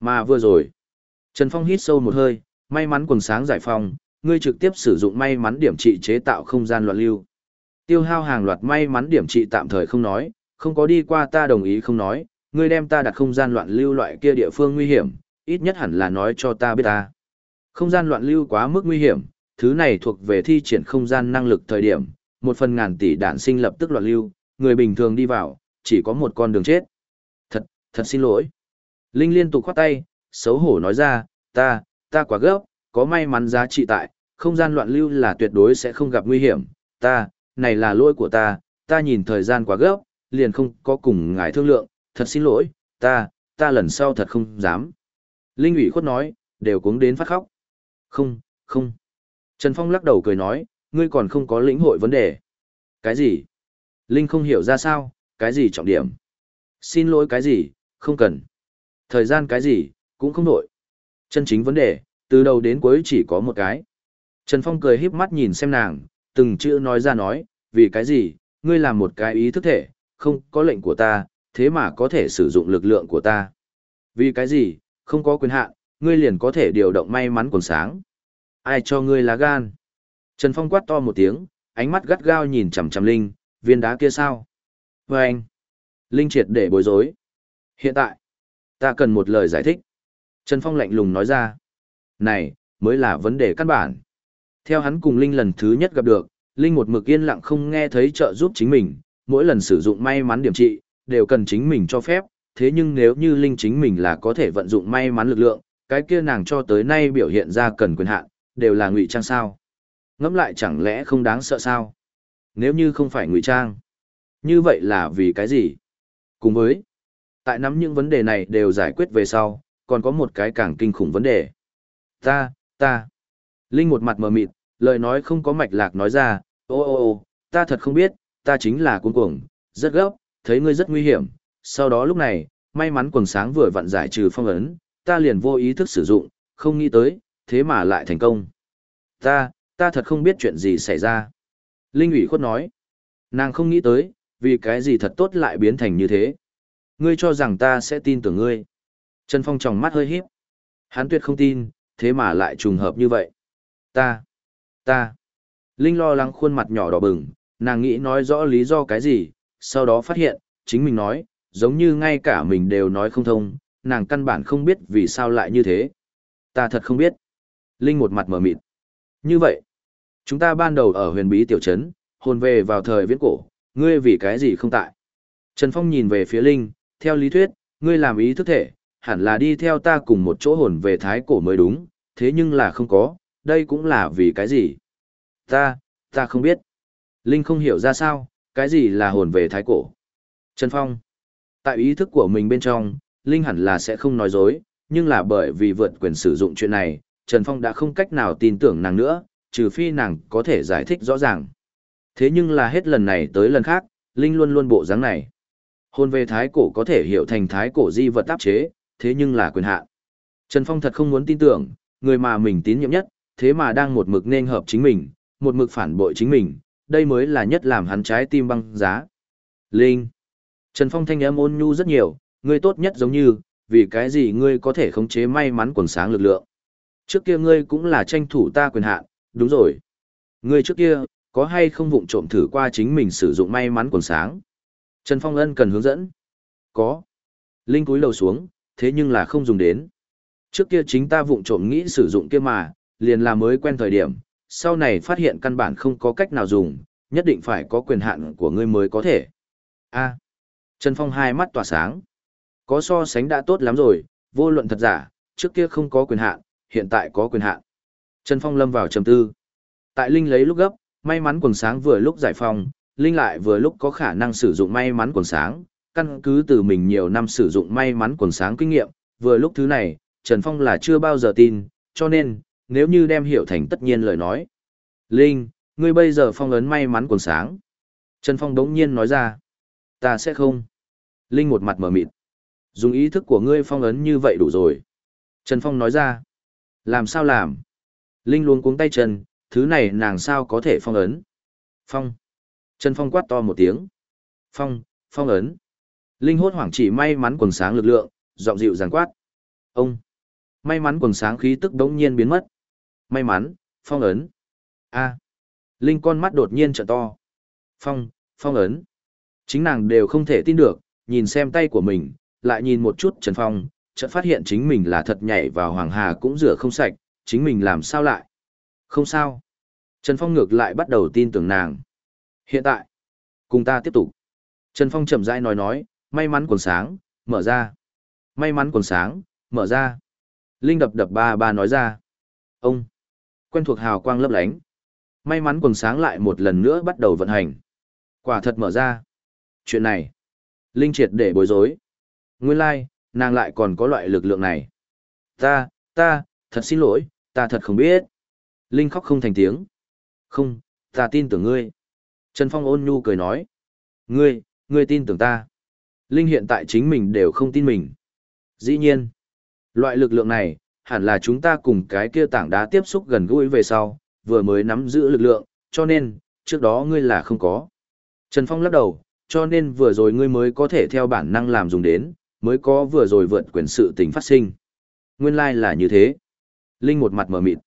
Mà vừa rồi, Trần Phong hít sâu một hơi, may mắn quần sáng giải phong, ngươi trực tiếp sử dụng may mắn điểm trị chế tạo không gian loạn lưu. Tiêu hao hàng loạt may mắn điểm trị tạm thời không nói, không có đi qua ta đồng ý không nói, ngươi đem ta đặt không gian loạn lưu loại kia địa phương nguy hiểm, ít nhất hẳn là nói cho ta biết ta. Không gian loạn lưu quá mức nguy hiểm, thứ này thuộc về thi triển không gian năng lực thời điểm, một phần ngàn tỷ đạn sinh lập tức loạn lưu, người bình thường đi vào, chỉ có một con đường chết. Thật, thật xin lỗi. Linh liên tục khoát tay, xấu hổ nói ra, ta, ta quá gấp, có may mắn giá trị tại, không gian loạn lưu là tuyệt đối sẽ không gặp nguy hiểm, ta, này là lỗi của ta, ta nhìn thời gian quá gấp, liền không có cùng ngài thương lượng, thật xin lỗi, ta, ta lần sau thật không dám. Linh ủy khuất nói, đều cuống đến phát khóc. Không, không. Trần Phong lắc đầu cười nói, ngươi còn không có lĩnh hội vấn đề. Cái gì? Linh không hiểu ra sao, cái gì trọng điểm? Xin lỗi cái gì, không cần. Thời gian cái gì, cũng không nổi. Chân chính vấn đề, từ đầu đến cuối chỉ có một cái. Trần Phong cười híp mắt nhìn xem nàng, từng chữ nói ra nói, vì cái gì, ngươi làm một cái ý thức thể, không có lệnh của ta, thế mà có thể sử dụng lực lượng của ta. Vì cái gì, không có quyền hạn, ngươi liền có thể điều động may mắn còn sáng. Ai cho ngươi lá gan? Trần Phong quát to một tiếng, ánh mắt gắt gao nhìn chằm chằm Linh, viên đá kia sao? Và anh, Linh triệt để bối rối. Hiện tại, ta cần một lời giải thích. Trần Phong lạnh lùng nói ra. Này, mới là vấn đề căn bản. Theo hắn cùng Linh lần thứ nhất gặp được, Linh một mực yên lặng không nghe thấy trợ giúp chính mình, mỗi lần sử dụng may mắn điểm trị, đều cần chính mình cho phép, thế nhưng nếu như Linh chính mình là có thể vận dụng may mắn lực lượng, cái kia nàng cho tới nay biểu hiện ra cần quyền hạn, đều là ngụy trang sao. Ngẫm lại chẳng lẽ không đáng sợ sao? Nếu như không phải ngụy trang, như vậy là vì cái gì? Cùng với, tại nắm những vấn đề này đều giải quyết về sau, còn có một cái càng kinh khủng vấn đề. Ta, ta. Linh một mặt mờ mịt, lời nói không có mạch lạc nói ra, ô ô ô, ta thật không biết, ta chính là cuồng cuồng, rất gấp, thấy ngươi rất nguy hiểm. Sau đó lúc này, may mắn quần sáng vừa vặn giải trừ phong ấn, ta liền vô ý thức sử dụng, không nghĩ tới, thế mà lại thành công. Ta, ta thật không biết chuyện gì xảy ra. Linh ủy khuất nói, nàng không nghĩ tới, vì cái gì thật tốt lại biến thành như thế. Ngươi cho rằng ta sẽ tin tưởng ngươi. Trần Phong tròng mắt hơi híp. Hắn tuyệt không tin, thế mà lại trùng hợp như vậy. Ta, ta. Linh lo lắng khuôn mặt nhỏ đỏ bừng, nàng nghĩ nói rõ lý do cái gì, sau đó phát hiện, chính mình nói, giống như ngay cả mình đều nói không thông, nàng căn bản không biết vì sao lại như thế. Ta thật không biết. Linh một mặt mở mịt. Như vậy, chúng ta ban đầu ở huyền bí tiểu trấn, hồn về vào thời viễn cổ, ngươi vì cái gì không tại. Trần Phong nhìn về phía Linh, theo lý thuyết, ngươi làm ý thức thể, hẳn là đi theo ta cùng một chỗ hồn về thái cổ mới đúng, thế nhưng là không có, đây cũng là vì cái gì? Ta, ta không biết. Linh không hiểu ra sao, cái gì là hồn về thái cổ. Trần Phong, tại ý thức của mình bên trong, Linh hẳn là sẽ không nói dối, nhưng là bởi vì vượt quyền sử dụng chuyện này, Trần Phong đã không cách nào tin tưởng nàng nữa, trừ phi nàng có thể giải thích rõ ràng. Thế nhưng là hết lần này tới lần khác, Linh luôn luôn bộ dáng này hôn về thái cổ có thể hiểu thành thái cổ di vật áp chế, thế nhưng là quyền hạn. Trần Phong thật không muốn tin tưởng, người mà mình tín nhiệm nhất, thế mà đang một mực nên hợp chính mình, một mực phản bội chính mình, đây mới là nhất làm hắn trái tim băng giá. Linh. Trần Phong thanh âm ôn nhu rất nhiều, ngươi tốt nhất giống như, vì cái gì ngươi có thể khống chế may mắn quần sáng lực lượng. Trước kia ngươi cũng là tranh thủ ta quyền hạn, đúng rồi. Ngươi trước kia, có hay không vụng trộm thử qua chính mình sử dụng may mắn quần sáng? Trần Phong ân cần hướng dẫn. Có. Linh cúi đầu xuống, thế nhưng là không dùng đến. Trước kia chính ta vụng trộm nghĩ sử dụng kia mà, liền là mới quen thời điểm, sau này phát hiện căn bản không có cách nào dùng, nhất định phải có quyền hạn của ngươi mới có thể. A. Trần Phong hai mắt tỏa sáng. Có so sánh đã tốt lắm rồi, vô luận thật giả, trước kia không có quyền hạn, hiện tại có quyền hạn. Trần Phong lâm vào trầm tư. Tại Linh lấy lúc gấp, may mắn quần sáng vừa lúc giải phòng. Linh lại vừa lúc có khả năng sử dụng may mắn quần sáng, căn cứ từ mình nhiều năm sử dụng may mắn quần sáng kinh nghiệm, vừa lúc thứ này, Trần Phong là chưa bao giờ tin, cho nên, nếu như đem hiểu thành tất nhiên lời nói. Linh, ngươi bây giờ phong ấn may mắn quần sáng. Trần Phong đống nhiên nói ra. Ta sẽ không. Linh một mặt mở mịt. Dùng ý thức của ngươi phong ấn như vậy đủ rồi. Trần Phong nói ra. Làm sao làm? Linh luôn cuống tay chân, thứ này nàng sao có thể phong ấn? Phong. Trần Phong quát to một tiếng. Phong, phong ấn. Linh hốt hoảng chỉ may mắn quần sáng lực lượng, giọng dịu dàng quát. Ông. May mắn quần sáng khí tức đống nhiên biến mất. May mắn, phong ấn. A. Linh con mắt đột nhiên trợ to. Phong, phong ấn. Chính nàng đều không thể tin được, nhìn xem tay của mình, lại nhìn một chút Trần Phong, chợt phát hiện chính mình là thật nhảy vào Hoàng Hà cũng rửa không sạch, chính mình làm sao lại? Không sao. Trần Phong ngược lại bắt đầu tin tưởng nàng. Hiện tại, cùng ta tiếp tục. Trần Phong chậm rãi nói nói, may mắn quần sáng, mở ra. May mắn quần sáng, mở ra. Linh đập đập ba ba nói ra. Ông, quen thuộc hào quang lấp lánh. May mắn quần sáng lại một lần nữa bắt đầu vận hành. Quả thật mở ra. Chuyện này, Linh triệt để bối rối. Nguyên lai, like, nàng lại còn có loại lực lượng này. Ta, ta, thật xin lỗi, ta thật không biết. Linh khóc không thành tiếng. Không, ta tin tưởng ngươi. Trần Phong ôn nhu cười nói. Ngươi, ngươi tin tưởng ta. Linh hiện tại chính mình đều không tin mình. Dĩ nhiên, loại lực lượng này, hẳn là chúng ta cùng cái kia tảng đá tiếp xúc gần gũi về sau, vừa mới nắm giữ lực lượng, cho nên, trước đó ngươi là không có. Trần Phong lắc đầu, cho nên vừa rồi ngươi mới có thể theo bản năng làm dùng đến, mới có vừa rồi vượt quyền sự tình phát sinh. Nguyên lai like là như thế. Linh một mặt mở mịt.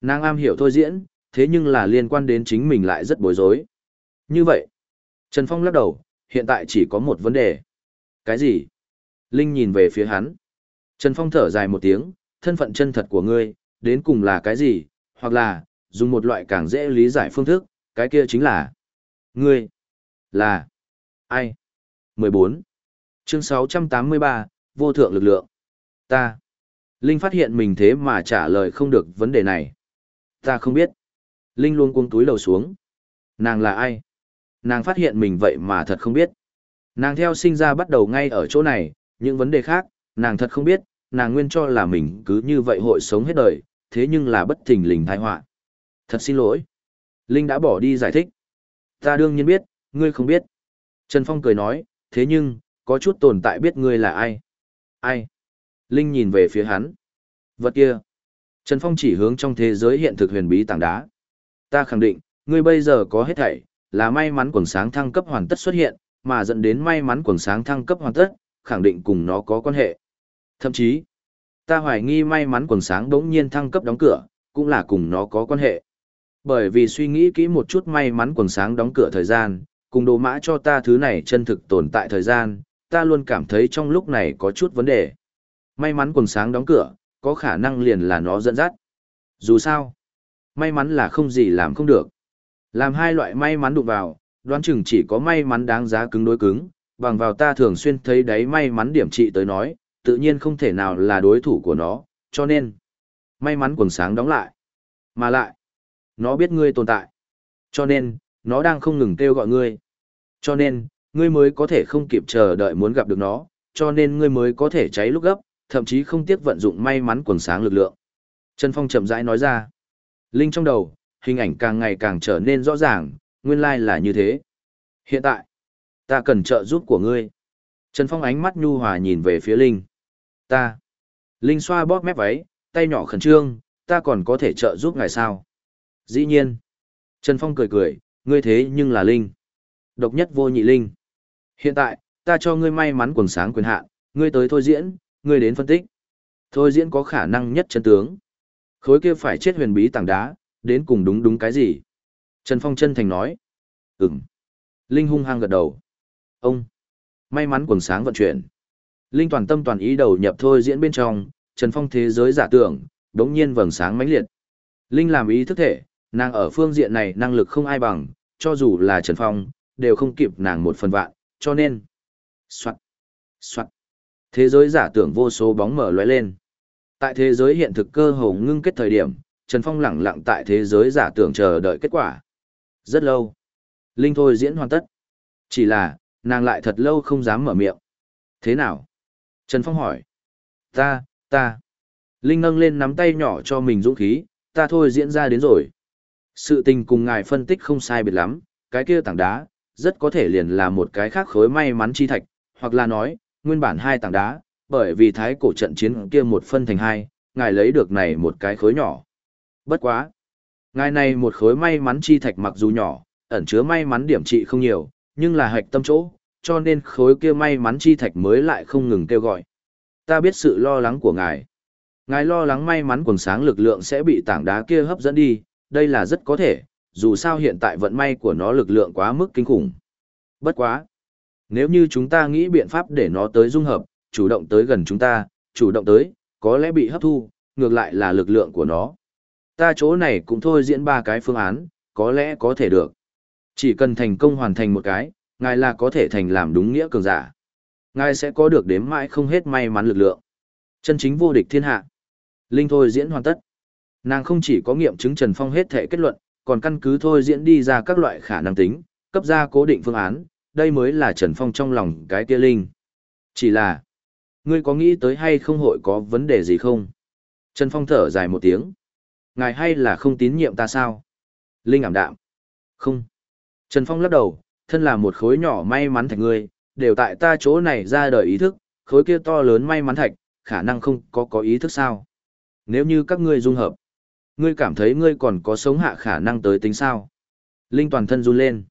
Nàng am hiểu thôi diễn, thế nhưng là liên quan đến chính mình lại rất bối rối. Như vậy, Trần Phong lắc đầu, hiện tại chỉ có một vấn đề. Cái gì? Linh nhìn về phía hắn. Trần Phong thở dài một tiếng, thân phận chân thật của ngươi, đến cùng là cái gì, hoặc là, dùng một loại càng dễ lý giải phương thức, cái kia chính là ngươi là ai? 14. Chương 683, vô thượng lực lượng. Ta. Linh phát hiện mình thế mà trả lời không được vấn đề này. Ta không biết. Linh luôn cuống túi lầu xuống. Nàng là ai? Nàng phát hiện mình vậy mà thật không biết. Nàng theo sinh ra bắt đầu ngay ở chỗ này, những vấn đề khác, nàng thật không biết, nàng nguyên cho là mình cứ như vậy hội sống hết đời, thế nhưng là bất thình lình tai họa. Thật xin lỗi. Linh đã bỏ đi giải thích. Ta đương nhiên biết, ngươi không biết. Trần Phong cười nói, thế nhưng, có chút tồn tại biết ngươi là ai. Ai? Linh nhìn về phía hắn. Vật kia. Trần Phong chỉ hướng trong thế giới hiện thực huyền bí tảng đá. Ta khẳng định, ngươi bây giờ có hết thảy, là may mắn quần sáng thăng cấp hoàn tất xuất hiện, mà dẫn đến may mắn quần sáng thăng cấp hoàn tất, khẳng định cùng nó có quan hệ. Thậm chí, ta hoài nghi may mắn quần sáng đống nhiên thăng cấp đóng cửa, cũng là cùng nó có quan hệ. Bởi vì suy nghĩ kỹ một chút may mắn quần sáng đóng cửa thời gian, cùng đồ mã cho ta thứ này chân thực tồn tại thời gian, ta luôn cảm thấy trong lúc này có chút vấn đề. May mắn quần sáng đóng cửa, có khả năng liền là nó dẫn dắt. Dù sao, may mắn là không gì làm không được. Làm hai loại may mắn đụng vào, đoán chừng chỉ có may mắn đáng giá cứng đối cứng, bằng vào ta thường xuyên thấy đấy may mắn điểm trị tới nói, tự nhiên không thể nào là đối thủ của nó, cho nên, may mắn quần sáng đóng lại. Mà lại, nó biết ngươi tồn tại. Cho nên, nó đang không ngừng kêu gọi ngươi. Cho nên, ngươi mới có thể không kịp chờ đợi muốn gặp được nó, cho nên ngươi mới có thể cháy lúc gấp, thậm chí không tiếc vận dụng may mắn quần sáng lực lượng. Trần Phong chậm rãi nói ra. Linh trong đầu, hình ảnh càng ngày càng trở nên rõ ràng, nguyên lai là như thế. Hiện tại, ta cần trợ giúp của ngươi. Trần Phong ánh mắt nhu hòa nhìn về phía Linh. Ta. Linh xoa bóp mép váy, tay nhỏ khẩn trương, ta còn có thể trợ giúp ngài sao? Dĩ nhiên. Trần Phong cười cười, ngươi thế nhưng là Linh. Độc nhất vô nhị Linh. Hiện tại, ta cho ngươi may mắn quần sáng quyền hạn, ngươi tới thôi diễn, ngươi đến phân tích. Thôi diễn có khả năng nhất chân tướng. Khối kia phải chết huyền bí tảng đá, đến cùng đúng đúng cái gì? Trần Phong chân thành nói. Ừm. Linh hung hăng gật đầu. Ông. May mắn quần sáng vận chuyển. Linh toàn tâm toàn ý đầu nhập thôi diễn bên trong, Trần Phong thế giới giả tưởng, đống nhiên vầng sáng mãnh liệt. Linh làm ý thức thể, nàng ở phương diện này năng lực không ai bằng, cho dù là Trần Phong, đều không kịp nàng một phần vạn, cho nên. Soạn. Soạn. Thế giới giả tưởng vô số bóng mở lóe lên. Tại thế giới hiện thực cơ hồ ngưng kết thời điểm, Trần Phong lẳng lặng tại thế giới giả tưởng chờ đợi kết quả. Rất lâu. Linh thôi diễn hoàn tất. Chỉ là, nàng lại thật lâu không dám mở miệng. Thế nào? Trần Phong hỏi. Ta, ta. Linh nâng lên nắm tay nhỏ cho mình dũng khí, ta thôi diễn ra đến rồi. Sự tình cùng ngài phân tích không sai biệt lắm, cái kia tảng đá, rất có thể liền là một cái khác khối may mắn chi thạch, hoặc là nói, nguyên bản hai tảng đá, bởi vì thái cổ trận chiến kia một phân thành hai, ngài lấy được này một cái khối nhỏ. Bất quá. Ngài này một khối may mắn chi thạch mặc dù nhỏ, ẩn chứa may mắn điểm trị không nhiều, nhưng là hạch tâm chỗ, cho nên khối kia may mắn chi thạch mới lại không ngừng kêu gọi. Ta biết sự lo lắng của ngài. Ngài lo lắng may mắn quần sáng lực lượng sẽ bị tảng đá kia hấp dẫn đi, đây là rất có thể, dù sao hiện tại vận may của nó lực lượng quá mức kinh khủng. Bất quá. Nếu như chúng ta nghĩ biện pháp để nó tới dung hợp, chủ động tới gần chúng ta, chủ động tới, có lẽ bị hấp thu, ngược lại là lực lượng của nó. Ta chỗ này cũng thôi diễn ba cái phương án, có lẽ có thể được. Chỉ cần thành công hoàn thành một cái, ngài là có thể thành làm đúng nghĩa cường giả. Ngài sẽ có được đếm mãi không hết may mắn lực lượng. Chân chính vô địch thiên hạ. Linh thôi diễn hoàn tất. Nàng không chỉ có nghiệm chứng Trần Phong hết thể kết luận, còn căn cứ thôi diễn đi ra các loại khả năng tính, cấp ra cố định phương án, đây mới là Trần Phong trong lòng cái kia Linh. Chỉ là, ngươi có nghĩ tới hay không hội có vấn đề gì không? Trần Phong thở dài một tiếng. Ngài hay là không tín nhiệm ta sao? Linh ảm đạm. Không. Trần Phong lắc đầu, thân là một khối nhỏ may mắn thạch ngươi, đều tại ta chỗ này ra đời ý thức, khối kia to lớn may mắn thạch, khả năng không có có ý thức sao? Nếu như các ngươi dung hợp, ngươi cảm thấy ngươi còn có sống hạ khả năng tới tính sao? Linh toàn thân run lên.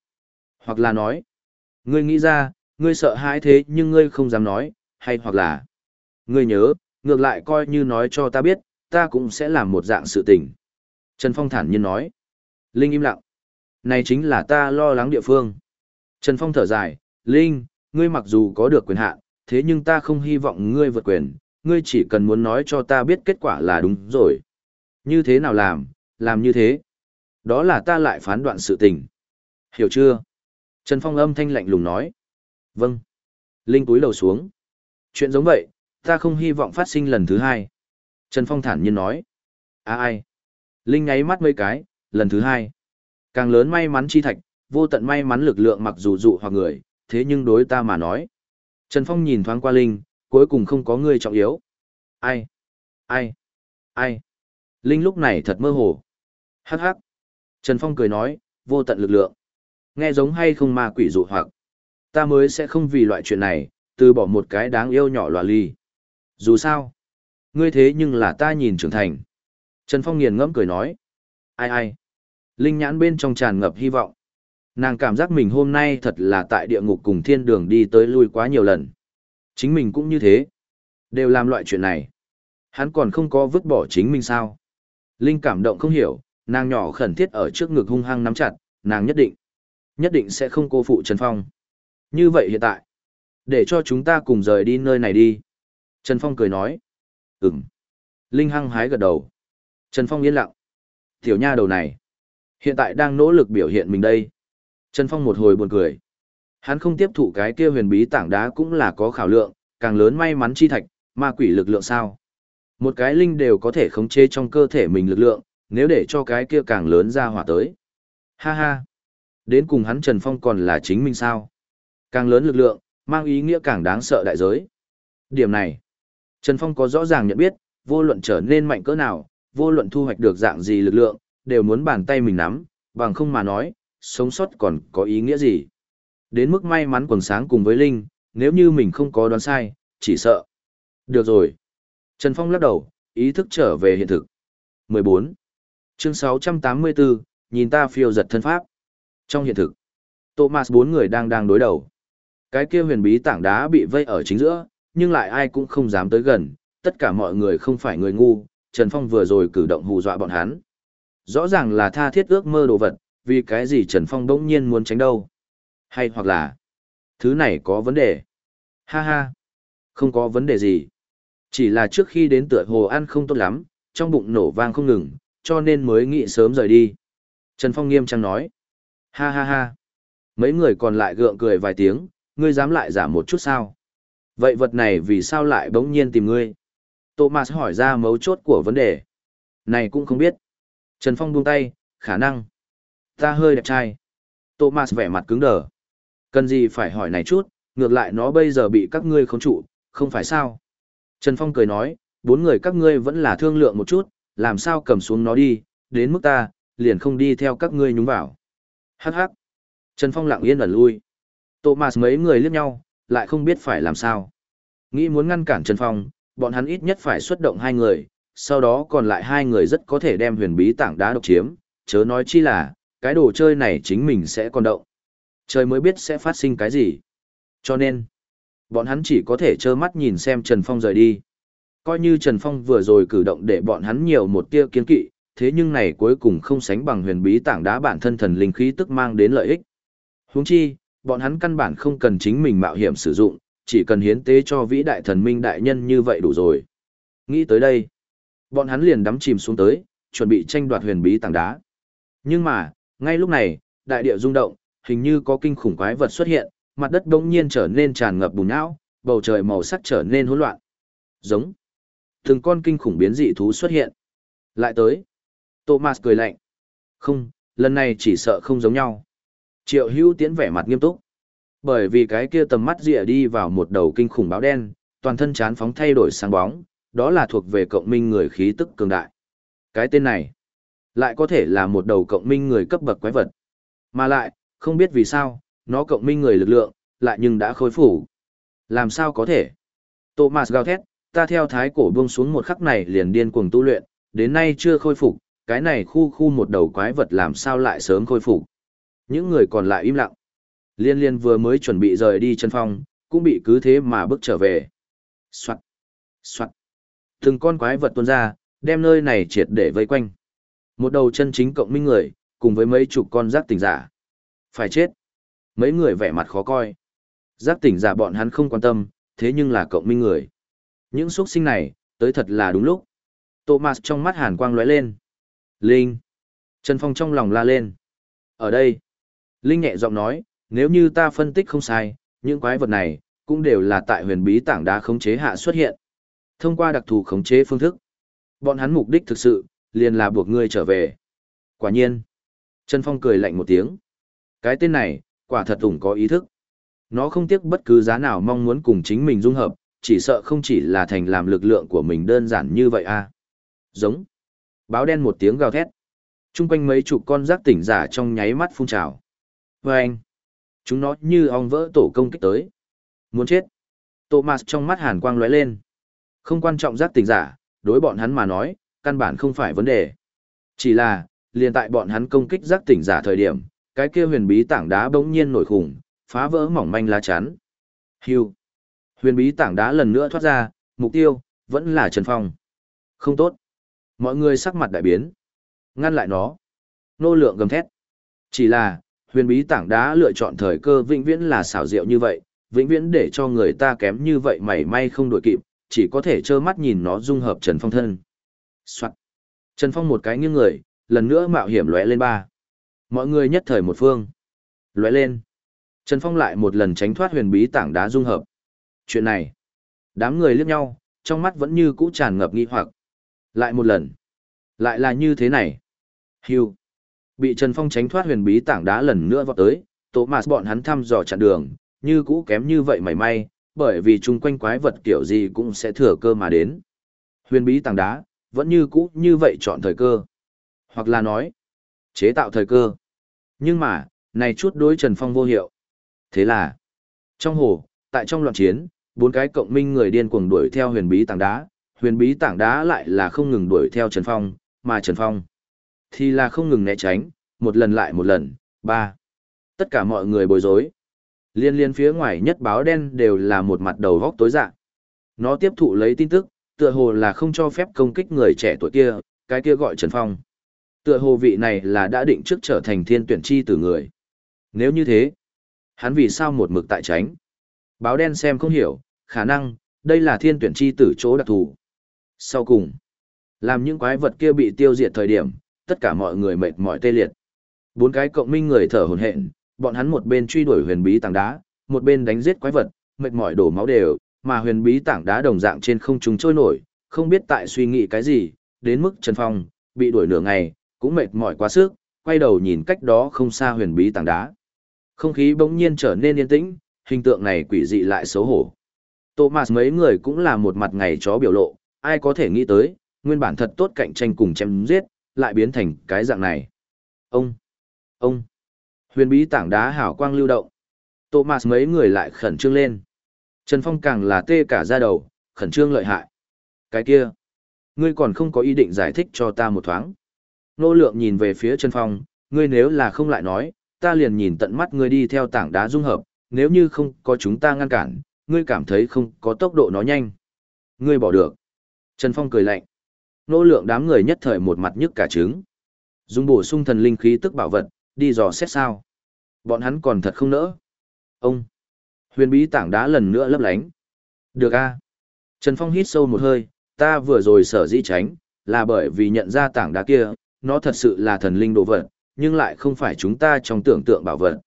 Hoặc là nói, ngươi nghĩ ra, ngươi sợ hãi thế nhưng ngươi không dám nói, hay hoặc là, ngươi nhớ, ngược lại coi như nói cho ta biết, ta cũng sẽ làm một dạng sự tình. Trần Phong thản nhiên nói. Linh im lặng. Này chính là ta lo lắng địa phương. Trần Phong thở dài, Linh, ngươi mặc dù có được quyền hạn, thế nhưng ta không hy vọng ngươi vượt quyền, ngươi chỉ cần muốn nói cho ta biết kết quả là đúng rồi. Như thế nào làm, làm như thế. Đó là ta lại phán đoạn sự tình. Hiểu chưa? Trần Phong âm thanh lạnh lùng nói. Vâng. Linh túi đầu xuống. Chuyện giống vậy, ta không hy vọng phát sinh lần thứ hai. Trần Phong thản nhiên nói. À ai? Linh nháy mắt mấy cái, lần thứ hai. Càng lớn may mắn chi thạch, vô tận may mắn lực lượng mặc dù dụ hoặc người, thế nhưng đối ta mà nói. Trần Phong nhìn thoáng qua Linh, cuối cùng không có người trọng yếu. Ai? Ai? Ai? Linh lúc này thật mơ hồ. Hắc hắc. Trần Phong cười nói, vô tận lực lượng. Nghe giống hay không ma quỷ dụ hoặc. Ta mới sẽ không vì loại chuyện này, từ bỏ một cái đáng yêu nhỏ lòa ly. Dù sao, ngươi thế nhưng là ta nhìn trưởng thành. Trần Phong nghiền ngẫm cười nói. Ai ai? Linh nhãn bên trong tràn ngập hy vọng. Nàng cảm giác mình hôm nay thật là tại địa ngục cùng thiên đường đi tới lui quá nhiều lần. Chính mình cũng như thế. Đều làm loại chuyện này. Hắn còn không có vứt bỏ chính mình sao. Linh cảm động không hiểu, nàng nhỏ khẩn thiết ở trước ngực hung hăng nắm chặt, nàng nhất định, nhất định sẽ không cô phụ Trần Phong. Như vậy hiện tại, để cho chúng ta cùng rời đi nơi này đi. Trần Phong cười nói. Ừm. Linh hăng hái gật đầu. Trần Phong yên lặng. Tiểu nha đầu này. Hiện tại đang nỗ lực biểu hiện mình đây. Trần Phong một hồi buồn cười. Hắn không tiếp thụ cái kia huyền bí tảng đá cũng là có khảo lượng, càng lớn may mắn chi thạch, ma quỷ lực lượng sao. Một cái linh đều có thể khống chế trong cơ thể mình lực lượng, nếu để cho cái kia càng lớn ra hỏa tới. Ha ha. Đến cùng hắn Trần Phong còn là chính mình sao. Càng lớn lực lượng, mang ý nghĩa càng đáng sợ đại giới. Điểm này, Trần Phong có rõ ràng nhận biết, vô luận trở nên mạnh cỡ nào, vô luận thu hoạch được dạng gì lực lượng, đều muốn bàn tay mình nắm, bằng không mà nói, sống sót còn có ý nghĩa gì. Đến mức may mắn quần sáng cùng với Linh, nếu như mình không có đoán sai, chỉ sợ. Được rồi. Trần Phong lắc đầu, ý thức trở về hiện thực. 14. Chương 684, nhìn ta phiêu giật thân pháp. Trong hiện thực, Thomas bốn người đang đang đối đầu. Cái kia huyền bí tảng đá bị vây ở chính giữa, nhưng lại ai cũng không dám tới gần, tất cả mọi người không phải người ngu, Trần Phong vừa rồi cử động hù dọa bọn hắn. Rõ ràng là tha thiết ước mơ đồ vật, vì cái gì Trần Phong đỗng nhiên muốn tránh đâu. Hay hoặc là, thứ này có vấn đề. Ha ha, không có vấn đề gì. Chỉ là trước khi đến tựa hồ ăn không tốt lắm, trong bụng nổ vang không ngừng, cho nên mới nghĩ sớm rời đi. Trần Phong nghiêm trang nói. Ha ha ha. Mấy người còn lại gượng cười vài tiếng, ngươi dám lại giảm một chút sao? Vậy vật này vì sao lại bỗng nhiên tìm ngươi? Thomas hỏi ra mấu chốt của vấn đề. Này cũng không biết. Trần Phong buông tay, khả năng. Ta hơi đẹp trai. Thomas vẻ mặt cứng đờ. Cần gì phải hỏi này chút, ngược lại nó bây giờ bị các ngươi khống trụ, không phải sao? Trần Phong cười nói, bốn người các ngươi vẫn là thương lượng một chút, làm sao cầm xuống nó đi, đến mức ta, liền không đi theo các ngươi nhúng vào. Hắc hắc. Trần Phong lặng yên ẩn lui. Thomas mấy người liếc nhau, lại không biết phải làm sao. Nghĩ muốn ngăn cản Trần Phong, bọn hắn ít nhất phải xuất động hai người, sau đó còn lại hai người rất có thể đem huyền bí tảng đá độc chiếm, chớ nói chi là, cái đồ chơi này chính mình sẽ còn động. Trời mới biết sẽ phát sinh cái gì. Cho nên, Bọn hắn chỉ có thể trơ mắt nhìn xem Trần Phong rời đi. Coi như Trần Phong vừa rồi cử động để bọn hắn nhiều một tia kiến kỵ, thế nhưng này cuối cùng không sánh bằng huyền bí tảng đá bản thân thần linh khí tức mang đến lợi ích. Huống chi, bọn hắn căn bản không cần chính mình mạo hiểm sử dụng, chỉ cần hiến tế cho vĩ đại thần minh đại nhân như vậy đủ rồi. Nghĩ tới đây, bọn hắn liền đắm chìm xuống tới, chuẩn bị tranh đoạt huyền bí tảng đá. Nhưng mà, ngay lúc này, đại địa rung động, hình như có kinh khủng quái vật xuất hiện, mặt đất bỗng nhiên trở nên tràn ngập bùn não, bầu trời màu sắc trở nên hỗn loạn. Giống. Từng con kinh khủng biến dị thú xuất hiện. Lại tới. Thomas cười lạnh. Không, lần này chỉ sợ không giống nhau. Triệu hữu tiến vẻ mặt nghiêm túc. Bởi vì cái kia tầm mắt rịa đi vào một đầu kinh khủng báo đen, toàn thân chán phóng thay đổi sáng bóng, đó là thuộc về cộng minh người khí tức cường đại. Cái tên này, lại có thể là một đầu cộng minh người cấp bậc quái vật. Mà lại, không biết vì sao, nó cộng minh người lực lượng, lại nhưng đã khôi phủ. Làm sao có thể? Thomas gào thét, ta theo thái cổ buông xuống một khắc này liền điên cuồng tu luyện, đến nay chưa khôi phục, cái này khu khu một đầu quái vật làm sao lại sớm khôi phục. Những người còn lại im lặng. Liên liên vừa mới chuẩn bị rời đi chân phong, cũng bị cứ thế mà bước trở về. Soạn, soạn. Từng con quái vật tuôn ra, đem nơi này triệt để vây quanh. Một đầu chân chính cộng minh người, cùng với mấy chục con giác tỉnh giả. Phải chết. Mấy người vẻ mặt khó coi. Giác tỉnh giả bọn hắn không quan tâm, thế nhưng là cộng minh người. Những xuất sinh này, tới thật là đúng lúc. Thomas trong mắt hàn quang lóe lên. Linh. Trần Phong trong lòng la lên. Ở đây. Linh nhẹ giọng nói, nếu như ta phân tích không sai, những quái vật này, cũng đều là tại huyền bí tảng đá khống chế hạ xuất hiện. Thông qua đặc thù khống chế phương thức. Bọn hắn mục đích thực sự, liền là buộc ngươi trở về. Quả nhiên. Trần Phong cười lạnh một tiếng. Cái tên này, quả thật ủng có ý thức. Nó không tiếc bất cứ giá nào mong muốn cùng chính mình dung hợp, chỉ sợ không chỉ là thành làm lực lượng của mình đơn giản như vậy a. À. Giống. Báo đen một tiếng gào thét. Trung quanh mấy chục con giác tỉnh giả trong nháy mắt phun trào. Và anh. Chúng nó như ong vỡ tổ công kích tới. Muốn chết. Thomas trong mắt hàn quang lóe lên. Không quan trọng giác tỉnh giả, đối bọn hắn mà nói, căn bản không phải vấn đề. Chỉ là, liền tại bọn hắn công kích giác tỉnh giả thời điểm, cái kia huyền bí tảng đá bỗng nhiên nổi khủng, phá vỡ mỏng manh lá chắn. Hưu. Huyền bí tảng đá lần nữa thoát ra, mục tiêu, vẫn là Trần Phong. Không tốt. Mọi người sắc mặt đại biến. Ngăn lại nó. Nô lượng gầm thét. Chỉ là, huyền bí tảng đá lựa chọn thời cơ vĩnh viễn là xảo diệu như vậy, vĩnh viễn để cho người ta kém như vậy mảy may không đổi kịp, chỉ có thể trơ mắt nhìn nó dung hợp Trần Phong thân. Soạn. Trần Phong một cái nghiêng người, lần nữa mạo hiểm lóe lên ba. Mọi người nhất thời một phương. Lóe lên. Trần Phong lại một lần tránh thoát huyền bí tảng đá dung hợp. Chuyện này, đám người liếc nhau, trong mắt vẫn như cũ tràn ngập nghi hoặc. Lại một lần. Lại là như thế này. Hưu. Bị Trần Phong tránh thoát huyền bí tảng đá lần nữa vọt tới, tổ mà bọn hắn thăm dò chặn đường, như cũ kém như vậy mảy may, bởi vì chung quanh quái vật kiểu gì cũng sẽ thừa cơ mà đến. Huyền bí tảng đá, vẫn như cũ như vậy chọn thời cơ. Hoặc là nói, chế tạo thời cơ. Nhưng mà, này chút đối Trần Phong vô hiệu. Thế là, trong hồ, tại trong loạn chiến, bốn cái cộng minh người điên cuồng đuổi theo huyền bí tảng đá, huyền bí tảng đá lại là không ngừng đuổi theo Trần Phong, mà Trần Phong thì là không ngừng né tránh, một lần lại một lần, ba. Tất cả mọi người bối rối. Liên liên phía ngoài nhất báo đen đều là một mặt đầu góc tối dạng. Nó tiếp thụ lấy tin tức, tựa hồ là không cho phép công kích người trẻ tuổi kia, cái kia gọi Trần Phong. Tựa hồ vị này là đã định trước trở thành thiên tuyển chi từ người. Nếu như thế, hắn vì sao một mực tại tránh? Báo đen xem không hiểu, khả năng, đây là thiên tuyển chi tử chỗ đặc thù. Sau cùng, làm những quái vật kia bị tiêu diệt thời điểm, tất cả mọi người mệt mỏi tê liệt. Bốn cái cộng minh người thở hổn hển, bọn hắn một bên truy đuổi huyền bí tảng đá, một bên đánh giết quái vật, mệt mỏi đổ máu đều, mà huyền bí tảng đá đồng dạng trên không trung trôi nổi, không biết tại suy nghĩ cái gì, đến mức Trần Phong bị đuổi nửa ngày, cũng mệt mỏi quá sức, quay đầu nhìn cách đó không xa huyền bí tảng đá. Không khí bỗng nhiên trở nên yên tĩnh, hình tượng này quỷ dị lại xấu hổ. Thomas mấy người cũng là một mặt ngày chó biểu lộ, ai có thể nghĩ tới, nguyên bản thật tốt cạnh tranh cùng chém giết, lại biến thành cái dạng này. Ông, ông, huyền bí tảng đá hảo quang lưu động. Thomas mấy người lại khẩn trương lên. Trần Phong càng là tê cả da đầu, khẩn trương lợi hại. Cái kia, ngươi còn không có ý định giải thích cho ta một thoáng. Nô lượng nhìn về phía Trần Phong, ngươi nếu là không lại nói, ta liền nhìn tận mắt ngươi đi theo tảng đá dung hợp, nếu như không có chúng ta ngăn cản, ngươi cảm thấy không có tốc độ nó nhanh. Ngươi bỏ được. Trần Phong cười lạnh. Nô lượng đám người nhất thời một mặt nhức cả trứng. Dùng bổ sung thần linh khí tức bảo vật, đi dò xét sao. Bọn hắn còn thật không nỡ. Ông. Huyền bí tảng đá lần nữa lấp lánh. Được a. Trần Phong hít sâu một hơi, ta vừa rồi sở dĩ tránh, là bởi vì nhận ra tảng đá kia, nó thật sự là thần linh đồ vật, nhưng lại không phải chúng ta trong tưởng tượng bảo vật,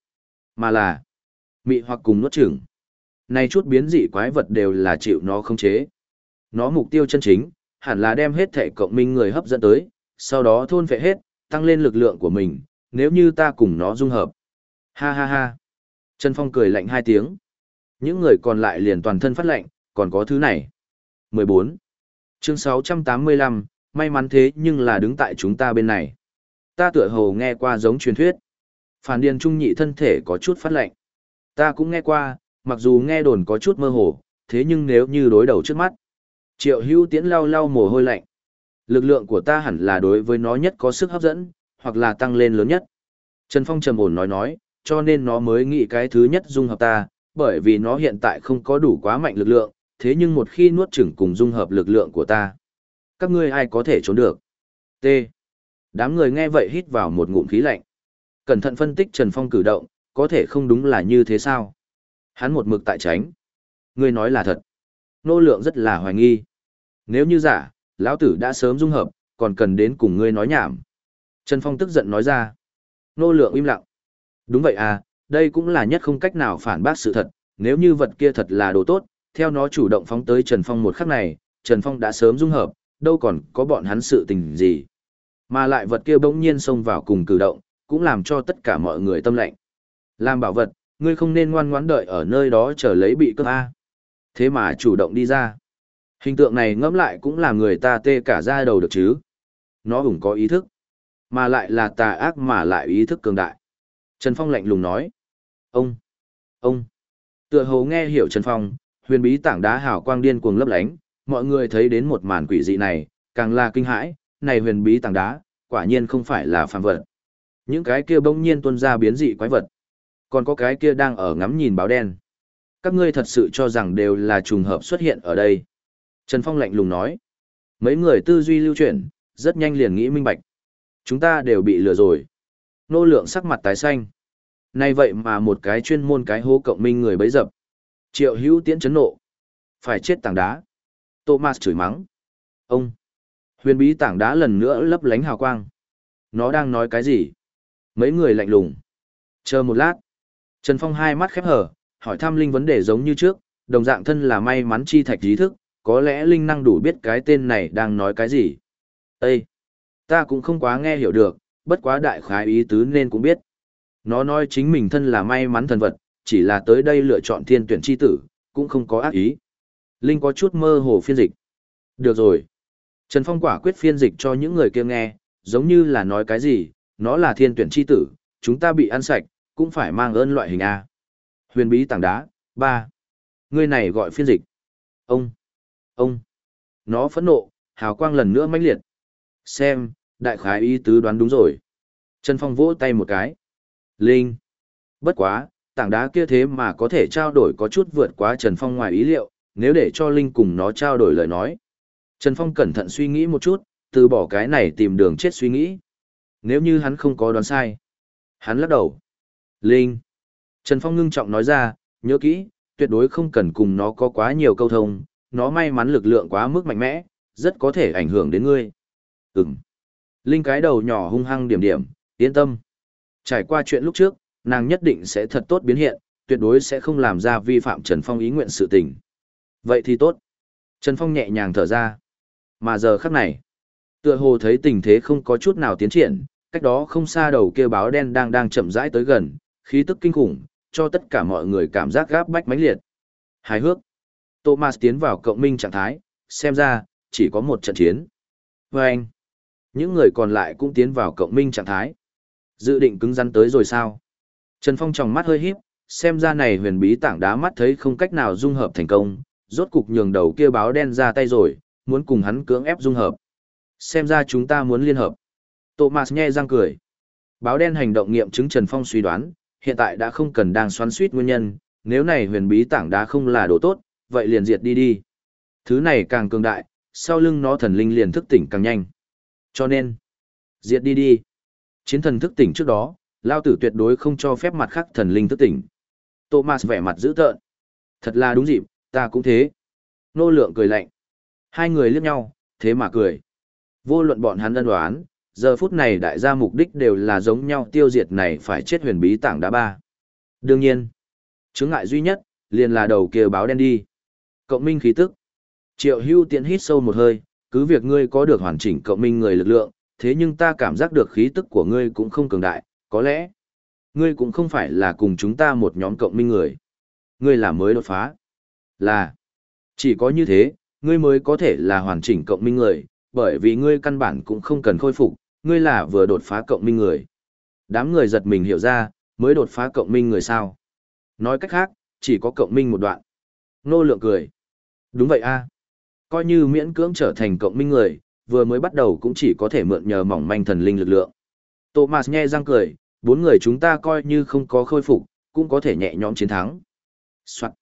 mà là mị hoặc cùng nuốt chửng. Này chút biến dị quái vật đều là chịu nó không chế. Nó mục tiêu chân chính, hẳn là đem hết thể cộng minh người hấp dẫn tới, sau đó thôn phệ hết, tăng lên lực lượng của mình, nếu như ta cùng nó dung hợp. Ha ha ha. Trần Phong cười lạnh hai tiếng. Những người còn lại liền toàn thân phát lạnh, còn có thứ này. 14. Chương 685, may mắn thế nhưng là đứng tại chúng ta bên này. Ta tựa hồ nghe qua giống truyền thuyết. Phản điền trung nhị thân thể có chút phát lạnh. Ta cũng nghe qua, mặc dù nghe đồn có chút mơ hồ, thế nhưng nếu như đối đầu trước mắt. Triệu hưu tiễn lau lau mồ hôi lạnh. Lực lượng của ta hẳn là đối với nó nhất có sức hấp dẫn, hoặc là tăng lên lớn nhất. Trần Phong trầm ổn nói nói, cho nên nó mới nghĩ cái thứ nhất dung hợp ta, bởi vì nó hiện tại không có đủ quá mạnh lực lượng, thế nhưng một khi nuốt chửng cùng dung hợp lực lượng của ta, các ngươi ai có thể trốn được? T. Đám người nghe vậy hít vào một ngụm khí lạnh. Cẩn thận phân tích Trần Phong cử động, có thể không đúng là như thế sao? Hắn một mực tại tránh. Ngươi nói là thật. Nô lượng rất là hoài nghi. Nếu như giả, lão tử đã sớm dung hợp, còn cần đến cùng ngươi nói nhảm. Trần Phong tức giận nói ra. Nô lượng im lặng. Đúng vậy à, đây cũng là nhất không cách nào phản bác sự thật, nếu như vật kia thật là đồ tốt, theo nó chủ động phóng tới Trần Phong một khắc này, Trần Phong đã sớm dung hợp, đâu còn có bọn hắn sự tình gì. Mà lại vật kia bỗng nhiên xông vào cùng cử động, cũng làm cho tất cả mọi người tâm lệnh. Làm bảo vật, ngươi không nên ngoan ngoãn đợi ở nơi đó chờ lấy bị cướp A. Thế mà chủ động đi ra. Hình tượng này ngẫm lại cũng làm người ta tê cả da đầu được chứ. Nó hùng có ý thức. Mà lại là tà ác mà lại ý thức cường đại. Trần Phong lạnh lùng nói. Ông! Ông! Tựa hồ nghe hiểu Trần Phong, huyền bí tảng đá hào quang điên cuồng lấp lánh, mọi người thấy đến một màn quỷ dị này, càng là kinh hãi, này huyền bí tảng đá, quả nhiên không phải là phàm vật. Những cái kia bỗng nhiên tuôn ra biến dị quái vật. Còn có cái kia đang ở ngắm nhìn báo đen. Các ngươi thật sự cho rằng đều là trùng hợp xuất hiện ở đây. Trần Phong lạnh lùng nói. Mấy người tư duy lưu chuyển, rất nhanh liền nghĩ minh bạch. Chúng ta đều bị lừa rồi. Nô lượng sắc mặt tái xanh. Nay vậy mà một cái chuyên môn cái hố cộng minh người bấy dập. Triệu hữu tiễn chấn nộ. Phải chết tảng đá. Thomas chửi mắng. Ông. Huyền bí tảng đá lần nữa lấp lánh hào quang. Nó đang nói cái gì? Mấy người lạnh lùng. Chờ một lát. Trần Phong hai mắt khép hở, hỏi thăm Linh vấn đề giống như trước, đồng dạng thân là may mắn chi thạch trí thức, có lẽ Linh năng đủ biết cái tên này đang nói cái gì. Ê! Ta cũng không quá nghe hiểu được, bất quá đại khái ý tứ nên cũng biết. Nó nói chính mình thân là may mắn thần vật, chỉ là tới đây lựa chọn thiên tuyển chi tử, cũng không có ác ý. Linh có chút mơ hồ phiên dịch. Được rồi. Trần Phong quả quyết phiên dịch cho những người kia nghe, giống như là nói cái gì, nó là thiên tuyển chi tử, chúng ta bị ăn sạch, cũng phải mang ơn loại hình A. Huyền bí tảng đá, ba. Người này gọi phiên dịch. Ông, ông. Nó phẫn nộ, hào quang lần nữa mãnh liệt. Xem, đại khái ý tứ đoán đúng rồi. Trần Phong vỗ tay một cái. Linh. Bất quá, tảng đá kia thế mà có thể trao đổi có chút vượt quá Trần Phong ngoài ý liệu, nếu để cho Linh cùng nó trao đổi lời nói. Trần Phong cẩn thận suy nghĩ một chút, từ bỏ cái này tìm đường chết suy nghĩ. Nếu như hắn không có đoán sai. Hắn lắc đầu. Linh. Trần Phong ngưng trọng nói ra, nhớ kỹ, tuyệt đối không cần cùng nó có quá nhiều câu thông, nó may mắn lực lượng quá mức mạnh mẽ, rất có thể ảnh hưởng đến ngươi. Ừm. Linh cái đầu nhỏ hung hăng điểm điểm, yên tâm. Trải qua chuyện lúc trước, nàng nhất định sẽ thật tốt biến hiện, tuyệt đối sẽ không làm ra vi phạm Trần Phong ý nguyện sự tình. Vậy thì tốt. Trần Phong nhẹ nhàng thở ra. Mà giờ khắc này, tựa hồ thấy tình thế không có chút nào tiến triển, cách đó không xa đầu kia báo đen đang đang chậm rãi tới gần, khí tức kinh khủng, cho tất cả mọi người cảm giác gáp bách mãnh liệt. Hài hước. Thomas tiến vào cộng minh trạng thái, xem ra, chỉ có một trận chiến. Và anh, những người còn lại cũng tiến vào cộng minh trạng thái. Dự định cứng rắn tới rồi sao? Trần Phong tròng mắt hơi híp, xem ra này huyền bí tảng đá mắt thấy không cách nào dung hợp thành công, rốt cục nhường đầu kia báo đen ra tay rồi, muốn cùng hắn cưỡng ép dung hợp. Xem ra chúng ta muốn liên hợp. Thomas nhe răng cười. Báo đen hành động nghiệm chứng Trần Phong suy đoán, hiện tại đã không cần đang xoắn suýt nguyên nhân, nếu này huyền bí tảng đá không là đồ tốt, vậy liền diệt đi đi. Thứ này càng cường đại, sau lưng nó thần linh liền thức tỉnh càng nhanh. Cho nên, diệt đi đi. Chiến thần thức tỉnh trước đó, lao tử tuyệt đối không cho phép mặt khác thần linh thức tỉnh. Thomas vẻ mặt dữ tợn. Thật là đúng dịp, ta cũng thế. Nô lượng cười lạnh. Hai người liếc nhau, thế mà cười. Vô luận bọn hắn ân đoán, giờ phút này đại gia mục đích đều là giống nhau tiêu diệt này phải chết huyền bí tảng đá ba. Đương nhiên, chứng ngại duy nhất, liền là đầu kia báo đen đi. Cộng minh khí tức. Triệu hưu tiện hít sâu một hơi, cứ việc ngươi có được hoàn chỉnh cộng minh người lực lượng, thế nhưng ta cảm giác được khí tức của ngươi cũng không cường đại, có lẽ, ngươi cũng không phải là cùng chúng ta một nhóm cộng minh người. Ngươi là mới đột phá. Là, chỉ có như thế, ngươi mới có thể là hoàn chỉnh cộng minh người, bởi vì ngươi căn bản cũng không cần khôi phục, ngươi là vừa đột phá cộng minh người. Đám người giật mình hiểu ra, mới đột phá cộng minh người sao. Nói cách khác, chỉ có cộng minh một đoạn. Nô lượng cười. Đúng vậy a Coi như miễn cưỡng trở thành cộng minh người, vừa mới bắt đầu cũng chỉ có thể mượn nhờ mỏng manh thần linh lực lượng. Thomas nghe răng cười, bốn người chúng ta coi như không có khôi phục, cũng có thể nhẹ nhõm chiến thắng. Soạn.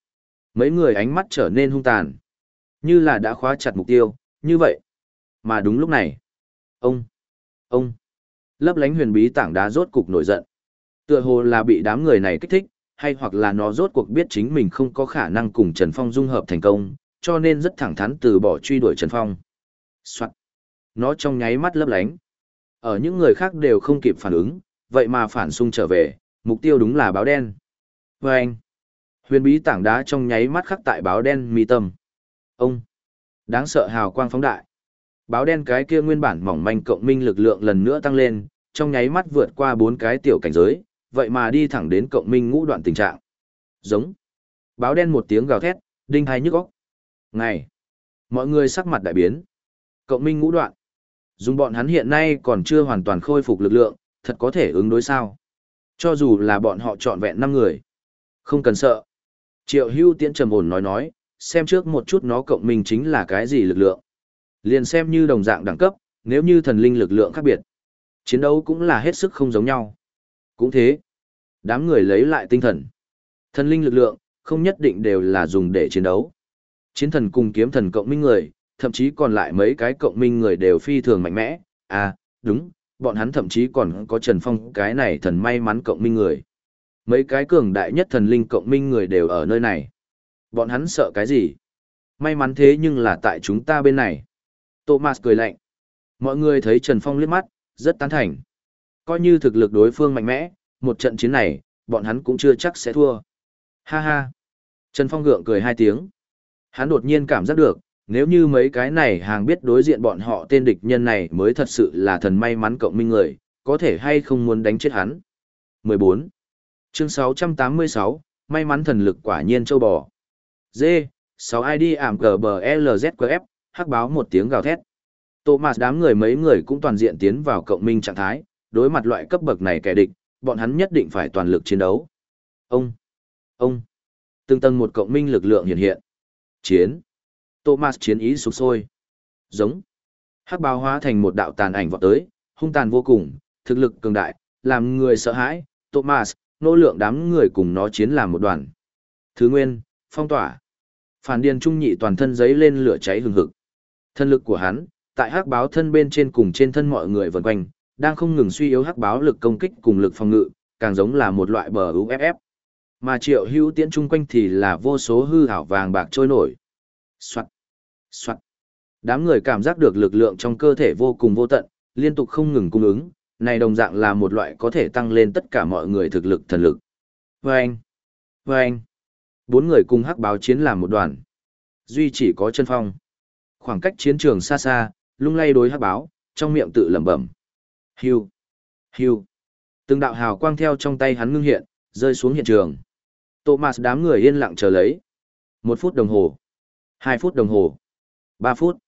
Mấy người ánh mắt trở nên hung tàn. Như là đã khóa chặt mục tiêu, như vậy. Mà đúng lúc này. Ông. Ông. Lấp lánh huyền bí tảng đá rốt cục nổi giận. Tựa hồ là bị đám người này kích thích, hay hoặc là nó rốt cuộc biết chính mình không có khả năng cùng Trần Phong dung hợp thành công, cho nên rất thẳng thắn từ bỏ truy đuổi Trần Phong. Soạn. Nó trong nháy mắt lấp lánh. Ở những người khác đều không kịp phản ứng, vậy mà phản xung trở về, mục tiêu đúng là báo đen. Và anh, huyền bí tảng đá trong nháy mắt khắc tại báo đen mi tâm. Ông, đáng sợ hào quang phóng đại. Báo đen cái kia nguyên bản mỏng manh cộng minh lực lượng lần nữa tăng lên, trong nháy mắt vượt qua bốn cái tiểu cảnh giới, vậy mà đi thẳng đến cộng minh ngũ đoạn tình trạng. Giống. Báo đen một tiếng gào thét, đinh hai nhức óc. Ngày. Mọi người sắc mặt đại biến. Cộng minh ngũ đoạn. Dùng bọn hắn hiện nay còn chưa hoàn toàn khôi phục lực lượng, thật có thể ứng đối sao. Cho dù là bọn họ chọn vẹn 5 người. Không cần sợ. Triệu hưu tiễn trầm ổn nói nói, xem trước một chút nó cộng minh chính là cái gì lực lượng. Liền xem như đồng dạng đẳng cấp, nếu như thần linh lực lượng khác biệt. Chiến đấu cũng là hết sức không giống nhau. Cũng thế. Đám người lấy lại tinh thần. Thần linh lực lượng, không nhất định đều là dùng để chiến đấu. Chiến thần cùng kiếm thần cộng minh người, thậm chí còn lại mấy cái cộng minh người đều phi thường mạnh mẽ. À, đúng, bọn hắn thậm chí còn có Trần Phong cái này thần may mắn cộng minh người. Mấy cái cường đại nhất thần linh cộng minh người đều ở nơi này. Bọn hắn sợ cái gì? May mắn thế nhưng là tại chúng ta bên này. Thomas cười lạnh. Mọi người thấy Trần Phong liếc mắt, rất tán thành. Coi như thực lực đối phương mạnh mẽ, một trận chiến này, bọn hắn cũng chưa chắc sẽ thua. Ha ha. Trần Phong gượng cười hai tiếng. Hắn đột nhiên cảm giác được, nếu như mấy cái này hàng biết đối diện bọn họ tên địch nhân này mới thật sự là thần may mắn cộng minh người, có thể hay không muốn đánh chết hắn. 14. Chương 686, may mắn thần lực quả nhiên châu bò. D. 6 ID ảm GBLZQF, hắc báo một tiếng gào thét. Thomas đám người mấy người cũng toàn diện tiến vào cộng minh trạng thái, đối mặt loại cấp bậc này kẻ địch, bọn hắn nhất định phải toàn lực chiến đấu. Ông, ông, từng tầng một cộng minh lực lượng hiện hiện. Chiến. Thomas chiến ý sục sôi. Giống. Hắc báo hóa thành một đạo tàn ảnh vọt tới, hung tàn vô cùng, thực lực cường đại, làm người sợ hãi. Thomas, nô lượng đám người cùng nó chiến làm một đoàn. Thứ nguyên, phong tỏa. Phản điền trung nhị toàn thân giấy lên lửa cháy hừng hực. Thân lực của hắn, tại hắc báo thân bên trên cùng trên thân mọi người vần quanh, đang không ngừng suy yếu hắc báo lực công kích cùng lực phòng ngự, càng giống là một loại bờ UFF. Mà triệu hữu tiễn chung quanh thì là vô số hư hảo vàng bạc trôi nổi. Soạn, soạn. Đám người cảm giác được lực lượng trong cơ thể vô cùng vô tận, liên tục không ngừng cung ứng, này đồng dạng là một loại có thể tăng lên tất cả mọi người thực lực thần lực. Vâng! Vâng! Bốn người cùng hắc báo chiến làm một đoàn. Duy chỉ có chân phong. Khoảng cách chiến trường xa xa, lung lay đối hắc báo, trong miệng tự lẩm bẩm. Hiu! Hiu! Từng đạo hào quang theo trong tay hắn ngưng hiện, rơi xuống hiện trường. Thomas đám người yên lặng chờ lấy. Một phút đồng hồ. Hai phút đồng hồ. Ba phút.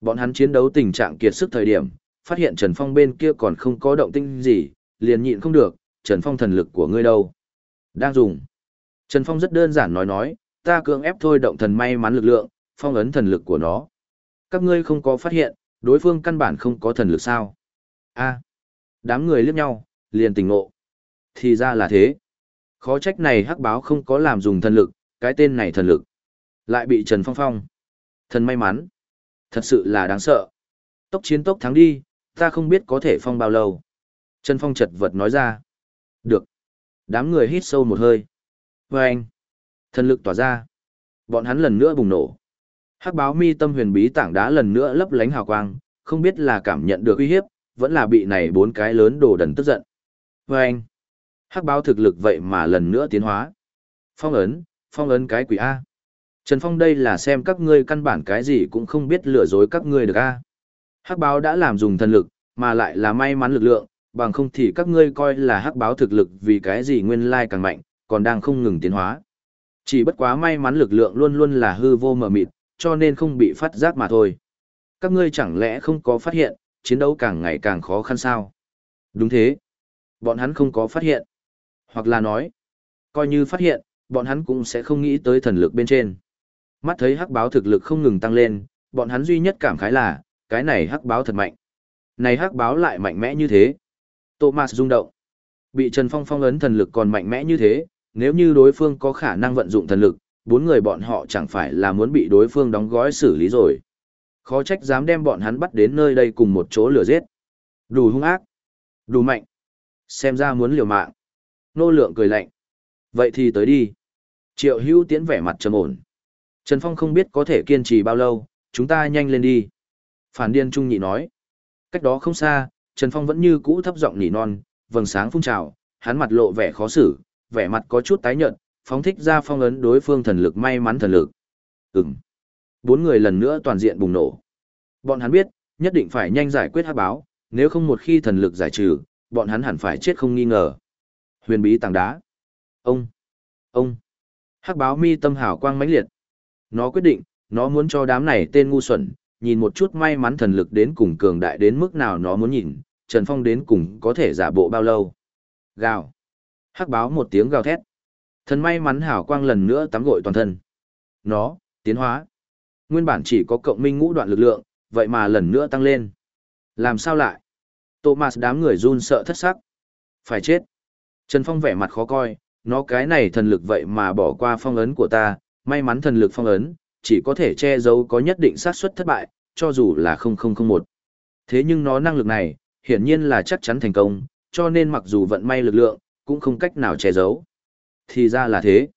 Bọn hắn chiến đấu tình trạng kiệt sức thời điểm, phát hiện Trần Phong bên kia còn không có động tinh gì, liền nhịn không được, Trần Phong thần lực của ngươi đâu? Đang dùng. Trần Phong rất đơn giản nói nói, ta cưỡng ép thôi động thần may mắn lực lượng, phong ấn thần lực của nó. Các ngươi không có phát hiện, đối phương căn bản không có thần lực sao? A. Đám người liếc nhau, liền tỉnh ngộ. Thì ra là thế. Khó trách này hắc báo không có làm dùng thần lực, cái tên này thần lực. Lại bị Trần Phong phong. Thần may mắn. Thật sự là đáng sợ. Tốc chiến tốc thắng đi, ta không biết có thể phong bao lâu. Trần Phong chật vật nói ra. Được. Đám người hít sâu một hơi. Và anh. Thần lực tỏa ra. Bọn hắn lần nữa bùng nổ. Hắc báo mi tâm huyền bí tảng đá lần nữa lấp lánh hào quang, không biết là cảm nhận được uy hiếp, vẫn là bị này bốn cái lớn đồ đần tức giận. Và anh. Hắc báo thực lực vậy mà lần nữa tiến hóa. Phong ấn, phong ấn cái quỷ A. Trần Phong đây là xem các ngươi căn bản cái gì cũng không biết lừa dối các ngươi được A. Hắc báo đã làm dùng thần lực, mà lại là may mắn lực lượng, bằng không thì các ngươi coi là hắc báo thực lực vì cái gì nguyên lai càng mạnh, còn đang không ngừng tiến hóa. Chỉ bất quá may mắn lực lượng luôn luôn là hư vô mờ mịt, cho nên không bị phát giác mà thôi. Các ngươi chẳng lẽ không có phát hiện, chiến đấu càng ngày càng khó khăn sao? Đúng thế. Bọn hắn không có phát hiện. Hoặc là nói, coi như phát hiện, bọn hắn cũng sẽ không nghĩ tới thần lực bên trên. Mắt thấy hắc báo thực lực không ngừng tăng lên, bọn hắn duy nhất cảm khái là, cái này hắc báo thật mạnh. Này hắc báo lại mạnh mẽ như thế. Thomas rung động. Bị Trần Phong phong ấn thần lực còn mạnh mẽ như thế, nếu như đối phương có khả năng vận dụng thần lực, bốn người bọn họ chẳng phải là muốn bị đối phương đóng gói xử lý rồi. Khó trách dám đem bọn hắn bắt đến nơi đây cùng một chỗ lửa giết. Đủ hung ác. Đủ mạnh. Xem ra muốn liều mạng. Nô lượng cười lạnh. Vậy thì tới đi. Triệu hữu tiến vẻ mặt trầm ổn. Trần Phong không biết có thể kiên trì bao lâu, chúng ta nhanh lên đi. Phản điên trung nhị nói. Cách đó không xa, Trần Phong vẫn như cũ thấp giọng nỉ non, vầng sáng phun trào, hắn mặt lộ vẻ khó xử, vẻ mặt có chút tái nhợt, phóng thích ra phong ấn đối phương thần lực may mắn thần lực. Ừm. Bốn người lần nữa toàn diện bùng nổ. Bọn hắn biết, nhất định phải nhanh giải quyết hắc báo, nếu không một khi thần lực giải trừ, bọn hắn hẳn phải chết không nghi ngờ. Huyền bí tảng đá. Ông. Ông. Hắc báo mi tâm hào quang mãnh liệt. Nó quyết định, nó muốn cho đám này tên ngu xuẩn, nhìn một chút may mắn thần lực đến cùng cường đại đến mức nào nó muốn nhìn, Trần Phong đến cùng có thể giả bộ bao lâu. Gào. Hắc báo một tiếng gào thét. Thần may mắn hào quang lần nữa tắm gội toàn thân. Nó, tiến hóa. Nguyên bản chỉ có cộng minh ngũ đoạn lực lượng, vậy mà lần nữa tăng lên. Làm sao lại? Thomas đám người run sợ thất sắc. Phải chết. Trần Phong vẻ mặt khó coi, nó cái này thần lực vậy mà bỏ qua phong ấn của ta, may mắn thần lực phong ấn, chỉ có thể che giấu có nhất định xác suất thất bại, cho dù là 0001. Thế nhưng nó năng lực này, hiển nhiên là chắc chắn thành công, cho nên mặc dù vận may lực lượng, cũng không cách nào che giấu. Thì ra là thế.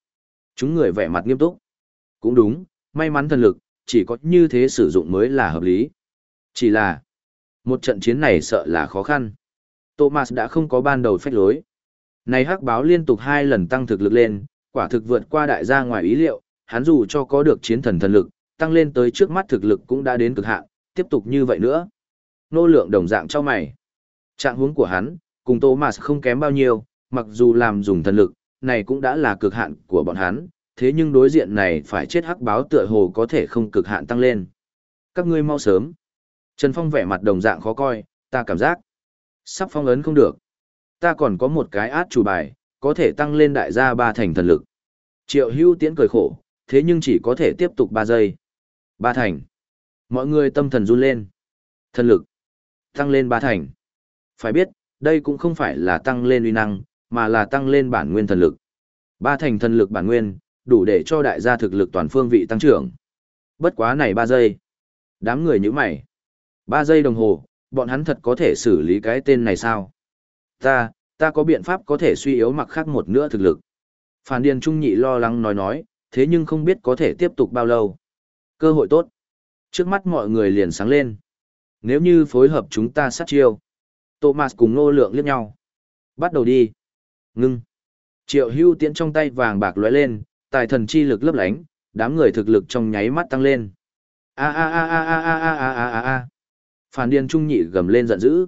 Chúng người vẻ mặt nghiêm túc. Cũng đúng, may mắn thần lực, chỉ có như thế sử dụng mới là hợp lý. Chỉ là, một trận chiến này sợ là khó khăn. Thomas đã không có ban đầu phách lối. Này hắc báo liên tục hai lần tăng thực lực lên, quả thực vượt qua đại gia ngoài ý liệu, hắn dù cho có được chiến thần thần lực, tăng lên tới trước mắt thực lực cũng đã đến cực hạn, tiếp tục như vậy nữa. Nô lượng đồng dạng cho mày. Trạng huống của hắn, cùng Thomas không kém bao nhiêu, mặc dù làm dùng thần lực, này cũng đã là cực hạn của bọn hắn, thế nhưng đối diện này phải chết hắc báo tựa hồ có thể không cực hạn tăng lên. Các ngươi mau sớm. Trần Phong vẻ mặt đồng dạng khó coi, ta cảm giác. Sắp phong ấn không được. Ta còn có một cái át chủ bài, có thể tăng lên đại gia ba thành thần lực. Triệu hưu tiễn cười khổ, thế nhưng chỉ có thể tiếp tục ba giây. Ba thành. Mọi người tâm thần run lên. Thần lực. Tăng lên ba thành. Phải biết, đây cũng không phải là tăng lên uy năng, mà là tăng lên bản nguyên thần lực. Ba thành thần lực bản nguyên, đủ để cho đại gia thực lực toàn phương vị tăng trưởng. Bất quá này ba giây. Đám người như mày. Ba giây đồng hồ, bọn hắn thật có thể xử lý cái tên này sao? Ta, ta có biện pháp có thể suy yếu mặc khác một nửa thực lực. Phản Điền Trung Nhị lo lắng nói nói, thế nhưng không biết có thể tiếp tục bao lâu. Cơ hội tốt. Trước mắt mọi người liền sáng lên. Nếu như phối hợp chúng ta sát chiêu. Thomas cùng nô lượng liếc nhau. Bắt đầu đi. Ngưng. Triệu hưu tiễn trong tay vàng bạc lóe lên, tài thần chi lực lấp lánh, đám người thực lực trong nháy mắt tăng lên. A a a a a a a a a a. Phản điền trung nhị gầm lên giận dữ.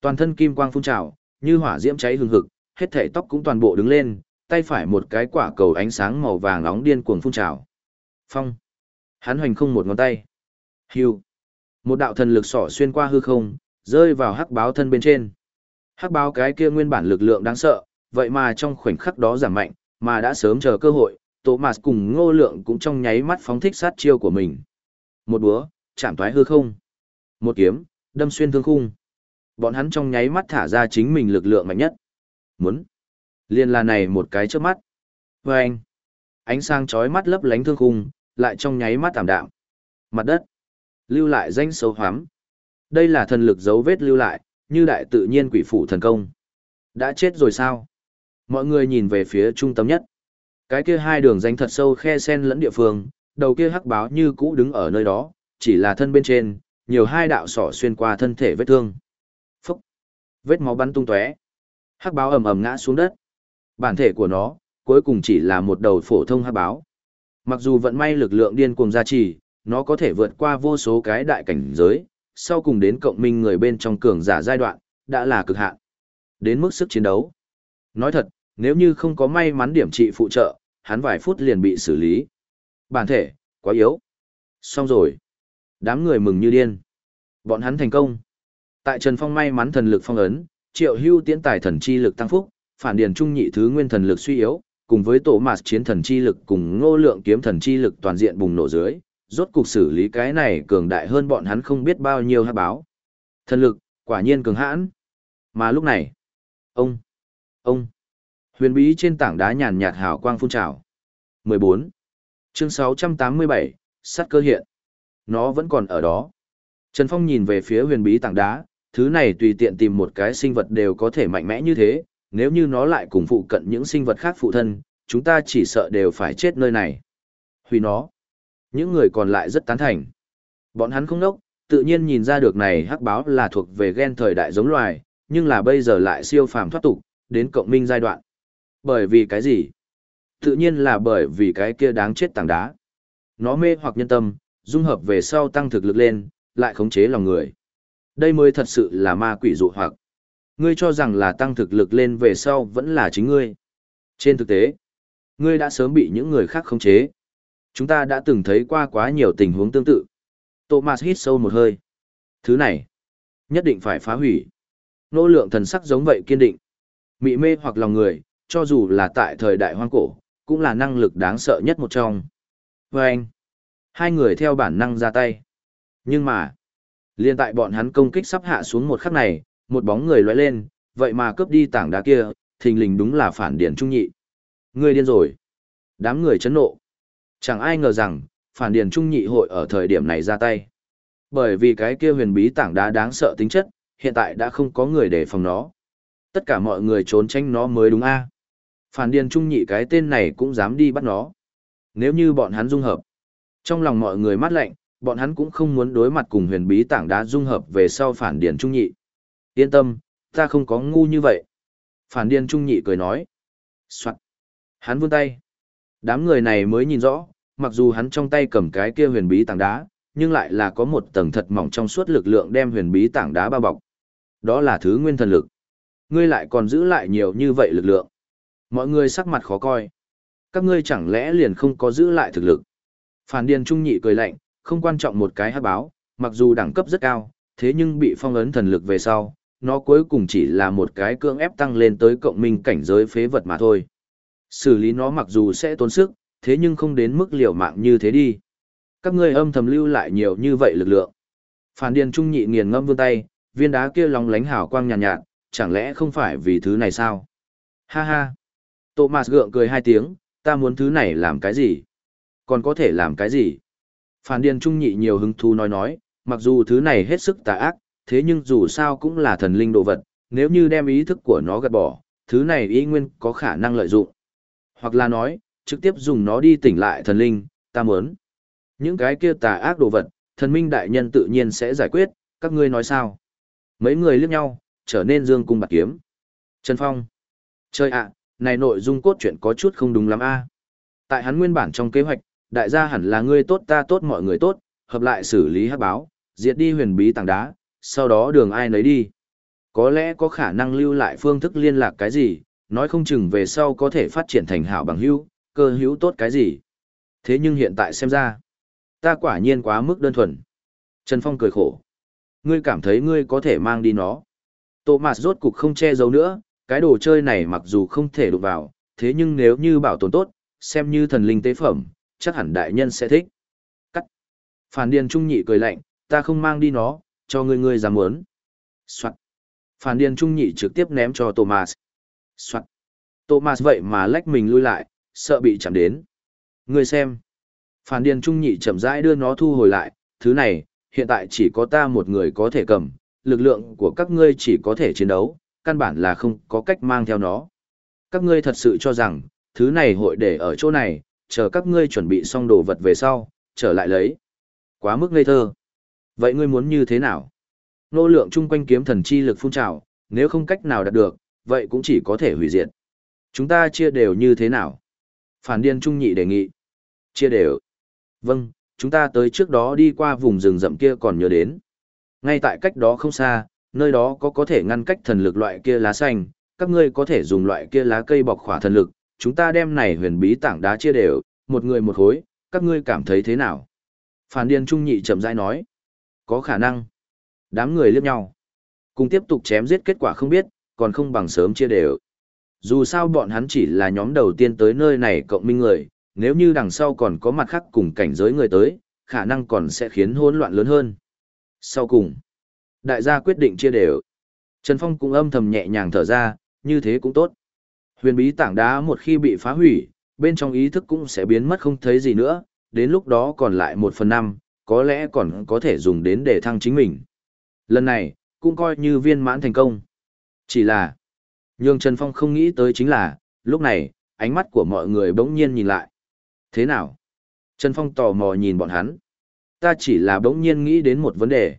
Toàn thân kim quang phun trào, như hỏa diễm cháy hừng hực, hết thảy tóc cũng toàn bộ đứng lên, tay phải một cái quả cầu ánh sáng màu vàng nóng điên cuồng phun trào. Phong. Hắn hoành không một ngón tay. Hưu. Một đạo thần lực xỏ xuyên qua hư không, rơi vào hắc báo thân bên trên. Hắc báo cái kia nguyên bản lực lượng đáng sợ, vậy mà trong khoảnh khắc đó giảm mạnh, mà đã sớm chờ cơ hội, Thomas cùng ngô lượng cũng trong nháy mắt phóng thích sát chiêu của mình. Một búa, chạm toái hư không. Một kiếm, đâm xuyên thương khung. Bọn hắn trong nháy mắt thả ra chính mình lực lượng mạnh nhất. Muốn. Liên là này một cái trước mắt. Và anh, ánh sáng chói mắt lấp lánh thương khung, lại trong nháy mắt tạm đạm. Mặt đất, lưu lại danh sâu hoắm. Đây là thần lực dấu vết lưu lại, như đại tự nhiên quỷ phủ thần công. Đã chết rồi sao? Mọi người nhìn về phía trung tâm nhất. Cái kia hai đường danh thật sâu khe sen lẫn địa phương, đầu kia hắc báo như cũ đứng ở nơi đó, chỉ là thân bên trên, nhiều hai đạo sỏ xuyên qua thân thể vết thương. Vết máu bắn tung tóe. Hắc báo ầm ầm ngã xuống đất. Bản thể của nó, cuối cùng chỉ là một đầu phổ thông hắc báo. Mặc dù vận may lực lượng điên cuồng gia trì, nó có thể vượt qua vô số cái đại cảnh giới, sau cùng đến cộng minh người bên trong cường giả giai đoạn, đã là cực hạn. Đến mức sức chiến đấu. Nói thật, nếu như không có may mắn điểm trị phụ trợ, hắn vài phút liền bị xử lý. Bản thể, quá yếu. Xong rồi. Đám người mừng như điên. Bọn hắn thành công. Tại Trần Phong may mắn thần lực phong ấn, triệu hưu tiến tài thần chi lực tăng phúc, phản điền trung nhị thứ nguyên thần lực suy yếu, cùng với tổ mạt chiến thần chi lực cùng ngô lượng kiếm thần chi lực toàn diện bùng nổ dưới, rốt cục xử lý cái này cường đại hơn bọn hắn không biết bao nhiêu hát báo. Thần lực, quả nhiên cường hãn. Mà lúc này, ông, ông, huyền bí trên tảng đá nhàn nhạt hào quang phun trào. 14. Chương 687, sắt cơ hiện. Nó vẫn còn ở đó. Trần Phong nhìn về phía huyền bí tảng đá, thứ này tùy tiện tìm một cái sinh vật đều có thể mạnh mẽ như thế, nếu như nó lại cùng phụ cận những sinh vật khác phụ thân, chúng ta chỉ sợ đều phải chết nơi này. Hủy nó. Những người còn lại rất tán thành. Bọn hắn không nốc, tự nhiên nhìn ra được này hắc báo là thuộc về gen thời đại giống loài, nhưng là bây giờ lại siêu phàm thoát tục, đến cộng minh giai đoạn. Bởi vì cái gì? Tự nhiên là bởi vì cái kia đáng chết tảng đá. Nó mê hoặc nhân tâm, dung hợp về sau tăng thực lực lên, lại khống chế lòng người. Đây mới thật sự là ma quỷ dụ hoặc. Ngươi cho rằng là tăng thực lực lên về sau vẫn là chính ngươi. Trên thực tế, ngươi đã sớm bị những người khác khống chế. Chúng ta đã từng thấy qua quá nhiều tình huống tương tự. Thomas hít sâu một hơi. Thứ này, nhất định phải phá hủy. Nô lượng thần sắc giống vậy kiên định. Mị mê hoặc lòng người, cho dù là tại thời đại hoang cổ, cũng là năng lực đáng sợ nhất một trong. Và anh, hai người theo bản năng ra tay. Nhưng mà, liên tại bọn hắn công kích sắp hạ xuống một khắc này, một bóng người lóe lên, vậy mà cướp đi tảng đá kia, thình lình đúng là phản điển trung nhị. Người điên rồi. Đám người chấn nộ. Chẳng ai ngờ rằng, phản điển trung nhị hội ở thời điểm này ra tay. Bởi vì cái kia huyền bí tảng đá đáng sợ tính chất, hiện tại đã không có người để phòng nó. Tất cả mọi người trốn tránh nó mới đúng a. Phản điền trung nhị cái tên này cũng dám đi bắt nó. Nếu như bọn hắn dung hợp. Trong lòng mọi người mát lạnh, bọn hắn cũng không muốn đối mặt cùng huyền bí tảng đá dung hợp về sau phản điền trung nhị. Yên tâm, ta không có ngu như vậy. Phản điền trung nhị cười nói. Soạn. Hắn vươn tay. Đám người này mới nhìn rõ, mặc dù hắn trong tay cầm cái kia huyền bí tảng đá, nhưng lại là có một tầng thật mỏng trong suốt lực lượng đem huyền bí tảng đá bao bọc. Đó là thứ nguyên thần lực. Ngươi lại còn giữ lại nhiều như vậy lực lượng. Mọi người sắc mặt khó coi. Các ngươi chẳng lẽ liền không có giữ lại thực lực. Phản Điền Trung Nhị cười lạnh, không quan trọng một cái hát báo, mặc dù đẳng cấp rất cao, thế nhưng bị phong ấn thần lực về sau, nó cuối cùng chỉ là một cái cưỡng ép tăng lên tới cộng minh cảnh giới phế vật mà thôi. Xử lý nó mặc dù sẽ tốn sức, thế nhưng không đến mức liều mạng như thế đi. Các ngươi âm thầm lưu lại nhiều như vậy lực lượng. Phản Điền Trung Nhị nghiền ngâm vươn tay, viên đá kia lóng lánh hào quang nhàn nhạt, nhạt, chẳng lẽ không phải vì thứ này sao? Ha ha. Thomas gượng cười hai tiếng, ta muốn thứ này làm cái gì? Còn có thể làm cái gì? Phản Điền Trung nhị nhiều hứng thú nói nói, mặc dù thứ này hết sức tà ác, thế nhưng dù sao cũng là thần linh đồ vật, nếu như đem ý thức của nó gạt bỏ, thứ này ý nguyên có khả năng lợi dụng. Hoặc là nói, trực tiếp dùng nó đi tỉnh lại thần linh, ta muốn. Những cái kia tà ác đồ vật, thần minh đại nhân tự nhiên sẽ giải quyết, các ngươi nói sao? Mấy người liếc nhau, trở nên dương cung bạc kiếm. Trần Phong. Chơi ạ, này nội dung cốt truyện có chút không đúng lắm a. Tại hắn nguyên bản trong kế hoạch, đại gia hẳn là ngươi tốt ta tốt mọi người tốt, hợp lại xử lý hắc báo, diệt đi huyền bí tảng đá, sau đó đường ai nấy đi. Có lẽ có khả năng lưu lại phương thức liên lạc cái gì, nói không chừng về sau có thể phát triển thành hảo bằng hữu, cơ hữu tốt cái gì. Thế nhưng hiện tại xem ra, ta quả nhiên quá mức đơn thuần. Trần Phong cười khổ. Ngươi cảm thấy ngươi có thể mang đi nó. Tô Mạt rốt cục không che giấu nữa, cái đồ chơi này mặc dù không thể đụng vào, thế nhưng nếu như bảo tồn tốt, xem như thần linh tế phẩm, chắc hẳn đại nhân sẽ thích. Cắt. Phản Điền Trung Nhị cười lạnh, ta không mang đi nó, cho ngươi ngươi dám muốn. Soạn. Phản Điền Trung Nhị trực tiếp ném cho Thomas. Soạn. Thomas vậy mà lách mình lui lại, sợ bị chạm đến. ngươi xem. Phản điền trung nhị chậm rãi đưa nó thu hồi lại, thứ này, hiện tại chỉ có ta một người có thể cầm, lực lượng của các ngươi chỉ có thể chiến đấu, căn bản là không có cách mang theo nó. Các ngươi thật sự cho rằng, thứ này hội để ở chỗ này, chờ các ngươi chuẩn bị xong đồ vật về sau, trở lại lấy. Quá mức ngây thơ. Vậy ngươi muốn như thế nào? Nô lượng chung quanh kiếm thần chi lực phun trào, nếu không cách nào đạt được, vậy cũng chỉ có thể hủy diệt. Chúng ta chia đều như thế nào? Phản điên trung nhị đề nghị. Chia đều. Vâng, chúng ta tới trước đó đi qua vùng rừng rậm kia còn nhớ đến. Ngay tại cách đó không xa, nơi đó có có thể ngăn cách thần lực loại kia lá xanh, các ngươi có thể dùng loại kia lá cây bọc khỏa thần lực, chúng ta đem này huyền bí tảng đá chia đều, một người một khối, các ngươi cảm thấy thế nào? Phản điên trung nhị chậm rãi nói. Có khả năng. Đám người liếc nhau. Cùng tiếp tục chém giết kết quả không biết, còn không bằng sớm chia đều. Dù sao bọn hắn chỉ là nhóm đầu tiên tới nơi này cộng minh người, nếu như đằng sau còn có mặt khác cùng cảnh giới người tới, khả năng còn sẽ khiến hỗn loạn lớn hơn. Sau cùng, đại gia quyết định chia đều. Trần Phong cũng âm thầm nhẹ nhàng thở ra, như thế cũng tốt. Huyền bí tảng đá một khi bị phá hủy, bên trong ý thức cũng sẽ biến mất không thấy gì nữa, đến lúc đó còn lại một phần năm, có lẽ còn có thể dùng đến để thăng chính mình. Lần này, cũng coi như viên mãn thành công. Chỉ là, nhường Trần Phong không nghĩ tới chính là, lúc này, ánh mắt của mọi người bỗng nhiên nhìn lại. Thế nào? Trần Phong tò mò nhìn bọn hắn. Ta chỉ là bỗng nhiên nghĩ đến một vấn đề.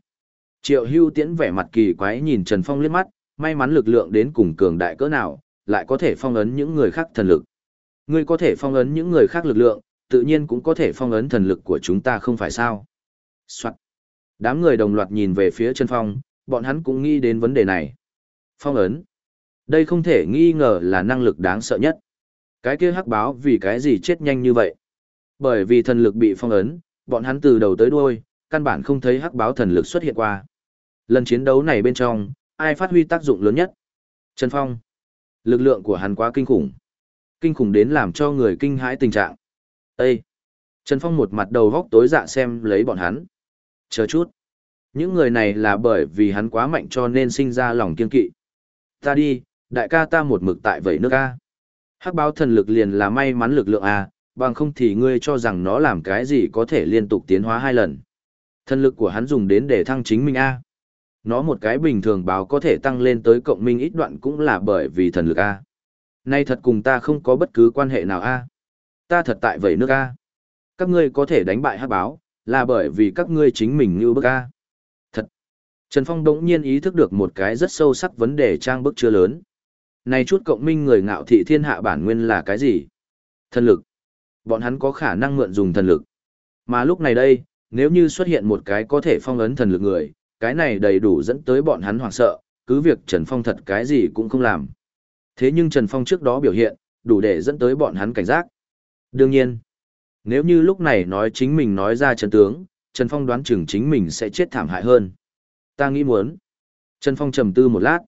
Triệu hưu tiễn vẻ mặt kỳ quái nhìn Trần Phong liếc mắt, may mắn lực lượng đến cùng cường đại cỡ nào, lại có thể phong ấn những người khác thần lực. Ngươi có thể phong ấn những người khác lực lượng, tự nhiên cũng có thể phong ấn thần lực của chúng ta không phải sao. Soạn. Đám người đồng loạt nhìn về phía Trần Phong, bọn hắn cũng nghĩ đến vấn đề này. Phong ấn. Đây không thể nghi ngờ là năng lực đáng sợ nhất. Cái kia hắc báo vì cái gì chết nhanh như vậy? Bởi vì thần lực bị phong ấn, bọn hắn từ đầu tới đuôi, căn bản không thấy hắc báo thần lực xuất hiện qua. Lần chiến đấu này bên trong, ai phát huy tác dụng lớn nhất? Trần Phong. Lực lượng của hắn quá kinh khủng. Kinh khủng đến làm cho người kinh hãi tình trạng. Ê! Trần Phong một mặt đầu góc tối dạ xem lấy bọn hắn. Chờ chút. Những người này là bởi vì hắn quá mạnh cho nên sinh ra lòng kiên kỵ. Ta đi, đại ca ta một mực tại vậy nước A. Hắc báo thần lực liền là may mắn lực lượng A, bằng không thì ngươi cho rằng nó làm cái gì có thể liên tục tiến hóa hai lần. Thần lực của hắn dùng đến để thăng chính mình A. Nó một cái bình thường báo có thể tăng lên tới cộng minh ít đoạn cũng là bởi vì thần lực A. Nay thật cùng ta không có bất cứ quan hệ nào A. Ta thật tại vậy nước A. Các ngươi có thể đánh bại hắc báo, là bởi vì các ngươi chính mình như bức A. Thật. Trần Phong đống nhiên ý thức được một cái rất sâu sắc vấn đề trang bức chưa lớn. Này chút cộng minh người ngạo thị thiên hạ bản nguyên là cái gì? Thần lực. Bọn hắn có khả năng mượn dùng thần lực. Mà lúc này đây, nếu như xuất hiện một cái có thể phong ấn thần lực người, cái này đầy đủ dẫn tới bọn hắn hoảng sợ, cứ việc Trần Phong thật cái gì cũng không làm. Thế nhưng Trần Phong trước đó biểu hiện, đủ để dẫn tới bọn hắn cảnh giác. Đương nhiên, nếu như lúc này nói chính mình nói ra Trần Tướng, Trần Phong đoán chừng chính mình sẽ chết thảm hại hơn. Ta nghĩ muốn. Trần Phong trầm tư một lát.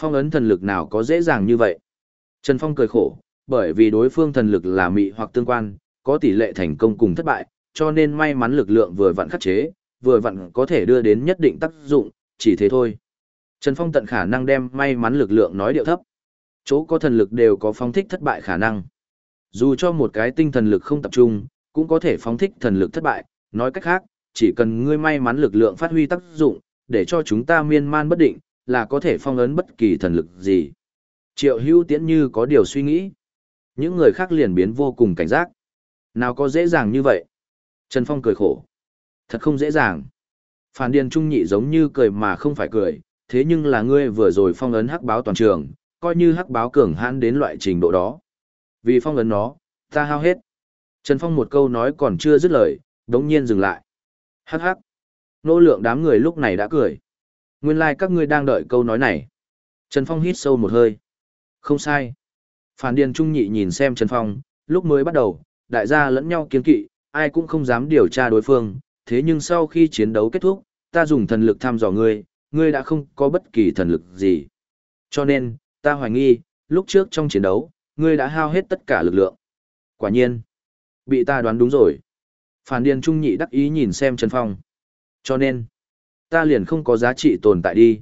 Phong ấn thần lực nào có dễ dàng như vậy? Trần Phong cười khổ, bởi vì đối phương thần lực là mị hoặc tương quan, có tỷ lệ thành công cùng thất bại, cho nên may mắn lực lượng vừa vặn khắc chế, vừa vặn có thể đưa đến nhất định tác dụng, chỉ thế thôi. Trần Phong tận khả năng đem may mắn lực lượng nói điệu thấp. Chỗ có thần lực đều có phóng thích thất bại khả năng. Dù cho một cái tinh thần lực không tập trung, cũng có thể phóng thích thần lực thất bại, nói cách khác, chỉ cần ngươi may mắn lực lượng phát huy tác dụng, để cho chúng ta miên man bất định, là có thể phong ấn bất kỳ thần lực gì. Triệu hưu tiễn như có điều suy nghĩ. Những người khác liền biến vô cùng cảnh giác. Nào có dễ dàng như vậy? Trần Phong cười khổ. Thật không dễ dàng. Phản Điền Trung Nhị giống như cười mà không phải cười, thế nhưng là ngươi vừa rồi phong ấn hắc báo toàn trường, coi như hắc báo cường hãn đến loại trình độ đó. Vì phong ấn nó, ta hao hết. Trần Phong một câu nói còn chưa dứt lời, đống nhiên dừng lại. Hắc hắc. Nô lượng đám người lúc này đã cười. Nguyên lai like các ngươi đang đợi câu nói này. Trần Phong hít sâu một hơi. Không sai. Phản Điền Trung Nhị nhìn xem Trần Phong, lúc mới bắt đầu, đại gia lẫn nhau kiên kỵ, ai cũng không dám điều tra đối phương, thế nhưng sau khi chiến đấu kết thúc, ta dùng thần lực thăm dò ngươi, ngươi đã không có bất kỳ thần lực gì. Cho nên, ta hoài nghi, lúc trước trong chiến đấu, ngươi đã hao hết tất cả lực lượng. Quả nhiên, bị ta đoán đúng rồi. Phản Điền Trung Nhị đắc ý nhìn xem Trần Phong. Cho nên, ta liền không có giá trị tồn tại đi.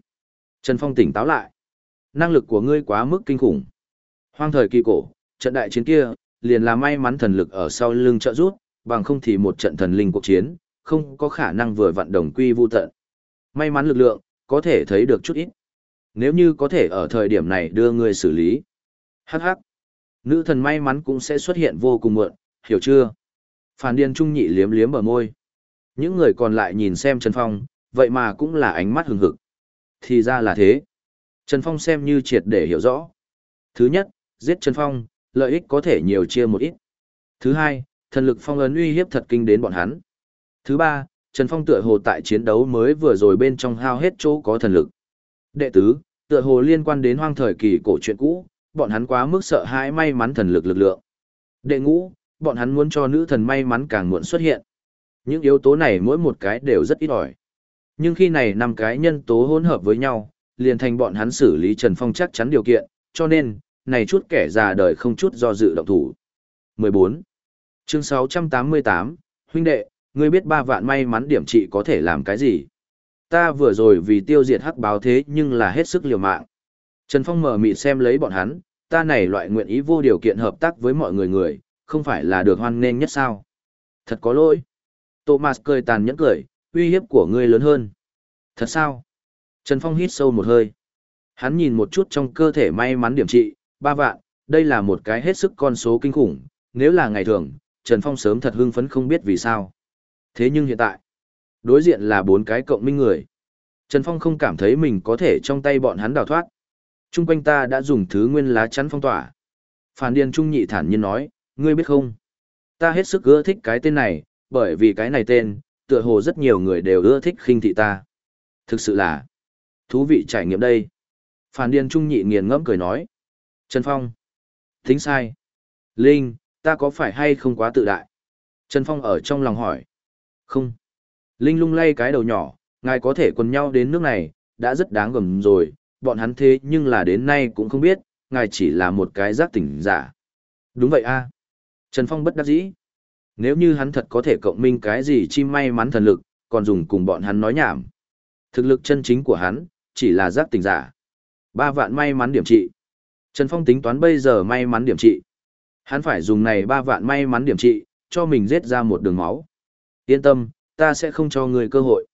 Trần Phong tỉnh táo lại. Năng lực của ngươi quá mức kinh khủng. Hoang thời kỳ cổ, trận đại chiến kia, liền là may mắn thần lực ở sau lưng trợ rút, bằng không thì một trận thần linh cuộc chiến, không có khả năng vừa vận đồng quy vu tận. May mắn lực lượng, có thể thấy được chút ít. Nếu như có thể ở thời điểm này đưa người xử lý. Hắc hắc. Nữ thần may mắn cũng sẽ xuất hiện vô cùng muộn, hiểu chưa? Phản điên trung nhị liếm liếm bờ môi. Những người còn lại nhìn xem Trần Phong, vậy mà cũng là ánh mắt hừng hực. Thì ra là thế. Trần Phong xem như triệt để hiểu rõ. Thứ nhất, giết Trần Phong, lợi ích có thể nhiều chia một ít. Thứ hai, thần lực phong ấn uy hiếp thật kinh đến bọn hắn. Thứ ba, Trần Phong tựa hồ tại chiến đấu mới vừa rồi bên trong hao hết chỗ có thần lực. Đệ tứ, tựa hồ liên quan đến hoang thời kỳ cổ truyện cũ, bọn hắn quá mức sợ hãi may mắn thần lực lực lượng. Đệ ngũ, bọn hắn muốn cho nữ thần may mắn càng muộn xuất hiện. Những yếu tố này mỗi một cái đều rất ít ỏi. Nhưng khi này năm cái nhân tố hỗn hợp với nhau, liền thành bọn hắn xử lý Trần Phong chắc chắn điều kiện, cho nên, này chút kẻ già đời không chút do dự động thủ. 14. Chương 688, huynh đệ, ngươi biết ba vạn may mắn điểm trị có thể làm cái gì? Ta vừa rồi vì tiêu diệt hắc báo thế nhưng là hết sức liều mạng. Trần Phong mở mịt xem lấy bọn hắn, ta này loại nguyện ý vô điều kiện hợp tác với mọi người người, không phải là được hoan nghênh nhất sao? Thật có lỗi. Thomas cười tàn nhẫn cười, uy hiếp của ngươi lớn hơn. Thật sao? Trần Phong hít sâu một hơi. Hắn nhìn một chút trong cơ thể may mắn điểm trị, ba vạn, đây là một cái hết sức con số kinh khủng, nếu là ngày thường, Trần Phong sớm thật hưng phấn không biết vì sao. Thế nhưng hiện tại, đối diện là bốn cái cộng minh người. Trần Phong không cảm thấy mình có thể trong tay bọn hắn đào thoát. Trung quanh ta đã dùng thứ nguyên lá chắn phong tỏa. Phản Điền Trung nhị thản nhiên nói, ngươi biết không? Ta hết sức ưa thích cái tên này, bởi vì cái này tên, tựa hồ rất nhiều người đều ưa thích khinh thị ta. Thực sự là thú vị trải nghiệm đây. Phản Điền Trung nhị nghiền ngẫm cười nói. Trần Phong. Tính sai. Linh, ta có phải hay không quá tự đại? Trần Phong ở trong lòng hỏi. Không. Linh lung lay cái đầu nhỏ, ngài có thể quần nhau đến nước này, đã rất đáng gầm rồi, bọn hắn thế nhưng là đến nay cũng không biết, ngài chỉ là một cái giác tỉnh giả. Đúng vậy a à. Trần Phong bất đắc dĩ. Nếu như hắn thật có thể cộng minh cái gì chi may mắn thần lực, còn dùng cùng bọn hắn nói nhảm. Thực lực chân chính của hắn, chỉ là giác tỉnh giả. Ba vạn may mắn điểm trị. Trần Phong tính toán bây giờ may mắn điểm trị. Hắn phải dùng này ba vạn may mắn điểm trị, cho mình giết ra một đường máu. Yên tâm, ta sẽ không cho người cơ hội.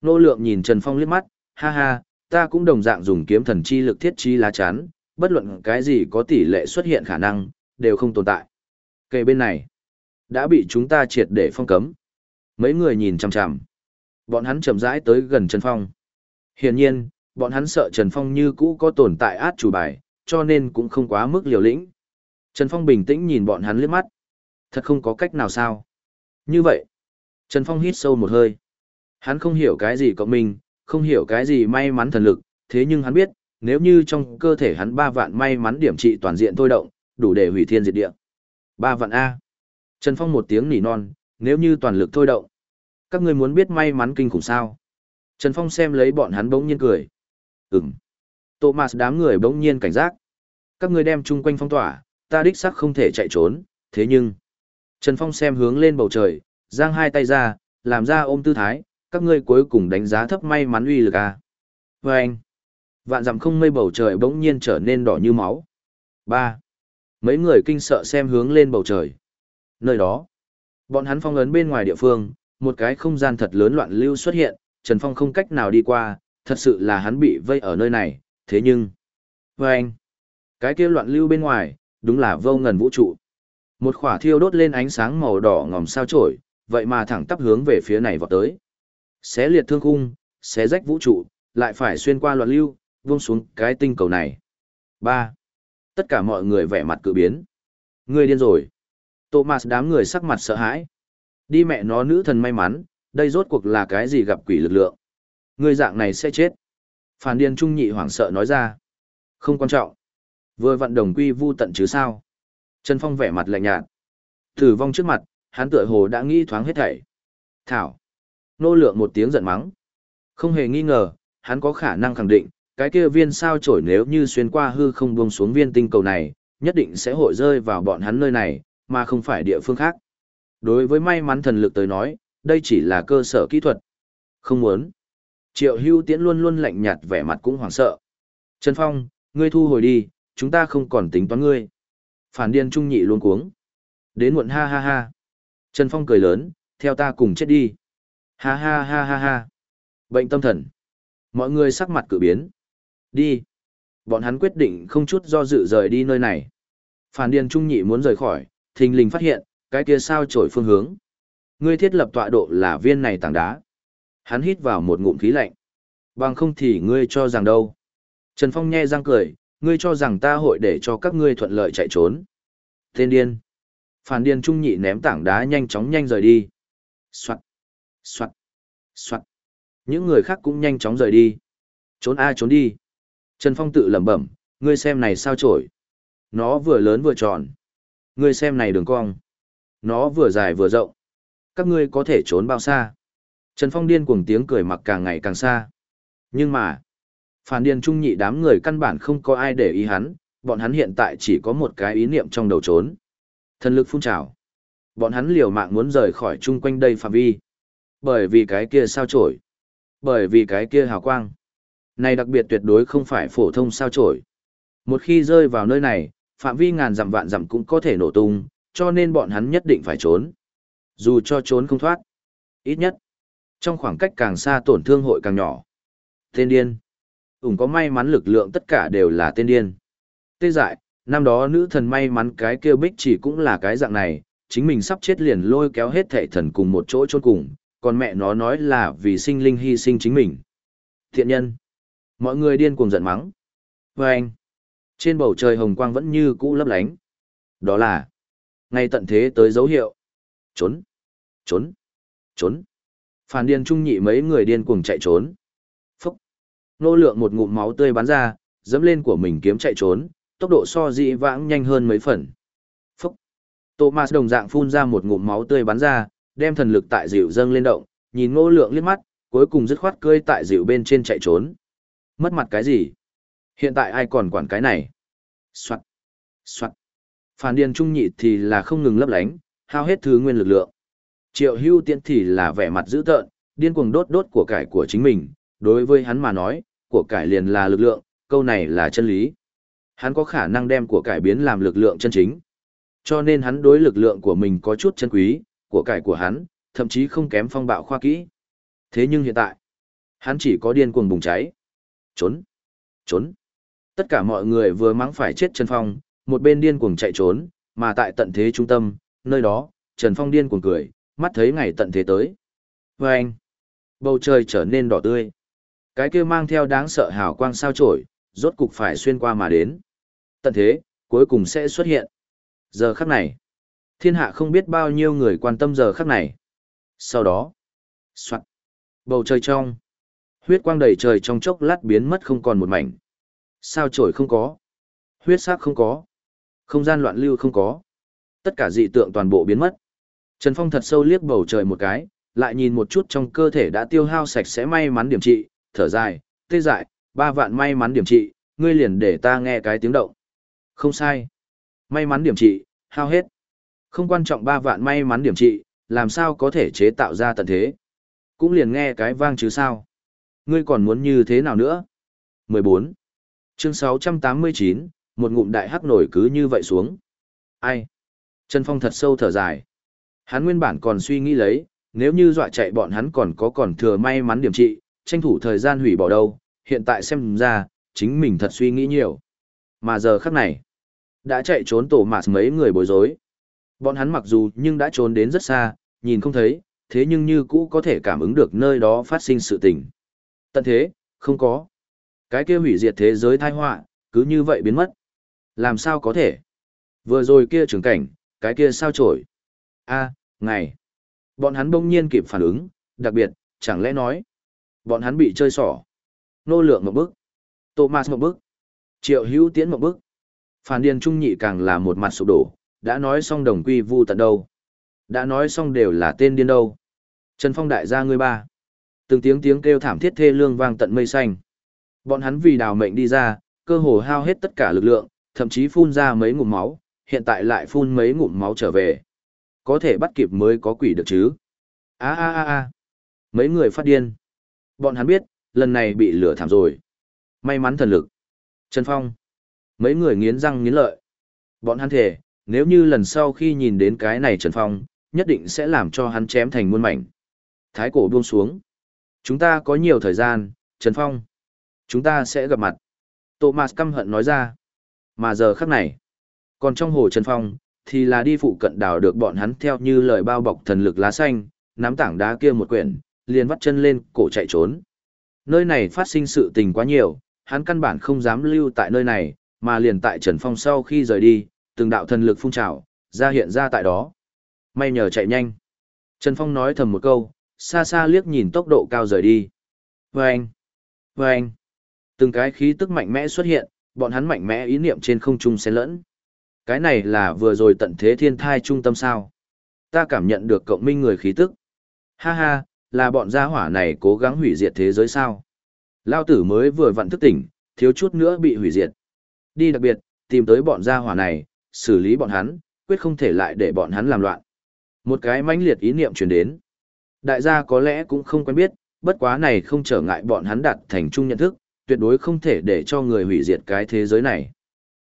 Nô lượng nhìn Trần Phong liếc mắt, ha ha, ta cũng đồng dạng dùng kiếm thần chi lực thiết chi lá chắn, bất luận cái gì có tỷ lệ xuất hiện khả năng, đều không tồn tại. Kề bên này, đã bị chúng ta triệt để phong cấm. Mấy người nhìn chằm chằm. Bọn hắn chậm rãi tới gần Trần Phong. Hiển nhiên, bọn hắn sợ Trần Phong như cũ có tồn tại át chủ bài, cho nên cũng không quá mức liều lĩnh. Trần Phong bình tĩnh nhìn bọn hắn liếc mắt. Thật không có cách nào sao. Như vậy, Trần Phong hít sâu một hơi. Hắn không hiểu cái gì cộng mình, không hiểu cái gì may mắn thần lực, thế nhưng hắn biết, nếu như trong cơ thể hắn ba vạn may mắn điểm trị toàn diện thôi động, đủ để hủy thiên diệt địa. Ba vạn A. Trần Phong một tiếng nỉ non, nếu như toàn lực thôi động. Các người muốn biết may mắn kinh khủng sao? Trần Phong xem lấy bọn hắn bỗng nhiên cười. Ừm. Thomas đám người bỗng nhiên cảnh giác. Các người đem chung quanh phong tỏa, ta đích xác không thể chạy trốn, thế nhưng... Trần Phong xem hướng lên bầu trời, giang hai tay ra, làm ra ôm tư thái, các ngươi cuối cùng đánh giá thấp may mắn uy lực à. Và anh, vạn dặm không mây bầu trời bỗng nhiên trở nên đỏ như máu. ba Mấy người kinh sợ xem hướng lên bầu trời. Nơi đó, bọn hắn phong ấn bên ngoài địa phương, một cái không gian thật lớn loạn lưu xuất hiện, Trần Phong không cách nào đi qua, thật sự là hắn bị vây ở nơi này, thế nhưng... Và anh, cái kia loạn lưu bên ngoài, đúng là vô ngần vũ trụ. Một khỏa thiêu đốt lên ánh sáng màu đỏ ngòm sao chổi, vậy mà thẳng tắp hướng về phía này vọt tới. Xé liệt thương khung, xé rách vũ trụ, lại phải xuyên qua loạn lưu, vung xuống cái tinh cầu này. 3. Tất cả mọi người vẻ mặt cự biến. Người điên rồi. Thomas đám người sắc mặt sợ hãi. Đi mẹ nó nữ thần may mắn, đây rốt cuộc là cái gì gặp quỷ lực lượng. Người dạng này sẽ chết. Phản điên trung nhị hoảng sợ nói ra. Không quan trọng. Vừa vận đồng quy vu tận chứ sao. Trần Phong vẻ mặt lạnh nhạt. Tử vong trước mặt, hắn tựa hồ đã nghĩ thoáng hết thảy. Thảo. Nô lượng một tiếng giận mắng. Không hề nghi ngờ, hắn có khả năng khẳng định, cái kia viên sao chổi nếu như xuyên qua hư không buông xuống viên tinh cầu này, nhất định sẽ hội rơi vào bọn hắn nơi này, mà không phải địa phương khác. Đối với may mắn thần lực tới nói, đây chỉ là cơ sở kỹ thuật. Không muốn. Triệu hưu tiễn luôn luôn lạnh nhạt vẻ mặt cũng hoảng sợ. Trần Phong, ngươi thu hồi đi, chúng ta không còn tính toán ngươi. Phản điên trung nhị luôn cuống. Đến muộn ha ha ha. Trần Phong cười lớn, theo ta cùng chết đi. Ha ha ha ha ha. Bệnh tâm thần. Mọi người sắc mặt cử biến. Đi. Bọn hắn quyết định không chút do dự rời đi nơi này. Phản điền trung nhị muốn rời khỏi, thình lình phát hiện, cái kia sao trổi phương hướng. Ngươi thiết lập tọa độ là viên này tảng đá. Hắn hít vào một ngụm khí lạnh. Bằng không thì ngươi cho rằng đâu. Trần Phong nhe răng cười, ngươi cho rằng ta hội để cho các ngươi thuận lợi chạy trốn. Tên điên. Phản điên trung nhị ném tảng đá nhanh chóng nhanh rời đi. Soạt, soạt, soạt. Những người khác cũng nhanh chóng rời đi. Trốn a trốn đi. Trần Phong tự lẩm bẩm, ngươi xem này sao trổi. Nó vừa lớn vừa tròn. Ngươi xem này đường cong. Nó vừa dài vừa rộng. Các ngươi có thể trốn bao xa. Trần Phong điên cuồng tiếng cười mặc càng ngày càng xa. Nhưng mà, phản điên trung nhị đám người căn bản không có ai để ý hắn, bọn hắn hiện tại chỉ có một cái ý niệm trong đầu trốn. Thần lực phun trào. Bọn hắn liều mạng muốn rời khỏi chung quanh đây phạm vi. Bởi vì cái kia sao trổi. Bởi vì cái kia hào quang. Này đặc biệt tuyệt đối không phải phổ thông sao trổi. Một khi rơi vào nơi này, phạm vi ngàn dặm vạn dặm cũng có thể nổ tung, cho nên bọn hắn nhất định phải trốn. Dù cho trốn không thoát. Ít nhất, trong khoảng cách càng xa tổn thương hội càng nhỏ. Tên điên. Ủng có may mắn lực lượng tất cả đều là tên điên. Tê dại, năm đó nữ thần may mắn cái kia bích chỉ cũng là cái dạng này, chính mình sắp chết liền lôi kéo hết thệ thần cùng một chỗ chôn cùng, còn mẹ nó nói là vì sinh linh hy sinh chính mình. Thiện nhân. Mọi người điên cuồng giận mắng. Và anh. Trên bầu trời hồng quang vẫn như cũ lấp lánh. Đó là. Ngay tận thế tới dấu hiệu. Trốn. Trốn. Trốn. Phản điên trung nhị mấy người điên cuồng chạy trốn. Phúc. Nô lượng một ngụm máu tươi bắn ra, dẫm lên của mình kiếm chạy trốn, tốc độ so dị vãng nhanh hơn mấy phần. Phúc. Thomas đồng dạng phun ra một ngụm máu tươi bắn ra, đem thần lực tại dịu dâng lên động, nhìn ngô lượng liếc mắt, cuối cùng dứt khoát cơi tại dịu bên trên chạy trốn. Mất mặt cái gì? Hiện tại ai còn quản cái này? Soạn. Soạn. Phản điền trung nhị thì là không ngừng lấp lánh, hao hết thứ nguyên lực lượng. Triệu hưu tiện thì là vẻ mặt dữ tợn, điên cuồng đốt đốt của cải của chính mình. Đối với hắn mà nói, của cải liền là lực lượng, câu này là chân lý. Hắn có khả năng đem của cải biến làm lực lượng chân chính. Cho nên hắn đối lực lượng của mình có chút chân quý, của cải của hắn, thậm chí không kém phong bạo khoa kỹ. Thế nhưng hiện tại, hắn chỉ có điên cuồng bùng cháy. Trốn! Trốn! Tất cả mọi người vừa mắng phải chết Trần Phong, một bên điên cuồng chạy trốn, mà tại tận thế trung tâm, nơi đó, Trần Phong điên cuồng cười, mắt thấy ngày tận thế tới. Và anh! Bầu trời trở nên đỏ tươi. Cái kia mang theo đáng sợ hào quang sao trổi, rốt cục phải xuyên qua mà đến. Tận thế, cuối cùng sẽ xuất hiện. Giờ khắc này, thiên hạ không biết bao nhiêu người quan tâm giờ khắc này. Sau đó, soạn, bầu trời trong, huyết quang đầy trời trong chốc lát biến mất không còn một mảnh. Sao trổi không có, huyết sắc không có, không gian loạn lưu không có. Tất cả dị tượng toàn bộ biến mất. Trần Phong thật sâu liếc bầu trời một cái, lại nhìn một chút trong cơ thể đã tiêu hao sạch sẽ may mắn điểm trị, thở dài, tê dại, ba vạn may mắn điểm trị, ngươi liền để ta nghe cái tiếng động. Không sai. May mắn điểm trị, hao hết. Không quan trọng ba vạn may mắn điểm trị, làm sao có thể chế tạo ra tận thế. Cũng liền nghe cái vang chứ sao. Ngươi còn muốn như thế nào nữa? 14. Chương 689, một ngụm đại hắc nổi cứ như vậy xuống. Ai? Trần Phong thật sâu thở dài. Hắn nguyên bản còn suy nghĩ lấy, nếu như dọa chạy bọn hắn còn có còn thừa may mắn điểm trị, tranh thủ thời gian hủy bỏ đâu, hiện tại xem ra, chính mình thật suy nghĩ nhiều. Mà giờ khắc này, đã chạy trốn tổ mạt mấy người bối rối. Bọn hắn mặc dù nhưng đã trốn đến rất xa, nhìn không thấy, thế nhưng như cũ có thể cảm ứng được nơi đó phát sinh sự tình. Tận thế, không có. Cái kia hủy diệt thế giới thai họa cứ như vậy biến mất. Làm sao có thể? Vừa rồi kia trường cảnh, cái kia sao trổi. a ngày. Bọn hắn bỗng nhiên kịp phản ứng, đặc biệt, chẳng lẽ nói. Bọn hắn bị chơi xỏ. Nô lượng một bức. Thomas một bức. Triệu hữu tiến một bức. Phản điền trung nhị càng là một mặt sụp đổ, đã nói xong đồng quy vu tận đâu. Đã nói xong đều là tên điên đâu. Trần Phong đại gia ngươi ba. Từng tiếng tiếng kêu thảm thiết thê lương vang tận mây xanh. Bọn hắn vì đào mệnh đi ra, cơ hồ hao hết tất cả lực lượng, thậm chí phun ra mấy ngụm máu, hiện tại lại phun mấy ngụm máu trở về. Có thể bắt kịp mới có quỷ được chứ. a a a a Mấy người phát điên. Bọn hắn biết, lần này bị lửa thảm rồi. May mắn thần lực. Trần Phong. Mấy người nghiến răng nghiến lợi. Bọn hắn thề, nếu như lần sau khi nhìn đến cái này Trần Phong, nhất định sẽ làm cho hắn chém thành muôn mảnh. Thái cổ buông xuống. Chúng ta có nhiều thời gian, Trần Phong. Chúng ta sẽ gặp mặt. Thomas căm hận nói ra. Mà giờ khắc này, còn trong hồ Trần Phong, thì là đi phụ cận đảo được bọn hắn theo như lời bao bọc thần lực lá xanh, nắm tảng đá kia một quyển, liền vắt chân lên, cổ chạy trốn. Nơi này phát sinh sự tình quá nhiều, hắn căn bản không dám lưu tại nơi này, mà liền tại Trần Phong sau khi rời đi, từng đạo thần lực phun trào, ra hiện ra tại đó. May nhờ chạy nhanh. Trần Phong nói thầm một câu, xa xa liếc nhìn tốc độ cao rời đi. Vâng! Vâng! Từng cái khí tức mạnh mẽ xuất hiện, bọn hắn mạnh mẽ ý niệm trên không trung xen lẫn. Cái này là vừa rồi tận thế thiên thai trung tâm sao. Ta cảm nhận được cộng minh người khí tức. Ha ha, là bọn gia hỏa này cố gắng hủy diệt thế giới sao. Lao tử mới vừa vặn thức tỉnh, thiếu chút nữa bị hủy diệt. Đi đặc biệt, tìm tới bọn gia hỏa này, xử lý bọn hắn, quyết không thể lại để bọn hắn làm loạn. Một cái mãnh liệt ý niệm truyền đến. Đại gia có lẽ cũng không quen biết, bất quá này không trở ngại bọn hắn đạt thành chung nhận thức, tuyệt đối không thể để cho người hủy diệt cái thế giới này.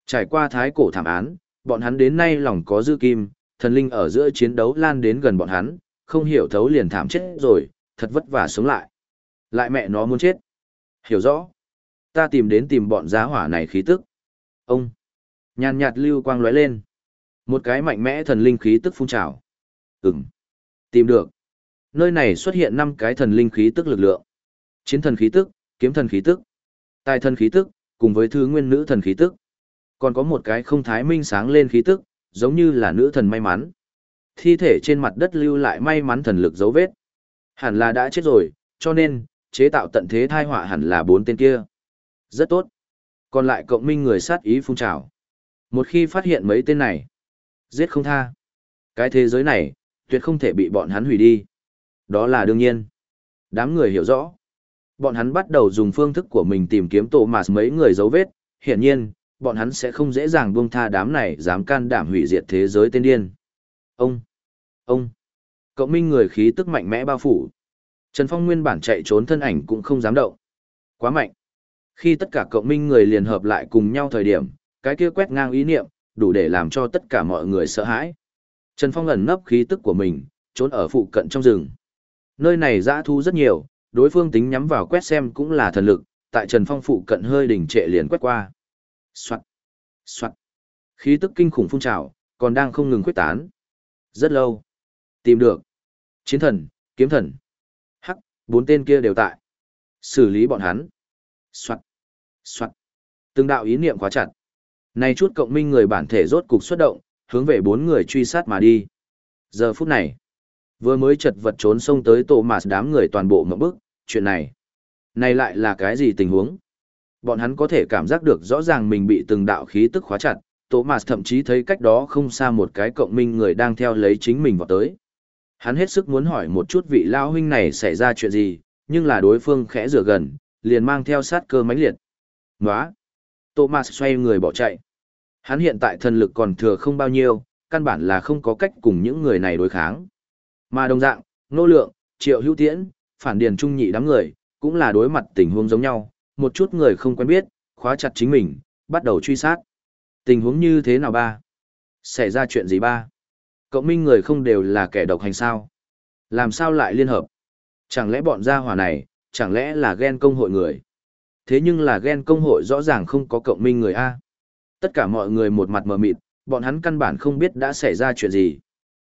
Trải qua thái cổ thảm án, bọn hắn đến nay lòng có dư kim, thần linh ở giữa chiến đấu lan đến gần bọn hắn, không hiểu thấu liền thảm chết rồi, thật vất vả sống lại. Lại mẹ nó muốn chết. Hiểu rõ. Ta tìm đến tìm bọn giá hỏa này khí tức. Ông. Nhàn nhạt lưu quang lóe lên. Một cái mạnh mẽ thần linh khí tức phun trào. Ừm. Tìm được. Nơi này xuất hiện năm cái thần linh khí tức lực lượng. Chiến thần khí tức, kiếm thần khí tức, tài thần khí tức, cùng với thứ nguyên nữ thần khí tức. Còn có một cái không thái minh sáng lên khí tức, giống như là nữ thần may mắn. Thi thể trên mặt đất lưu lại may mắn thần lực dấu vết. Hẳn là đã chết rồi, cho nên, chế tạo tận thế thai họa hẳn là bốn tên kia. Rất tốt. Còn lại cộng minh người sát ý phun trào. Một khi phát hiện mấy tên này, giết không tha. Cái thế giới này, tuyệt không thể bị bọn hắn hủy đi. Đó là đương nhiên. Đám người hiểu rõ. Bọn hắn bắt đầu dùng phương thức của mình tìm kiếm tổ mà mấy người dấu vết, hiển nhiên, bọn hắn sẽ không dễ dàng buông tha đám này dám can đảm hủy diệt thế giới tên điên. Ông, ông, cộng minh người khí tức mạnh mẽ bao phủ. Trần Phong nguyên bản chạy trốn thân ảnh cũng không dám động. Quá mạnh. Khi tất cả cộng minh người liền hợp lại cùng nhau thời điểm, cái kia quét ngang ý niệm, đủ để làm cho tất cả mọi người sợ hãi. Trần Phong ẩn nấp khí tức của mình, trốn ở phụ cận trong rừng. Nơi này dã thu rất nhiều, đối phương tính nhắm vào quét xem cũng là thần lực, tại Trần Phong phụ cận hơi đỉnh trệ liền quét qua. Soạt, soạt. Khí tức kinh khủng phun trào, còn đang không ngừng quyết tán. Rất lâu. Tìm được. Chiến thần, kiếm thần. Hắc, bốn tên kia đều tại. Xử lý bọn hắn. Soạt, soạt. Từng đạo ý niệm khóa chặt. Này chút cộng minh người bản thể rốt cục xuất động, hướng về bốn người truy sát mà đi. Giờ phút này, vừa mới chật vật trốn xông tới tổ mạt đám người toàn bộ ngậm bức, chuyện này. Này lại là cái gì tình huống? Bọn hắn có thể cảm giác được rõ ràng mình bị từng đạo khí tức khóa chặt, tổ Thomas thậm chí thấy cách đó không xa một cái cộng minh người đang theo lấy chính mình vào tới. Hắn hết sức muốn hỏi một chút vị lao huynh này xảy ra chuyện gì, nhưng là đối phương khẽ rửa gần, liền mang theo sát cơ mãnh liệt. Nóa! Thomas xoay người bỏ chạy. Hắn hiện tại thần lực còn thừa không bao nhiêu, căn bản là không có cách cùng những người này đối kháng. Mà đồng dạng, nô lượng, triệu hữu tiễn, phản điền trung nhị đám người, cũng là đối mặt tình huống giống nhau, một chút người không quen biết, khóa chặt chính mình, bắt đầu truy sát. Tình huống như thế nào ba? Xảy ra chuyện gì ba? Cộng minh người không đều là kẻ độc hành sao? Làm sao lại liên hợp? Chẳng lẽ bọn gia hỏa này, chẳng lẽ là ghen công hội người? Thế nhưng là ghen công hội rõ ràng không có cộng minh người A. Tất cả mọi người một mặt mờ mịt, bọn hắn căn bản không biết đã xảy ra chuyện gì.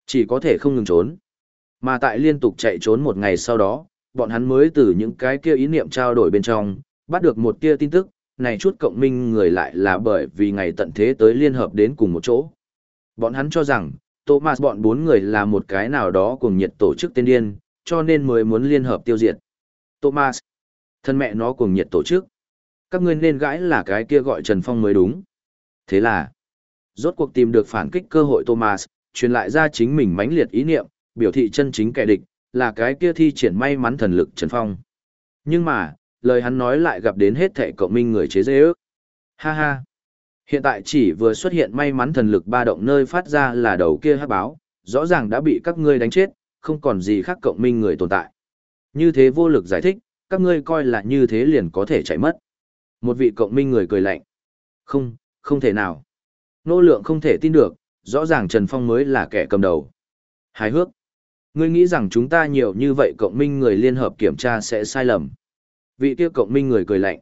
Chỉ có thể không ngừng trốn. Mà tại liên tục chạy trốn một ngày sau đó, bọn hắn mới từ những cái kia ý niệm trao đổi bên trong, bắt được một tia tin tức, này chút cộng minh người lại là bởi vì ngày tận thế tới liên hợp đến cùng một chỗ. Bọn hắn cho rằng, Thomas bọn bốn người là một cái nào đó cùng nhiệt tổ chức tên điên, cho nên mới muốn liên hợp tiêu diệt. Thomas, thân mẹ nó cuồng nhiệt tổ chức. Các ngươi nên gãi là cái kia gọi Trần Phong mới đúng. Thế là, rốt cuộc tìm được phản kích cơ hội Thomas, truyền lại ra chính mình mãnh liệt ý niệm, biểu thị chân chính kẻ địch, là cái kia thi triển may mắn thần lực Trần Phong. Nhưng mà, lời hắn nói lại gặp đến hết thệ cộng minh người chế dễ ước. Ha ha! Hiện tại chỉ vừa xuất hiện may mắn thần lực ba động nơi phát ra là đầu kia hát báo, rõ ràng đã bị các ngươi đánh chết, không còn gì khác cộng minh người tồn tại. Như thế vô lực giải thích, các ngươi coi là như thế liền có thể chạy mất. Một vị cộng minh người cười lạnh. Không, không thể nào. Nô lượng không thể tin được, rõ ràng Trần Phong mới là kẻ cầm đầu. Hài hước. Ngươi nghĩ rằng chúng ta nhiều như vậy cộng minh người liên hợp kiểm tra sẽ sai lầm. Vị kia cộng minh người cười lạnh.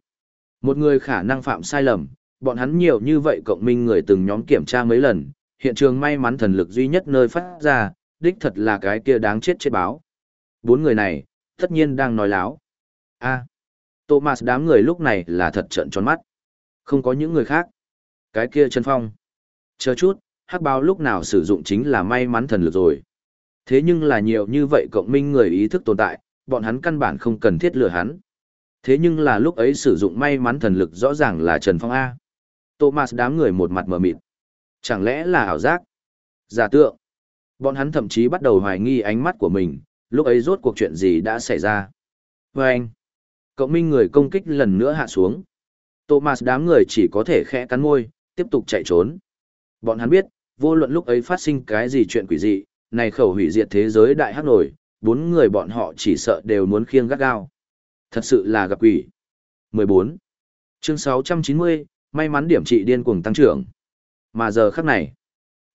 Một người khả năng phạm sai lầm, bọn hắn nhiều như vậy cộng minh người từng nhóm kiểm tra mấy lần, hiện trường may mắn thần lực duy nhất nơi phát ra, đích thật là cái kia đáng chết chết báo. Bốn người này, tất nhiên đang nói láo a Thomas đám người lúc này là thật trận tròn mắt. Không có những người khác. Cái kia chân phong. Chờ chút, hắc báo lúc nào sử dụng chính là may mắn thần lực rồi. Thế nhưng là nhiều như vậy cộng minh người ý thức tồn tại, bọn hắn căn bản không cần thiết lừa hắn. Thế nhưng là lúc ấy sử dụng may mắn thần lực rõ ràng là Trần Phong A. Thomas đám người một mặt mở mịt. Chẳng lẽ là ảo giác? Giả tượng. Bọn hắn thậm chí bắt đầu hoài nghi ánh mắt của mình, lúc ấy rốt cuộc chuyện gì đã xảy ra. Và anh, cộng minh người công kích lần nữa hạ xuống. Thomas đám người chỉ có thể khẽ cắn môi, tiếp tục chạy trốn. Bọn hắn biết, vô luận lúc ấy phát sinh cái gì chuyện quỷ dị, này khẩu hủy diệt thế giới đại hắc nổi, bốn người bọn họ chỉ sợ đều muốn khiêng gắt gao. Thật sự là gặp quỷ. 14. Chương 690, may mắn điểm trị điên cuồng tăng trưởng. Mà giờ khắc này,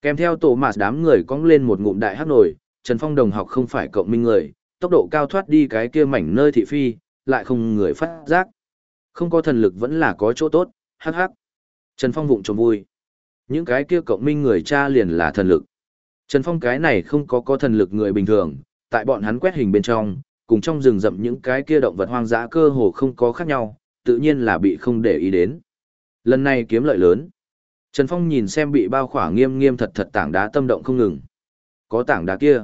kèm theo tổ mạt đám người cong lên một ngụm đại hắc nổi, Trần Phong đồng học không phải cộng minh người, tốc độ cao thoát đi cái kia mảnh nơi thị phi, lại không người phát giác. Không có thần lực vẫn là có chỗ tốt, hắc hắc. Trần Phong vụng trộm vui. Những cái kia cộng minh người cha liền là thần lực. Trần Phong cái này không có có thần lực người bình thường, tại bọn hắn quét hình bên trong, cùng trong rừng rậm những cái kia động vật hoang dã cơ hồ không có khác nhau, tự nhiên là bị không để ý đến. Lần này kiếm lợi lớn. Trần Phong nhìn xem bị bao khỏa nghiêm nghiêm thật thật tảng đá tâm động không ngừng. Có tảng đá kia.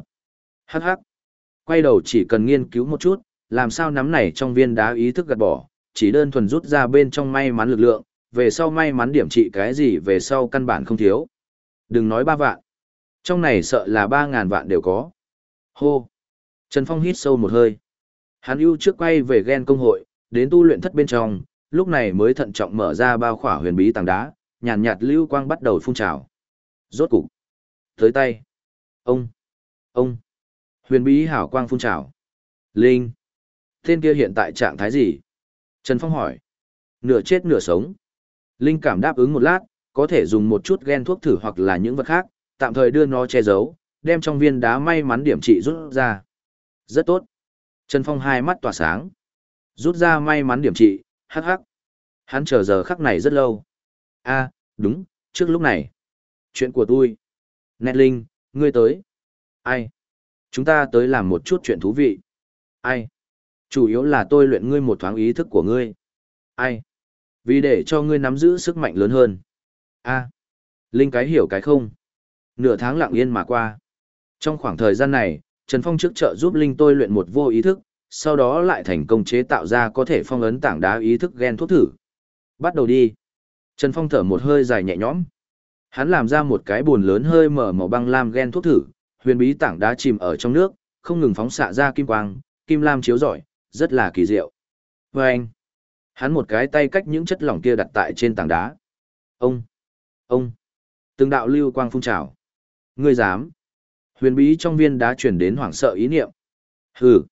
Hắc hắc. Quay đầu chỉ cần nghiên cứu một chút, làm sao nắm này trong viên đá ý thức gạt bỏ, chỉ đơn thuần rút ra bên trong may mắn lực lượng, về sau may mắn điểm trị cái gì về sau căn bản không thiếu. Đừng nói ba vạn. Trong này sợ là ba ngàn vạn đều có. Hô. Trần Phong hít sâu một hơi. Hắn ưu trước quay về ghen công hội, đến tu luyện thất bên trong, lúc này mới thận trọng mở ra bao khỏa huyền bí tảng đá, nhàn nhạt, nhạt lưu quang bắt đầu phun trào. Rốt cục. Tới tay. Ông. Ông. Huyền bí hảo quang phun trào. Linh. Tên kia hiện tại trạng thái gì? Trần Phong hỏi. Nửa chết nửa sống. Linh cảm đáp ứng một lát, có thể dùng một chút gen thuốc thử hoặc là những vật khác, tạm thời đưa nó che giấu, đem trong viên đá may mắn điểm trị rút ra. Rất tốt. Trần Phong hai mắt tỏa sáng. Rút ra may mắn điểm trị, hắc hắc. Hắn chờ giờ khắc này rất lâu. a đúng, trước lúc này. Chuyện của tôi. Nét Linh, ngươi tới. Ai? Chúng ta tới làm một chút chuyện thú vị. Ai? Chủ yếu là tôi luyện ngươi một thoáng ý thức của ngươi. Ai? Vì để cho ngươi nắm giữ sức mạnh lớn hơn. a Linh cái hiểu cái không. Nửa tháng lặng yên mà qua. Trong khoảng thời gian này, Trần Phong trước trợ giúp Linh tôi luyện một vô ý thức, sau đó lại thành công chế tạo ra có thể phong ấn tảng đá ý thức gen thuốc thử. Bắt đầu đi. Trần Phong thở một hơi dài nhẹ nhõm. Hắn làm ra một cái buồn lớn hơi mở màu băng lam gen thuốc thử, huyền bí tảng đá chìm ở trong nước, không ngừng phóng xạ ra kim quang, kim lam chiếu rọi, rất là kỳ diệu. Và anh, hắn một cái tay cách những chất lỏng kia đặt tại trên tảng đá. Ông, ông, từng đạo lưu quang phun trào. Ngươi dám? Huyền bí trong viên đá chuyển đến hoảng sợ ý niệm. Hừ.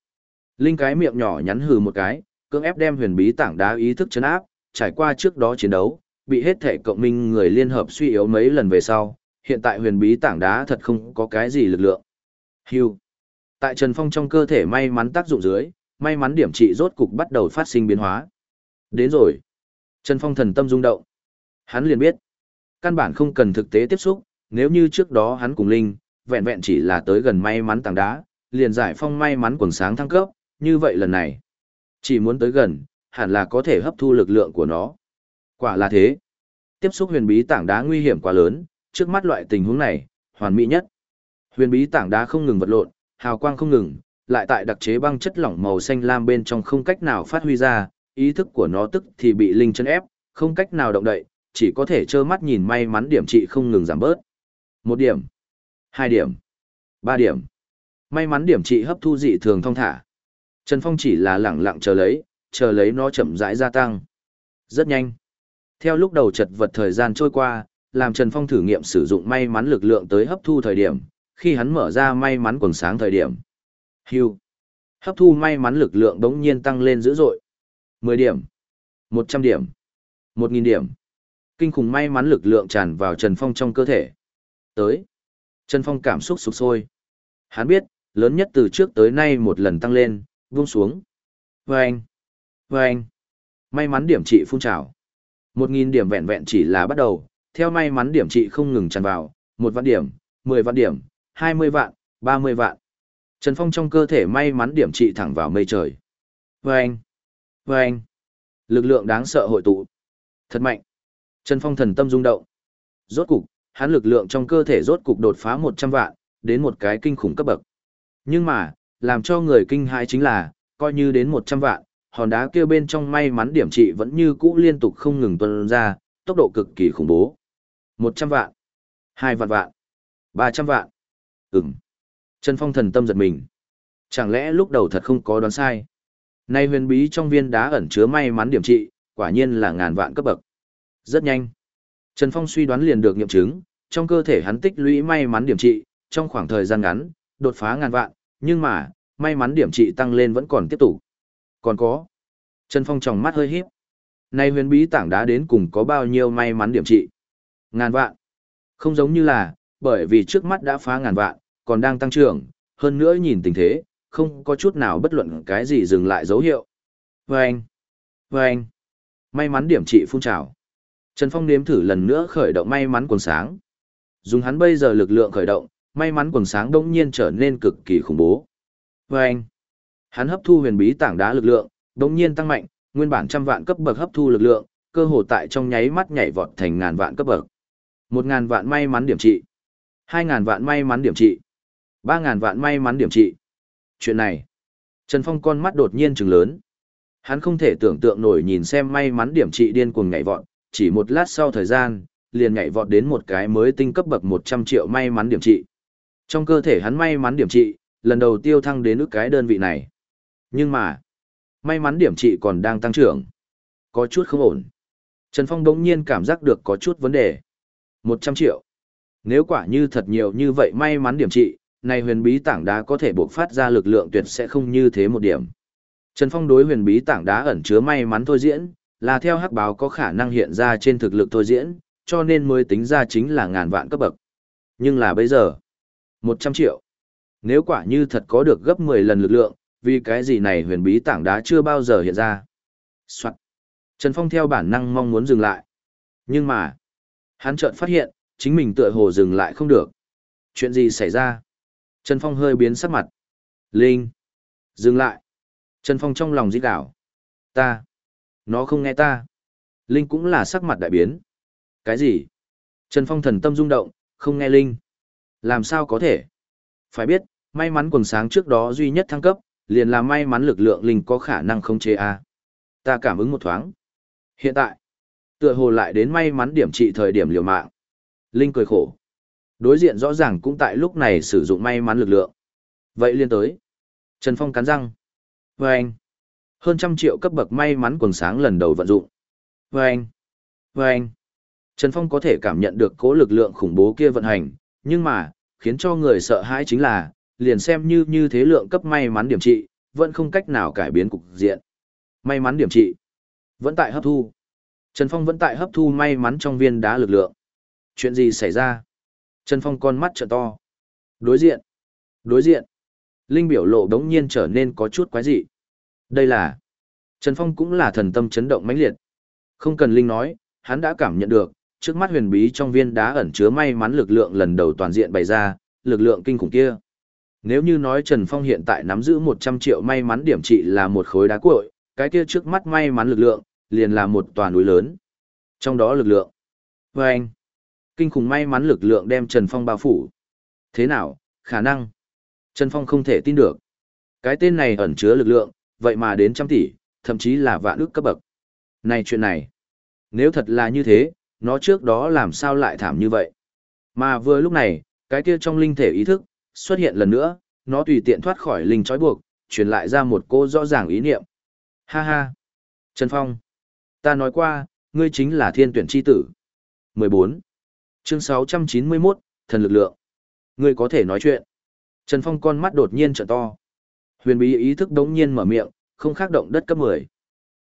Linh cái miệng nhỏ nhắn hừ một cái, cưỡng ép đem huyền bí tảng đá ý thức chấn áp, trải qua trước đó chiến đấu, bị hết thể cộng minh người liên hợp suy yếu mấy lần về sau, hiện tại huyền bí tảng đá thật không có cái gì lực lượng. Hưu. Tại Trần Phong trong cơ thể may mắn tác dụng dưới, may mắn điểm trị rốt cục bắt đầu phát sinh biến hóa. Đến rồi. Trần Phong thần tâm rung động. Hắn liền biết. Căn bản không cần thực tế tiếp xúc, nếu như trước đó hắn cùng Linh, vẹn vẹn chỉ là tới gần may mắn tảng đá, liền giải phong may mắn quần sáng thăng cấp, như vậy lần này. Chỉ muốn tới gần, hẳn là có thể hấp thu lực lượng của nó. Quả là thế. Tiếp xúc huyền bí tảng đá nguy hiểm quá lớn, trước mắt loại tình huống này, hoàn mỹ nhất. Huyền bí tảng đá không ngừng vật lộn, hào quang không ngừng, lại tại đặc chế băng chất lỏng màu xanh lam bên trong không cách nào phát huy ra, ý thức của nó tức thì bị linh chân ép, không cách nào động đậy, chỉ có thể trơ mắt nhìn may mắn điểm trị không ngừng giảm bớt. Một điểm, hai điểm, ba điểm. May mắn điểm trị hấp thu dị thường thông thả. Trần Phong chỉ là lẳng lặng chờ lấy, chờ lấy nó chậm rãi gia tăng. Rất nhanh. Theo lúc đầu chật vật thời gian trôi qua, làm Trần Phong thử nghiệm sử dụng may mắn lực lượng tới hấp thu thời điểm, khi hắn mở ra may mắn quần sáng thời điểm. Hưu. Hấp thu may mắn lực lượng đống nhiên tăng lên dữ dội. 10 điểm. 100 điểm. 1.000 điểm. Kinh khủng may mắn lực lượng tràn vào Trần Phong trong cơ thể. Tới. Trần Phong cảm xúc sụp sôi. Hắn biết, lớn nhất từ trước tới nay một lần tăng lên, vung xuống. Vâng! Vâng! May mắn điểm trị phun trào. Một nghìn điểm vẹn vẹn chỉ là bắt đầu, theo may mắn điểm trị không ngừng tràn vào, một vạn điểm, mười vạn điểm, hai mươi vạn, ba mươi vạn. Trần Phong trong cơ thể may mắn điểm trị thẳng vào mây trời. Vâng! Vâng! Lực lượng đáng sợ hội tụ. Thật mạnh. Trần Phong thần tâm rung động. Rốt cục, hắn lực lượng trong cơ thể rốt cục đột phá 100 vạn, đến một cái kinh khủng cấp bậc. Nhưng mà, làm cho người kinh hãi chính là, coi như đến 100 vạn, hòn đá kia bên trong may mắn điểm trị vẫn như cũ liên tục không ngừng tuôn ra, tốc độ cực kỳ khủng bố. 100 vạn, 2 vạn vạn, 300 vạn. Ừm. Trần Phong thần tâm giật mình. Chẳng lẽ lúc đầu thật không có đoán sai? Nay huyền bí trong viên đá ẩn chứa may mắn điểm trị, quả nhiên là ngàn vạn cấp bậc. Rất nhanh. Trần Phong suy đoán liền được nghiệm chứng, trong cơ thể hắn tích lũy may mắn điểm trị, trong khoảng thời gian ngắn, đột phá ngàn vạn, nhưng mà, may mắn điểm trị tăng lên vẫn còn tiếp tục. Còn có. Trần Phong tròng mắt hơi híp. Nay huyền bí tảng đá đến cùng có bao nhiêu may mắn điểm trị? Ngàn vạn. Không giống như là, bởi vì trước mắt đã phá ngàn vạn, còn đang tăng trưởng, hơn nữa nhìn tình thế, không có chút nào bất luận cái gì dừng lại dấu hiệu. Vâng! Vâng! May mắn điểm trị phun trào. Trần Phong nếm thử lần nữa khởi động may mắn quần sáng. Dùng hắn bây giờ lực lượng khởi động, may mắn quần sáng đông nhiên trở nên cực kỳ khủng bố. Vâng! Hắn hấp thu huyền bí tảng đá lực lượng, đông nhiên tăng mạnh, nguyên bản trăm vạn cấp bậc hấp thu lực lượng, cơ hồ tại trong nháy mắt nhảy vọt thành ngàn vạn cấp bậc. Một ngàn vạn may mắn điểm trị. Hai ngàn vạn may mắn điểm trị. Ba ngàn vạn may mắn điểm trị. Chuyện này. Trần Phong con mắt đột nhiên chừng lớn. Hắn không thể tưởng tượng nổi nhìn xem may mắn điểm trị điên cuồng nhảy vọt, chỉ một lát sau thời gian, liền nhảy vọt đến một cái mới tinh cấp bậc 100 triệu may mắn điểm trị. Trong cơ thể hắn may mắn điểm trị, lần đầu tiêu thăng đến ước cái đơn vị này. Nhưng mà, may mắn điểm trị còn đang tăng trưởng. Có chút không ổn. Trần Phong đống nhiên cảm giác được có chút vấn đề. 100 triệu. Nếu quả như thật nhiều như vậy may mắn điểm trị, này huyền bí tảng đá có thể buộc phát ra lực lượng tuyệt sẽ không như thế một điểm. Trần Phong đối huyền bí tảng đá ẩn chứa may mắn thôi diễn, là theo hắc báo có khả năng hiện ra trên thực lực thôi diễn, cho nên mới tính ra chính là ngàn vạn cấp bậc. Nhưng là bây giờ, 100 triệu. Nếu quả như thật có được gấp 10 lần lực lượng, vì cái gì này huyền bí tảng đá chưa bao giờ hiện ra. Soạn. Trần Phong theo bản năng mong muốn dừng lại. Nhưng mà, hắn chợt phát hiện, chính mình tựa hồ dừng lại không được. Chuyện gì xảy ra? Trần Phong hơi biến sắc mặt. Linh! Dừng lại! Trần Phong trong lòng giết đảo. Ta! Nó không nghe ta. Linh cũng là sắc mặt đại biến. Cái gì? Trần Phong thần tâm rung động, không nghe Linh. Làm sao có thể? Phải biết, may mắn quần sáng trước đó duy nhất thăng cấp, liền là may mắn lực lượng Linh có khả năng không chế A. Ta cảm ứng một thoáng. Hiện tại, tựa hồ lại đến may mắn điểm trị thời điểm liều mạng. Linh cười khổ. Đối diện rõ ràng cũng tại lúc này sử dụng may mắn lực lượng. Vậy liên tới. Trần Phong cắn răng. Vâng. Hơn trăm triệu cấp bậc may mắn quần sáng lần đầu vận dụng. Vâng. Vâng. Trần Phong có thể cảm nhận được cố lực lượng khủng bố kia vận hành, nhưng mà, khiến cho người sợ hãi chính là, liền xem như như thế lượng cấp may mắn điểm trị, vẫn không cách nào cải biến cục diện. May mắn điểm trị, vẫn tại hấp thu. Trần Phong vẫn tại hấp thu may mắn trong viên đá lực lượng. Chuyện gì xảy ra? Trần Phong con mắt trợ to. Đối diện. Đối diện. Linh biểu lộ đống nhiên trở nên có chút quái dị. Đây là. Trần Phong cũng là thần tâm chấn động mãnh liệt. Không cần Linh nói, hắn đã cảm nhận được, trước mắt huyền bí trong viên đá ẩn chứa may mắn lực lượng lần đầu toàn diện bày ra, lực lượng kinh khủng kia. Nếu như nói Trần Phong hiện tại nắm giữ 100 triệu may mắn điểm trị là một khối đá cuội, cái kia trước mắt may mắn lực lượng, liền là một tòa núi lớn. Trong đó lực lượng. Vâng! anh, kinh khủng may mắn lực lượng đem Trần Phong bao phủ. Thế nào, khả năng? Trần Phong không thể tin được. Cái tên này ẩn chứa lực lượng, vậy mà đến trăm tỷ, thậm chí là vạn ước cấp bậc. Này chuyện này, nếu thật là như thế, nó trước đó làm sao lại thảm như vậy? Mà vừa lúc này, cái kia trong linh thể ý thức, xuất hiện lần nữa, nó tùy tiện thoát khỏi linh trói buộc, truyền lại ra một cô rõ ràng ý niệm. Ha ha! Trần Phong! Ta nói qua, ngươi chính là thiên tuyển chi tử. 14. Chương 691, thần lực lượng. Ngươi có thể nói chuyện. Trần Phong con mắt đột nhiên trợ to. Huyền bí ý thức đống nhiên mở miệng, không khác động đất cấp 10.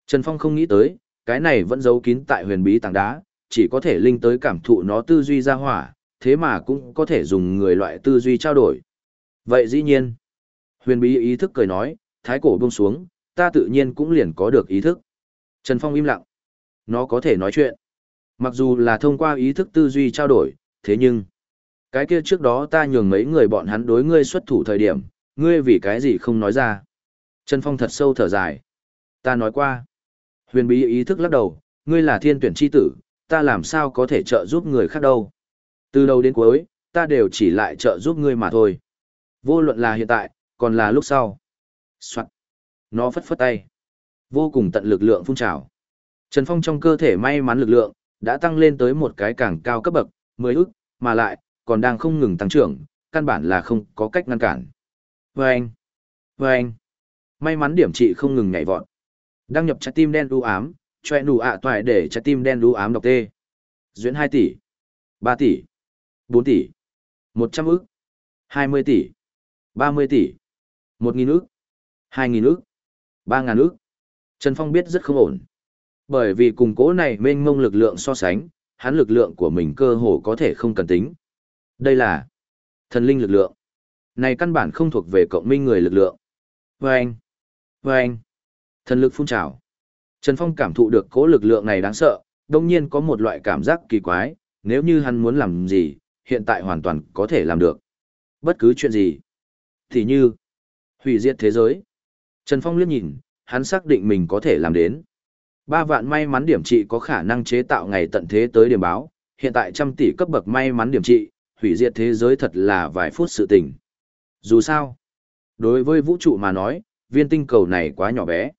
Trần Phong không nghĩ tới, cái này vẫn giấu kín tại huyền bí tảng đá, chỉ có thể linh tới cảm thụ nó tư duy ra hỏa, thế mà cũng có thể dùng người loại tư duy trao đổi. Vậy dĩ nhiên. Huyền bí ý thức cười nói, thái cổ buông xuống, ta tự nhiên cũng liền có được ý thức. Trần Phong im lặng. Nó có thể nói chuyện. Mặc dù là thông qua ý thức tư duy trao đổi, thế nhưng... Cái kia trước đó ta nhường mấy người bọn hắn đối ngươi xuất thủ thời điểm, ngươi vì cái gì không nói ra. Trần Phong thật sâu thở dài. Ta nói qua. Huyền bí ý thức lắc đầu, ngươi là thiên tuyển chi tử, ta làm sao có thể trợ giúp người khác đâu. Từ đầu đến cuối, ta đều chỉ lại trợ giúp ngươi mà thôi. Vô luận là hiện tại, còn là lúc sau. Soạn. Nó phất phất tay. Vô cùng tận lực lượng phun trào. Trần Phong trong cơ thể may mắn lực lượng, đã tăng lên tới một cái càng cao cấp bậc, 10 ức, mà lại, còn đang không ngừng tăng trưởng, căn bản là không có cách ngăn cản. Vâng! Vâng! May mắn điểm trị không ngừng nhảy vọt. Đăng nhập trái tim đen đu ám, choe nụ ạ toại để trái tim đen đu ám đọc tê. Duyễn 2 tỷ, 3 tỷ, 4 tỷ, 100 ức, 20 tỷ, 30 tỷ, 1.000 ức, 2.000 ức, 3.000 ức. Trần Phong biết rất không ổn. Bởi vì cùng cố này mênh mông lực lượng so sánh, hắn lực lượng của mình cơ hồ có thể không cần tính. Đây là thần linh lực lượng. Này căn bản không thuộc về cộng minh người lực lượng. Vâng! Vâng! Thần lực phun trào. Trần Phong cảm thụ được cố lực lượng này đáng sợ, đồng nhiên có một loại cảm giác kỳ quái, nếu như hắn muốn làm gì, hiện tại hoàn toàn có thể làm được. Bất cứ chuyện gì. Thì như, hủy diệt thế giới. Trần Phong liếc nhìn, hắn xác định mình có thể làm đến. Ba vạn may mắn điểm trị có khả năng chế tạo ngày tận thế tới điểm báo, hiện tại trăm tỷ cấp bậc may mắn điểm trị, hủy diệt thế giới thật là vài phút sự tình. Dù sao, đối với vũ trụ mà nói, viên tinh cầu này quá nhỏ bé.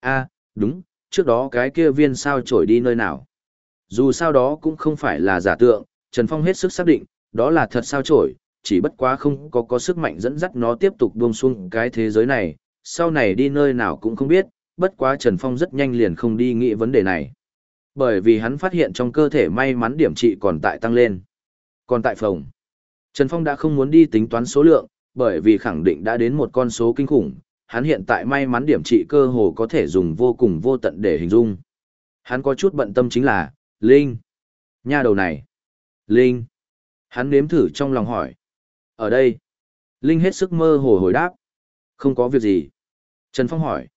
a đúng, trước đó cái kia viên sao trổi đi nơi nào. Dù sao đó cũng không phải là giả tượng, Trần Phong hết sức xác định, đó là thật sao trổi, chỉ bất quá không có có sức mạnh dẫn dắt nó tiếp tục buông xuống cái thế giới này, sau này đi nơi nào cũng không biết, bất quá Trần Phong rất nhanh liền không đi nghĩ vấn đề này. Bởi vì hắn phát hiện trong cơ thể may mắn điểm trị còn tại tăng lên. Còn tại phòng, Trần Phong đã không muốn đi tính toán số lượng, bởi vì khẳng định đã đến một con số kinh khủng, hắn hiện tại may mắn điểm trị cơ hồ có thể dùng vô cùng vô tận để hình dung. Hắn có chút bận tâm chính là, Linh. Nha đầu này. Linh. Hắn nếm thử trong lòng hỏi. Ở đây. Linh hết sức mơ hồ hồi đáp. Không có việc gì. Trần Phong hỏi.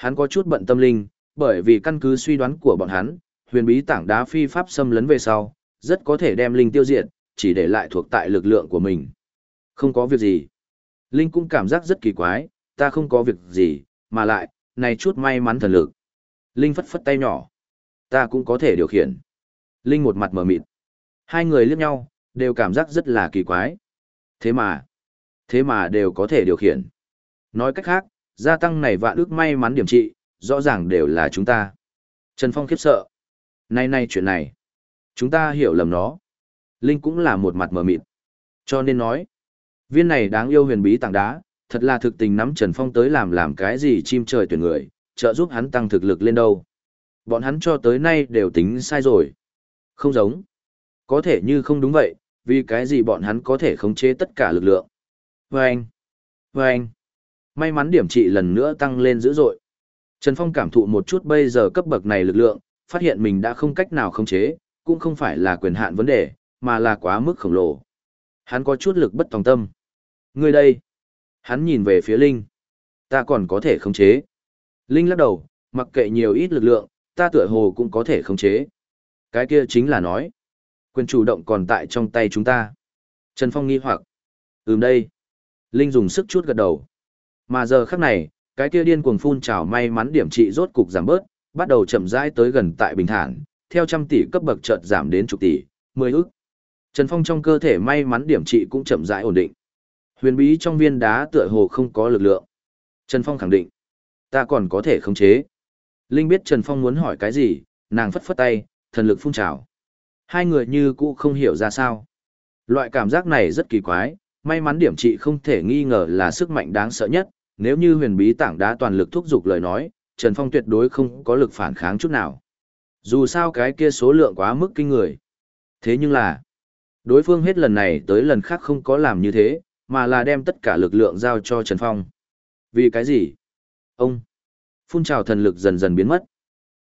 Hắn có chút bận tâm Linh, bởi vì căn cứ suy đoán của bọn hắn, huyền bí tảng đá phi pháp xâm lấn về sau, rất có thể đem Linh tiêu diệt, chỉ để lại thuộc tại lực lượng của mình. Không có việc gì. Linh cũng cảm giác rất kỳ quái, ta không có việc gì, mà lại, này chút may mắn thần lực. Linh phất phất tay nhỏ. Ta cũng có thể điều khiển. Linh một mặt mở mịt. Hai người liếc nhau, đều cảm giác rất là kỳ quái. Thế mà, thế mà đều có thể điều khiển. Nói cách khác, gia tăng này vạn ước may mắn điểm trị, rõ ràng đều là chúng ta. Trần Phong khiếp sợ. Nay nay chuyện này, chúng ta hiểu lầm nó. Linh cũng là một mặt mở mịt. Cho nên nói, viên này đáng yêu huyền bí tảng đá, thật là thực tình nắm Trần Phong tới làm làm cái gì chim trời tuyển người, trợ giúp hắn tăng thực lực lên đâu. Bọn hắn cho tới nay đều tính sai rồi. Không giống. Có thể như không đúng vậy, vì cái gì bọn hắn có thể khống chế tất cả lực lượng. Vâng! Vâng! May mắn điểm trị lần nữa tăng lên dữ dội. Trần Phong cảm thụ một chút bây giờ cấp bậc này lực lượng, phát hiện mình đã không cách nào khống chế, cũng không phải là quyền hạn vấn đề, mà là quá mức khổng lồ. Hắn có chút lực bất tòng tâm. Người đây. Hắn nhìn về phía Linh. Ta còn có thể khống chế. Linh lắc đầu, mặc kệ nhiều ít lực lượng, ta tựa hồ cũng có thể khống chế. Cái kia chính là nói. Quyền chủ động còn tại trong tay chúng ta. Trần Phong nghi hoặc. Ừm đây. Linh dùng sức chút gật đầu. Mà giờ khắc này, cái kia điên cuồng phun trào may mắn điểm trị rốt cục giảm bớt, bắt đầu chậm rãi tới gần tại bình thản, theo trăm tỷ cấp bậc chợt giảm đến chục tỷ, mười ức. Trần Phong trong cơ thể may mắn điểm trị cũng chậm rãi ổn định. Huyền bí trong viên đá tựa hồ không có lực lượng. Trần Phong khẳng định, ta còn có thể khống chế. Linh biết Trần Phong muốn hỏi cái gì, nàng phất phất tay, thần lực phun trào. Hai người như cũ không hiểu ra sao. Loại cảm giác này rất kỳ quái, may mắn điểm trị không thể nghi ngờ là sức mạnh đáng sợ nhất, nếu như huyền bí tảng đá toàn lực thúc giục lời nói, Trần Phong tuyệt đối không có lực phản kháng chút nào. Dù sao cái kia số lượng quá mức kinh người. Thế nhưng là, đối phương hết lần này tới lần khác không có làm như thế, mà là đem tất cả lực lượng giao cho Trần Phong. Vì cái gì? Ông! Phun trào thần lực dần dần biến mất.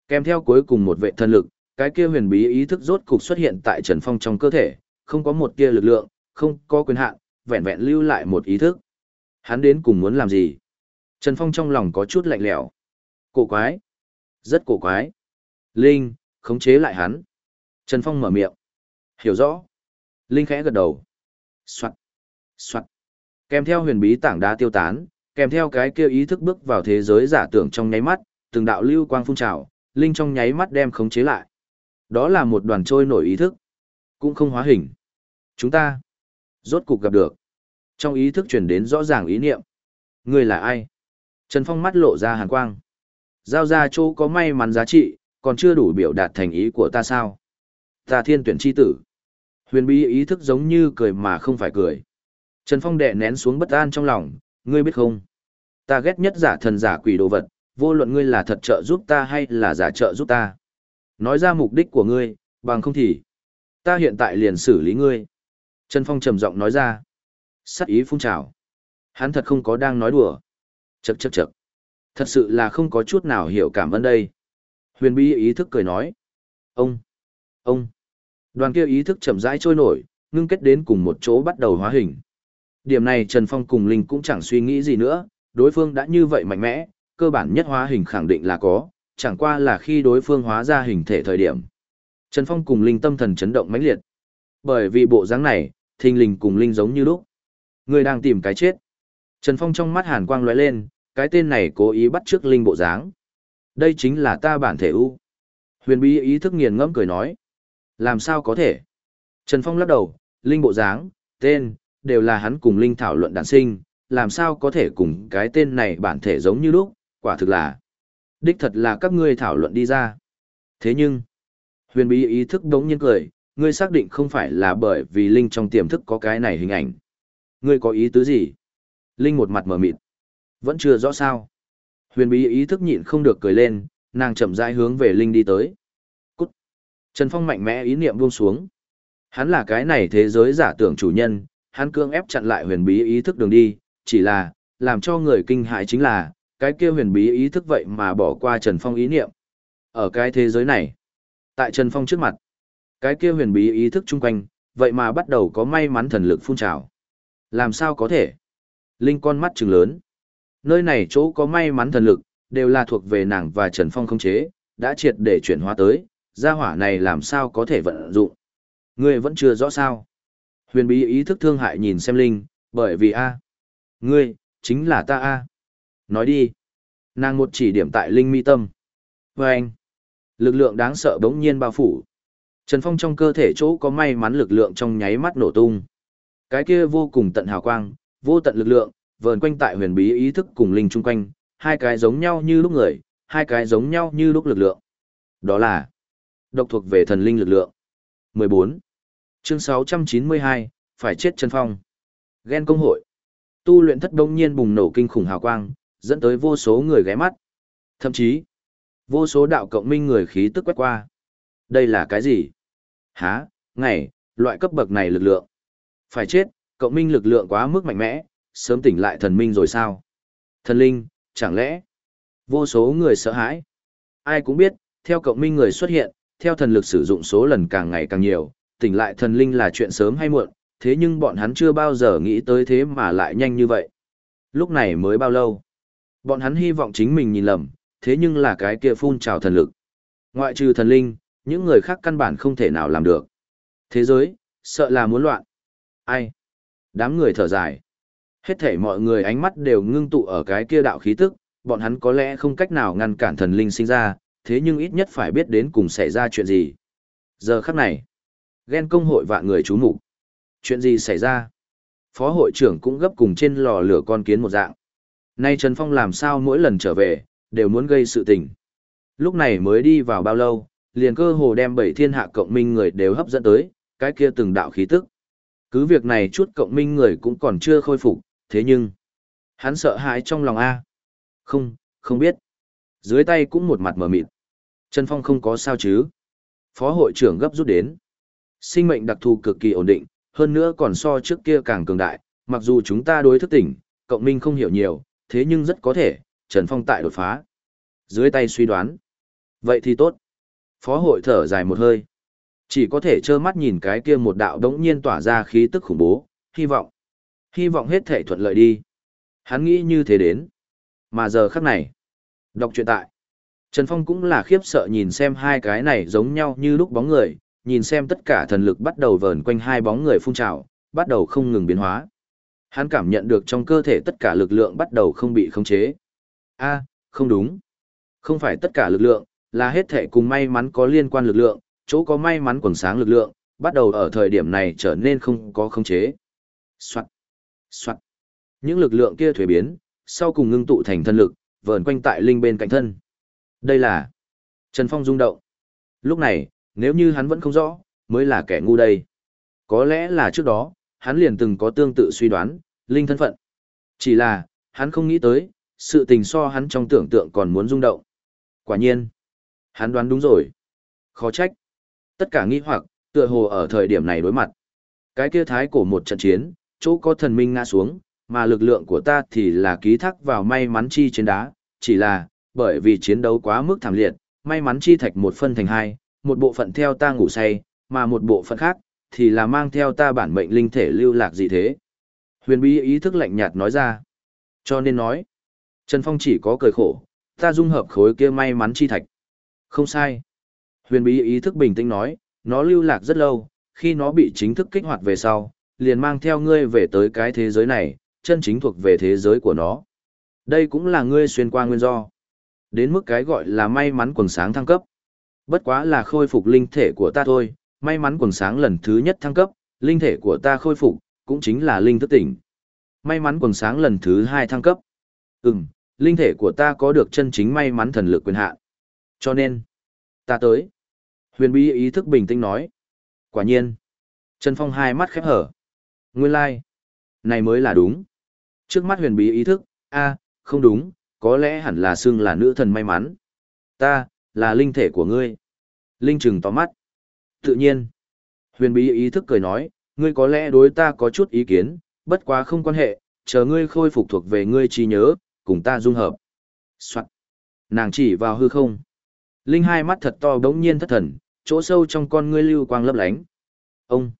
Kèm theo cuối cùng một vệ thần lực, cái kia huyền bí ý thức rốt cục xuất hiện tại Trần Phong trong cơ thể, không có một tia lực lượng, không có quyền hạn, vẹn vẹn lưu lại một ý thức. Hắn đến cùng muốn làm gì? Trần Phong trong lòng có chút lạnh lẽo. Cổ quái. Rất cổ quái. Linh, khống chế lại hắn. Trần Phong mở miệng. Hiểu rõ. Linh khẽ gật đầu. Soạn. Soạn. Kèm theo huyền bí tảng đá tiêu tán, kèm theo cái kia ý thức bước vào thế giới giả tưởng trong nháy mắt, từng đạo lưu quang phun trào, Linh trong nháy mắt đem khống chế lại. Đó là một đoàn trôi nổi ý thức, cũng không hóa hình. Chúng ta, rốt cục gặp được. Trong ý thức truyền đến rõ ràng ý niệm. Người là ai? Trần Phong mắt lộ ra hàn quang. Giao ra chỗ có may mắn giá trị, còn chưa đủ biểu đạt thành ý của ta sao? Ta thiên tuyển chi tử. Huyền bí ý thức giống như cười mà không phải cười. Trần Phong đè nén xuống bất an trong lòng, ngươi biết không? Ta ghét nhất giả thần giả quỷ đồ vật, vô luận ngươi là thật trợ giúp ta hay là giả trợ giúp ta. Nói ra mục đích của ngươi, bằng không thì, ta hiện tại liền xử lý ngươi. Trần Phong trầm giọng nói ra. Sắc ý phun trào. Hắn thật không có đang nói đùa. Chậc chậc chậc. Thật sự là không có chút nào hiểu cảm ơn đây. Huyền bí ý thức cười nói. Ông. Ông. Đoàn kia ý thức chậm rãi trôi nổi, ngưng kết đến cùng một chỗ bắt đầu hóa hình. Điểm này Trần Phong cùng Linh cũng chẳng suy nghĩ gì nữa, đối phương đã như vậy mạnh mẽ, cơ bản nhất hóa hình khẳng định là có, chẳng qua là khi đối phương hóa ra hình thể thời điểm. Trần Phong cùng Linh tâm thần chấn động mãnh liệt. Bởi vì bộ dáng này, thình Linh cùng Linh giống như lúc. Người đang tìm cái chết. Trần Phong trong mắt hàn quang lóe lên, cái tên này cố ý bắt trước Linh bộ dáng. Đây chính là ta bản thể U. Huyền bí ý thức nghiền ngẫm cười nói. Làm sao có thể? Trần Phong lắc đầu, Linh bộ dáng, tên, đều là hắn cùng Linh thảo luận đàn sinh, làm sao có thể cùng cái tên này bản thể giống như lúc, quả thực là. Đích thật là các ngươi thảo luận đi ra. Thế nhưng, huyền bí ý thức đống nhiên cười, ngươi xác định không phải là bởi vì Linh trong tiềm thức có cái này hình ảnh. Ngươi có ý tứ gì? Linh một mặt mở mịt. Vẫn chưa rõ sao. Huyền bí ý thức nhịn không được cười lên, nàng chậm rãi hướng về Linh đi tới. Cút. Trần Phong mạnh mẽ ý niệm buông xuống. Hắn là cái này thế giới giả tưởng chủ nhân, hắn cương ép chặn lại huyền bí ý thức đường đi, chỉ là, làm cho người kinh hại chính là, cái kia huyền bí ý thức vậy mà bỏ qua Trần Phong ý niệm. Ở cái thế giới này, tại Trần Phong trước mặt, cái kia huyền bí ý thức chung quanh, vậy mà bắt đầu có may mắn thần lực phun trào. Làm sao có thể? Linh con mắt trừng lớn. Nơi này chỗ có may mắn thần lực, đều là thuộc về nàng và Trần Phong không chế, đã triệt để chuyển hóa tới, gia hỏa này làm sao có thể vận dụng. Ngươi vẫn chưa rõ sao. Huyền bí ý thức thương hại nhìn xem Linh, bởi vì a Ngươi, chính là ta a Nói đi. Nàng một chỉ điểm tại Linh mi tâm. Và anh. Lực lượng đáng sợ bỗng nhiên bao phủ. Trần Phong trong cơ thể chỗ có may mắn lực lượng trong nháy mắt nổ tung. Cái kia vô cùng tận hào quang, vô tận lực lượng, vờn quanh tại huyền bí ý thức cùng linh chung quanh, hai cái giống nhau như lúc người, hai cái giống nhau như lúc lực lượng. Đó là độc thuộc về thần linh lực lượng. 14. Chương 692, phải chết chân Phong. Ghen công hội. Tu luyện thất đông nhiên bùng nổ kinh khủng hào quang, dẫn tới vô số người ghé mắt. Thậm chí, vô số đạo cộng minh người khí tức quét qua. Đây là cái gì? Hả, ngày, loại cấp bậc này lực lượng. Phải chết, cộng minh lực lượng quá mức mạnh mẽ, sớm tỉnh lại thần minh rồi sao? Thần linh, chẳng lẽ? Vô số người sợ hãi. Ai cũng biết, theo cộng minh người xuất hiện, theo thần lực sử dụng số lần càng ngày càng nhiều, tỉnh lại thần linh là chuyện sớm hay muộn, thế nhưng bọn hắn chưa bao giờ nghĩ tới thế mà lại nhanh như vậy. Lúc này mới bao lâu? Bọn hắn hy vọng chính mình nhìn lầm, thế nhưng là cái kia phun trào thần lực. Ngoại trừ thần linh, những người khác căn bản không thể nào làm được. Thế giới, sợ là muốn loạn. Ai? Đám người thở dài. Hết thể mọi người ánh mắt đều ngưng tụ ở cái kia đạo khí tức, bọn hắn có lẽ không cách nào ngăn cản thần linh sinh ra, thế nhưng ít nhất phải biết đến cùng xảy ra chuyện gì. Giờ khắc này, ghen công hội vạn người chú mục Chuyện gì xảy ra? Phó hội trưởng cũng gấp cùng trên lò lửa con kiến một dạng. Nay Trần Phong làm sao mỗi lần trở về, đều muốn gây sự tình. Lúc này mới đi vào bao lâu, liền cơ hồ đem bảy thiên hạ cộng minh người đều hấp dẫn tới, cái kia từng đạo khí tức. Cứ việc này chút cộng minh người cũng còn chưa khôi phục, thế nhưng, hắn sợ hãi trong lòng A. Không, không biết. Dưới tay cũng một mặt mở mịt. Trần Phong không có sao chứ. Phó hội trưởng gấp rút đến. Sinh mệnh đặc thù cực kỳ ổn định, hơn nữa còn so trước kia càng cường đại, mặc dù chúng ta đối thức tỉnh, cộng minh không hiểu nhiều, thế nhưng rất có thể, Trần Phong tại đột phá. Dưới tay suy đoán. Vậy thì tốt. Phó hội thở dài một hơi. Chỉ có thể trơ mắt nhìn cái kia một đạo đống nhiên tỏa ra khí tức khủng bố, hy vọng. Hy vọng hết thể thuận lợi đi. Hắn nghĩ như thế đến. Mà giờ khắc này. Đọc truyện tại. Trần Phong cũng là khiếp sợ nhìn xem hai cái này giống nhau như lúc bóng người, nhìn xem tất cả thần lực bắt đầu vờn quanh hai bóng người phun trào, bắt đầu không ngừng biến hóa. Hắn cảm nhận được trong cơ thể tất cả lực lượng bắt đầu không bị khống chế. A, không đúng. Không phải tất cả lực lượng, là hết thể cùng may mắn có liên quan lực lượng, chỗ có may mắn quần sáng lực lượng, bắt đầu ở thời điểm này trở nên không có khống chế. Soạn, soạn. Những lực lượng kia thuế biến, sau cùng ngưng tụ thành thân lực, vờn quanh tại linh bên cạnh thân. Đây là Trần Phong rung động. Lúc này, nếu như hắn vẫn không rõ, mới là kẻ ngu đây. Có lẽ là trước đó, hắn liền từng có tương tự suy đoán, linh thân phận. Chỉ là, hắn không nghĩ tới, sự tình so hắn trong tưởng tượng còn muốn rung động. Quả nhiên, hắn đoán đúng rồi. Khó trách. Tất cả nghi hoặc, tựa hồ ở thời điểm này đối mặt. Cái kia thái cổ một trận chiến, chỗ có thần minh ngã xuống, mà lực lượng của ta thì là ký thác vào may mắn chi trên đá, chỉ là, bởi vì chiến đấu quá mức thảm liệt, may mắn chi thạch một phân thành hai, một bộ phận theo ta ngủ say, mà một bộ phận khác, thì là mang theo ta bản mệnh linh thể lưu lạc gì thế. Huyền bí ý thức lạnh nhạt nói ra. Cho nên nói, Trần Phong chỉ có cười khổ, ta dung hợp khối kia may mắn chi thạch. Không sai. Huyền bí ý thức bình tĩnh nói, nó lưu lạc rất lâu, khi nó bị chính thức kích hoạt về sau, liền mang theo ngươi về tới cái thế giới này, chân chính thuộc về thế giới của nó. Đây cũng là ngươi xuyên qua nguyên do. Đến mức cái gọi là may mắn quần sáng thăng cấp. Bất quá là khôi phục linh thể của ta thôi, may mắn quần sáng lần thứ nhất thăng cấp, linh thể của ta khôi phục, cũng chính là linh thức tỉnh. May mắn quần sáng lần thứ hai thăng cấp. Ừm, linh thể của ta có được chân chính may mắn thần lực quyền hạn. Cho nên, ta tới. Huyền bí ý thức bình tĩnh nói. Quả nhiên. Trần Phong hai mắt khép hở. Nguyên lai. Like. Này mới là đúng. Trước mắt huyền bí ý thức, a không đúng, có lẽ hẳn là xưng là nữ thần may mắn. Ta, là linh thể của ngươi. Linh trừng to mắt. Tự nhiên. Huyền bí ý thức cười nói, ngươi có lẽ đối ta có chút ý kiến, bất quá không quan hệ, chờ ngươi khôi phục thuộc về ngươi trí nhớ, cùng ta dung hợp. Soạn. Nàng chỉ vào hư không. Linh hai mắt thật to đống nhiên thất thần, chỗ sâu trong con ngươi lưu quang lấp lánh. Ông.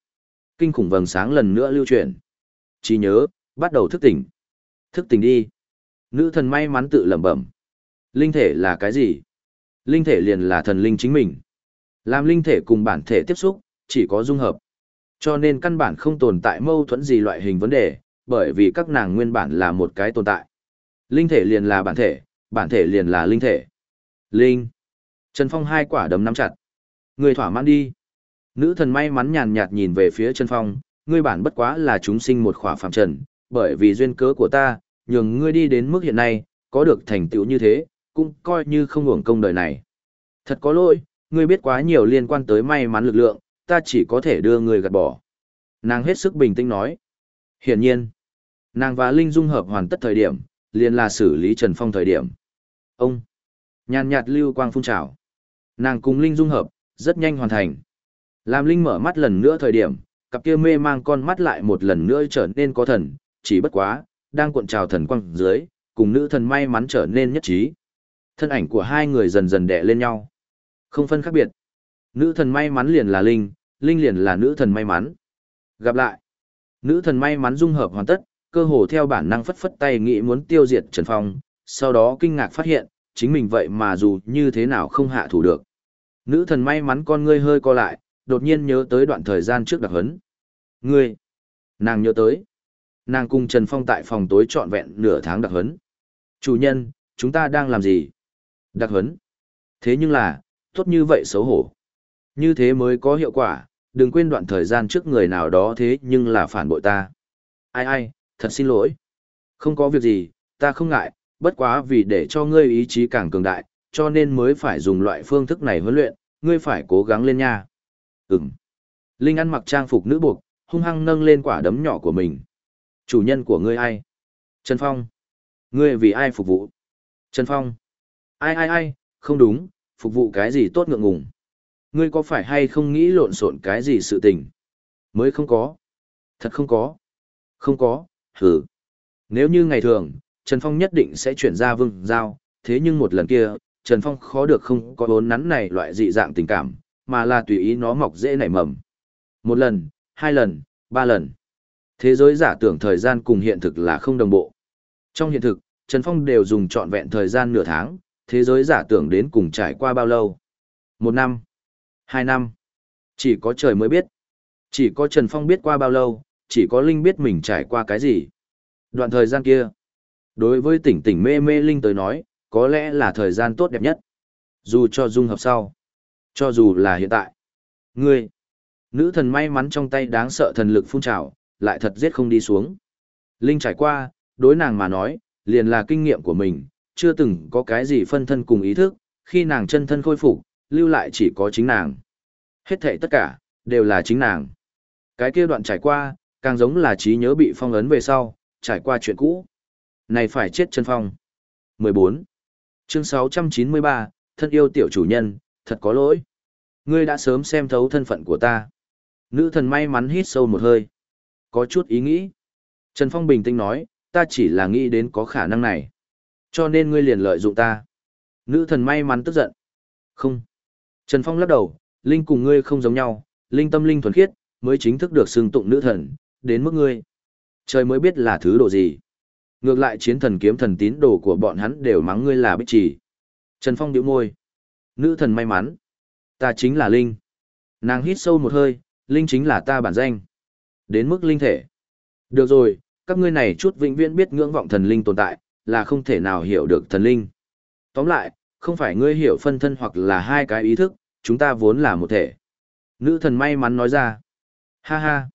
Kinh khủng vầng sáng lần nữa lưu chuyển. chỉ nhớ, bắt đầu thức tỉnh. Thức tỉnh đi. Nữ thần may mắn tự lẩm bẩm. Linh thể là cái gì? Linh thể liền là thần linh chính mình. Làm linh thể cùng bản thể tiếp xúc, chỉ có dung hợp. Cho nên căn bản không tồn tại mâu thuẫn gì loại hình vấn đề, bởi vì các nàng nguyên bản là một cái tồn tại. Linh thể liền là bản thể, bản thể liền là linh thể. Linh. Trần Phong hai quả đấm nắm chặt. Người thỏa mãn đi. Nữ thần may mắn nhàn nhạt nhìn về phía Trần Phong, ngươi bản bất quá là chúng sinh một khỏa phạm trần, bởi vì duyên cớ của ta, nhường ngươi đi đến mức hiện nay, có được thành tựu như thế, cũng coi như không hưởng công đời này. Thật có lỗi, ngươi biết quá nhiều liên quan tới may mắn lực lượng, ta chỉ có thể đưa ngươi gạt bỏ. Nàng hết sức bình tĩnh nói. Hiển nhiên, nàng và Linh dung hợp hoàn tất thời điểm, liền là xử lý Trần Phong thời điểm. Ông, nhàn nhạt lưu quang phun trào. Nàng cùng Linh dung hợp, rất nhanh hoàn thành. Làm Linh mở mắt lần nữa thời điểm, cặp kia mê mang con mắt lại một lần nữa trở nên có thần, chỉ bất quá, đang cuộn trào thần quang dưới, cùng nữ thần may mắn trở nên nhất trí. Thân ảnh của hai người dần dần đè lên nhau. Không phân khác biệt. Nữ thần may mắn liền là Linh, Linh liền là nữ thần may mắn. Gặp lại. Nữ thần may mắn dung hợp hoàn tất, cơ hồ theo bản năng phất phất tay nghĩ muốn tiêu diệt Trần Phong, sau đó kinh ngạc phát hiện, chính mình vậy mà dù như thế nào không hạ thủ được. Nữ thần may mắn con ngươi hơi co lại, đột nhiên nhớ tới đoạn thời gian trước đặc hấn. Ngươi! Nàng nhớ tới. Nàng cùng Trần Phong tại phòng tối trọn vẹn nửa tháng đặc hấn. Chủ nhân, chúng ta đang làm gì? Đặc hấn. Thế nhưng là, tốt như vậy xấu hổ. Như thế mới có hiệu quả, đừng quên đoạn thời gian trước người nào đó thế nhưng là phản bội ta. Ai ai, thật xin lỗi. Không có việc gì, ta không ngại, bất quá vì để cho ngươi ý chí càng cường đại, cho nên mới phải dùng loại phương thức này huấn luyện, ngươi phải cố gắng lên nha. Ừm. Linh ăn mặc trang phục nữ buộc, hung hăng nâng lên quả đấm nhỏ của mình. Chủ nhân của ngươi ai? Trần Phong. Ngươi vì ai phục vụ? Trần Phong. Ai ai ai, không đúng, phục vụ cái gì tốt ngượng ngùng. Ngươi có phải hay không nghĩ lộn xộn cái gì sự tình? Mới không có. Thật không có. Không có, hử. Nếu như ngày thường, Trần Phong nhất định sẽ chuyển ra vương giao, thế nhưng một lần kia, Trần Phong khó được không có bốn nắn này loại dị dạng tình cảm, mà là tùy ý nó mọc dễ nảy mầm. Một lần, hai lần, ba lần. Thế giới giả tưởng thời gian cùng hiện thực là không đồng bộ. Trong hiện thực, Trần Phong đều dùng trọn vẹn thời gian nửa tháng, thế giới giả tưởng đến cùng trải qua bao lâu? Một năm, hai năm, chỉ có trời mới biết. Chỉ có Trần Phong biết qua bao lâu, chỉ có Linh biết mình trải qua cái gì. Đoạn thời gian kia, đối với tỉnh tỉnh mê mê Linh tới nói, có lẽ là thời gian tốt đẹp nhất. Dù cho dung hợp sau, cho dù là hiện tại. Ngươi, nữ thần may mắn trong tay đáng sợ thần lực phun trào, lại thật giết không đi xuống. Linh trải qua, đối nàng mà nói, liền là kinh nghiệm của mình, chưa từng có cái gì phân thân cùng ý thức, khi nàng chân thân khôi phục, lưu lại chỉ có chính nàng. Hết thảy tất cả, đều là chính nàng. Cái kia đoạn trải qua, càng giống là trí nhớ bị phong ấn về sau, trải qua chuyện cũ. Này phải chết chân phong. 14. Chương 693, thân yêu tiểu chủ nhân, thật có lỗi. Ngươi đã sớm xem thấu thân phận của ta. Nữ thần may mắn hít sâu một hơi. Có chút ý nghĩ. Trần Phong bình tĩnh nói, ta chỉ là nghĩ đến có khả năng này. Cho nên ngươi liền lợi dụng ta. Nữ thần may mắn tức giận. Không. Trần Phong lắc đầu, Linh cùng ngươi không giống nhau, Linh tâm linh thuần khiết, mới chính thức được xưng tụng nữ thần, đến mức ngươi. Trời mới biết là thứ đồ gì. Ngược lại chiến thần kiếm thần tín đồ của bọn hắn đều mắng ngươi là bích trì. Trần Phong điệu môi. Nữ thần may mắn. Ta chính là Linh. Nàng hít sâu một hơi, Linh chính là ta bản danh. Đến mức linh thể. Được rồi, các ngươi này chút vĩnh viễn biết ngưỡng vọng thần linh tồn tại, là không thể nào hiểu được thần linh. Tóm lại, không phải ngươi hiểu phân thân hoặc là hai cái ý thức, chúng ta vốn là một thể. Nữ thần may mắn nói ra. Ha ha.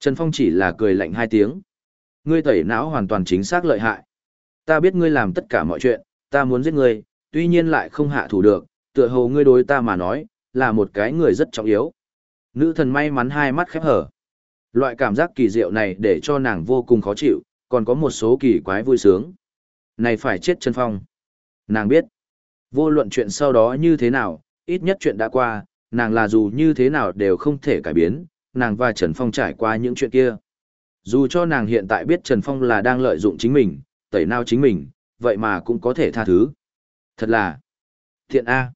Trần Phong chỉ là cười lạnh hai tiếng. Ngươi tẩy não hoàn toàn chính xác lợi hại. Ta biết ngươi làm tất cả mọi chuyện, ta muốn giết ngươi, tuy nhiên lại không hạ thủ được, tựa hồ ngươi đối ta mà nói, là một cái người rất trọng yếu. Nữ thần may mắn hai mắt khép hở. Loại cảm giác kỳ diệu này để cho nàng vô cùng khó chịu, còn có một số kỳ quái vui sướng. Này phải chết chân phong. Nàng biết, vô luận chuyện sau đó như thế nào, ít nhất chuyện đã qua, nàng là dù như thế nào đều không thể cải biến, nàng và Trần Phong trải qua những chuyện kia. Dù cho nàng hiện tại biết Trần Phong là đang lợi dụng chính mình, tẩy nao chính mình, vậy mà cũng có thể tha thứ. Thật là... Thiện A.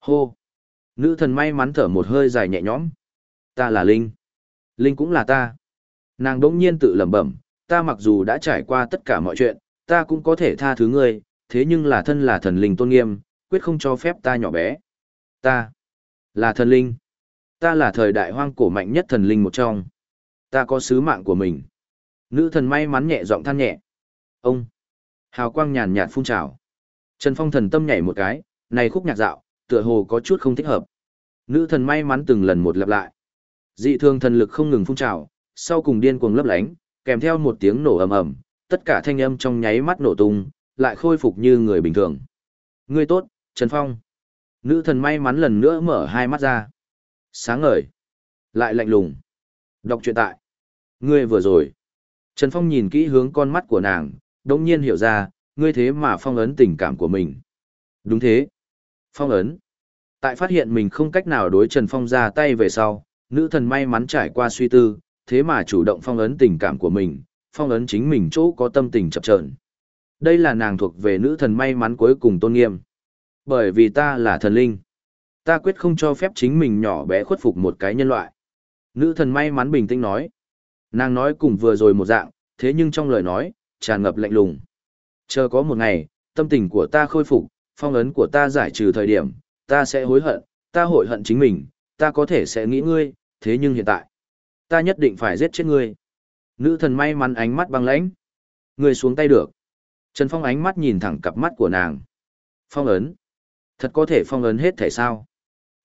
Hô. Nữ thần may mắn thở một hơi dài nhẹ nhõm. Ta là Linh. Linh cũng là ta. Nàng đỗng nhiên tự lẩm bẩm, ta mặc dù đã trải qua tất cả mọi chuyện, ta cũng có thể tha thứ ngươi, thế nhưng là thân là thần linh tôn nghiêm, quyết không cho phép ta nhỏ bé. Ta là thần linh. Ta là thời đại hoang cổ mạnh nhất thần linh một trong. Ta có sứ mạng của mình. Nữ thần may mắn nhẹ giọng than nhẹ. Ông. Hào quang nhàn nhạt phun trào. Trần Phong thần tâm nhảy một cái, này khúc nhạc dạo, tựa hồ có chút không thích hợp. Nữ thần may mắn từng lần một lặp lại. Dị thường thần lực không ngừng phun trào, sau cùng điên cuồng lấp lánh, kèm theo một tiếng nổ ầm ầm, tất cả thanh âm trong nháy mắt nổ tung, lại khôi phục như người bình thường. Ngươi tốt, Trần Phong. Nữ thần may mắn lần nữa mở hai mắt ra. Sáng ngời. Lại lạnh lùng. Đọc truyện tại. Ngươi vừa rồi. Trần Phong nhìn kỹ hướng con mắt của nàng, đồng nhiên hiểu ra, ngươi thế mà phong ấn tình cảm của mình. Đúng thế. Phong ấn. Tại phát hiện mình không cách nào đối Trần Phong ra tay về sau, nữ thần may mắn trải qua suy tư, thế mà chủ động phong ấn tình cảm của mình, phong ấn chính mình chỗ có tâm tình chập chờn. Đây là nàng thuộc về nữ thần may mắn cuối cùng tôn nghiêm. Bởi vì ta là thần linh. Ta quyết không cho phép chính mình nhỏ bé khuất phục một cái nhân loại. Nữ thần may mắn bình tĩnh nói. Nàng nói cùng vừa rồi một dạng, thế nhưng trong lời nói, tràn ngập lạnh lùng. Chờ có một ngày, tâm tình của ta khôi phục, phong ấn của ta giải trừ thời điểm, ta sẽ hối hận, ta hội hận chính mình, ta có thể sẽ nghĩ ngươi, thế nhưng hiện tại, ta nhất định phải giết chết ngươi. Nữ thần may mắn ánh mắt băng lãnh. Ngươi xuống tay được. Trần Phong ánh mắt nhìn thẳng cặp mắt của nàng. Phong ấn. Thật có thể phong ấn hết thể sao.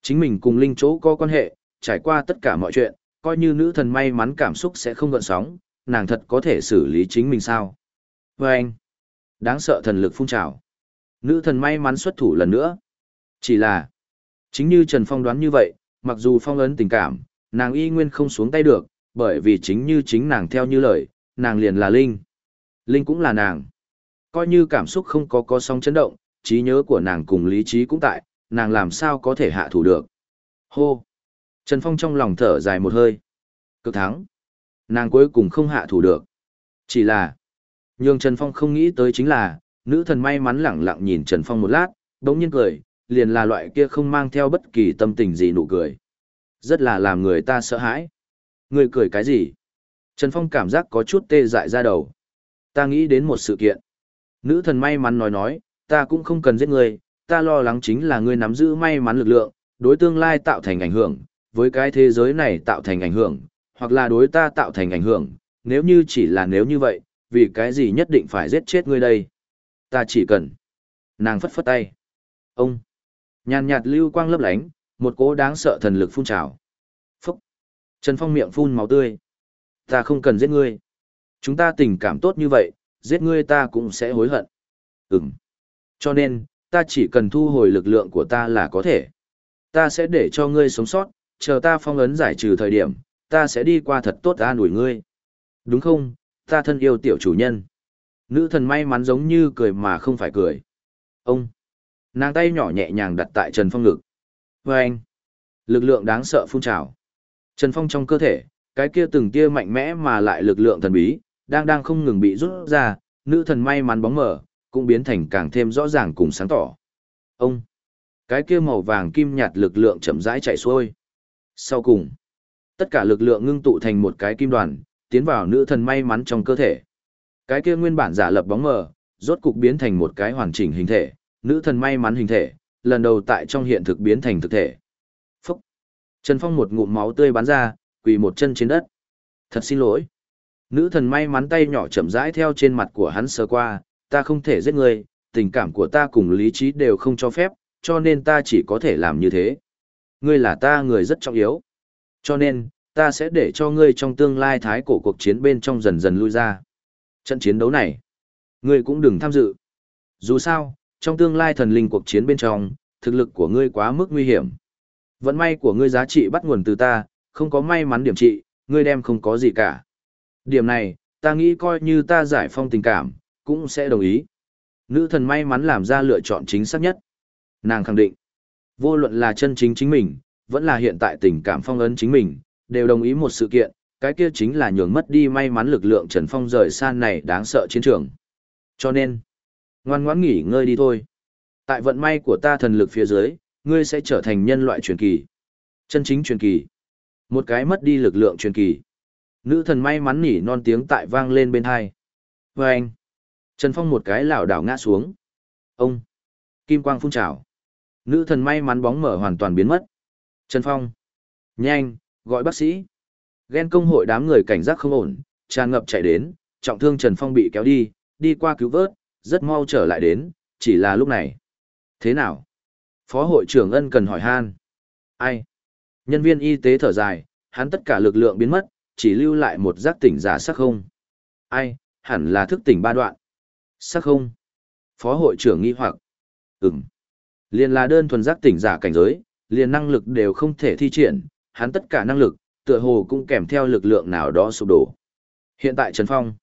Chính mình cùng linh chỗ có quan hệ, trải qua tất cả mọi chuyện, coi như nữ thần may mắn cảm xúc sẽ không gợn sóng, nàng thật có thể xử lý chính mình sao. Và anh. Đáng sợ thần lực phun trào. Nữ thần may mắn xuất thủ lần nữa. Chỉ là, chính như Trần Phong đoán như vậy, mặc dù phong ấn tình cảm, nàng y nguyên không xuống tay được, bởi vì chính như chính nàng theo như lời, nàng liền là Linh. Linh cũng là nàng. Coi như cảm xúc không có có sóng chấn động, trí nhớ của nàng cùng lý trí cũng tại, nàng làm sao có thể hạ thủ được. Hô! Trần Phong trong lòng thở dài một hơi. Cực thắng. Nàng cuối cùng không hạ thủ được. Chỉ là, nhưng Trần Phong không nghĩ tới chính là, nữ thần may mắn lẳng lặng nhìn Trần Phong một lát, đống nhiên cười, liền là loại kia không mang theo bất kỳ tâm tình gì nụ cười. Rất là làm người ta sợ hãi. Người cười cái gì? Trần Phong cảm giác có chút tê dại ra đầu. Ta nghĩ đến một sự kiện. Nữ thần may mắn nói nói, ta cũng không cần giết người, ta lo lắng chính là ngươi nắm giữ may mắn lực lượng, đối tương lai tạo thành ảnh hưởng, với cái thế giới này tạo thành ảnh hưởng, hoặc là đối ta tạo thành ảnh hưởng, nếu như chỉ là nếu như vậy, vì cái gì nhất định phải giết chết ngươi đây? Ta chỉ cần. Nàng phất phất tay. Ông. Nhàn nhạt lưu quang lấp lánh, một cỗ đáng sợ thần lực phun trào. Phúc. Trần Phong miệng phun máu tươi. Ta không cần giết ngươi. Chúng ta tình cảm tốt như vậy, giết ngươi ta cũng sẽ hối hận. Ừm. Cho nên, ta chỉ cần thu hồi lực lượng của ta là có thể. Ta sẽ để cho ngươi sống sót, chờ ta phong ấn giải trừ thời điểm, ta sẽ đi qua thật tốt an ủi ngươi. Đúng không, ta thân yêu tiểu chủ nhân. Nữ thần may mắn giống như cười mà không phải cười. Ông. Nàng tay nhỏ nhẹ nhàng đặt tại Trần Phong ngực. Và anh. Lực lượng đáng sợ phun trào. Trần Phong trong cơ thể, cái kia từng kia mạnh mẽ mà lại lực lượng thần bí, đang đang không ngừng bị rút ra, nữ thần may mắn bóng mở, cũng biến thành càng thêm rõ ràng cùng sáng tỏ. Ông. Cái kia màu vàng kim nhạt lực lượng chậm rãi chạy xuôi. Sau cùng, tất cả lực lượng ngưng tụ thành một cái kim đoàn, tiến vào nữ thần may mắn trong cơ thể. Cái kia nguyên bản giả lập bóng mờ, rốt cục biến thành một cái hoàn chỉnh hình thể, nữ thần may mắn hình thể, lần đầu tại trong hiện thực biến thành thực thể. Phúc! Trần Phong một ngụm máu tươi bắn ra, quỳ một chân trên đất. Thật xin lỗi. Nữ thần may mắn tay nhỏ chậm rãi theo trên mặt của hắn sờ qua, ta không thể giết người, tình cảm của ta cùng lý trí đều không cho phép, cho nên ta chỉ có thể làm như thế. Ngươi là ta người rất trọng yếu. Cho nên, ta sẽ để cho ngươi trong tương lai thái cổ cuộc chiến bên trong dần dần lui ra. Trận chiến đấu này, ngươi cũng đừng tham dự. Dù sao, trong tương lai thần linh cuộc chiến bên trong, thực lực của ngươi quá mức nguy hiểm. Vận may của ngươi giá trị bắt nguồn từ ta, không có may mắn điểm trị, ngươi đem không có gì cả. Điểm này, ta nghĩ coi như ta giải phong tình cảm, cũng sẽ đồng ý. Nữ thần may mắn làm ra lựa chọn chính xác nhất. Nàng khẳng định, vô luận là chân chính chính mình, vẫn là hiện tại tình cảm phong ấn chính mình, đều đồng ý một sự kiện, cái kia chính là nhường mất đi may mắn lực lượng Trần Phong rời xa này đáng sợ chiến trường. Cho nên, ngoan ngoãn nghỉ ngơi đi thôi. Tại vận may của ta thần lực phía dưới, ngươi sẽ trở thành nhân loại truyền kỳ. Chân chính truyền kỳ. Một cái mất đi lực lượng truyền kỳ. Nữ thần may mắn nỉ non tiếng tại vang lên bên hai. Và anh. Trần Phong một cái lảo đảo ngã xuống. Ông. Kim quang phun trào. Nữ thần may mắn bóng mở hoàn toàn biến mất. Trần Phong. Nhanh, gọi bác sĩ. Ghen công hội đám người cảnh giác không ổn, tràn ngập chạy đến, trọng thương Trần Phong bị kéo đi, đi qua cứu vớt, rất mau trở lại đến, chỉ là lúc này. Thế nào? Phó hội trưởng ân cần hỏi han. Ai? Nhân viên y tế thở dài, hắn tất cả lực lượng biến mất, chỉ lưu lại một giác tỉnh giả sắc không. Ai? Hẳn là thức tỉnh ba đoạn. Sắc không? Phó hội trưởng nghi hoặc. Ừm. Liền là đơn thuần giác tỉnh giả cảnh giới, liền năng lực đều không thể thi triển, hắn tất cả năng lực, tựa hồ cũng kèm theo lực lượng nào đó sụp đổ. Hiện tại Trần Phong,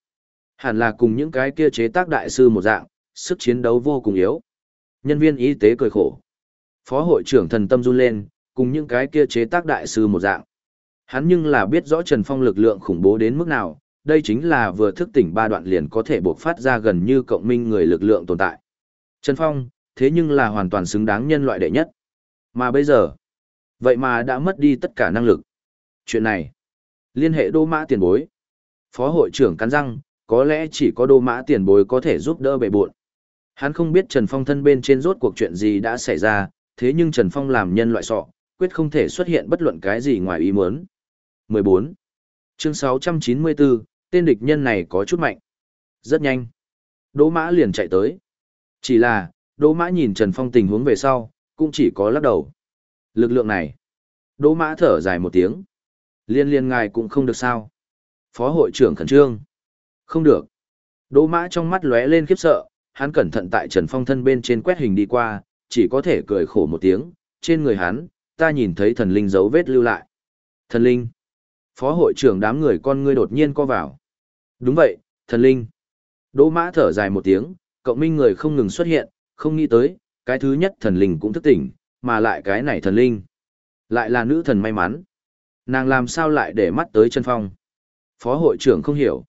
hẳn là cùng những cái kia chế tác đại sư một dạng, sức chiến đấu vô cùng yếu. Nhân viên y tế cười khổ. Phó hội trưởng thần tâm run lên, cùng những cái kia chế tác đại sư một dạng. Hắn nhưng là biết rõ Trần Phong lực lượng khủng bố đến mức nào, đây chính là vừa thức tỉnh ba đoạn liền có thể bộc phát ra gần như cộng minh người lực lượng tồn tại. Trần Phong, thế nhưng là hoàn toàn xứng đáng nhân loại đệ nhất. Mà bây giờ, vậy mà đã mất đi tất cả năng lực. Chuyện này, liên hệ đô mã tiền bối. Phó hội trưởng cắn răng, có lẽ chỉ có đô mã tiền bối có thể giúp đỡ bệ buộn. Hắn không biết Trần Phong thân bên trên rốt cuộc chuyện gì đã xảy ra, thế nhưng Trần Phong làm nhân loại sọ, quyết không thể xuất hiện bất luận cái gì ngoài ý muốn. 14. Chương 694, tên địch nhân này có chút mạnh. Rất nhanh. Đỗ Mã liền chạy tới. Chỉ là, Đỗ Mã nhìn Trần Phong tình huống về sau, cũng chỉ có lắc đầu. Lực lượng này. Đỗ Mã thở dài một tiếng. Liên liên ngài cũng không được sao. Phó hội trưởng khẩn trương. Không được. Đỗ Mã trong mắt lóe lên khiếp sợ, hắn cẩn thận tại Trần Phong thân bên trên quét hình đi qua, chỉ có thể cười khổ một tiếng, trên người hắn, ta nhìn thấy thần linh dấu vết lưu lại. Thần linh. Phó hội trưởng đám người con ngươi đột nhiên co vào. Đúng vậy, thần linh. Đỗ mã thở dài một tiếng, cộng minh người không ngừng xuất hiện, không nghĩ tới, cái thứ nhất thần linh cũng thức tỉnh, mà lại cái này thần linh. Lại là nữ thần may mắn. Nàng làm sao lại để mắt tới Trần Phong? Phó hội trưởng không hiểu.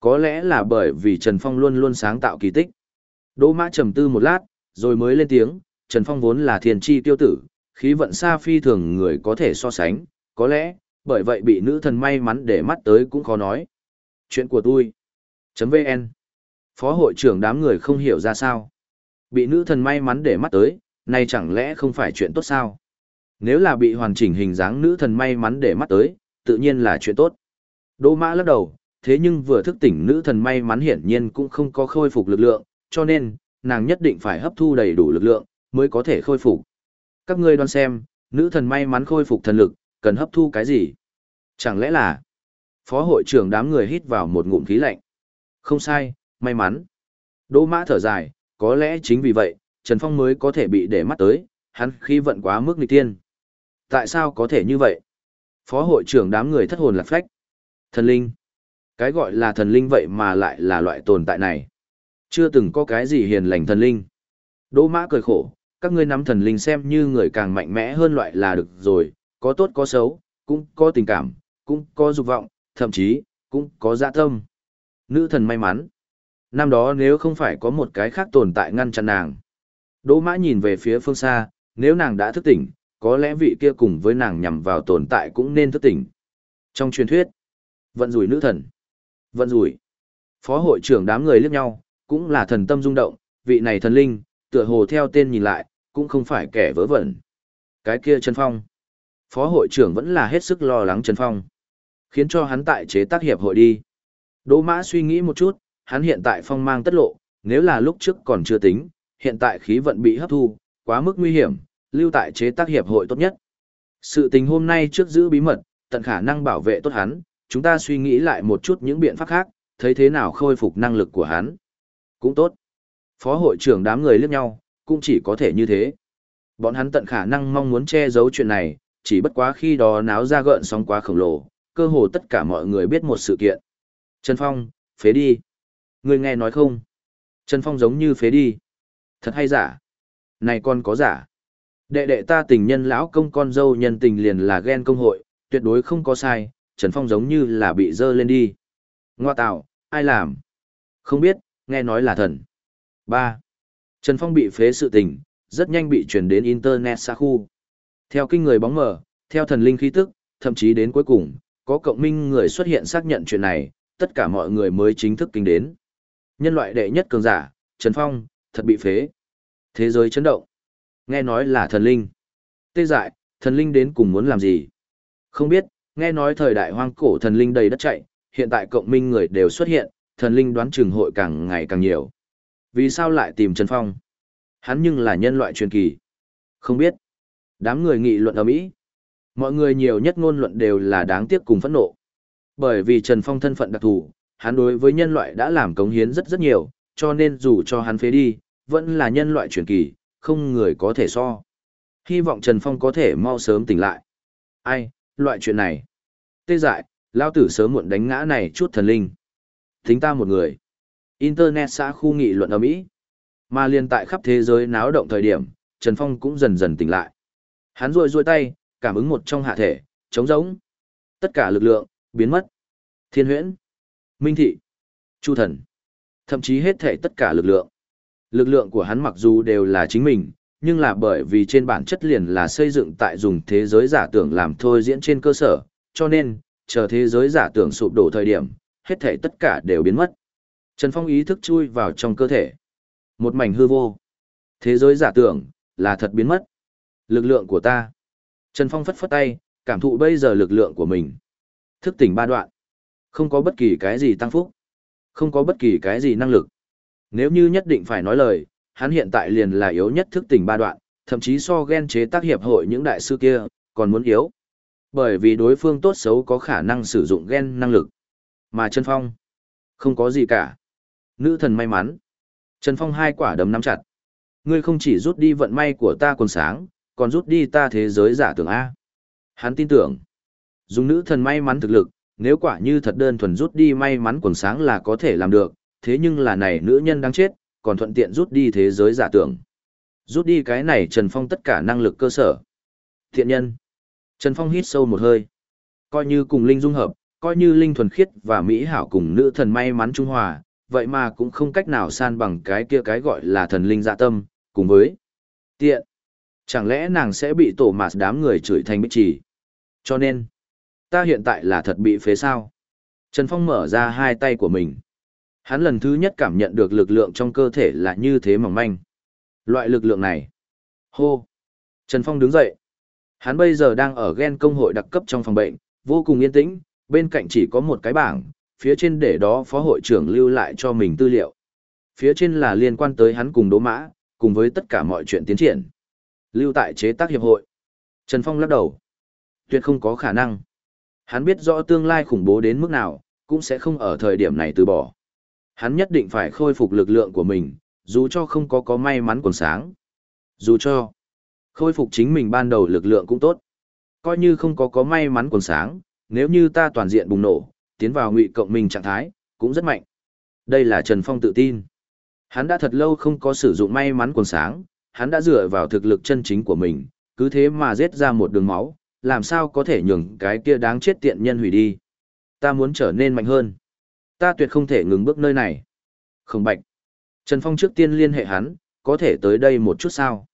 Có lẽ là bởi vì Trần Phong luôn luôn sáng tạo kỳ tích. Đỗ mã trầm tư một lát, rồi mới lên tiếng, Trần Phong vốn là thiên chi tiêu tử, khí vận xa phi thường người có thể so sánh, có lẽ, bởi vậy bị nữ thần may mắn để mắt tới cũng khó nói. Chuyện của tôi. .vn Phó hội trưởng đám người không hiểu ra sao. Bị nữ thần may mắn để mắt tới, này chẳng lẽ không phải chuyện tốt sao? Nếu là bị hoàn chỉnh hình dáng nữ thần may mắn để mắt tới, tự nhiên là chuyện tốt. Đỗ mã lắc đầu, thế nhưng vừa thức tỉnh nữ thần may mắn hiển nhiên cũng không có khôi phục lực lượng, cho nên, nàng nhất định phải hấp thu đầy đủ lực lượng, mới có thể khôi phục. Các ngươi đoán xem, nữ thần may mắn khôi phục thần lực, cần hấp thu cái gì? Chẳng lẽ là... Phó hội trưởng đám người hít vào một ngụm khí lạnh. Không sai, may mắn. Đỗ mã thở dài, có lẽ chính vì vậy, Trần Phong mới có thể bị để mắt tới, hắn khí vận quá mức nghịch tiên. Tại sao có thể như vậy? Phó hội trưởng đám người thất hồn lạc phách. Thần linh. Cái gọi là thần linh vậy mà lại là loại tồn tại này. Chưa từng có cái gì hiền lành thần linh. Đỗ mã cười khổ, các ngươi nắm thần linh xem như người càng mạnh mẽ hơn loại là được rồi, có tốt có xấu, cũng có tình cảm, cũng có dục vọng, thậm chí, cũng có dạ tâm. Nữ thần may mắn. Năm đó nếu không phải có một cái khác tồn tại ngăn chặn nàng. Đỗ mã nhìn về phía phương xa, nếu nàng đã thức tỉnh, có lẽ vị kia cùng với nàng nhằm vào tồn tại cũng nên thức tỉnh. Trong truyền thuyết, vận rủi nữ thần. Vận rủi. Phó hội trưởng đám người liếc nhau, cũng là thần tâm rung động, vị này thần linh, tựa hồ theo tên nhìn lại, cũng không phải kẻ vớ vẩn. Cái kia Trần Phong. Phó hội trưởng vẫn là hết sức lo lắng Trần Phong. Khiến cho hắn tại chế tác hiệp hội đi. Đỗ mã suy nghĩ một chút, hắn hiện tại phong mang tất lộ, nếu là lúc trước còn chưa tính, hiện tại khí vận bị hấp thu, quá mức nguy hiểm, lưu tại chế tác hiệp hội tốt nhất. Sự tình hôm nay trước giữ bí mật, tận khả năng bảo vệ tốt hắn, chúng ta suy nghĩ lại một chút những biện pháp khác, thấy thế nào khôi phục năng lực của hắn. Cũng tốt. Phó hội trưởng đám người liếc nhau, cũng chỉ có thể như thế. Bọn hắn tận khả năng mong muốn che giấu chuyện này, chỉ bất quá khi đó náo ra gợn sóng quá khổng lồ, cơ hồ tất cả mọi người biết một sự kiện. Trần Phong, phế đi. Người nghe nói không? Trần Phong giống như phế đi. Thật hay giả? Này con có giả. Đệ đệ ta tình nhân lão công con dâu nhân tình liền là ghen công hội, tuyệt đối không có sai, Trần Phong giống như là bị dơ lên đi. Ngoa tạo, ai làm? Không biết, nghe nói là thần. 3. Trần Phong bị phế sự tình, rất nhanh bị truyền đến Internet xa khu. Theo kinh người bóng mờ, theo thần linh khí tức, thậm chí đến cuối cùng, có cộng minh người xuất hiện xác nhận chuyện này, tất cả mọi người mới chính thức kinh đến. Nhân loại đệ nhất cường giả, Trần Phong, thật bị phế. Thế giới chấn động. Nghe nói là thần linh. Tê dại, thần linh đến cùng muốn làm gì? Không biết, nghe nói thời đại hoang cổ thần linh đầy đất chạy, hiện tại cộng minh người đều xuất hiện, thần linh đoán chừng hội càng ngày càng nhiều. Vì sao lại tìm Trần Phong? Hắn nhưng là nhân loại truyền kỳ. Không biết. Đám người nghị luận ở Mỹ. Mọi người nhiều nhất ngôn luận đều là đáng tiếc cùng phẫn nộ. Bởi vì Trần Phong thân phận đặc thù, hắn đối với nhân loại đã làm cống hiến rất rất nhiều, cho nên dù cho hắn phế đi, vẫn là nhân loại truyền kỳ, không người có thể so. Hy vọng Trần Phong có thể mau sớm tỉnh lại. Ai, loại chuyện này. Tê dại, lao tử sớm muộn đánh ngã này chút thần linh. Thính ta một người. Internet xã khu nghị luận ở Mỹ. Mà liên tại khắp thế giới náo động thời điểm, Trần Phong cũng dần dần tỉnh lại. Hắn rôi rôi tay, cảm ứng một trong hạ thể, trống rỗng. Tất cả lực lượng, biến mất. Thiên huyễn, Minh thị, Chu thần, thậm chí hết thể tất cả lực lượng. Lực lượng của hắn mặc dù đều là chính mình, nhưng là bởi vì trên bản chất liền là xây dựng tại dùng thế giới giả tưởng làm thôi diễn trên cơ sở, cho nên, chờ thế giới giả tưởng sụp đổ thời điểm, hết thể tất cả đều biến mất. Trần Phong ý thức chui vào trong cơ thể. Một mảnh hư vô. Thế giới giả tưởng, là thật biến mất. Lực lượng của ta. Trần Phong phất phất tay, cảm thụ bây giờ lực lượng của mình. Thức tỉnh ba đoạn. Không có bất kỳ cái gì tăng phúc. Không có bất kỳ cái gì năng lực. Nếu như nhất định phải nói lời, hắn hiện tại liền là yếu nhất thức tỉnh ba đoạn, thậm chí so ghen chế tác hiệp hội những đại sư kia, còn muốn yếu. Bởi vì đối phương tốt xấu có khả năng sử dụng ghen năng lực. Mà Trần Phong, không có gì cả. Nữ thần may mắn. Trần Phong hai quả đấm nắm chặt. Ngươi không chỉ rút đi vận may của ta còn sáng, còn rút đi ta thế giới giả tưởng A. Hắn tin tưởng. Dùng nữ thần may mắn thực lực, nếu quả như thật đơn thuần rút đi may mắn quần sáng là có thể làm được, thế nhưng là này nữ nhân đáng chết, còn thuận tiện rút đi thế giới giả tưởng. Rút đi cái này Trần Phong tất cả năng lực cơ sở. Thiện nhân. Trần Phong hít sâu một hơi. Coi như cùng Linh dung hợp, coi như Linh thuần khiết và Mỹ hảo cùng nữ thần may mắn trung hòa, vậy mà cũng không cách nào san bằng cái kia cái gọi là thần linh dạ tâm, cùng với Tiện. Chẳng lẽ nàng sẽ bị tổ mạt đám người chửi thành bích trì? Cho nên, ta hiện tại là thật bị phế sao? Trần Phong mở ra hai tay của mình. Hắn lần thứ nhất cảm nhận được lực lượng trong cơ thể là như thế mỏng manh. Loại lực lượng này. Hô. Trần Phong đứng dậy. Hắn bây giờ đang ở gen công hội đặc cấp trong phòng bệnh, vô cùng yên tĩnh, bên cạnh chỉ có một cái bảng, phía trên để đó phó hội trưởng lưu lại cho mình tư liệu. Phía trên là liên quan tới hắn cùng đố mã, cùng với tất cả mọi chuyện tiến triển. Lưu tại chế tác hiệp hội. Trần Phong lắc đầu. Tuyệt không có khả năng. Hắn biết rõ tương lai khủng bố đến mức nào, cũng sẽ không ở thời điểm này từ bỏ. Hắn nhất định phải khôi phục lực lượng của mình, dù cho không có có may mắn còn sáng. Dù cho khôi phục chính mình ban đầu lực lượng cũng tốt. Coi như không có có may mắn còn sáng, nếu như ta toàn diện bùng nổ, tiến vào ngụy cộng mình trạng thái, cũng rất mạnh. Đây là Trần Phong tự tin. Hắn đã thật lâu không có sử dụng may mắn quần sáng, hắn đã dựa vào thực lực chân chính của mình, cứ thế mà giết ra một đường máu, làm sao có thể nhường cái kia đáng chết tiện nhân hủy đi. Ta muốn trở nên mạnh hơn. Ta tuyệt không thể ngừng bước nơi này. Không bạch. Trần Phong trước tiên liên hệ hắn, có thể tới đây một chút sao?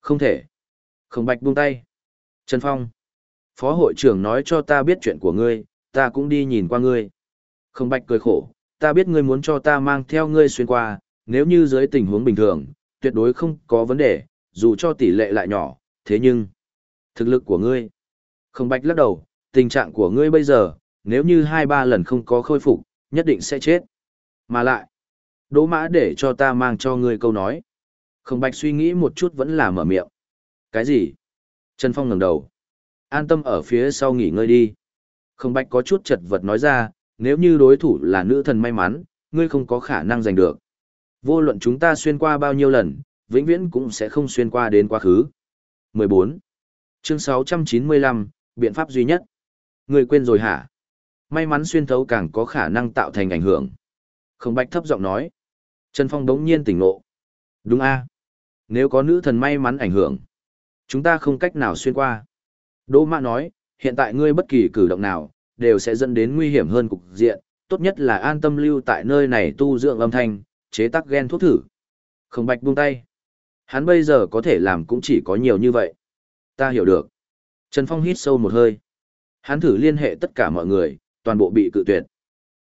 Không thể. Không bạch buông tay. Trần Phong. Phó hội trưởng nói cho ta biết chuyện của ngươi, ta cũng đi nhìn qua ngươi. Không bạch cười khổ, ta biết ngươi muốn cho ta mang theo ngươi xuyên qua, nếu như dưới tình huống bình thường, tuyệt đối không có vấn đề, dù cho tỷ lệ lại nhỏ, thế nhưng, thực lực của ngươi. Không bạch lắc đầu, tình trạng của ngươi bây giờ, nếu như hai ba lần không có khôi phục, nhất định sẽ chết. Mà lại, đỗ mã để cho ta mang cho ngươi câu nói. Không bạch suy nghĩ một chút vẫn là mở miệng. Cái gì? Trần Phong ngẩng đầu. An tâm ở phía sau nghỉ ngơi đi. Không bạch có chút chật vật nói ra, nếu như đối thủ là nữ thần may mắn, ngươi không có khả năng giành được. Vô luận chúng ta xuyên qua bao nhiêu lần, vĩnh viễn cũng sẽ không xuyên qua đến quá khứ. 14. Chương 695, biện pháp duy nhất. Người quên rồi hả? May mắn xuyên thấu càng có khả năng tạo thành ảnh hưởng. Không bạch thấp giọng nói. Trần Phong đống nhiên tỉnh ngộ. Đúng a Nếu có nữ thần may mắn ảnh hưởng, chúng ta không cách nào xuyên qua. Đỗ Mã nói, hiện tại ngươi bất kỳ cử động nào, đều sẽ dẫn đến nguy hiểm hơn cục diện, tốt nhất là an tâm lưu tại nơi này tu dưỡng âm thanh, chế tác gen thuốc thử. Không bạch buông tay. Hắn bây giờ có thể làm cũng chỉ có nhiều như vậy. Ta hiểu được. Trần Phong hít sâu một hơi. Hắn thử liên hệ tất cả mọi người, toàn bộ bị cự tuyệt.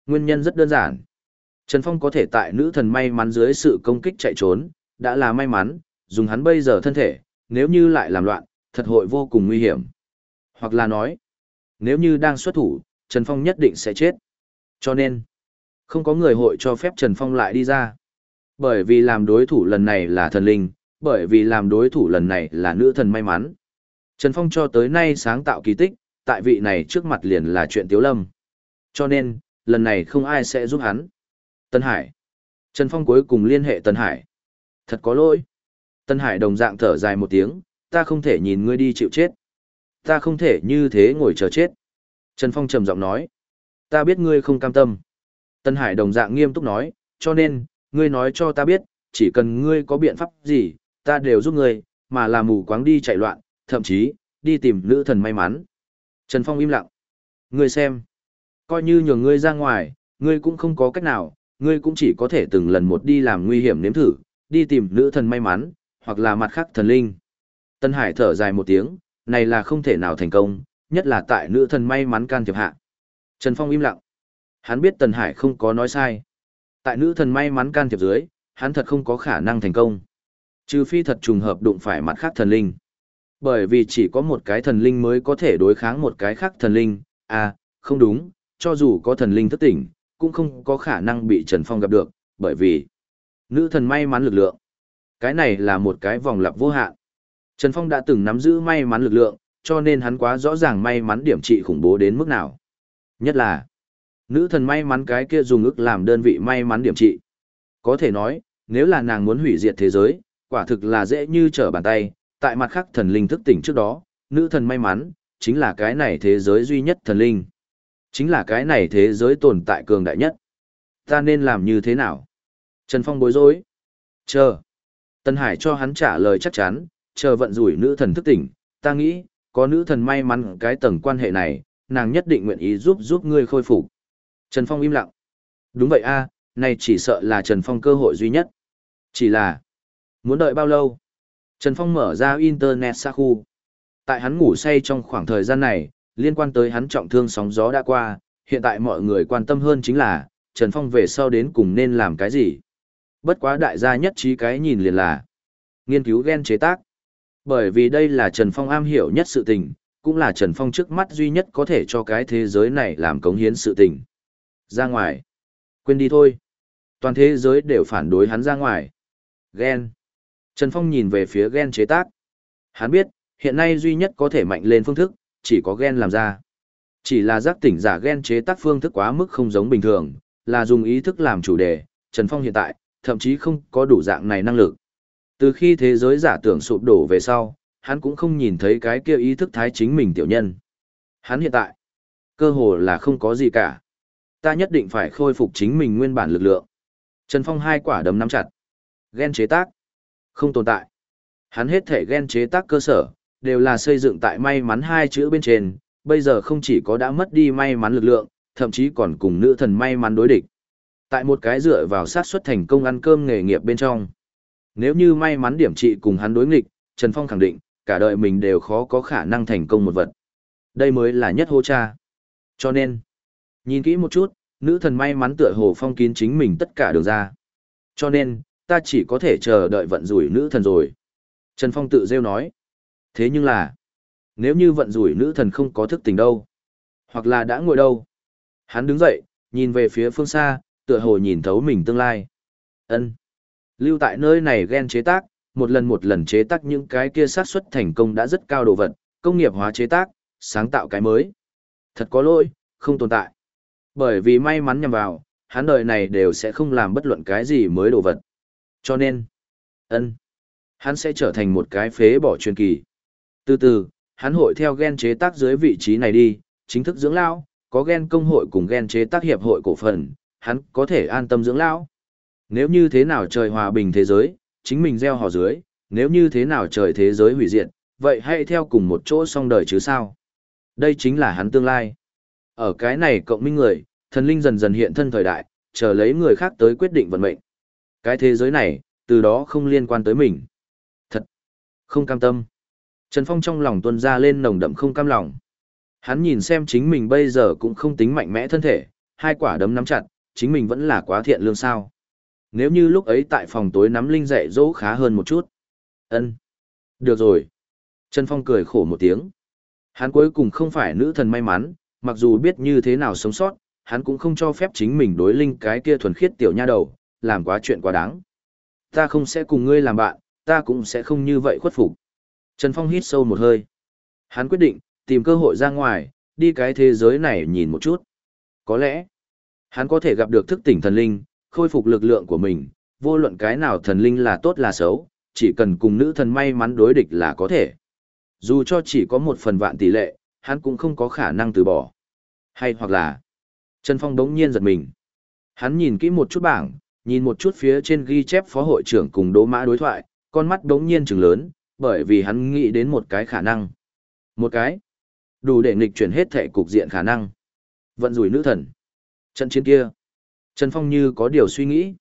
Nguyên nhân rất đơn giản. Trần Phong có thể tại nữ thần may mắn dưới sự công kích chạy trốn, đã là may mắn, dùng hắn bây giờ thân thể, nếu như lại làm loạn, thật hội vô cùng nguy hiểm. Hoặc là nói, nếu như đang xuất thủ, Trần Phong nhất định sẽ chết. Cho nên, không có người hội cho phép Trần Phong lại đi ra. Bởi vì làm đối thủ lần này là thần linh, bởi vì làm đối thủ lần này là nữ thần may mắn. Trần Phong cho tới nay sáng tạo kỳ tích, tại vị này trước mặt liền là chuyện tiếu lâm. Cho nên, lần này không ai sẽ giúp hắn. Tân Hải. Trần Phong cuối cùng liên hệ Tân Hải. Thật có lỗi. Tân Hải đồng dạng thở dài một tiếng, ta không thể nhìn ngươi đi chịu chết. Ta không thể như thế ngồi chờ chết. Trần Phong trầm giọng nói. Ta biết ngươi không cam tâm. Tân Hải đồng dạng nghiêm túc nói, cho nên, ngươi nói cho ta biết, chỉ cần ngươi có biện pháp gì, ta đều giúp ngươi, mà là mù quáng đi chạy loạn, thậm chí, đi tìm nữ thần may mắn. Trần Phong im lặng. Ngươi xem, coi như nhường ngươi ra ngoài, ngươi cũng không có cách nào, ngươi cũng chỉ có thể từng lần một đi làm nguy hiểm nếm thử, đi tìm nữ thần may mắn, hoặc là mặt khác thần linh. Tân Hải thở dài một tiếng, này là không thể nào thành công, nhất là tại nữ thần may mắn can thiệp hạ. Trần Phong im lặng. Hắn biết Tần Hải không có nói sai. Tại nữ thần may mắn can thiệp dưới, hắn thật không có khả năng thành công. Trừ phi thật trùng hợp đụng phải mặt khác thần linh. Bởi vì chỉ có một cái thần linh mới có thể đối kháng một cái khác thần linh, à, không đúng, cho dù có thần linh thức tỉnh, cũng không có khả năng bị Trần Phong gặp được, bởi vì nữ thần may mắn lực lượng. Cái này là một cái vòng lặp vô hạn. Trần Phong đã từng nắm giữ may mắn lực lượng, cho nên hắn quá rõ ràng may mắn điểm trị khủng bố đến mức nào. Nhất là, nữ thần may mắn cái kia dùng ức làm đơn vị may mắn điểm trị. Có thể nói, nếu là nàng muốn hủy diệt thế giới, quả thực là dễ như trở bàn tay, tại mặt khác thần linh thức tỉnh trước đó, nữ thần may mắn, chính là cái này thế giới duy nhất thần linh. Chính là cái này thế giới tồn tại cường đại nhất. Ta nên làm như thế nào? Trần Phong bối rối. Chờ. Tân Hải cho hắn trả lời chắc chắn, chờ vận rủi nữ thần thức tỉnh, ta nghĩ, có nữ thần may mắn cái tầng quan hệ này, nàng nhất định nguyện ý giúp giúp ngươi khôi phục. Trần Phong im lặng. Đúng vậy a, này chỉ sợ là Trần Phong cơ hội duy nhất. Chỉ là, muốn đợi bao lâu? Trần Phong mở ra Internet xa khu. Tại hắn ngủ say trong khoảng thời gian này, liên quan tới hắn trọng thương sóng gió đã qua, hiện tại mọi người quan tâm hơn chính là, Trần Phong về sau đến cùng nên làm cái gì. Bất quá đại gia nhất trí cái nhìn liền là nghiên cứu gen chế tác. Bởi vì đây là Trần Phong am hiểu nhất sự tình, cũng là Trần Phong trước mắt duy nhất có thể cho cái thế giới này làm cống hiến sự tình. Ra ngoài. Quên đi thôi. Toàn thế giới đều phản đối hắn ra ngoài. Gen. Trần Phong nhìn về phía gen chế tác. Hắn biết, hiện nay duy nhất có thể mạnh lên phương thức, chỉ có gen làm ra. Chỉ là giác tỉnh giả gen chế tác phương thức quá mức không giống bình thường, là dùng ý thức làm chủ đề, Trần Phong hiện tại, thậm chí không có đủ dạng này năng lực. Từ khi thế giới giả tưởng sụp đổ về sau, hắn cũng không nhìn thấy cái kia ý thức thái chính mình tiểu nhân. Hắn hiện tại, cơ hồ là không có gì cả. Ta nhất định phải khôi phục chính mình nguyên bản lực lượng. Trần Phong hai quả đấm nắm chặt. Gen chế tác. Không tồn tại. Hắn hết thể gen chế tác cơ sở, đều là xây dựng tại may mắn hai chữ bên trên, bây giờ không chỉ có đã mất đi may mắn lực lượng, thậm chí còn cùng nữ thần may mắn đối địch. Tại một cái dựa vào sát xuất thành công ăn cơm nghề nghiệp bên trong. Nếu như may mắn điểm trị cùng hắn đối nghịch, Trần Phong khẳng định, cả đời mình đều khó có khả năng thành công một vật. Đây mới là nhất hô cha. Cho nên, nhìn kỹ một chút, nữ thần may mắn tựa hồ phong kín chính mình tất cả đường ra. Cho nên, ta chỉ có thể chờ đợi vận rủi nữ thần rồi. Trần Phong tự rêu nói. Thế nhưng là, nếu như vận rủi nữ thần không có thức tỉnh đâu, hoặc là đã ngồi đâu. Hắn đứng dậy, nhìn về phía phương xa, tựa hồ nhìn thấu mình tương lai. Ân, Lưu tại nơi này ghen chế tác, một lần một lần chế tác những cái kia xác suất thành công đã rất cao đồ vật, công nghiệp hóa chế tác, sáng tạo cái mới. Thật có lỗi, không tồn tại. Bởi vì may mắn nhằm vào, hắn đời này đều sẽ không làm bất luận cái gì mới đồ vật. Cho nên, ân, hắn sẽ trở thành một cái phế bỏ truyền kỳ. Từ từ, hắn hội theo gen chế tác dưới vị trí này đi, chính thức dưỡng lão, có gen công hội cùng gen chế tác hiệp hội cổ phần, hắn có thể an tâm dưỡng lão. Nếu như thế nào trời hòa bình thế giới, chính mình gieo họ dưới, nếu như thế nào trời thế giới hủy diệt, vậy hãy theo cùng một chỗ song đời chứ sao. Đây chính là hắn tương lai. Ở cái này cộng minh người, thần linh dần dần hiện thân thời đại, chờ lấy người khác tới quyết định vận mệnh. Cái thế giới này, từ đó không liên quan tới mình. Thật, không cam tâm. Trần Phong trong lòng tuôn ra lên nồng đậm không cam lòng. Hắn nhìn xem chính mình bây giờ cũng không tính mạnh mẽ thân thể, hai quả đấm nắm chặt, chính mình vẫn là quá thiện lương sao. Nếu như lúc ấy tại phòng tối nắm linh dạy dỗ khá hơn một chút. ân Được rồi. Trần Phong cười khổ một tiếng. Hắn cuối cùng không phải nữ thần may mắn, mặc dù biết như thế nào sống sót, hắn cũng không cho phép chính mình đối linh cái kia thuần khiết tiểu nha đầu, làm quá chuyện quá đáng. Ta không sẽ cùng ngươi làm bạn, ta cũng sẽ không như vậy khuất phục. Trần Phong hít sâu một hơi. Hắn quyết định, tìm cơ hội ra ngoài, đi cái thế giới này nhìn một chút. Có lẽ, hắn có thể gặp được thức tỉnh thần linh, khôi phục lực lượng của mình, vô luận cái nào thần linh là tốt là xấu, chỉ cần cùng nữ thần may mắn đối địch là có thể. Dù cho chỉ có một phần vạn tỷ lệ, hắn cũng không có khả năng từ bỏ. Hay hoặc là, Trần Phong đống nhiên giật mình. Hắn nhìn kỹ một chút bảng, nhìn một chút phía trên ghi chép phó hội trưởng cùng đỗ mã đối thoại, con mắt đống nhiên trừng lớn, bởi vì hắn nghĩ đến một cái khả năng. Một cái, đủ để nghịch chuyển hết thể cục diện khả năng. Vận rủi nữ thần. Trận chiến kia. Trần Phong như có điều suy nghĩ.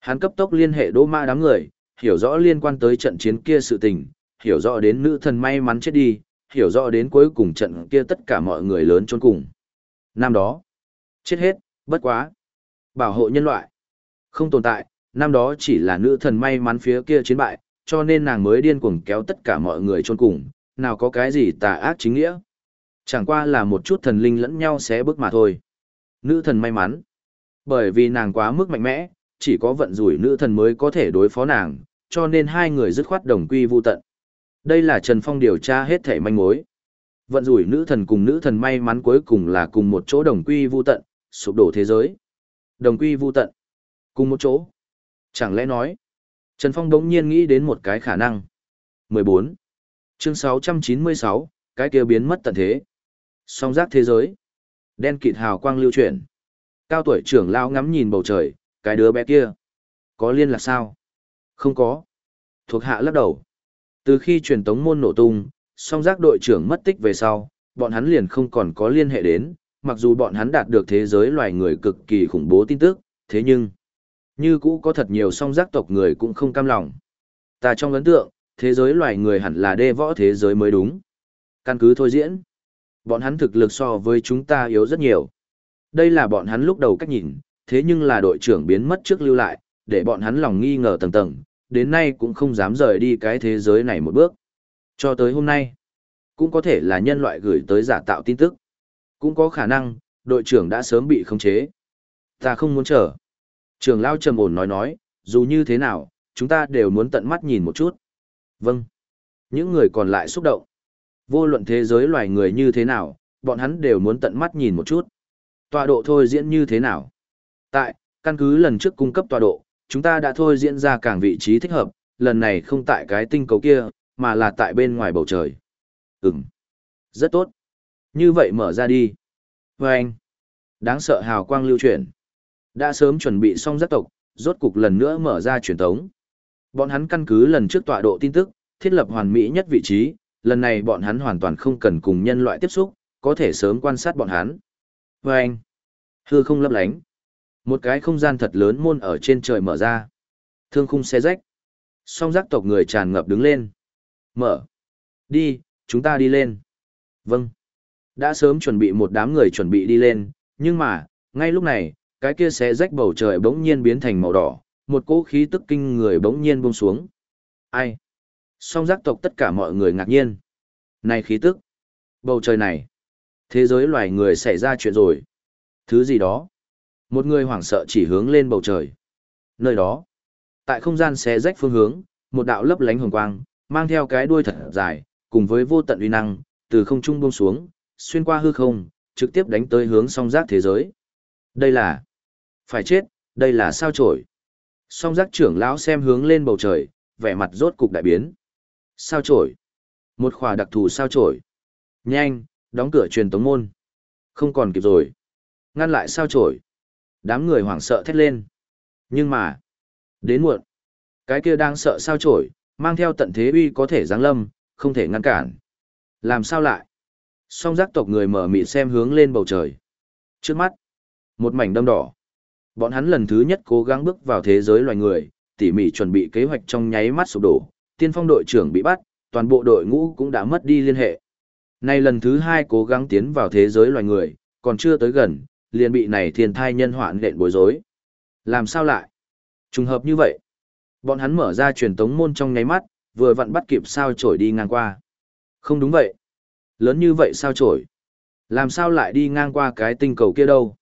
Hắn cấp tốc liên hệ đỗ mã đám người, hiểu rõ liên quan tới trận chiến kia sự tình, hiểu rõ đến nữ thần may mắn chết đi, hiểu rõ đến cuối cùng trận kia tất cả mọi người lớn trốn cùng. Năm đó, chết hết, bất quá. Bảo hộ nhân loại, không tồn tại, năm đó chỉ là nữ thần may mắn phía kia chiến bại, cho nên nàng mới điên cuồng kéo tất cả mọi người chôn cùng, nào có cái gì tà ác chính nghĩa. Chẳng qua là một chút thần linh lẫn nhau xé bước mà thôi. Nữ thần may mắn, bởi vì nàng quá mức mạnh mẽ, chỉ có vận rủi nữ thần mới có thể đối phó nàng, cho nên hai người dứt khoát đồng quy vu tận. Đây là Trần Phong điều tra hết thể manh mối. Vận rủi nữ thần cùng nữ thần may mắn cuối cùng là cùng một chỗ đồng quy vu tận, sụp đổ thế giới. Đồng quy vu tận. Cùng một chỗ. Chẳng lẽ nói, Trần Phong đống nhiên nghĩ đến một cái khả năng. 14. Chương 696, cái kia biến mất tận thế. Song giác thế giới. Đen kịt hào quang lưu chuyển. Cao tuổi trưởng lao ngắm nhìn bầu trời, cái đứa bé kia. Có liên lạc sao? Không có. Thuộc hạ lắc đầu. Từ khi truyền tống môn nổ tung, song giác đội trưởng mất tích về sau, bọn hắn liền không còn có liên hệ đến, mặc dù bọn hắn đạt được thế giới loài người cực kỳ khủng bố tin tức, thế nhưng, như cũ có thật nhiều song giác tộc người cũng không cam lòng. Ta trong ấn tượng, thế giới loài người hẳn là đê võ thế giới mới đúng. Căn cứ thôi diễn. Bọn hắn thực lực so với chúng ta yếu rất nhiều. Đây là bọn hắn lúc đầu cách nhìn, thế nhưng là đội trưởng biến mất trước lưu lại, để bọn hắn lòng nghi ngờ tầng tầng, đến nay cũng không dám rời đi cái thế giới này một bước. Cho tới hôm nay, cũng có thể là nhân loại gửi tới giả tạo tin tức. Cũng có khả năng, đội trưởng đã sớm bị khống chế. Ta không muốn chờ. Trường Lao trầm ổn nói nói, dù như thế nào, chúng ta đều muốn tận mắt nhìn một chút. Vâng. Những người còn lại xúc động. Vô luận thế giới loài người như thế nào, bọn hắn đều muốn tận mắt nhìn một chút. Tọa độ thôi diễn như thế nào? Tại, căn cứ lần trước cung cấp tọa độ, chúng ta đã thôi diễn ra càng vị trí thích hợp, lần này không tại cái tinh cầu kia, mà là tại bên ngoài bầu trời. Ừm. Rất tốt. Như vậy mở ra đi. Và anh. Đáng sợ hào quang lưu chuyển. Đã sớm chuẩn bị xong giác tộc, rốt cục lần nữa mở ra truyền thống. Bọn hắn căn cứ lần trước tọa độ tin tức, thiết lập hoàn mỹ nhất vị trí, lần này bọn hắn hoàn toàn không cần cùng nhân loại tiếp xúc, có thể sớm quan sát bọn hắn. Và anh. Hư không lấp lánh. Một cái không gian thật lớn môn ở trên trời mở ra. Thương khung xe rách. Song giác tộc người tràn ngập đứng lên. Mở. Đi, chúng ta đi lên. Vâng. Đã sớm chuẩn bị một đám người chuẩn bị đi lên, nhưng mà, ngay lúc này, cái kia xé rách bầu trời bỗng nhiên biến thành màu đỏ, một cỗ khí tức kinh người bỗng nhiên buông xuống. Ai? Song giác tộc tất cả mọi người ngạc nhiên. Này khí tức. Bầu trời này. Thế giới loài người xảy ra chuyện rồi. Thứ gì đó. Một người hoảng sợ chỉ hướng lên bầu trời. Nơi đó. Tại không gian xé rách phương hướng, một đạo lấp lánh hồng quang, mang theo cái đuôi thật dài, cùng với vô tận uy năng, từ không trung buông xuống, xuyên qua hư không, trực tiếp đánh tới hướng song giác thế giới. Đây là... Phải chết, đây là sao trổi. Song giác trưởng lão xem hướng lên bầu trời, vẻ mặt rốt cục đại biến. Sao trổi. Một khỏa đặc thù sao trổi. Nhanh, đóng cửa truyền tống môn. Không còn kịp rồi. Ngăn lại sao trổi. Đám người hoảng sợ thét lên. Nhưng mà, đến muộn. Cái kia đang sợ sao trổi, mang theo tận thế uy có thể giáng lâm, không thể ngăn cản. Làm sao lại? Song giác tộc người mở mịt xem hướng lên bầu trời. Trước mắt, một mảnh đâm đỏ. Bọn hắn lần thứ nhất cố gắng bước vào thế giới loài người, tỉ mỉ chuẩn bị kế hoạch trong nháy mắt sụp đổ, tiên phong đội trưởng bị bắt, toàn bộ đội ngũ cũng đã mất đi liên hệ. Nay lần thứ hai cố gắng tiến vào thế giới loài người, còn chưa tới gần, liền bị này thiên thai nhân hoạn nện bối rối. Làm sao lại? Trùng hợp như vậy. Bọn hắn mở ra truyền tống môn trong nháy mắt, vừa vặn bắt kịp sao trổi đi ngang qua. Không đúng vậy. Lớn như vậy sao trổi? Làm sao lại đi ngang qua cái tinh cầu kia đâu?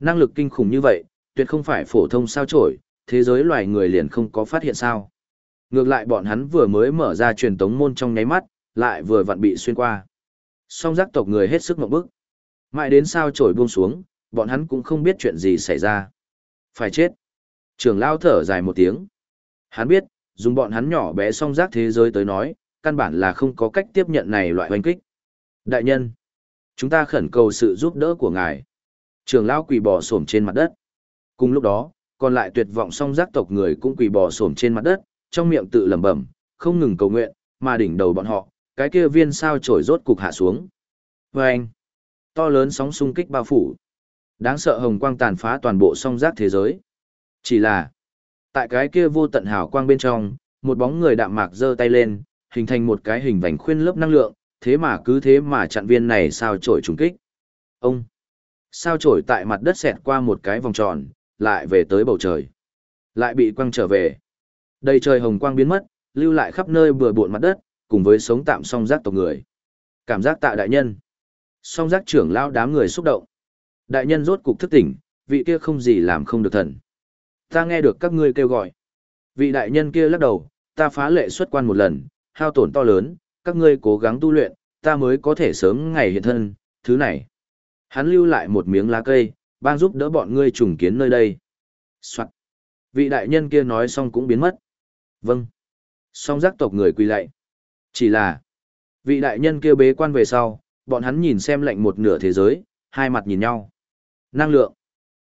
Năng lực kinh khủng như vậy, tuyệt không phải phổ thông sao trổi, thế giới loài người liền không có phát hiện sao. Ngược lại bọn hắn vừa mới mở ra truyền tống môn trong nháy mắt, lại vừa vặn bị xuyên qua. Song giác tộc người hết sức mộng bức. Mãi đến sao trổi buông xuống, bọn hắn cũng không biết chuyện gì xảy ra. Phải chết. Trường lao thở dài một tiếng. Hắn biết, dùng bọn hắn nhỏ bé song giác thế giới tới nói, căn bản là không có cách tiếp nhận này loại hoành kích. Đại nhân, chúng ta khẩn cầu sự giúp đỡ của ngài. Trường lao quỳ bò xổm trên mặt đất. Cùng lúc đó, còn lại tuyệt vọng song giác tộc người cũng quỳ bò xổm trên mặt đất, trong miệng tự lẩm bẩm, không ngừng cầu nguyện, mà đỉnh đầu bọn họ, cái kia viên sao trổi rốt cục hạ xuống. Và anh, to lớn sóng xung kích bao phủ. Đáng sợ hồng quang tàn phá toàn bộ song giác thế giới. Chỉ là, tại cái kia vô tận hào quang bên trong, một bóng người đạm mạc giơ tay lên, hình thành một cái hình vành khuyên lớp năng lượng, thế mà cứ thế mà chặn viên này sao trổi trùng kích. Ông, sao trổi tại mặt đất xẹt qua một cái vòng tròn, lại về tới bầu trời. Lại bị quăng trở về. Đầy trời hồng quang biến mất, lưu lại khắp nơi bừa bộn mặt đất, cùng với sống tạm song giác tộc người. Cảm giác tạ đại nhân. Song giác trưởng lao đám người xúc động. Đại nhân rốt cục thức tỉnh, vị kia không gì làm không được thần. Ta nghe được các ngươi kêu gọi. Vị đại nhân kia lắc đầu, ta phá lệ xuất quan một lần, hao tổn to lớn, các ngươi cố gắng tu luyện, ta mới có thể sớm ngày hiện thân, thứ này. Hắn lưu lại một miếng lá cây, bang giúp đỡ bọn ngươi trùng kiến nơi đây. Soạn. Vị đại nhân kia nói xong cũng biến mất. Vâng. Song giác tộc người quỳ lạy. Chỉ là, vị đại nhân kia bế quan về sau, bọn hắn nhìn xem lệnh một nửa thế giới, hai mặt nhìn nhau. Năng lượng.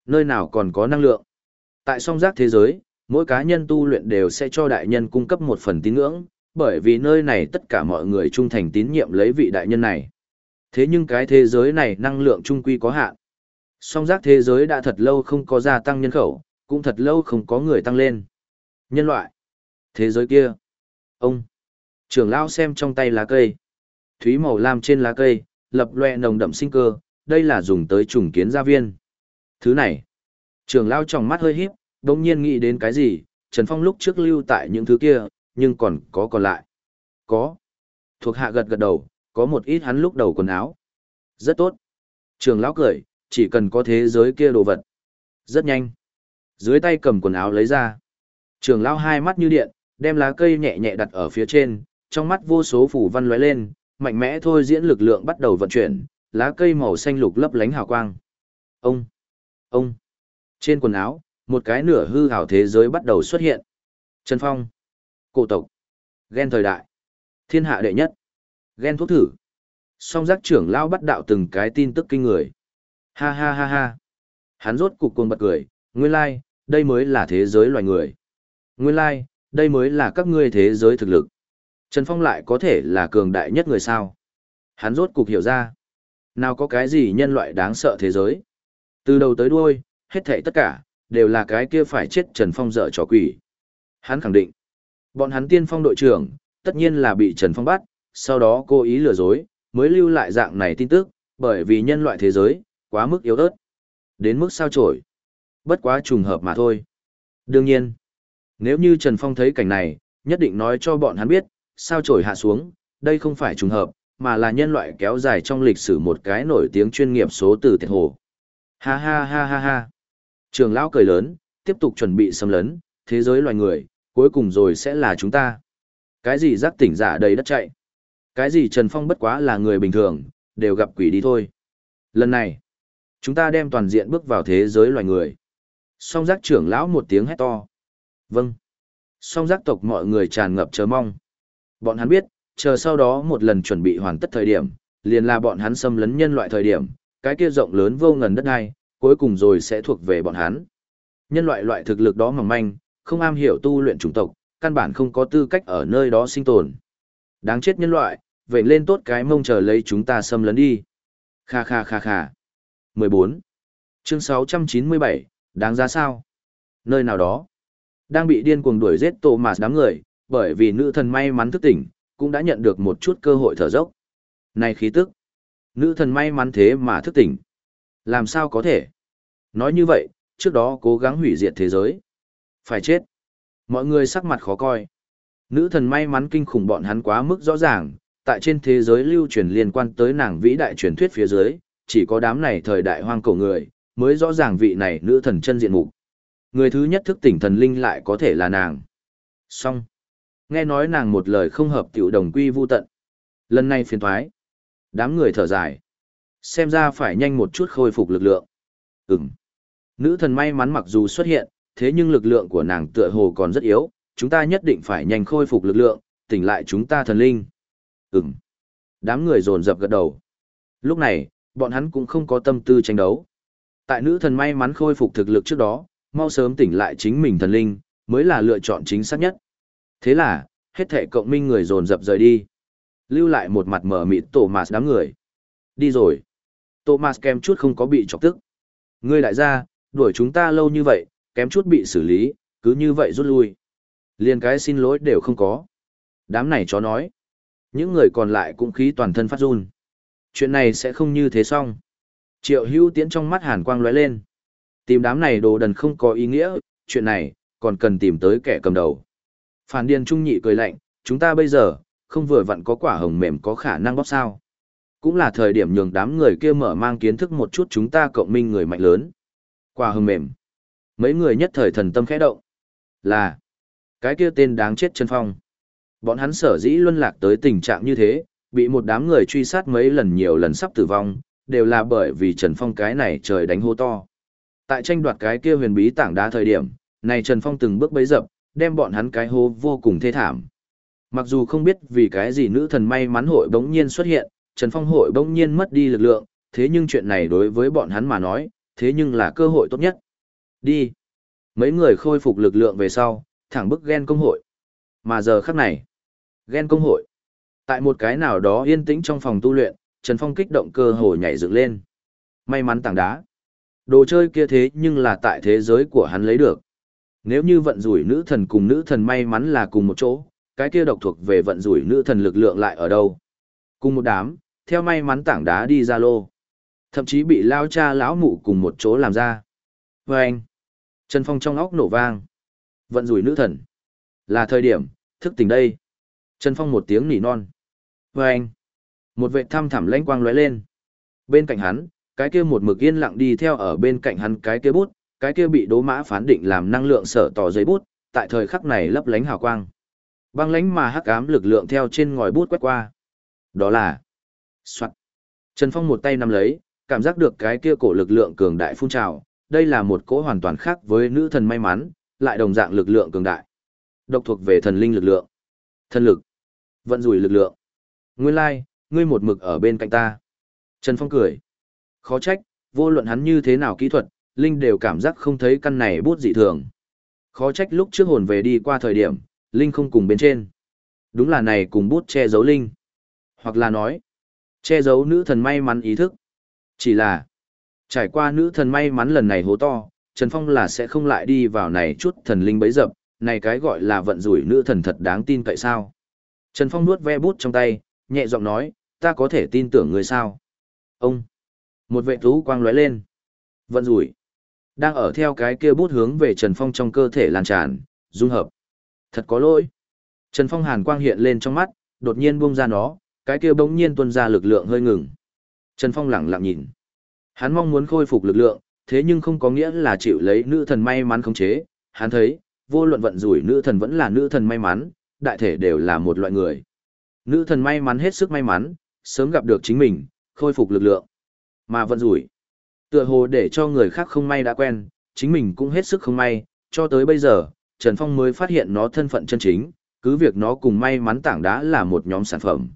Nơi nào còn có năng lượng? Tại song giác thế giới, mỗi cá nhân tu luyện đều sẽ cho đại nhân cung cấp một phần tín ngưỡng, bởi vì nơi này tất cả mọi người trung thành tín nhiệm lấy vị đại nhân này. Thế nhưng cái thế giới này năng lượng trung quy có hạn. Song giác thế giới đã thật lâu không có gia tăng nhân khẩu, cũng thật lâu không có người tăng lên. Nhân loại. Thế giới kia. Ông. Trưởng lão xem trong tay lá cây. Thúy màu lam trên lá cây, lập loè nồng đậm sinh cơ, đây là dùng tới trùng kiến gia viên. Thứ này, trưởng lão trong mắt hơi híp, đột nhiên nghĩ đến cái gì, Trần Phong lúc trước lưu tại những thứ kia, nhưng còn có còn lại. Có. Thuộc hạ gật gật đầu, có một ít hắn lúc đầu quần áo. Rất tốt. Trường lão cười, chỉ cần có thế giới kia đồ vật. Rất nhanh. Dưới tay cầm quần áo lấy ra. Trường lão hai mắt như điện, đem lá cây nhẹ nhẹ đặt ở phía trên, trong mắt vô số phủ văn lóe lên, mạnh mẽ thôi diễn lực lượng bắt đầu vận chuyển, lá cây màu xanh lục lấp lánh hào quang. Ông, ông, trên quần áo, một cái nửa hư hảo thế giới bắt đầu xuất hiện. Trần Phong, cổ tộc, ghen thời đại, thiên hạ đệ nhất, ghen thuốc thử. Song giác trưởng lao bắt đạo từng cái tin tức kinh người. Ha ha ha ha. Hắn rốt cục cuồng bật cười, nguyên lai, like, đây mới là thế giới loài người. Nguyên lai, like, đây mới là các ngươi thế giới thực lực. Trần Phong lại có thể là cường đại nhất người sao. Hắn rốt cục hiểu ra. Nào có cái gì nhân loại đáng sợ thế giới. Từ đầu tới đuôi, hết thảy tất cả, đều là cái kia phải chết Trần Phong dở trò quỷ. Hắn khẳng định, bọn hắn tiên phong đội trưởng, tất nhiên là bị Trần Phong bắt, sau đó cố ý lừa dối, mới lưu lại dạng này tin tức, bởi vì nhân loại thế giới, quá mức yếu ớt. Đến mức sao trổi. Bất quá trùng hợp mà thôi. Đương nhiên, nếu như Trần Phong thấy cảnh này, nhất định nói cho bọn hắn biết, sao trổi hạ xuống, đây không phải trùng hợp, mà là nhân loại kéo dài trong lịch sử một cái nổi tiếng chuyên nghiệp số từ tiệt hồ. Ha ha ha ha ha. Trường lão cười lớn, tiếp tục chuẩn bị xâm lấn, thế giới loài người, cuối cùng rồi sẽ là chúng ta. Cái gì giác tỉnh giả đầy đất chạy. Cái gì Trần Phong bất quá là người bình thường, đều gặp quỷ đi thôi. Lần này, chúng ta đem toàn diện bước vào thế giới loài người. Song giác trưởng lão một tiếng hét to. Vâng. Song giác tộc mọi người tràn ngập chờ mong. Bọn hắn biết, chờ sau đó một lần chuẩn bị hoàn tất thời điểm, liền là bọn hắn xâm lấn nhân loại thời điểm, cái kia rộng lớn vô ngần đất này, cuối cùng rồi sẽ thuộc về bọn hắn. Nhân loại loại thực lực đó mỏng manh, không am hiểu tu luyện chủng tộc, căn bản không có tư cách ở nơi đó sinh tồn. Đáng chết nhân loại, vậy lên tốt cái mông chờ lấy chúng ta xâm lấn đi. Kha kha kha kha. 14. Chương 697, đáng giá sao? Nơi nào đó, đang bị điên cuồng đuổi giết tổ mà đám người, bởi vì nữ thần may mắn thức tỉnh, cũng đã nhận được một chút cơ hội thở dốc. Này khí tức, nữ thần may mắn thế mà thức tỉnh. Làm sao có thể? Nói như vậy, trước đó cố gắng hủy diệt thế giới. Phải chết. Mọi người sắc mặt khó coi. Nữ thần may mắn kinh khủng bọn hắn quá mức rõ ràng, tại trên thế giới lưu truyền liên quan tới nàng vĩ đại truyền thuyết phía dưới, chỉ có đám này thời đại hoang cổ người, mới rõ ràng vị này nữ thần chân diện mục. Người thứ nhất thức tỉnh thần linh lại có thể là nàng. Xong. Nghe nói nàng một lời không hợp tiểu đồng quy vu tận. Lần này phiền thoái. Đám người thở dài. Xem ra phải nhanh một chút khôi phục lực lượng. Ừm. Nữ thần may mắn mặc dù xuất hiện, thế nhưng lực lượng của nàng tựa hồ còn rất yếu, chúng ta nhất định phải nhanh khôi phục lực lượng, tỉnh lại chúng ta thần linh. Ừm. Đám người dồn dập gật đầu. Lúc này, bọn hắn cũng không có tâm tư tranh đấu. Tại nữ thần may mắn khôi phục thực lực trước đó, mau sớm tỉnh lại chính mình thần linh, mới là lựa chọn chính xác nhất. Thế là, hết thể cộng minh người dồn dập rời đi. Lưu lại một mặt mở mịt Thomas đám người. Đi rồi. Thomas kém chút không có bị chọc tức. Ngươi đại gia, đuổi chúng ta lâu như vậy, kém chút bị xử lý, cứ như vậy rút lui. Liên cái xin lỗi đều không có. Đám này chó nói. Những người còn lại cũng khí toàn thân phát run. Chuyện này sẽ không như thế xong. Triệu hưu tiễn trong mắt hàn quang lóe lên. Tìm đám này đồ đần không có ý nghĩa, chuyện này, còn cần tìm tới kẻ cầm đầu. Phản điền trung nhị cười lạnh, chúng ta bây giờ, không vừa vặn có quả hồng mềm có khả năng bóp sao. Cũng là thời điểm nhường đám người kia mở mang kiến thức một chút chúng ta cộng minh người mạnh lớn. Quả hồng mềm. Mấy người nhất thời thần tâm khẽ động. Là, cái kia tên đáng chết chân phong. Bọn hắn sở dĩ luân lạc tới tình trạng như thế, bị một đám người truy sát mấy lần nhiều lần sắp tử vong, đều là bởi vì Trần Phong cái này trời đánh hô to. Tại tranh đoạt cái kia huyền bí tảng đá thời điểm, này Trần Phong từng bước bấy dập, đem bọn hắn cái hô vô cùng thê thảm. Mặc dù không biết vì cái gì nữ thần may mắn hội bỗng nhiên xuất hiện, Trần Phong hội bỗng nhiên mất đi lực lượng, thế nhưng chuyện này đối với bọn hắn mà nói, thế nhưng là cơ hội tốt nhất. Đi. Mấy người khôi phục lực lượng về sau, thẳng bức ghen công hội. Mà giờ khắc này, ghen công hội. Tại một cái nào đó yên tĩnh trong phòng tu luyện, Trần Phong kích động cơ hồ nhảy dựng lên. May mắn tảng đá. Đồ chơi kia thế nhưng là tại thế giới của hắn lấy được. Nếu như vận rủi nữ thần cùng nữ thần may mắn là cùng một chỗ, cái kia độc thuộc về vận rủi nữ thần lực lượng lại ở đâu. Cùng một đám, theo may mắn tảng đá đi ra lô. Thậm chí bị lao cha lão mụ cùng một chỗ làm ra. Và anh, Trần Phong trong óc nổ vang. Vận rủi nữ thần. Là thời điểm, thức tỉnh đây. Trần Phong một tiếng nỉ non. Và anh, một vệ thăm thẳm lãnh quang lóe lên. Bên cạnh hắn, cái kia một mực yên lặng đi theo ở bên cạnh hắn cái kia bút, cái kia bị đố mã phán định làm năng lượng sở tỏ giấy bút, tại thời khắc này lấp lánh hào quang. Băng lánh mà hắc ám lực lượng theo trên ngòi bút quét qua. Đó là Soạn. Trần Phong một tay nắm lấy, cảm giác được cái kia cổ lực lượng cường đại phun trào, đây là một cỗ hoàn toàn khác với nữ thần may mắn, lại đồng dạng lực lượng cường đại. Độc thuộc về thần linh lực lượng, thần lực, vận rủi lực lượng. Nguyên lai, ngươi một mực ở bên cạnh ta. Trần Phong cười. Khó trách, vô luận hắn như thế nào kỹ thuật, Linh đều cảm giác không thấy căn này bút dị thường. Khó trách lúc trước hồn về đi qua thời điểm, Linh không cùng bên trên. Đúng là này cùng bút che giấu Linh. Hoặc là nói, che giấu nữ thần may mắn ý thức. Chỉ là, trải qua nữ thần may mắn lần này hố to, Trần Phong là sẽ không lại đi vào này chút thần linh bấy dập, này cái gọi là vận rủi nữ thần thật đáng tin cậy sao. Trần Phong nuốt ve bút trong tay, nhẹ giọng nói, ta có thể tin tưởng người sao. Ông, một vệ thú quang lóe lên. Vận rủi, đang ở theo cái kia bút hướng về Trần Phong trong cơ thể lan tràn, dung hợp. Thật có lỗi. Trần Phong hàn quang hiện lên trong mắt, đột nhiên buông ra nó, cái kia bỗng nhiên tuôn ra lực lượng hơi ngừng. Trần Phong lặng lặng nhìn. Hắn mong muốn khôi phục lực lượng, thế nhưng không có nghĩa là chịu lấy nữ thần may mắn khống chế. Hắn thấy, vô luận vận rủi nữ thần vẫn là nữ thần may mắn, đại thể đều là một loại người. Nữ thần may mắn hết sức may mắn, sớm gặp được chính mình, khôi phục lực lượng. Mà vận rủi, tựa hồ để cho người khác không may đã quen, chính mình cũng hết sức không may, cho tới bây giờ, Trần Phong mới phát hiện nó thân phận chân chính, cứ việc nó cùng may mắn tảng đá là một nhóm sản phẩm.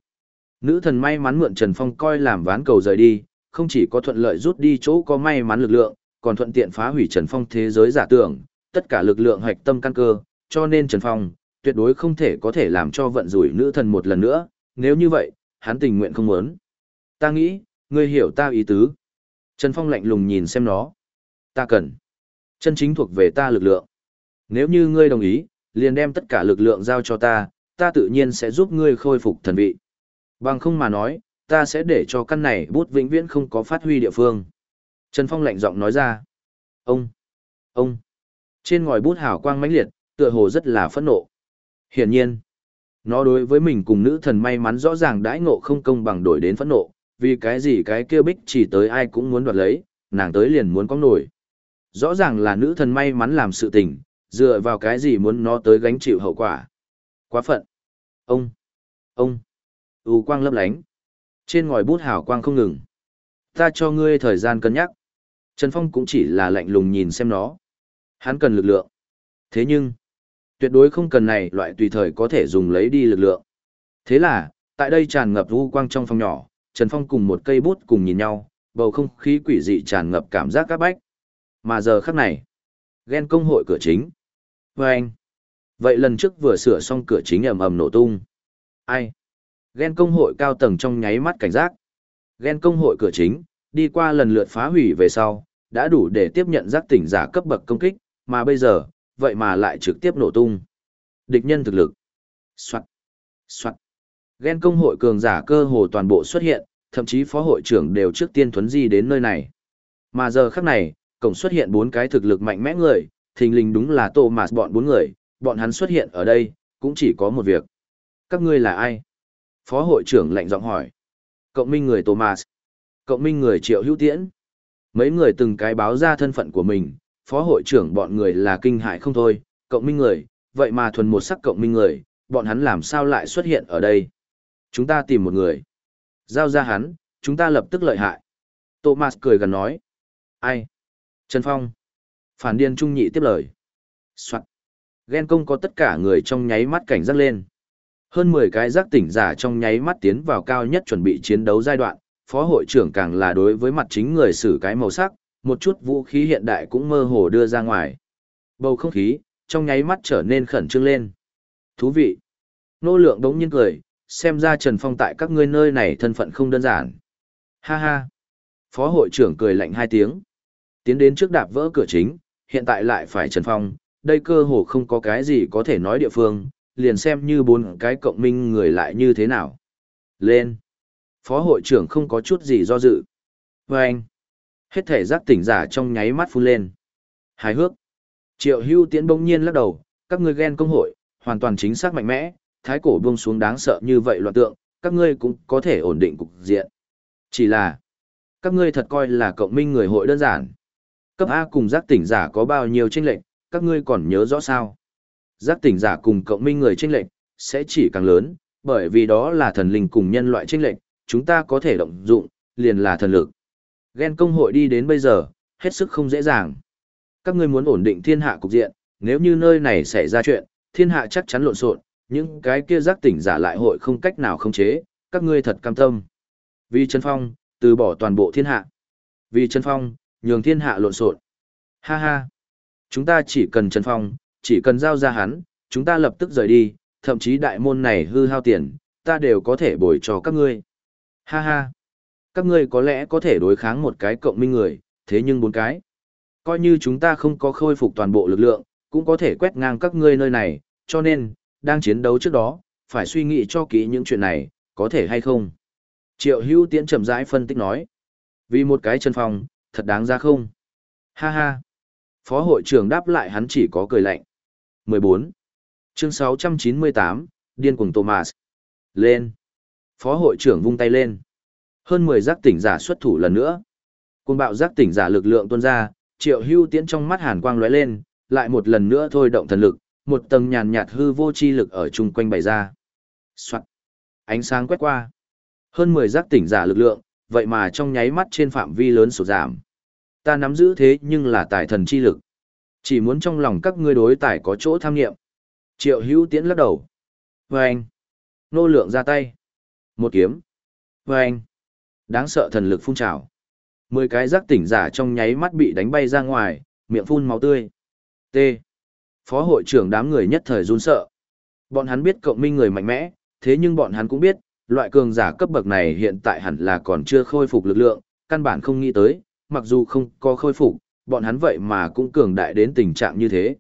Nữ thần may mắn mượn Trần Phong coi làm ván cầu rời đi, không chỉ có thuận lợi rút đi chỗ có may mắn lực lượng, còn thuận tiện phá hủy Trần Phong thế giới giả tưởng, tất cả lực lượng hoạch tâm căn cơ, cho nên Trần Phong tuyệt đối không thể có thể làm cho vận rủi nữ thần một lần nữa, nếu như vậy, hắn tình nguyện không muốn. Ta nghĩ, ngươi hiểu ta ý tứ. Trần Phong lạnh lùng nhìn xem nó. Ta cần. Chân chính thuộc về ta lực lượng. Nếu như ngươi đồng ý, liền đem tất cả lực lượng giao cho ta, ta tự nhiên sẽ giúp ngươi khôi phục thần vị. Bằng không mà nói, ta sẽ để cho căn này bút vĩnh viễn không có phát huy địa phương. Trần Phong lạnh giọng nói ra. Ông! Ông! Trên ngòi bút hào quang mãnh liệt, tựa hồ rất là phẫn nộ. Hiển nhiên, nó đối với mình cùng nữ thần may mắn rõ ràng đãi ngộ không công bằng đổi đến phẫn nộ, vì cái gì cái kia bích chỉ tới ai cũng muốn đoạt lấy, nàng tới liền muốn có nổi. Rõ ràng là nữ thần may mắn làm sự tình, dựa vào cái gì muốn nó tới gánh chịu hậu quả. Quá phận. Ông! Ông! U quang lấp lánh. Trên ngòi bút hào quang không ngừng. Ta cho ngươi thời gian cân nhắc. Trần Phong cũng chỉ là lạnh lùng nhìn xem nó. Hắn cần lực lượng. Thế nhưng, tuyệt đối không cần này loại tùy thời có thể dùng lấy đi lực lượng. Thế là, tại đây tràn ngập u quang trong phòng nhỏ, Trần Phong cùng một cây bút cùng nhìn nhau, bầu không khí quỷ dị tràn ngập cảm giác các bách. Mà giờ khắc này, ghen công hội cửa chính. Và anh, vậy lần trước vừa sửa xong cửa chính ầm ầm nổ tung. Ai? Ghen công hội cao tầng trong nháy mắt cảnh giác. Ghen công hội cửa chính, đi qua lần lượt phá hủy về sau, đã đủ để tiếp nhận giác tỉnh giả cấp bậc công kích, mà bây giờ, vậy mà lại trực tiếp nổ tung. Địch nhân thực lực. Soạn. Soạn. Ghen công hội cường giả cơ hồ toàn bộ xuất hiện, thậm chí phó hội trưởng đều trước tiên thuấn di đến nơi này. Mà giờ khắc này, cổng xuất hiện bốn cái thực lực mạnh mẽ người, thình lình đúng là Thomas bọn bốn người, bọn hắn xuất hiện ở đây, cũng chỉ có một việc. Các ngươi là ai? Phó hội trưởng lạnh giọng hỏi. Cộng minh người Thomas. Cộng minh người Triệu Hữu Tiễn. Mấy người từng cái báo ra thân phận của mình, phó hội trưởng bọn người là kinh hại không thôi, cộng minh người, vậy mà thuần một sắc cộng minh người, bọn hắn làm sao lại xuất hiện ở đây? Chúng ta tìm một người. Giao ra hắn, chúng ta lập tức lợi hại. Thomas cười gần nói. Ai? Trần Phong. Phản điên trung nhị tiếp lời. Soạn. Ghen công có tất cả người trong nháy mắt cảnh giác lên. Hơn 10 cái giác tỉnh giả trong nháy mắt tiến vào cao nhất chuẩn bị chiến đấu giai đoạn, phó hội trưởng càng là đối với mặt chính người xử cái màu sắc, một chút vũ khí hiện đại cũng mơ hồ đưa ra ngoài. Bầu không khí, trong nháy mắt trở nên khẩn trương lên. Thú vị. Nô lượng đống nhiên cười, xem ra Trần Phong tại các ngươi nơi này thân phận không đơn giản. Ha ha. Phó hội trưởng cười lạnh hai tiếng. Tiến đến trước đạp vỡ cửa chính, hiện tại lại phải Trần Phong, đây cơ hồ không có cái gì có thể nói địa phương, liền xem như bốn cái cộng minh người lại như thế nào. Lên. Phó hội trưởng không có chút gì do dự. Vâng anh. Hết thể giác tỉnh giả trong nháy mắt phun lên. Hài hước. Triệu hưu tiễn bỗng nhiên lắc đầu, các ngươi ghen công hội, hoàn toàn chính xác mạnh mẽ, thái cổ buông xuống đáng sợ như vậy loạn tượng, các ngươi cũng có thể ổn định cục diện. Chỉ là, các ngươi thật coi là cộng minh người hội đơn giản. Cấp A cùng giác tỉnh giả có bao nhiêu tranh lệnh, các ngươi còn nhớ rõ sao? Giác tỉnh giả cùng cộng minh người tranh lệnh, sẽ chỉ càng lớn, bởi vì đó là thần linh cùng nhân loại tranh lệnh, chúng ta có thể động dụng, liền là thần lực. Ghen công hội đi đến bây giờ, hết sức không dễ dàng. Các ngươi muốn ổn định thiên hạ cục diện, nếu như nơi này xảy ra chuyện, thiên hạ chắc chắn lộn xộn, những cái kia giác tỉnh giả lại hội không cách nào khống chế, các ngươi thật cam tâm. Vì Trần Phong, từ bỏ toàn bộ thiên hạ. Vì Trần Phong, nhường thiên hạ lộn xộn. Ha ha. Chúng ta chỉ cần Trần Phong, chỉ cần giao ra hắn, chúng ta lập tức rời đi, thậm chí đại môn này hư hao tiền, ta đều có thể bồi cho các ngươi. Ha ha. Các ngươi có lẽ có thể đối kháng một cái cộng minh người, thế nhưng bốn cái. Coi như chúng ta không có khôi phục toàn bộ lực lượng, cũng có thể quét ngang các ngươi nơi này, cho nên, đang chiến đấu trước đó, phải suy nghĩ cho kỹ những chuyện này, có thể hay không. Triệu hưu tiễn chậm rãi phân tích nói. Vì một cái chân phòng thật đáng ra không? Ha ha. Phó hội trưởng đáp lại hắn chỉ có cười lạnh. 14. Chương 698, Điên cuồng Thomas. Lên. Phó hội trưởng vung tay lên. Hơn 10 giác tỉnh giả xuất thủ lần nữa. Cùng bạo giác tỉnh giả lực lượng tuôn ra, triệu hưu tiễn trong mắt hàn quang lóe lên, lại một lần nữa thôi động thần lực, một tầng nhàn nhạt hư vô chi lực ở chung quanh bày ra. Soạn. Ánh sáng quét qua. Hơn 10 giác tỉnh giả lực lượng, vậy mà trong nháy mắt trên phạm vi lớn sổ giảm. Ta nắm giữ thế nhưng là tài thần chi lực. Chỉ muốn trong lòng các ngươi đối tài có chỗ tham nghiệm. Triệu hữu tiễn lắc đầu. Vâng. Nô lượng ra tay. Một kiếm. Vâng. Đáng sợ thần lực phun trào. Mười cái giác tỉnh giả trong nháy mắt bị đánh bay ra ngoài, miệng phun máu tươi. T. Phó hội trưởng đám người nhất thời run sợ. Bọn hắn biết cộng minh người mạnh mẽ, thế nhưng bọn hắn cũng biết, loại cường giả cấp bậc này hiện tại hẳn là còn chưa khôi phục lực lượng, căn bản không nghĩ tới, mặc dù không có khôi phục, bọn hắn vậy mà cũng cường đại đến tình trạng như thế.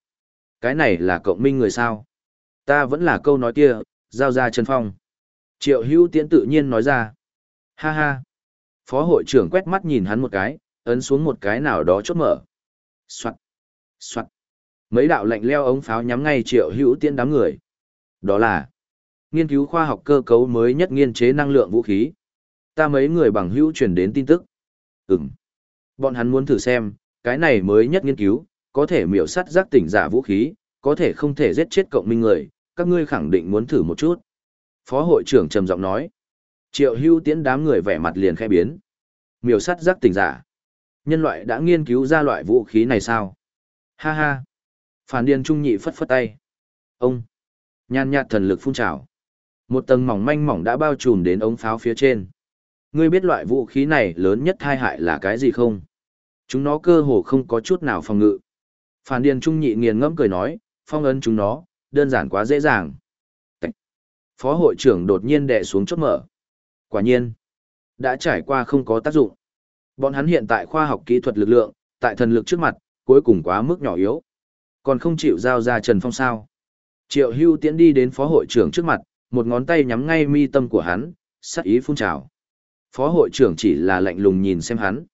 Cái này là cộng minh người sao? Ta vẫn là câu nói kia, giao ra Trần Phong. Triệu hữu tiễn tự nhiên nói ra. Ha ha. Phó hội trưởng quét mắt nhìn hắn một cái, ấn xuống một cái nào đó chốt mở. Soạn. Soạn. Mấy đạo lạnh leo ống pháo nhắm ngay triệu hữu tiên đám người. Đó là nghiên cứu khoa học cơ cấu mới nhất nghiên chế năng lượng vũ khí. Ta mấy người bằng hữu truyền đến tin tức. Ừm. Bọn hắn muốn thử xem, cái này mới nhất nghiên cứu, có thể miểu sát giác tỉnh giả vũ khí, có thể không thể giết chết cộng minh người, các ngươi khẳng định muốn thử một chút. Phó hội trưởng trầm giọng nói. Triệu hưu tiễn đám người vẻ mặt liền khẽ biến. Miểu sát giác tỉnh giả. Nhân loại đã nghiên cứu ra loại vũ khí này sao? Ha ha. Phản điền trung nhị phất phất tay. Ông. Nhan nhạt thần lực phun trào. Một tầng mỏng manh mỏng đã bao trùm đến ống pháo phía trên. Ngươi biết loại vũ khí này lớn nhất thai hại là cái gì không? Chúng nó cơ hồ không có chút nào phòng ngự. Phản điền trung nhị nghiền ngẫm cười nói, phong ấn chúng nó, đơn giản quá dễ dàng. Phó hội trưởng đột nhiên đè xuống chốt mở. Quả nhiên, đã trải qua không có tác dụng. Bọn hắn hiện tại khoa học kỹ thuật lực lượng, tại thần lực trước mặt, cuối cùng quá mức nhỏ yếu. Còn không chịu giao ra Trần Phong sao. Triệu hưu tiễn đi đến phó hội trưởng trước mặt, một ngón tay nhắm ngay mi tâm của hắn, sắc ý phun trào. Phó hội trưởng chỉ là lạnh lùng nhìn xem hắn.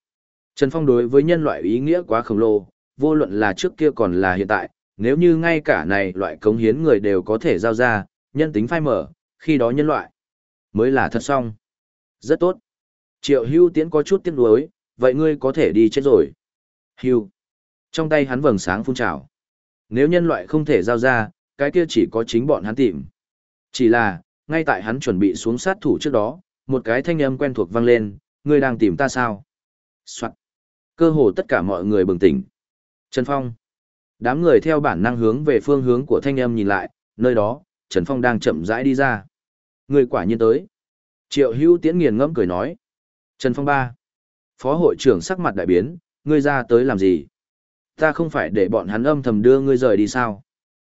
Trần Phong đối với nhân loại ý nghĩa quá khổng lồ, vô luận là trước kia còn là hiện tại, nếu như ngay cả này loại cống hiến người đều có thể giao ra, nhân tính phai mở, khi đó nhân loại mới là thật xong. Rất tốt. Triệu hưu tiễn có chút tiếc nuối, vậy ngươi có thể đi chết rồi. Hưu. Trong tay hắn vầng sáng phun trào. Nếu nhân loại không thể giao ra, cái kia chỉ có chính bọn hắn tìm. Chỉ là, ngay tại hắn chuẩn bị xuống sát thủ trước đó, một cái thanh âm quen thuộc vang lên, ngươi đang tìm ta sao? Soạn. Cơ hồ tất cả mọi người bừng tỉnh. Trần Phong. Đám người theo bản năng hướng về phương hướng của thanh âm nhìn lại, nơi đó, Trần Phong đang chậm rãi đi ra. Người quả nhiên tới. Triệu hữu tiễn nghiền ngẫm cười nói. Trần Phong ba. Phó hội trưởng sắc mặt đại biến, ngươi ra tới làm gì? Ta không phải để bọn hắn âm thầm đưa ngươi rời đi sao?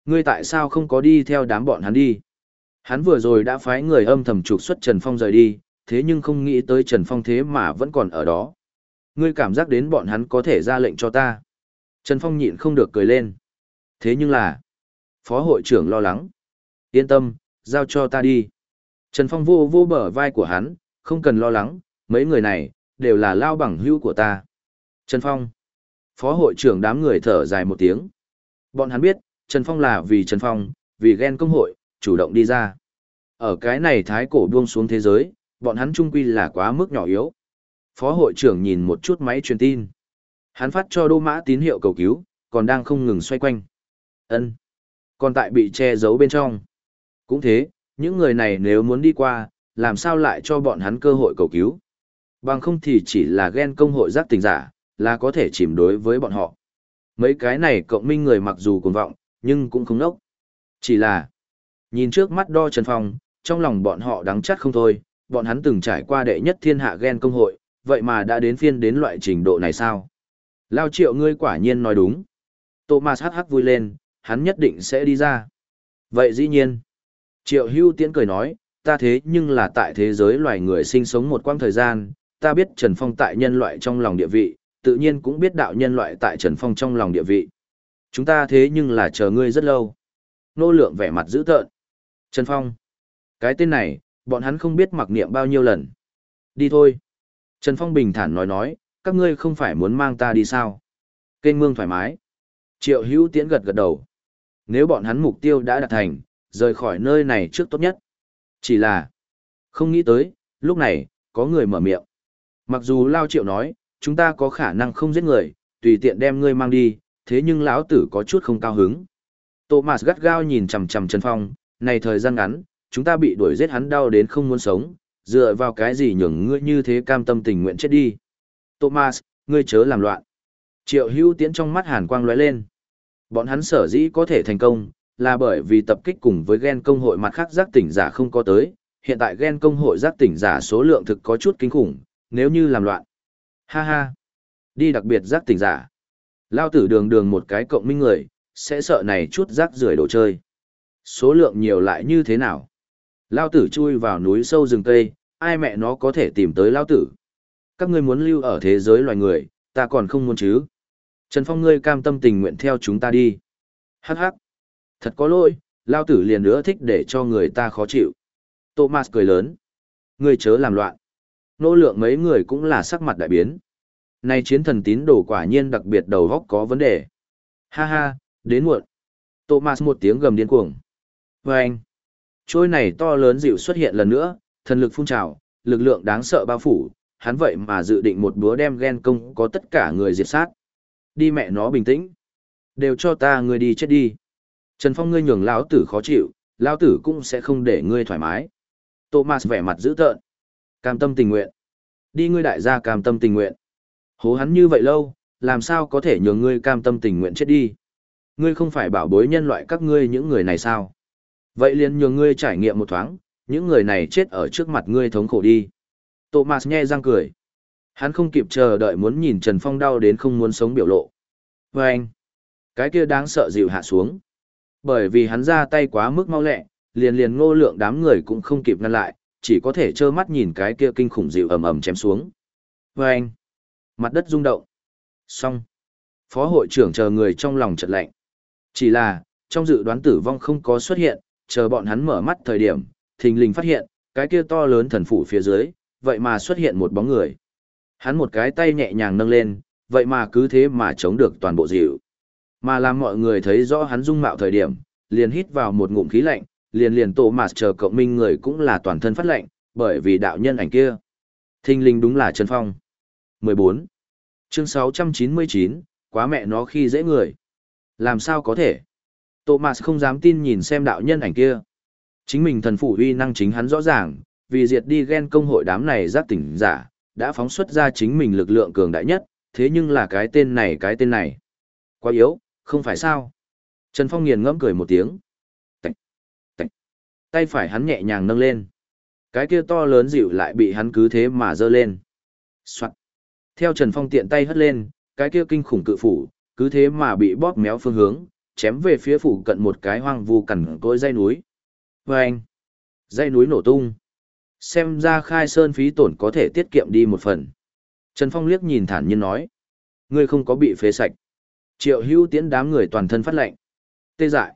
Ngươi tại sao không có đi theo đám bọn hắn đi? Hắn vừa rồi đã phái người âm thầm trục xuất Trần Phong rời đi, thế nhưng không nghĩ tới Trần Phong thế mà vẫn còn ở đó. Ngươi cảm giác đến bọn hắn có thể ra lệnh cho ta. Trần Phong nhịn không được cười lên. Thế nhưng là, phó hội trưởng lo lắng. Yên tâm, giao cho ta đi. Trần Phong vô vô bờ vai của hắn, không cần lo lắng, mấy người này, đều là lao bằng hữu của ta. Trần Phong. Phó hội trưởng đám người thở dài một tiếng. Bọn hắn biết, Trần Phong là vì Trần Phong, vì ghen công hội, chủ động đi ra. Ở cái này thái cổ buông xuống thế giới, bọn hắn trung quy là quá mức nhỏ yếu. Phó hội trưởng nhìn một chút máy truyền tin. Hắn phát cho đô mã tín hiệu cầu cứu, còn đang không ngừng xoay quanh. ân Còn tại bị che giấu bên trong. Cũng thế, những người này nếu muốn đi qua, làm sao lại cho bọn hắn cơ hội cầu cứu. Bằng không thì chỉ là ghen công hội giác tình giả, là có thể chìm đối với bọn họ. Mấy cái này cộng minh người mặc dù cuồng vọng, nhưng cũng không nốc. Chỉ là, nhìn trước mắt đo Trần Phong, trong lòng bọn họ đắng chắt không thôi, bọn hắn từng trải qua đệ nhất thiên hạ ghen công hội, vậy mà đã đến phiên đến loại trình độ này sao? Lao triệu ngươi quả nhiên nói đúng. Thomas hắc hắc vui lên, hắn nhất định sẽ đi ra. Vậy dĩ nhiên. Triệu hưu tiễn cười nói, ta thế nhưng là tại thế giới loài người sinh sống một quãng thời gian, ta biết Trần Phong tại nhân loại trong lòng địa vị, tự nhiên cũng biết đạo nhân loại tại Trần Phong trong lòng địa vị. Chúng ta thế nhưng là chờ ngươi rất lâu. Nô lượng vẻ mặt dữ tợn. Trần Phong. Cái tên này, bọn hắn không biết mặc niệm bao nhiêu lần. Đi thôi. Trần Phong bình thản nói nói, các ngươi không phải muốn mang ta đi sao? Kênh mương thoải mái. Triệu hữu tiễn gật gật đầu. Nếu bọn hắn mục tiêu đã đạt thành, rời khỏi nơi này trước tốt nhất. Chỉ là, không nghĩ tới, lúc này, có người mở miệng. Mặc dù Lao Triệu nói, chúng ta có khả năng không giết người, tùy tiện đem ngươi mang đi, thế nhưng lão tử có chút không cao hứng. Thomas gắt gao nhìn chằm chằm Trần Phong, này thời gian ngắn, chúng ta bị đuổi giết hắn đau đến không muốn sống, dựa vào cái gì nhường ngươi như thế cam tâm tình nguyện chết đi. Thomas, ngươi chớ làm loạn. Triệu hưu tiễn trong mắt hàn quang lóe lên. Bọn hắn sở dĩ có thể thành công, là bởi vì tập kích cùng với gen công hội mặt khác giác tỉnh giả không có tới, hiện tại gen công hội giác tỉnh giả số lượng thực có chút kinh khủng, nếu như làm loạn. Ha ha, đi đặc biệt giác tỉnh giả. Lao tử đường đường một cái cộng minh người, sẽ sợ này chút rác rưởi đồ chơi. Số lượng nhiều lại như thế nào? Lao tử chui vào núi sâu rừng cây, ai mẹ nó có thể tìm tới Lao tử? Các ngươi muốn lưu ở thế giới loài người, ta còn không muốn chứ. Trần Phong ngươi cam tâm tình nguyện theo chúng ta đi. Hắc hắc. Thật có lỗi, Lao tử liền nữa thích để cho người ta khó chịu. Thomas cười lớn. người chớ làm loạn. nô lượng mấy người cũng là sắc mặt đại biến. Nay chiến thần tín đồ quả nhiên đặc biệt đầu góc có vấn đề. Ha ha, đến muộn. Thomas một tiếng gầm điên cuồng. Và anh, trôi này to lớn dịu xuất hiện lần nữa, thần lực phun trào, lực lượng đáng sợ bao phủ, hắn vậy mà dự định một búa đem ghen công có tất cả người diệt sát. Đi mẹ nó bình tĩnh. Đều cho ta người đi chết đi. Trần Phong ngươi nhường lão tử khó chịu, lão tử cũng sẽ không để ngươi thoải mái. Thomas vẻ mặt dữ tợn. Cam tâm tình nguyện. Đi ngươi đại gia cam tâm tình nguyện. Hố hắn như vậy lâu, làm sao có thể nhường ngươi cam tâm tình nguyện chết đi. Ngươi không phải bảo bối nhân loại các ngươi những người này sao? Vậy liền nhường ngươi trải nghiệm một thoáng, những người này chết ở trước mặt ngươi thống khổ đi. Thomas nhe răng cười. Hắn không kịp chờ đợi muốn nhìn Trần Phong đau đến không muốn sống biểu lộ. Và anh, cái kia đáng sợ dịu hạ xuống. Bởi vì hắn ra tay quá mức mau lẹ, liền liền ngô lượng đám người cũng không kịp ngăn lại, chỉ có thể trơ mắt nhìn cái kia kinh khủng dịu ầm ầm chém xuống. Và anh, mặt đất rung động. Xong. Phó hội trưởng chờ người trong lòng chợt lạnh. Chỉ là, trong dự đoán tử vong không có xuất hiện, chờ bọn hắn mở mắt thời điểm, thình lình phát hiện, cái kia to lớn thần phủ phía dưới, vậy mà xuất hiện một bóng người. Hắn một cái tay nhẹ nhàng nâng lên, vậy mà cứ thế mà chống được toàn bộ dịu. Mà làm mọi người thấy rõ hắn dung mạo thời điểm, liền hít vào một ngụm khí lạnh, liền liền tổ mạt chờ cộng minh người cũng là toàn thân phát lạnh, bởi vì đạo nhân ảnh kia. Thinh linh đúng là Trần Phong. 14. Chương 699, quá mẹ nó khi dễ người. Làm sao có thể? Thomas không dám tin nhìn xem đạo nhân ảnh kia. Chính mình thần phủ uy năng chính hắn rõ ràng, vì diệt đi ghen công hội đám này giác tỉnh giả, đã phóng xuất ra chính mình lực lượng cường đại nhất, thế nhưng là cái tên này cái tên này. Quá yếu, không phải sao? Trần Phong nghiền ngẫm cười một tiếng. Tạch, tạch. Tay phải hắn nhẹ nhàng nâng lên. Cái kia to lớn dịu lại bị hắn cứ thế mà dơ lên. Soạn. Theo Trần Phong tiện tay hất lên, cái kia kinh khủng cự phủ, cứ thế mà bị bóp méo phương hướng, chém về phía phủ cận một cái hoang vu cằn cỗi dây núi. Vâng. Và anh, dây núi nổ tung. Xem ra khai sơn phí tổn có thể tiết kiệm đi một phần. Trần Phong liếc nhìn thản nhiên nói. Ngươi không có bị phế sạch. Triệu hưu tiễn đám người toàn thân phát lệnh. Tê dại.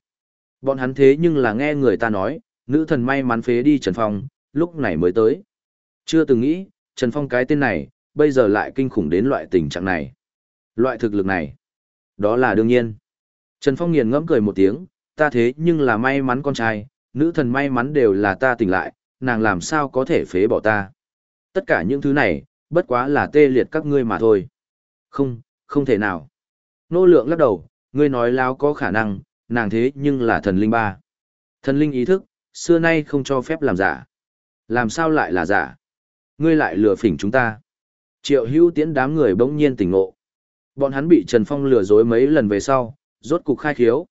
Bọn hắn thế nhưng là nghe người ta nói, nữ thần may mắn phế đi Trần Phong, lúc này mới tới. Chưa từng nghĩ, Trần Phong cái tên này, bây giờ lại kinh khủng đến loại tình trạng này. Loại thực lực này. Đó là đương nhiên. Trần Phong nghiền ngẫm cười một tiếng, ta thế nhưng là may mắn con trai, nữ thần may mắn đều là ta tỉnh lại, nàng làm sao có thể phế bỏ ta. Tất cả những thứ này, bất quá là tê liệt các ngươi mà thôi. Không, không thể nào. Nô lượng lắc đầu, ngươi nói láo có khả năng, nàng thế nhưng là thần linh ba. Thần linh ý thức, xưa nay không cho phép làm giả. Làm sao lại là giả? Ngươi lại lừa phỉnh chúng ta. Triệu hữu tiễn đám người bỗng nhiên tỉnh ngộ. Bọn hắn bị Trần Phong lừa dối mấy lần về sau, rốt cục khai khiếu.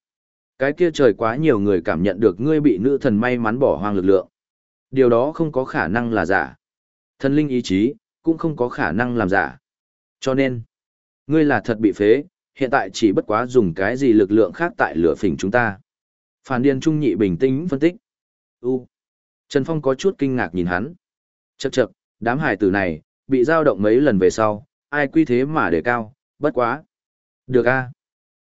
Cái kia trời quá nhiều người cảm nhận được ngươi bị nữ thần may mắn bỏ hoang lực lượng. Điều đó không có khả năng là giả. Thần linh ý chí, cũng không có khả năng làm giả. Cho nên, ngươi là thật bị phế, hiện tại chỉ bất quá dùng cái gì lực lượng khác tại lửa phỉnh chúng ta. Phản Điền Trung Nhị bình tĩnh phân tích. U. Trần Phong có chút kinh ngạc nhìn hắn. Chậc chậc, đám hải tử này, bị dao động mấy lần về sau, ai quy thế mà để cao, bất quá. Được a.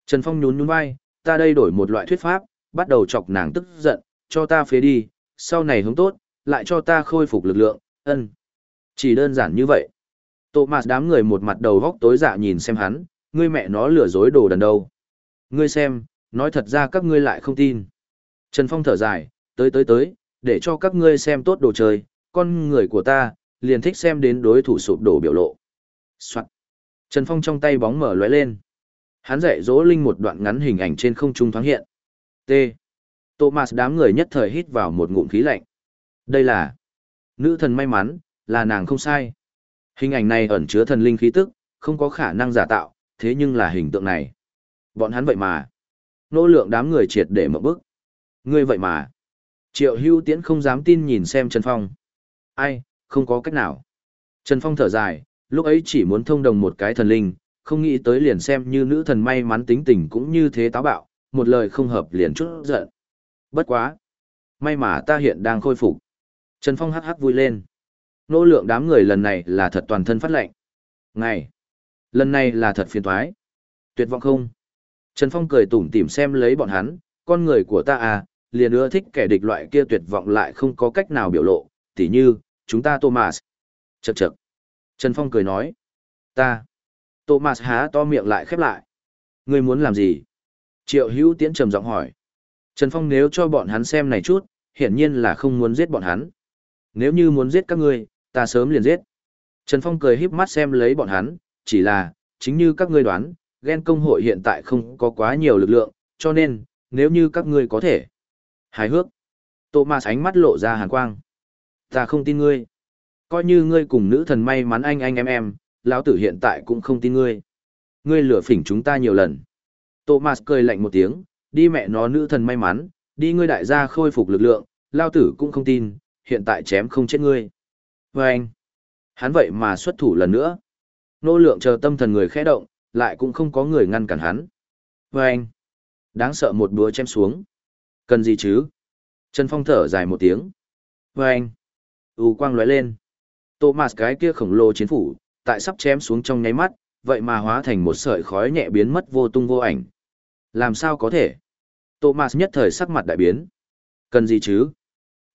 Trần Phong nhún nhún vai, ta đây đổi một loại thuyết pháp, bắt đầu chọc nàng tức giận, cho ta phế đi, sau này hướng tốt, lại cho ta khôi phục lực lượng, ân. Chỉ đơn giản như vậy. Thomas đám người một mặt đầu góc tối dạ nhìn xem hắn, ngươi mẹ nó lừa dối đồ đần đâu. Ngươi xem, nói thật ra các ngươi lại không tin. Trần Phong thở dài, tới tới tới, để cho các ngươi xem tốt đồ chơi, con người của ta, liền thích xem đến đối thủ sụp đổ biểu lộ. Soạn. Trần Phong trong tay bóng mở lóe lên. Hắn dạy dỗ linh một đoạn ngắn hình ảnh trên không trung thoáng hiện. T. Thomas đám người nhất thời hít vào một ngụm khí lạnh. Đây là nữ thần may mắn, là nàng không sai. Hình ảnh này ẩn chứa thần linh khí tức, không có khả năng giả tạo, thế nhưng là hình tượng này. Bọn hắn vậy mà. Nỗ lượng đám người triệt để mở bức. Ngươi vậy mà. Triệu hưu tiễn không dám tin nhìn xem Trần Phong. Ai, không có cách nào. Trần Phong thở dài, lúc ấy chỉ muốn thông đồng một cái thần linh, không nghĩ tới liền xem như nữ thần may mắn tính tình cũng như thế táo bạo, một lời không hợp liền chút giận. Bất quá. May mà ta hiện đang khôi phục. Trần Phong hắc hắc vui lên. Nỗ lượng đám người lần này là thật toàn thân phát lệnh. Ngày. Lần này là thật phiền thoái. Tuyệt vọng không? Trần Phong cười tủm tỉm xem lấy bọn hắn, con người của ta à, liền ưa thích kẻ địch loại kia tuyệt vọng lại không có cách nào biểu lộ, tỉ như, chúng ta Thomas. Chậc chậc. Trần Phong cười nói. Ta. Thomas há to miệng lại khép lại. Ngươi muốn làm gì? Triệu hữu tiễn trầm giọng hỏi. Trần Phong nếu cho bọn hắn xem này chút, hiển nhiên là không muốn giết bọn hắn. Nếu như muốn giết các ngươi, ta sớm liền giết. Trần Phong cười híp mắt xem lấy bọn hắn, chỉ là, chính như các ngươi đoán, ghen công hội hiện tại không có quá nhiều lực lượng, cho nên, nếu như các ngươi có thể. Hài hước. Thomas ánh mắt lộ ra hàn quang. Ta không tin ngươi. Coi như ngươi cùng nữ thần may mắn anh anh em em, lão tử hiện tại cũng không tin ngươi. Ngươi lừa phỉnh chúng ta nhiều lần. Thomas cười lạnh một tiếng, đi mẹ nó nữ thần may mắn, đi ngươi đại gia khôi phục lực lượng, lão tử cũng không tin, hiện tại chém không chết ngươi. Và anh, hắn vậy mà xuất thủ lần nữa. Nô lượng chờ tâm thần người khẽ động, lại cũng không có người ngăn cản hắn. Và anh, đáng sợ một búa chém xuống. Cần gì chứ? Trần Phong thở dài một tiếng. Và anh, u quang lóe lên. Thomas cái kia khổng lồ chiến phủ, tại sắp chém xuống trong nháy mắt, vậy mà hóa thành một sợi khói nhẹ biến mất vô tung vô ảnh. Làm sao có thể? Thomas nhất thời sắc mặt đại biến. Cần gì chứ?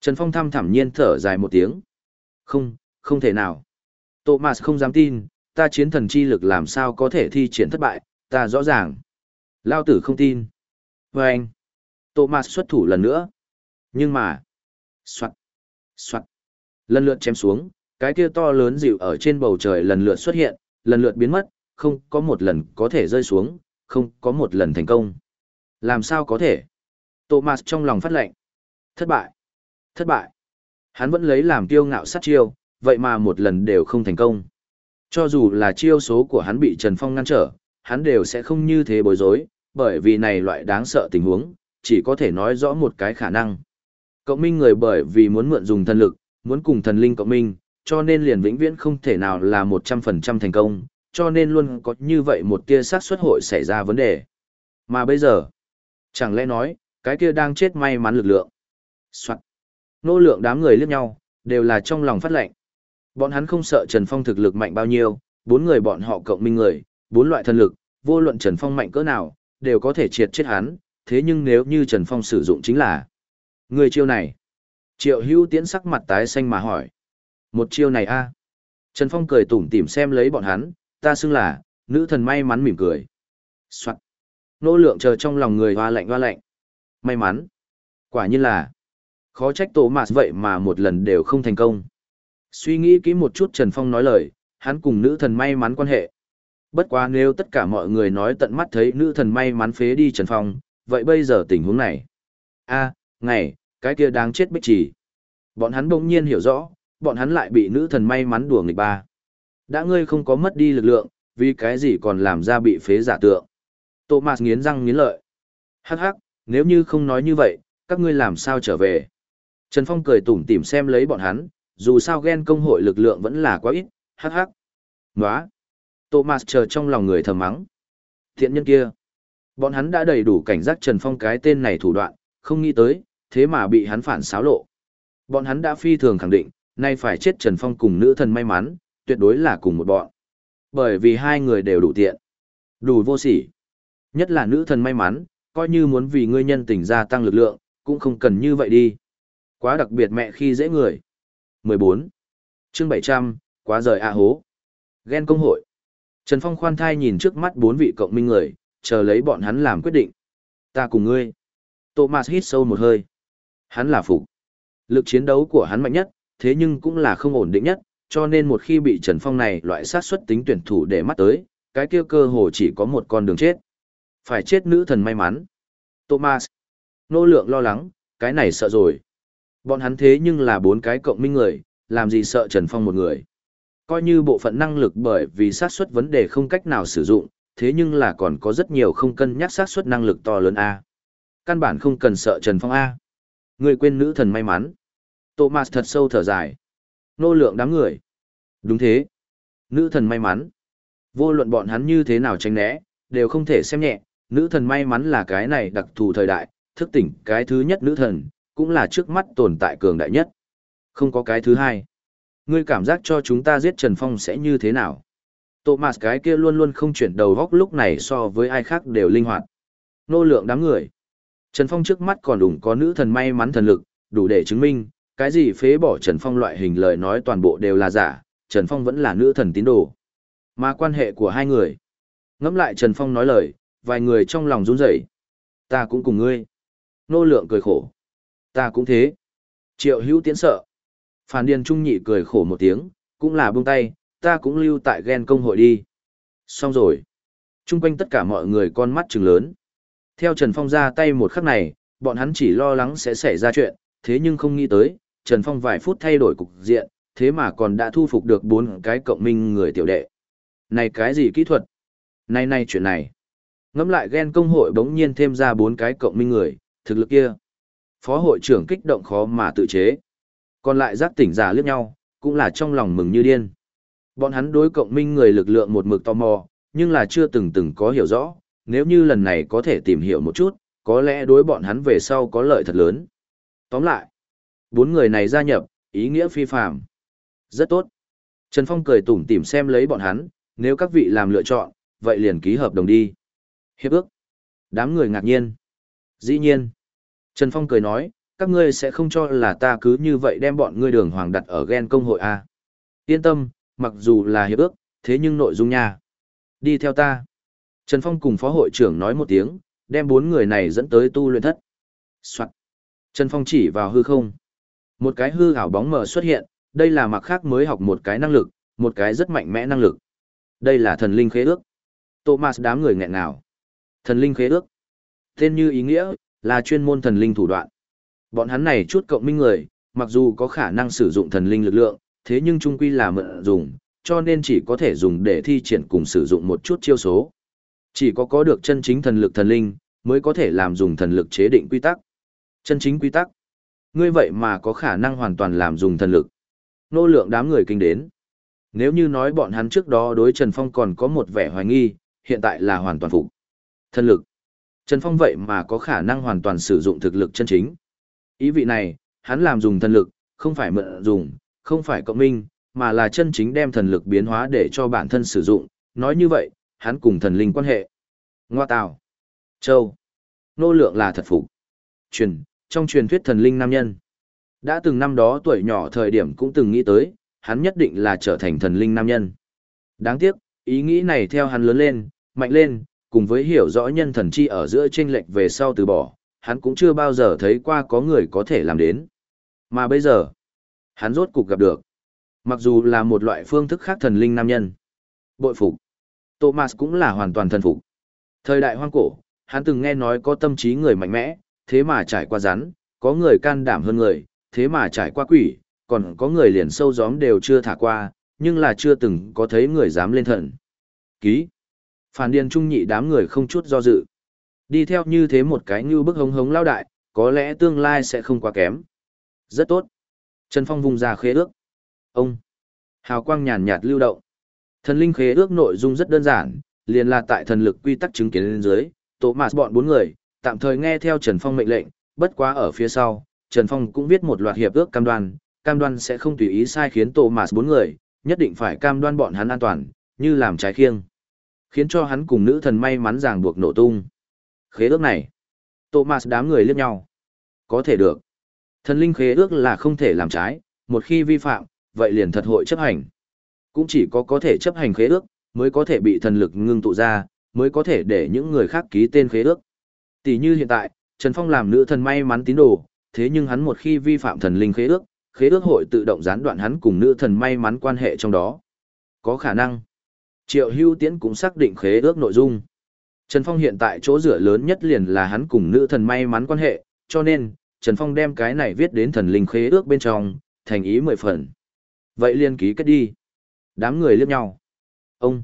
Trần Phong thăm thẳm nhiên thở dài một tiếng. Không, không thể nào. Thomas không dám tin, ta chiến thần chi lực làm sao có thể thi triển thất bại, ta rõ ràng. Lao tử không tin. Và anh. Thomas xuất thủ lần nữa. Nhưng mà. Soạn. Soạn. Lần lượt chém xuống, cái kia to lớn dịu ở trên bầu trời lần lượt xuất hiện, lần lượt biến mất, không có một lần có thể rơi xuống, không có một lần thành công. Làm sao có thể? Thomas trong lòng phát lệnh. Thất bại. Thất bại. Hắn vẫn lấy làm kiêu ngạo sát chiêu, vậy mà một lần đều không thành công. Cho dù là chiêu số của hắn bị Trần Phong ngăn trở, hắn đều sẽ không như thế bối rối, bởi vì này loại đáng sợ tình huống, chỉ có thể nói rõ một cái khả năng. Cộng minh người bởi vì muốn mượn dùng thần lực, muốn cùng thần linh cộng minh, cho nên liền vĩnh viễn không thể nào là 100% thành công, cho nên luôn có như vậy một tia xác suất hội xảy ra vấn đề. Mà bây giờ, chẳng lẽ nói, cái kia đang chết may mắn lực lượng. Soạn. Nô lượng đám người liếc nhau, đều là trong lòng phát lệnh. Bọn hắn không sợ Trần Phong thực lực mạnh bao nhiêu, bốn người bọn họ cộng minh người, bốn loại thần lực, vô luận Trần Phong mạnh cỡ nào, đều có thể triệt chết hắn, thế nhưng nếu như Trần Phong sử dụng chính là người chiêu này. Triệu hữu tiễn sắc mặt tái xanh mà hỏi. Một chiêu này a Trần Phong cười tủm tỉm xem lấy bọn hắn, ta xưng là, nữ thần may mắn mỉm cười. Soạn. Nô lượng chờ trong lòng người hoa lạnh hoa lạnh. May mắn. Quả nhiên là. Khó trách tổ mạt vậy mà một lần đều không thành công. Suy nghĩ kỹ một chút Trần Phong nói lời, hắn cùng nữ thần may mắn quan hệ. Bất quá nếu tất cả mọi người nói tận mắt thấy nữ thần may mắn phế đi Trần Phong, vậy bây giờ tình huống này. a ngày, cái kia đáng chết bích chỉ. Bọn hắn bỗng nhiên hiểu rõ, bọn hắn lại bị nữ thần may mắn đùa nghịch ba. Đã ngươi không có mất đi lực lượng, vì cái gì còn làm ra bị phế giả tượng. Thomas nghiến răng nghiến lợi. Hắc hắc, nếu như không nói như vậy, các ngươi làm sao trở về. Trần Phong cười tủm tỉm xem lấy bọn hắn, dù sao ghen công hội lực lượng vẫn là quá ít, hắc hắc. Nóa. Thomas chờ trong lòng người thầm mắng. Thiện nhân kia. Bọn hắn đã đầy đủ cảnh giác Trần Phong cái tên này thủ đoạn, không nghĩ tới, thế mà bị hắn phản xáo lộ. Bọn hắn đã phi thường khẳng định, nay phải chết Trần Phong cùng nữ thần may mắn, tuyệt đối là cùng một bọn. Bởi vì hai người đều đủ tiện. Đủ vô sỉ. Nhất là nữ thần may mắn, coi như muốn vì ngươi nhân tình gia tăng lực lượng, cũng không cần như vậy đi. Quá đặc biệt mẹ khi dễ người. 14. chương 700, quá rời a hố. Ghen công hội. Trần Phong khoan thai nhìn trước mắt bốn vị cộng minh người, chờ lấy bọn hắn làm quyết định. Ta cùng ngươi. Thomas hít sâu một hơi. Hắn là phục. Lực chiến đấu của hắn mạnh nhất, thế nhưng cũng là không ổn định nhất, cho nên một khi bị Trần Phong này loại sát suất tính tuyển thủ để mắt tới, cái kia cơ hồ chỉ có một con đường chết. Phải chết nữ thần may mắn. Thomas. Nô lượng lo lắng, cái này sợ rồi. Bọn hắn thế nhưng là bốn cái cộng minh người, làm gì sợ Trần Phong một người. Coi như bộ phận năng lực bởi vì sát suất vấn đề không cách nào sử dụng, thế nhưng là còn có rất nhiều không cân nhắc sát suất năng lực to lớn A. Căn bản không cần sợ Trần Phong A. Người quên nữ thần may mắn. Thomas thật sâu thở dài. Nô lượng đám người. Đúng thế. Nữ thần may mắn. Vô luận bọn hắn như thế nào tránh né, đều không thể xem nhẹ. Nữ thần may mắn là cái này đặc thù thời đại, thức tỉnh cái thứ nhất nữ thần, cũng là trước mắt tồn tại cường đại nhất. Không có cái thứ hai. Ngươi cảm giác cho chúng ta giết Trần Phong sẽ như thế nào? Thomas cái kia luôn luôn không chuyển đầu góc lúc này so với ai khác đều linh hoạt. Nô lượng đám người. Trần Phong trước mắt còn đủng có nữ thần may mắn thần lực, đủ để chứng minh, cái gì phế bỏ Trần Phong loại hình lời nói toàn bộ đều là giả, Trần Phong vẫn là nữ thần tín đồ. Mà quan hệ của hai người. Ngẫm lại Trần Phong nói lời, vài người trong lòng run rẩy. Ta cũng cùng ngươi. Nô lượng cười khổ. Ta cũng thế. Triệu hữu tiến sợ. Phản Điền Trung Nhị cười khổ một tiếng, cũng là buông tay, ta cũng lưu tại ghen công hội đi. Xong rồi. Trung quanh tất cả mọi người con mắt trừng lớn. Theo Trần Phong ra tay một khắc này, bọn hắn chỉ lo lắng sẽ xảy ra chuyện, thế nhưng không nghĩ tới, Trần Phong vài phút thay đổi cục diện, thế mà còn đã thu phục được bốn cái cộng minh người tiểu đệ. Này cái gì kỹ thuật? Này này chuyện này. Ngắm lại ghen công hội bỗng nhiên thêm ra bốn cái cộng minh người, thực lực kia. Phó hội trưởng kích động khó mà tự chế. Còn lại giác tỉnh giả liếc nhau, cũng là trong lòng mừng như điên. Bọn hắn đối cộng minh người lực lượng một mực tò mò, nhưng là chưa từng từng có hiểu rõ, nếu như lần này có thể tìm hiểu một chút, có lẽ đối bọn hắn về sau có lợi thật lớn. Tóm lại, bốn người này gia nhập, ý nghĩa phi phạm. Rất tốt. Trần Phong cười tủm tỉm xem lấy bọn hắn, nếu các vị làm lựa chọn, vậy liền ký hợp đồng đi. Hiệp ước. Đám người ngạc nhiên. Dĩ nhiên. Trần Phong cười nói, các ngươi sẽ không cho là ta cứ như vậy đem bọn ngươi đường hoàng đặt ở ghen công hội A. Yên tâm, mặc dù là hiệp ước, thế nhưng nội dung nha. Đi theo ta. Trần Phong cùng phó hội trưởng nói một tiếng, đem bốn người này dẫn tới tu luyện thất. Soạn. Trần Phong chỉ vào hư không. Một cái hư ảo bóng mờ xuất hiện, đây là mặc khác mới học một cái năng lực, một cái rất mạnh mẽ năng lực. Đây là thần linh khế ước. Thomas đám người nghẹn nào. Thần linh khế ước. Tên như ý nghĩa, là chuyên môn thần linh thủ đoạn. Bọn hắn này chút cộng minh người, mặc dù có khả năng sử dụng thần linh lực lượng, thế nhưng trung quy là mượn dùng, cho nên chỉ có thể dùng để thi triển cùng sử dụng một chút chiêu số. Chỉ có có được chân chính thần lực thần linh, mới có thể làm dùng thần lực chế định quy tắc. Chân chính quy tắc. Ngươi vậy mà có khả năng hoàn toàn làm dùng thần lực. Nô lượng đám người kinh đến. Nếu như nói bọn hắn trước đó đối Trần Phong còn có một vẻ hoài nghi, hiện tại là hoàn toàn phục. Thần lực. Trần Phong vậy mà có khả năng hoàn toàn sử dụng thực lực chân chính. Ý vị này, hắn làm dùng thần lực, không phải mượn dùng, không phải cộng minh, mà là chân chính đem thần lực biến hóa để cho bản thân sử dụng. Nói như vậy, hắn cùng thần linh quan hệ. Ngoa tào. Châu. Nô lượng là thật phục. Truyền, trong truyền thuyết thần linh nam nhân. Đã từng năm đó tuổi nhỏ thời điểm cũng từng nghĩ tới, hắn nhất định là trở thành thần linh nam nhân. Đáng tiếc, ý nghĩ này theo hắn lớn lên, mạnh lên, cùng với hiểu rõ nhân thần chi ở giữa chênh lệch về sau từ bỏ, hắn cũng chưa bao giờ thấy qua có người có thể làm đến. Mà bây giờ, hắn rốt cục gặp được. Mặc dù là một loại phương thức khác thần linh nam nhân. Bội phục. Thomas cũng là hoàn toàn thần phục. Thời đại hoang cổ, hắn từng nghe nói có tâm trí người mạnh mẽ, thế mà trải qua rắn, có người can đảm hơn người, thế mà trải qua quỷ, còn có người liền sâu gióm đều chưa thả qua, nhưng là chưa từng có thấy người dám lên thần. Ký. Phản điền trung nhị đám người không chút do dự. Đi theo như thế một cái như bức hống hống lao đại, có lẽ tương lai sẽ không quá kém. Rất tốt. Trần Phong vùng ra khế ước. Ông. Hào quang nhàn nhạt lưu động. Thần linh khế ước nội dung rất đơn giản, liền là tại thần lực quy tắc chứng kiến lên dưới, tổ mạt bọn bốn người, tạm thời nghe theo Trần Phong mệnh lệnh, bất quá ở phía sau, Trần Phong cũng viết một loạt hiệp ước cam đoan, cam đoan sẽ không tùy ý sai khiến tổ mạt bốn người, nhất định phải cam đoan bọn hắn an toàn, như làm trái khiêng. Khiến cho hắn cùng nữ thần may mắn ràng buộc nổ tung. Khế ước này, Thomas đám người liếc nhau. Có thể được. Thần linh khế ước là không thể làm trái, một khi vi phạm, vậy liền thật hội chấp hành. Cũng chỉ có có thể chấp hành khế ước, mới có thể bị thần lực ngưng tụ ra, mới có thể để những người khác ký tên khế ước. Tỷ như hiện tại, Trần Phong làm nữ thần may mắn tín đồ, thế nhưng hắn một khi vi phạm thần linh khế ước, khế ước hội tự động gián đoạn hắn cùng nữ thần may mắn quan hệ trong đó. Có khả năng. Triệu Hưu Tiễn cũng xác định khế ước nội dung. Trần Phong hiện tại chỗ rửa lớn nhất liền là hắn cùng nữ thần may mắn quan hệ, cho nên, Trần Phong đem cái này viết đến thần linh khế ước bên trong, thành ý mười phần. Vậy liên ký kết đi. Đám người liếc nhau. Ông.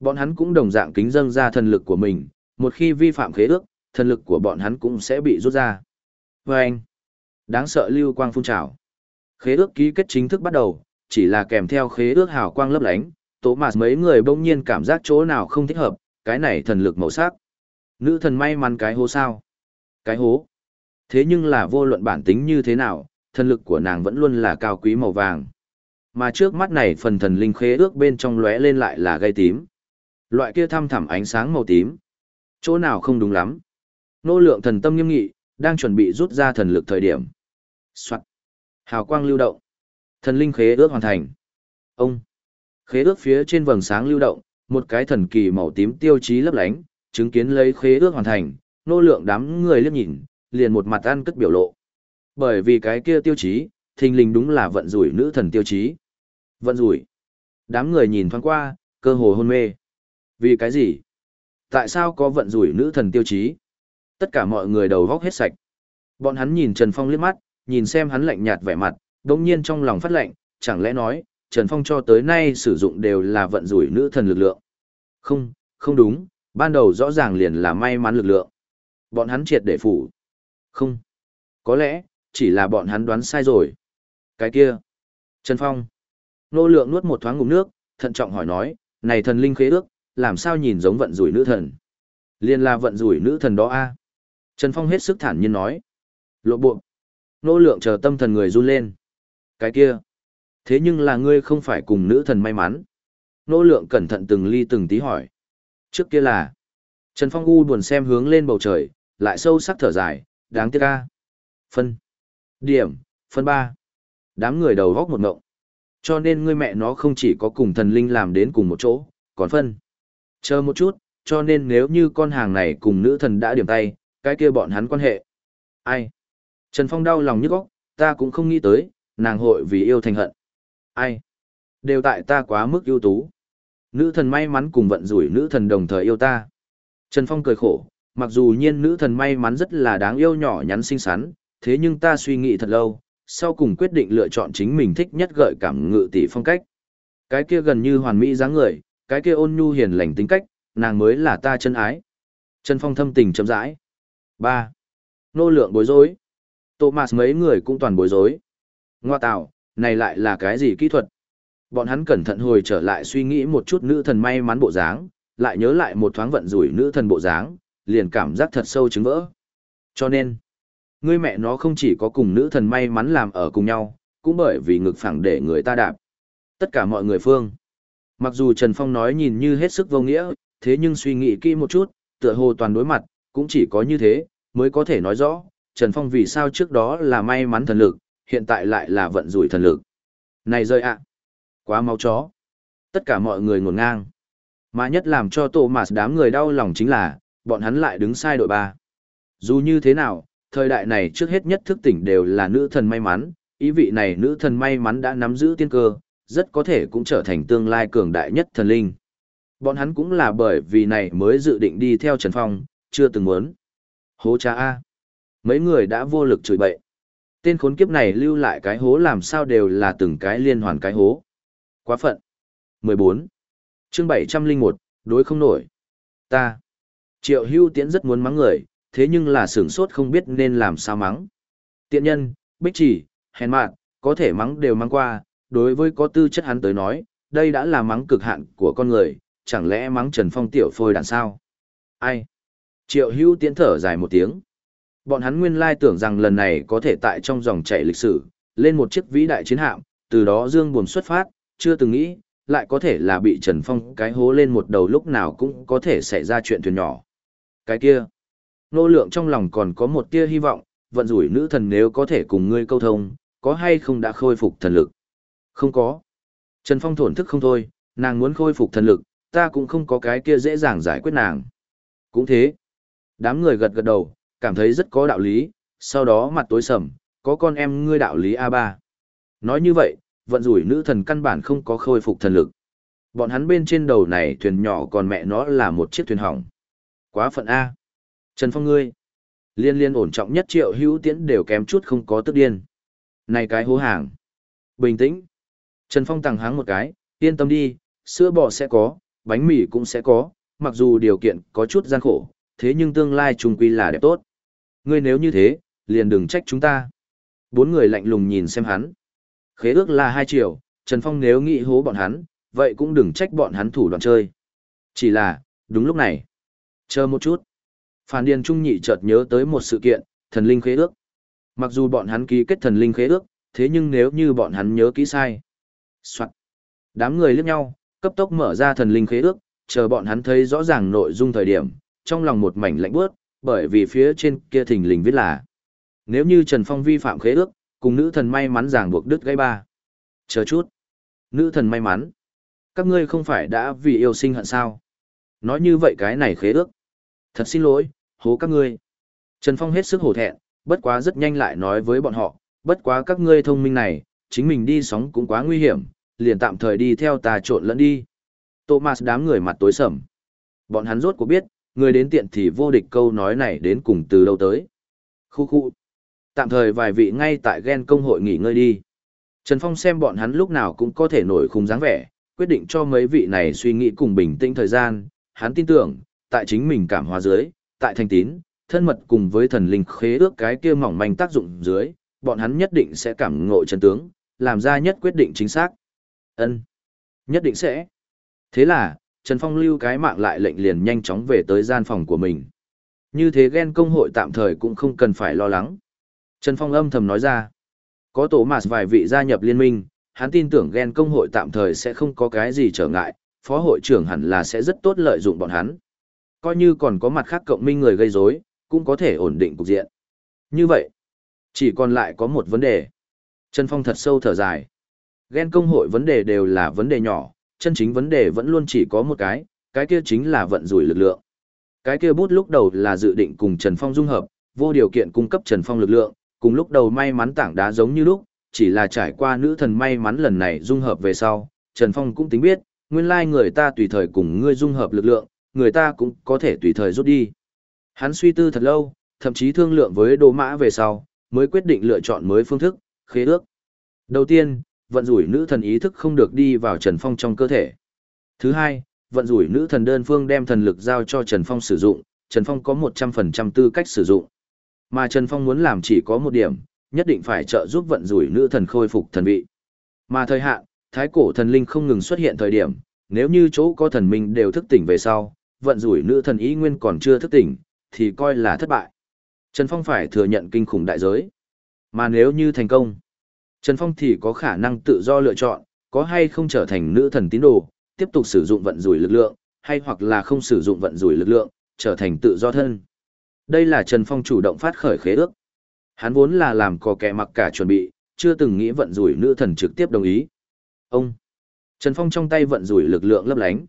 Bọn hắn cũng đồng dạng kính dâng ra thần lực của mình, một khi vi phạm khế ước, thần lực của bọn hắn cũng sẽ bị rút ra. Và anh. Đáng sợ lưu quang phun trào. Khế ước ký kết chính thức bắt đầu, chỉ là kèm theo khế ước hào quang lấp lánh, tố mạt mấy người bỗng nhiên cảm giác chỗ nào không thích hợp, cái này thần lực màu sắc. Nữ thần may mắn cái hố sao? Cái hố. Thế nhưng là vô luận bản tính như thế nào, thần lực của nàng vẫn luôn là cao quý màu vàng. Mà trước mắt này phần thần linh khế ước bên trong lóe lên lại là gây tím. Loại kia thăm thẳm ánh sáng màu tím. Chỗ nào không đúng lắm. Nô lượng thần tâm nghiêm nghị, đang chuẩn bị rút ra thần lực thời điểm. Soạn. Hào quang lưu động. Thần linh khế ước hoàn thành. Ông. Khế ước phía trên vầng sáng lưu động, một cái thần kỳ màu tím tiêu chí lấp lánh, chứng kiến lấy khế ước hoàn thành, nô lượng đám người liếc nhìn, liền một mặt ăn cất biểu lộ. Bởi vì cái kia tiêu chí, thình lình đúng là vận rủi nữ thần tiêu chí. Vận rủi. Đám người nhìn thoáng qua, cơ hồ hôn mê. Vì cái gì? Tại sao có vận rủi nữ thần tiêu chí? Tất cả mọi người đầu góc hết sạch. Bọn hắn nhìn Trần Phong liếc mắt, nhìn xem hắn lạnh nhạt vẻ mặt, đống nhiên trong lòng phát lạnh, chẳng lẽ nói, Trần Phong cho tới nay sử dụng đều là vận rủi nữ thần lực lượng. Không, không đúng, ban đầu rõ ràng liền là may mắn lực lượng. Bọn hắn triệt để phủ. Không. Có lẽ, chỉ là bọn hắn đoán sai rồi. Cái kia. Trần Phong. Nô lượng nuốt một thoáng ngụm nước, thận trọng hỏi nói, này thần linh khế ước, làm sao nhìn giống vận rủi nữ thần? Liên là vận rủi nữ thần đó a Trần Phong hết sức thản nhiên nói. Lộ bộ. Nô lượng chờ tâm thần người run lên. Cái kia. Thế nhưng là ngươi không phải cùng nữ thần may mắn. Nỗ lượng cẩn thận từng ly từng tí hỏi. Trước kia là. Trần Phong u buồn xem hướng lên bầu trời, lại sâu sắc thở dài, đáng tiếc ca. Phân. Điểm, phân ba. Đám người đầu góc một ngộng. Cho nên ngươi mẹ nó không chỉ có cùng thần linh làm đến cùng một chỗ, còn phân. Chờ một chút, cho nên nếu như con hàng này cùng nữ thần đã điểm tay, cái kia bọn hắn quan hệ. Ai? Trần Phong đau lòng nhức óc, ta cũng không nghĩ tới, nàng hội vì yêu thành hận. Ai? Đều tại ta quá mức ưu tú. Nữ thần may mắn cùng vận rủi nữ thần đồng thời yêu ta. Trần Phong cười khổ, mặc dù nhiên nữ thần may mắn rất là đáng yêu nhỏ nhắn xinh xắn, thế nhưng ta suy nghĩ thật lâu, sau cùng quyết định lựa chọn chính mình thích nhất gợi cảm ngự tỷ phong cách. Cái kia gần như hoàn mỹ dáng người, cái kia ôn nhu hiền lành tính cách, nàng mới là ta chân ái. Trần Phong thâm tình chậm rãi. 3. Nô lượng bối rối. Thomas mấy người cũng toàn bối rối. Ngoa tạo, này lại là cái gì kỹ thuật? Bọn hắn cẩn thận hồi trở lại suy nghĩ một chút nữ thần may mắn bộ dáng, lại nhớ lại một thoáng vận rủi nữ thần bộ dáng, liền cảm giác thật sâu chứng vỡ. Cho nên, ngươi mẹ nó không chỉ có cùng nữ thần may mắn làm ở cùng nhau, cũng bởi vì ngực phẳng để người ta đạp. Tất cả mọi người phương. Mặc dù Trần Phong nói nhìn như hết sức vô nghĩa, thế nhưng suy nghĩ kỹ một chút, tựa hồ toàn đối mặt, cũng chỉ có như thế, mới có thể nói rõ, Trần Phong vì sao trước đó là may mắn thần lực, hiện tại lại là vận rủi thần lực. Này rơi ạ! Quá máu chó! Tất cả mọi người ngổn ngang. Mà nhất làm cho tổ mà đám người đau lòng chính là, bọn hắn lại đứng sai đội ba. Dù như thế nào, thời đại này trước hết nhất thức tỉnh đều là nữ thần may mắn, ý vị này nữ thần may mắn đã nắm giữ tiên cơ, rất có thể cũng trở thành tương lai cường đại nhất thần linh. Bọn hắn cũng là bởi vì này mới dự định đi theo Trần Phong, chưa từng muốn. Hố cha A. Mấy người đã vô lực chửi bậy. Tên khốn kiếp này lưu lại cái hố làm sao đều là từng cái liên hoàn cái hố. Quá phận. 14. chương 701, đối không nổi. Ta. Triệu hưu tiễn rất muốn mắng người, thế nhưng là sửng sốt không biết nên làm sao mắng. Tiện nhân, bích chỉ, hèn mạn, có thể mắng đều mắng qua, đối với có tư chất hắn tới nói, đây đã là mắng cực hạn của con người, chẳng lẽ mắng Trần Phong tiểu phôi đàn sao? Ai? Triệu hưu tiễn thở dài một tiếng. Bọn hắn nguyên lai tưởng rằng lần này có thể tại trong dòng chảy lịch sử, lên một chiếc vĩ đại chiến hạm, từ đó dương buồn xuất phát, chưa từng nghĩ, lại có thể là bị Trần Phong cái hố lên một đầu lúc nào cũng có thể xảy ra chuyện thuyền nhỏ. Cái kia, nô lượng trong lòng còn có một tia hy vọng, vận rủi nữ thần nếu có thể cùng ngươi câu thông, có hay không đã khôi phục thần lực? Không có. Trần Phong thổn thức không thôi, nàng muốn khôi phục thần lực, ta cũng không có cái kia dễ dàng giải quyết nàng. Cũng thế. Đám người gật gật đầu, cảm thấy rất có đạo lý, sau đó mặt tối sầm, có con em ngươi đạo lý A3. Nói như vậy, vận rủi nữ thần căn bản không có khôi phục thần lực. Bọn hắn bên trên đầu này thuyền nhỏ còn mẹ nó là một chiếc thuyền hỏng. Quá phận A. Trần Phong ngươi. Liên liên ổn trọng nhất triệu hữu tiễn đều kém chút không có tức điên. Này cái hố hàng. Bình tĩnh. Trần Phong tặng háng một cái, yên tâm đi, sữa bò sẽ có, bánh mì cũng sẽ có, mặc dù điều kiện có chút gian khổ, thế nhưng tương lai trùng quy là đẹp tốt. Ngươi nếu như thế, liền đừng trách chúng ta. Bốn người lạnh lùng nhìn xem hắn. Khế ước là hai triệu, Trần Phong nếu nghĩ hố bọn hắn, vậy cũng đừng trách bọn hắn thủ đoạn chơi. Chỉ là, đúng lúc này. Chờ một chút. Phản Điền Trung Nhị chợt nhớ tới một sự kiện, thần linh khế ước. Mặc dù bọn hắn ký kết thần linh khế ước, thế nhưng nếu như bọn hắn nhớ kỹ sai. Soạn. Đám người liếc nhau, cấp tốc mở ra thần linh khế ước, chờ bọn hắn thấy rõ ràng nội dung thời điểm, trong lòng một mảnh lạnh bước, bởi vì phía trên kia thình lình viết là nếu như Trần Phong vi phạm khế ước, cùng nữ thần may mắn ràng buộc đứt gãy ba. Chờ chút. Nữ thần may mắn. Các ngươi không phải đã vì yêu sinh hận sao? Nói như vậy cái này khế ước. Thật xin lỗi, hố các ngươi. Trần Phong hết sức hổ thẹn, bất quá rất nhanh lại nói với bọn họ, bất quá các ngươi thông minh này, chính mình đi sóng cũng quá nguy hiểm, liền tạm thời đi theo ta trộn lẫn đi. Thomas đám người mặt tối sầm. Bọn hắn rốt cuộc biết, người đến tiện thì vô địch câu nói này đến cùng từ đâu tới. Khu khu. Tạm thời vài vị ngay tại ghen công hội nghỉ ngơi đi. Trần Phong xem bọn hắn lúc nào cũng có thể nổi khung dáng vẻ, quyết định cho mấy vị này suy nghĩ cùng bình tĩnh thời gian, hắn tin tưởng, tại chính mình cảm hóa dưới, tại thành tín, thân mật cùng với thần linh khế ước cái kia mỏng manh tác dụng dưới, bọn hắn nhất định sẽ cảm ngộ chân tướng, làm ra nhất quyết định chính xác. Ân, Nhất định sẽ. Thế là, Trần Phong lưu cái mạng lại lệnh liền nhanh chóng về tới gian phòng của mình. Như thế ghen công hội tạm thời cũng không cần phải lo lắng. Trần Phong âm thầm nói ra, có tổ mạt vài vị gia nhập liên minh, hắn tin tưởng ghen công hội tạm thời sẽ không có cái gì trở ngại, phó hội trưởng hẳn là sẽ rất tốt lợi dụng bọn hắn. Coi như còn có mặt khác cộng minh người gây rối, cũng có thể ổn định cục diện. Như vậy, chỉ còn lại có một vấn đề. Trần Phong thật sâu thở dài. Ghen công hội vấn đề đều là vấn đề nhỏ, chân chính vấn đề vẫn luôn chỉ có một cái, cái kia chính là vận rủi lực lượng. Cái kia bút lúc đầu là dự định cùng Trần Phong dung hợp, vô điều kiện cung cấp Trần Phong lực lượng, cùng lúc đầu may mắn tảng đá giống như lúc, chỉ là trải qua nữ thần may mắn lần này dung hợp về sau, Trần Phong cũng tính biết, nguyên lai người ta tùy thời cùng ngươi dung hợp lực lượng, người ta cũng có thể tùy thời rút đi. Hắn suy tư thật lâu, thậm chí thương lượng với đồ mã về sau, mới quyết định lựa chọn mới phương thức, khế ước. Đầu tiên, vận rủi nữ thần ý thức không được đi vào Trần Phong trong cơ thể. Thứ hai, vận rủi nữ thần đơn phương đem thần lực giao cho Trần Phong sử dụng, Trần Phong có 100% tư cách sử dụng. Mà Trần Phong muốn làm chỉ có một điểm, nhất định phải trợ giúp vận rủi nữ thần khôi phục thần vị. Mà thời hạn, thái cổ thần linh không ngừng xuất hiện thời điểm, nếu như chỗ có thần minh đều thức tỉnh về sau, vận rủi nữ thần ý nguyên còn chưa thức tỉnh, thì coi là thất bại. Trần Phong phải thừa nhận kinh khủng đại giới. Mà nếu như thành công, Trần Phong thì có khả năng tự do lựa chọn, có hay không trở thành nữ thần tín đồ, tiếp tục sử dụng vận rủi lực lượng, hay hoặc là không sử dụng vận rủi lực lượng, trở thành tự do thân. Đây là Trần Phong chủ động phát khởi khế ước. Hắn vốn là làm có kẻ mặc cả chuẩn bị, chưa từng nghĩ vận rủi nữ thần trực tiếp đồng ý. Ông Trần Phong trong tay vận rủi lực lượng lấp lánh.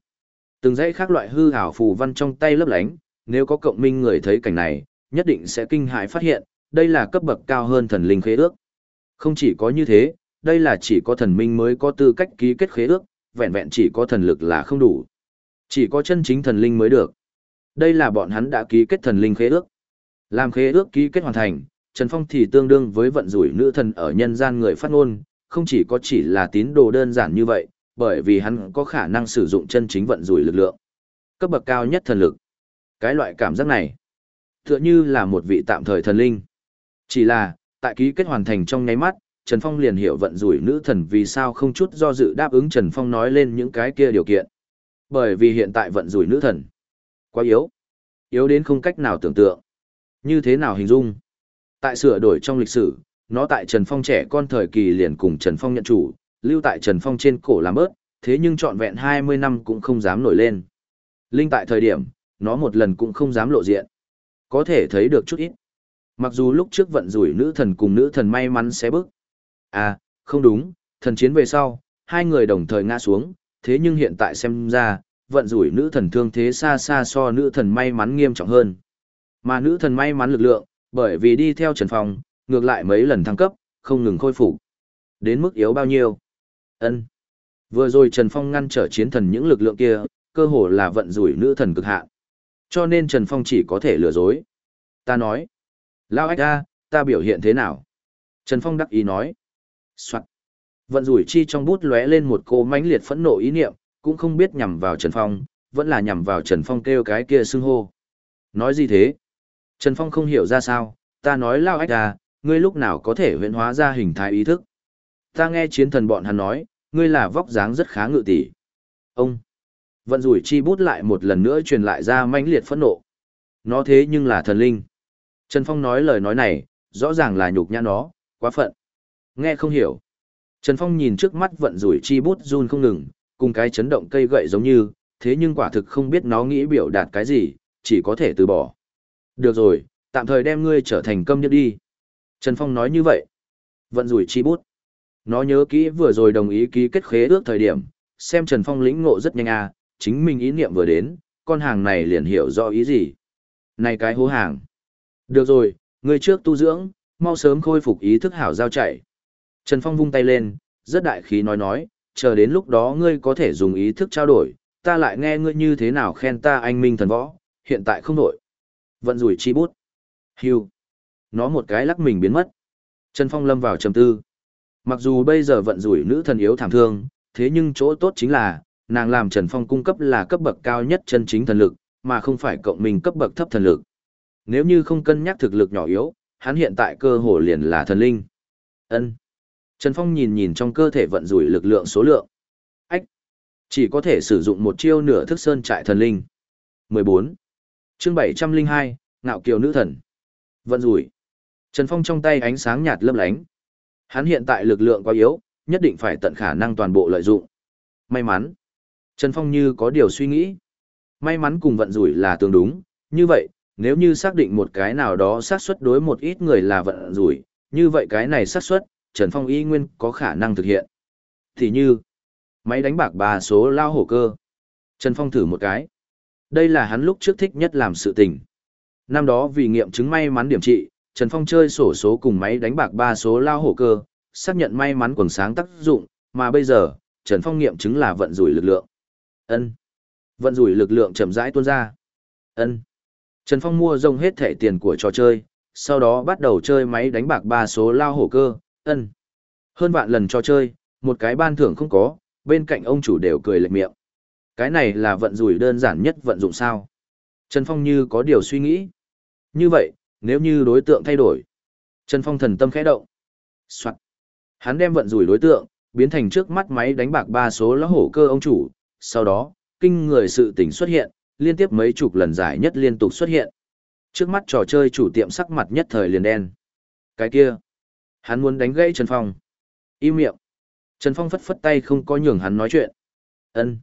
Từng dãy khác loại hư ảo phù văn trong tay lấp lánh, nếu có cộng minh người thấy cảnh này, nhất định sẽ kinh hãi phát hiện, đây là cấp bậc cao hơn thần linh khế ước. Không chỉ có như thế, đây là chỉ có thần minh mới có tư cách ký kết khế ước, vẹn vẹn chỉ có thần lực là không đủ. Chỉ có chân chính thần linh mới được. Đây là bọn hắn đã ký kết thần linh khế ước. Làm khế ước ký kết hoàn thành, Trần Phong thì tương đương với vận rủi nữ thần ở nhân gian người phát ngôn, không chỉ có chỉ là tín đồ đơn giản như vậy, bởi vì hắn có khả năng sử dụng chân chính vận rủi lực lượng. Cấp bậc cao nhất thần lực. Cái loại cảm giác này, tựa như là một vị tạm thời thần linh. Chỉ là, tại ký kết hoàn thành trong nháy mắt, Trần Phong liền hiểu vận rủi nữ thần vì sao không chút do dự đáp ứng Trần Phong nói lên những cái kia điều kiện. Bởi vì hiện tại vận rủi nữ thần quá yếu. Yếu đến không cách nào tưởng tượng. Như thế nào hình dung? Tại sửa đổi trong lịch sử, nó tại Trần Phong trẻ con thời kỳ liền cùng Trần Phong nhận chủ, lưu tại Trần Phong trên cổ làm bớt, thế nhưng trọn vẹn 20 năm cũng không dám nổi lên. Linh tại thời điểm, nó một lần cũng không dám lộ diện. Có thể thấy được chút ít. Mặc dù lúc trước vận rủi nữ thần cùng nữ thần may mắn sẽ bước. À, không đúng, thần chiến về sau, hai người đồng thời ngã xuống, thế nhưng hiện tại xem ra, vận rủi nữ thần thương thế xa xa so nữ thần may mắn nghiêm trọng hơn. Mà nữ thần may mắn lực lượng, bởi vì đi theo Trần Phong, ngược lại mấy lần thăng cấp, không ngừng khôi phục. Đến mức yếu bao nhiêu? Ân. Vừa rồi Trần Phong ngăn trở chiến thần những lực lượng kia, cơ hồ là vận rủi nữ thần cực hạn. Cho nên Trần Phong chỉ có thể lừa dối. Ta nói. Lao ách ra, ta biểu hiện thế nào? Trần Phong đắc ý nói. Soạn. Vận rủi chi trong bút lóe lên một cô mãnh liệt phẫn nộ ý niệm, cũng không biết nhằm vào Trần Phong, vẫn là nhằm vào Trần Phong kêu cái kia xưng hô. Nói gì thế? Trần Phong không hiểu ra sao, ta nói lao ách ra, ngươi lúc nào có thể huyễn hóa ra hình thái ý thức. Ta nghe chiến thần bọn hắn nói, ngươi là vóc dáng rất khá ngự tỷ. Ông, vận rủi chi bút lại một lần nữa truyền lại ra mãnh liệt phẫn nộ. Nó thế nhưng là thần linh. Trần Phong nói lời nói này, rõ ràng là nhục nhã nó, quá phận. Nghe không hiểu. Trần Phong nhìn trước mắt vận rủi chi bút run không ngừng, cùng cái chấn động cây gậy giống như, thế nhưng quả thực không biết nó nghĩ biểu đạt cái gì, chỉ có thể từ bỏ. Được rồi, tạm thời đem ngươi trở thành câm nhất đi. Trần Phong nói như vậy. Vận rủi chi bút. Nó nhớ kỹ vừa rồi đồng ý ký kết khế ước thời điểm, xem Trần Phong lĩnh ngộ rất nhanh à, chính mình ý niệm vừa đến, con hàng này liền hiểu rõ ý gì. Này cái hố hàng. Được rồi, ngươi trước tu dưỡng, mau sớm khôi phục ý thức hảo giao chạy. Trần Phong vung tay lên, rất đại khí nói nói, chờ đến lúc đó ngươi có thể dùng ý thức trao đổi, ta lại nghe ngươi như thế nào khen ta anh minh thần võ, hiện tại không đổi. Vận rủi chi bút. Hưu. Nó một cái lắc mình biến mất. Trần Phong lâm vào trầm tư. Mặc dù bây giờ vận rủi nữ thần yếu thảm thương, thế nhưng chỗ tốt chính là, nàng làm Trần Phong cung cấp là cấp bậc cao nhất chân chính thần lực, mà không phải cộng mình cấp bậc thấp thần lực. Nếu như không cân nhắc thực lực nhỏ yếu, hắn hiện tại cơ hồ liền là thần linh. Ân. Trần Phong nhìn nhìn trong cơ thể vận rủi lực lượng số lượng. Ách. Chỉ có thể sử dụng một chiêu nửa thức sơn trại thần linh. 14. chương 702, Ngạo Kiều Nữ Thần. Vận rủi. Trần Phong trong tay ánh sáng nhạt lấp lánh. Hắn hiện tại lực lượng quá yếu, nhất định phải tận khả năng toàn bộ lợi dụng. May mắn. Trần Phong như có điều suy nghĩ. May mắn cùng vận rủi là tương đúng, như vậy, nếu như xác định một cái nào đó xác suất đối một ít người là vận rủi, như vậy cái này xác suất, Trần Phong y nguyên có khả năng thực hiện. Thì như, máy đánh bạc ba số lao hổ cơ. Trần Phong thử một cái. Đây là hắn lúc trước thích nhất làm sự tình. Năm đó vì nghiệm chứng may mắn điểm trị, Trần Phong chơi sổ số cùng máy đánh bạc ba số lao hổ cơ, xác nhận may mắn quần sáng tác dụng, mà bây giờ, Trần Phong nghiệm chứng là vận rủi lực lượng. Ân. Vận rủi lực lượng chậm rãi tuôn ra. Ân. Trần Phong mua rông hết thẻ tiền của trò chơi, sau đó bắt đầu chơi máy đánh bạc ba số lao hổ cơ, ân. Hơn vạn lần trò chơi, một cái ban thưởng không có, bên cạnh ông chủ đều cười lệch miệng. Cái này là vận rủi đơn giản nhất vận dụng sao. Trần Phong như có điều suy nghĩ. Như vậy, nếu như đối tượng thay đổi. Trần Phong thần tâm khẽ động. Soạn. Hắn đem vận rủi đối tượng, biến thành trước mắt máy đánh bạc ba số lão hổ cơ ông chủ. Sau đó, kinh người sự tình xuất hiện, liên tiếp mấy chục lần giải nhất liên tục xuất hiện. Trước mắt trò chơi chủ tiệm sắc mặt nhất thời liền đen. Cái kia. Hắn muốn đánh gãy Trần Phong. Im miệng. Trần Phong phất phất tay không có nhường hắn nói chuyện. Ân.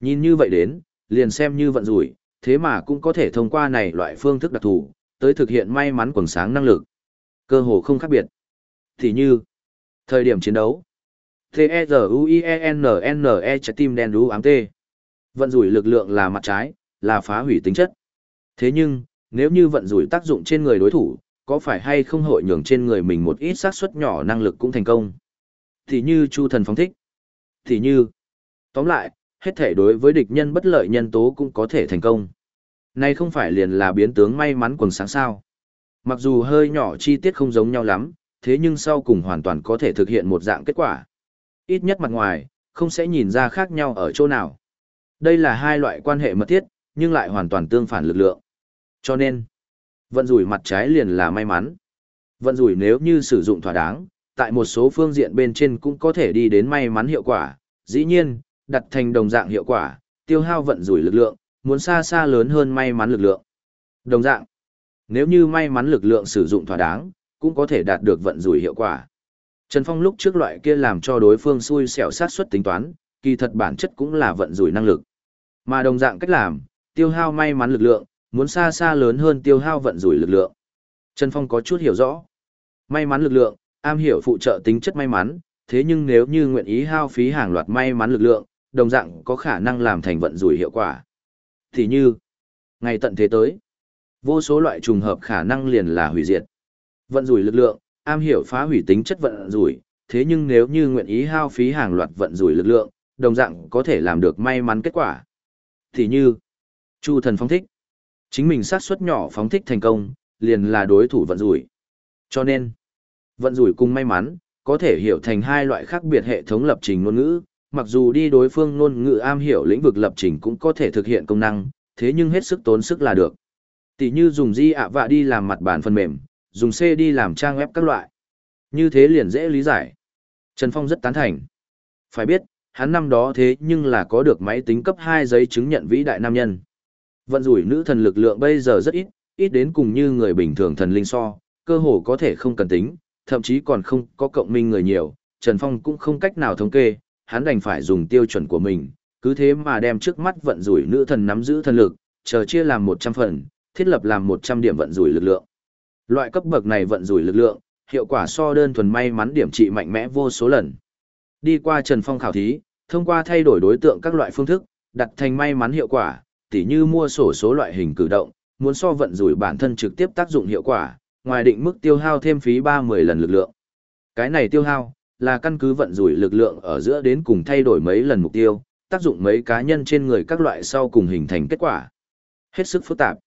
Nhìn như vậy đến, liền xem như vận rủi, thế mà cũng có thể thông qua này loại phương thức đặc thù, tới thực hiện may mắn quần sáng năng lực. Cơ hồ không khác biệt. Thì như, thời điểm chiến đấu, T-E-Z-U-I-E-N-N-E e trái tim đen đú ám tê. Vận rủi lực lượng là mặt trái, là phá hủy tính chất. Thế nhưng, nếu như vận rủi tác dụng trên người đối thủ, có phải hay không hội nhường trên người mình một ít xác suất nhỏ năng lực cũng thành công. Thì như Chu thần phóng thích. Thì như, tóm lại, hết thể đối với địch nhân bất lợi nhân tố cũng có thể thành công. Này không phải liền là biến tướng may mắn quần sáng sao. Mặc dù hơi nhỏ chi tiết không giống nhau lắm, thế nhưng sau cùng hoàn toàn có thể thực hiện một dạng kết quả. Ít nhất mặt ngoài, không sẽ nhìn ra khác nhau ở chỗ nào. Đây là hai loại quan hệ mật thiết, nhưng lại hoàn toàn tương phản lực lượng. Cho nên, vận rủi mặt trái liền là may mắn. Vận rủi nếu như sử dụng thỏa đáng, tại một số phương diện bên trên cũng có thể đi đến may mắn hiệu quả. Dĩ nhiên, đặt thành đồng dạng hiệu quả, tiêu hao vận rủi lực lượng, muốn xa xa lớn hơn may mắn lực lượng. Đồng dạng, nếu như may mắn lực lượng sử dụng thỏa đáng, cũng có thể đạt được vận rủi hiệu quả. Trần Phong lúc trước loại kia làm cho đối phương xui xẻo sát suất tính toán, kỳ thật bản chất cũng là vận rủi năng lực. Mà đồng dạng cách làm, tiêu hao may mắn lực lượng, muốn xa xa lớn hơn tiêu hao vận rủi lực lượng. Trần Phong có chút hiểu rõ. May mắn lực lượng, am hiểu phụ trợ tính chất may mắn, thế nhưng nếu như nguyện ý hao phí hàng loạt may mắn lực lượng, đồng dạng có khả năng làm thành vận rủi hiệu quả. Thì như, ngày tận thế tới, vô số loại trùng hợp khả năng liền là hủy diệt. Vận rủi lực lượng, am hiểu phá hủy tính chất vận rủi, thế nhưng nếu như nguyện ý hao phí hàng loạt vận rủi lực lượng, đồng dạng có thể làm được may mắn kết quả. Thì như, Chu thần phóng thích. Chính mình sát suất nhỏ phóng thích thành công, liền là đối thủ vận rủi. Cho nên, vận rủi cùng may mắn, có thể hiểu thành hai loại khác biệt hệ thống lập trình ngôn ngữ, mặc dù đi đối phương ngôn ngữ am hiểu lĩnh vực lập trình cũng có thể thực hiện công năng, thế nhưng hết sức tốn sức là được. Tỷ như dùng di ạ vạ đi làm mặt bản phần mềm, dùng C đi làm trang web các loại. Như thế liền dễ lý giải. Trần Phong rất tán thành. Phải biết, hắn năm đó thế nhưng là có được máy tính cấp 2 giấy chứng nhận vĩ đại nam nhân. Vận rủi nữ thần lực lượng bây giờ rất ít, ít đến cùng như người bình thường thần linh so, cơ hồ có thể không cần tính, thậm chí còn không có cộng minh người nhiều, Trần Phong cũng không cách nào thống kê, hắn đành phải dùng tiêu chuẩn của mình, cứ thế mà đem trước mắt vận rủi nữ thần nắm giữ thần lực, chờ chia làm 100 phần, thiết lập làm 100 điểm vận rủi lực lượng. Loại cấp bậc này vận rủi lực lượng, hiệu quả so đơn thuần may mắn điểm trị mạnh mẽ vô số lần. Đi qua Trần Phong khảo thí, thông qua thay đổi đối tượng các loại phương thức, đặt thành may mắn hiệu quả, tỉ như mua sổ số loại hình cử động, muốn so vận rủi bản thân trực tiếp tác dụng hiệu quả, ngoài định mức tiêu hao thêm phí 30 lần lực lượng. Cái này tiêu hao, là căn cứ vận rủi lực lượng ở giữa đến cùng thay đổi mấy lần mục tiêu, tác dụng mấy cá nhân trên người các loại sau cùng hình thành kết quả. Hết sức phức tạp.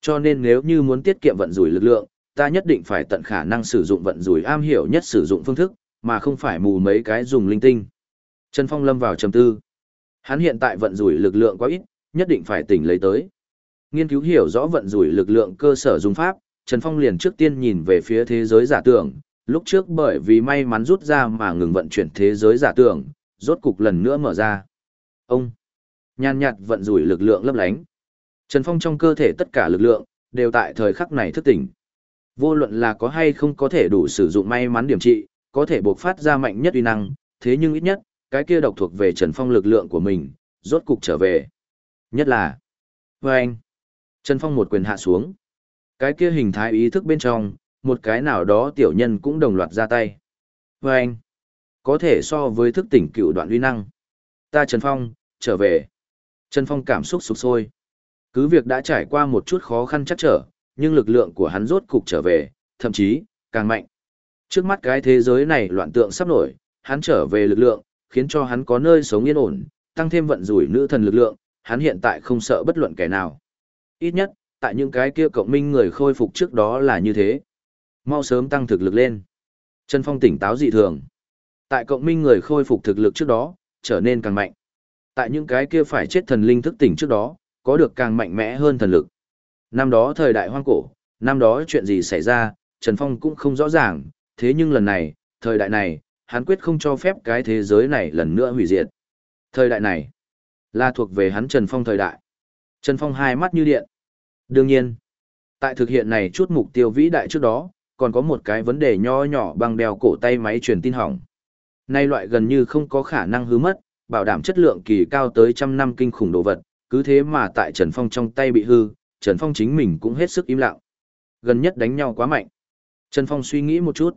Cho nên nếu như muốn tiết kiệm vận rủi lực lượng, ta nhất định phải tận khả năng sử dụng vận rủi am hiểu nhất sử dụng phương thức, mà không phải mù mấy cái dùng linh tinh. Trần Phong lâm vào trầm tư. Hắn hiện tại vận rủi lực lượng quá ít, nhất định phải tỉnh lấy tới. Nghiên cứu hiểu rõ vận rủi lực lượng cơ sở dùng pháp, Trần Phong liền trước tiên nhìn về phía thế giới giả tưởng, lúc trước bởi vì may mắn rút ra mà ngừng vận chuyển thế giới giả tưởng, rốt cục lần nữa mở ra. Ông, nhàn nhạt vận rủi lực lượng lấp lánh. Trần Phong trong cơ thể tất cả lực lượng, đều tại thời khắc này thức tỉnh. Vô luận là có hay không có thể đủ sử dụng may mắn điểm trị, có thể bộc phát ra mạnh nhất uy năng, thế nhưng ít nhất, cái kia độc thuộc về Trần Phong lực lượng của mình, rốt cục trở về. Nhất là, với anh, Trần Phong một quyền hạ xuống. Cái kia hình thái ý thức bên trong, một cái nào đó tiểu nhân cũng đồng loạt ra tay. Với anh, có thể so với thức tỉnh cựu đoạn uy năng. Ta Trần Phong, trở về. Trần Phong cảm xúc sụp sôi. Cứ việc đã trải qua một chút khó khăn chắc trở, nhưng lực lượng của hắn rốt cục trở về, thậm chí, càng mạnh. Trước mắt cái thế giới này loạn tượng sắp nổi, hắn trở về lực lượng, khiến cho hắn có nơi sống yên ổn, tăng thêm vận rủi nữ thần lực lượng, hắn hiện tại không sợ bất luận kẻ nào. Ít nhất, tại những cái kia cộng minh người khôi phục trước đó là như thế. Mau sớm tăng thực lực lên. Trần Phong tỉnh táo dị thường. Tại cộng minh người khôi phục thực lực trước đó, trở nên càng mạnh. Tại những cái kia phải chết thần linh thức tỉnh trước đó, có được càng mạnh mẽ hơn thần lực. Năm đó thời đại hoang cổ, năm đó chuyện gì xảy ra, Trần Phong cũng không rõ ràng, thế nhưng lần này, thời đại này, hắn quyết không cho phép cái thế giới này lần nữa hủy diệt. Thời đại này, là thuộc về hắn Trần Phong thời đại. Trần Phong hai mắt như điện. Đương nhiên, tại thực hiện này chút mục tiêu vĩ đại trước đó, còn có một cái vấn đề nho nhỏ bằng đeo cổ tay máy truyền tin hỏng. Nay loại gần như không có khả năng hư mất, bảo đảm chất lượng kỳ cao tới trăm năm kinh khủng đồ vật, cứ thế mà tại Trần Phong trong tay bị hư, Trần Phong chính mình cũng hết sức im lặng. Gần nhất đánh nhau quá mạnh. Trần Phong suy nghĩ một chút.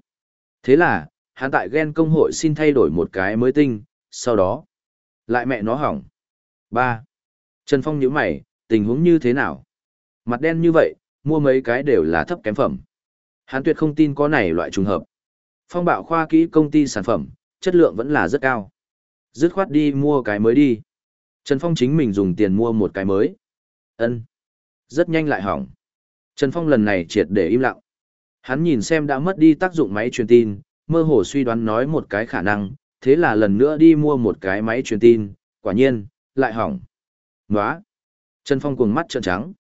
Thế là, hắn tại ghen công hội xin thay đổi một cái mới tinh, sau đó, lại mẹ nó hỏng ba Trần Phong nhíu mày, tình huống như thế nào? Mặt đen như vậy, mua mấy cái đều là thấp kém phẩm. Hắn tuyệt không tin có này loại trùng hợp. Phong bạo khoa kỹ công ty sản phẩm, chất lượng vẫn là rất cao. Dứt khoát đi mua cái mới đi. Trần Phong chính mình dùng tiền mua một cái mới. ân Rất nhanh lại hỏng. Trần Phong lần này triệt để im lặng. Hắn nhìn xem đã mất đi tác dụng máy truyền tin, mơ hồ suy đoán nói một cái khả năng, thế là lần nữa đi mua một cái máy truyền tin, quả nhiên, lại hỏng. Nóa! Trần Phong cuồng mắt trợn trắng.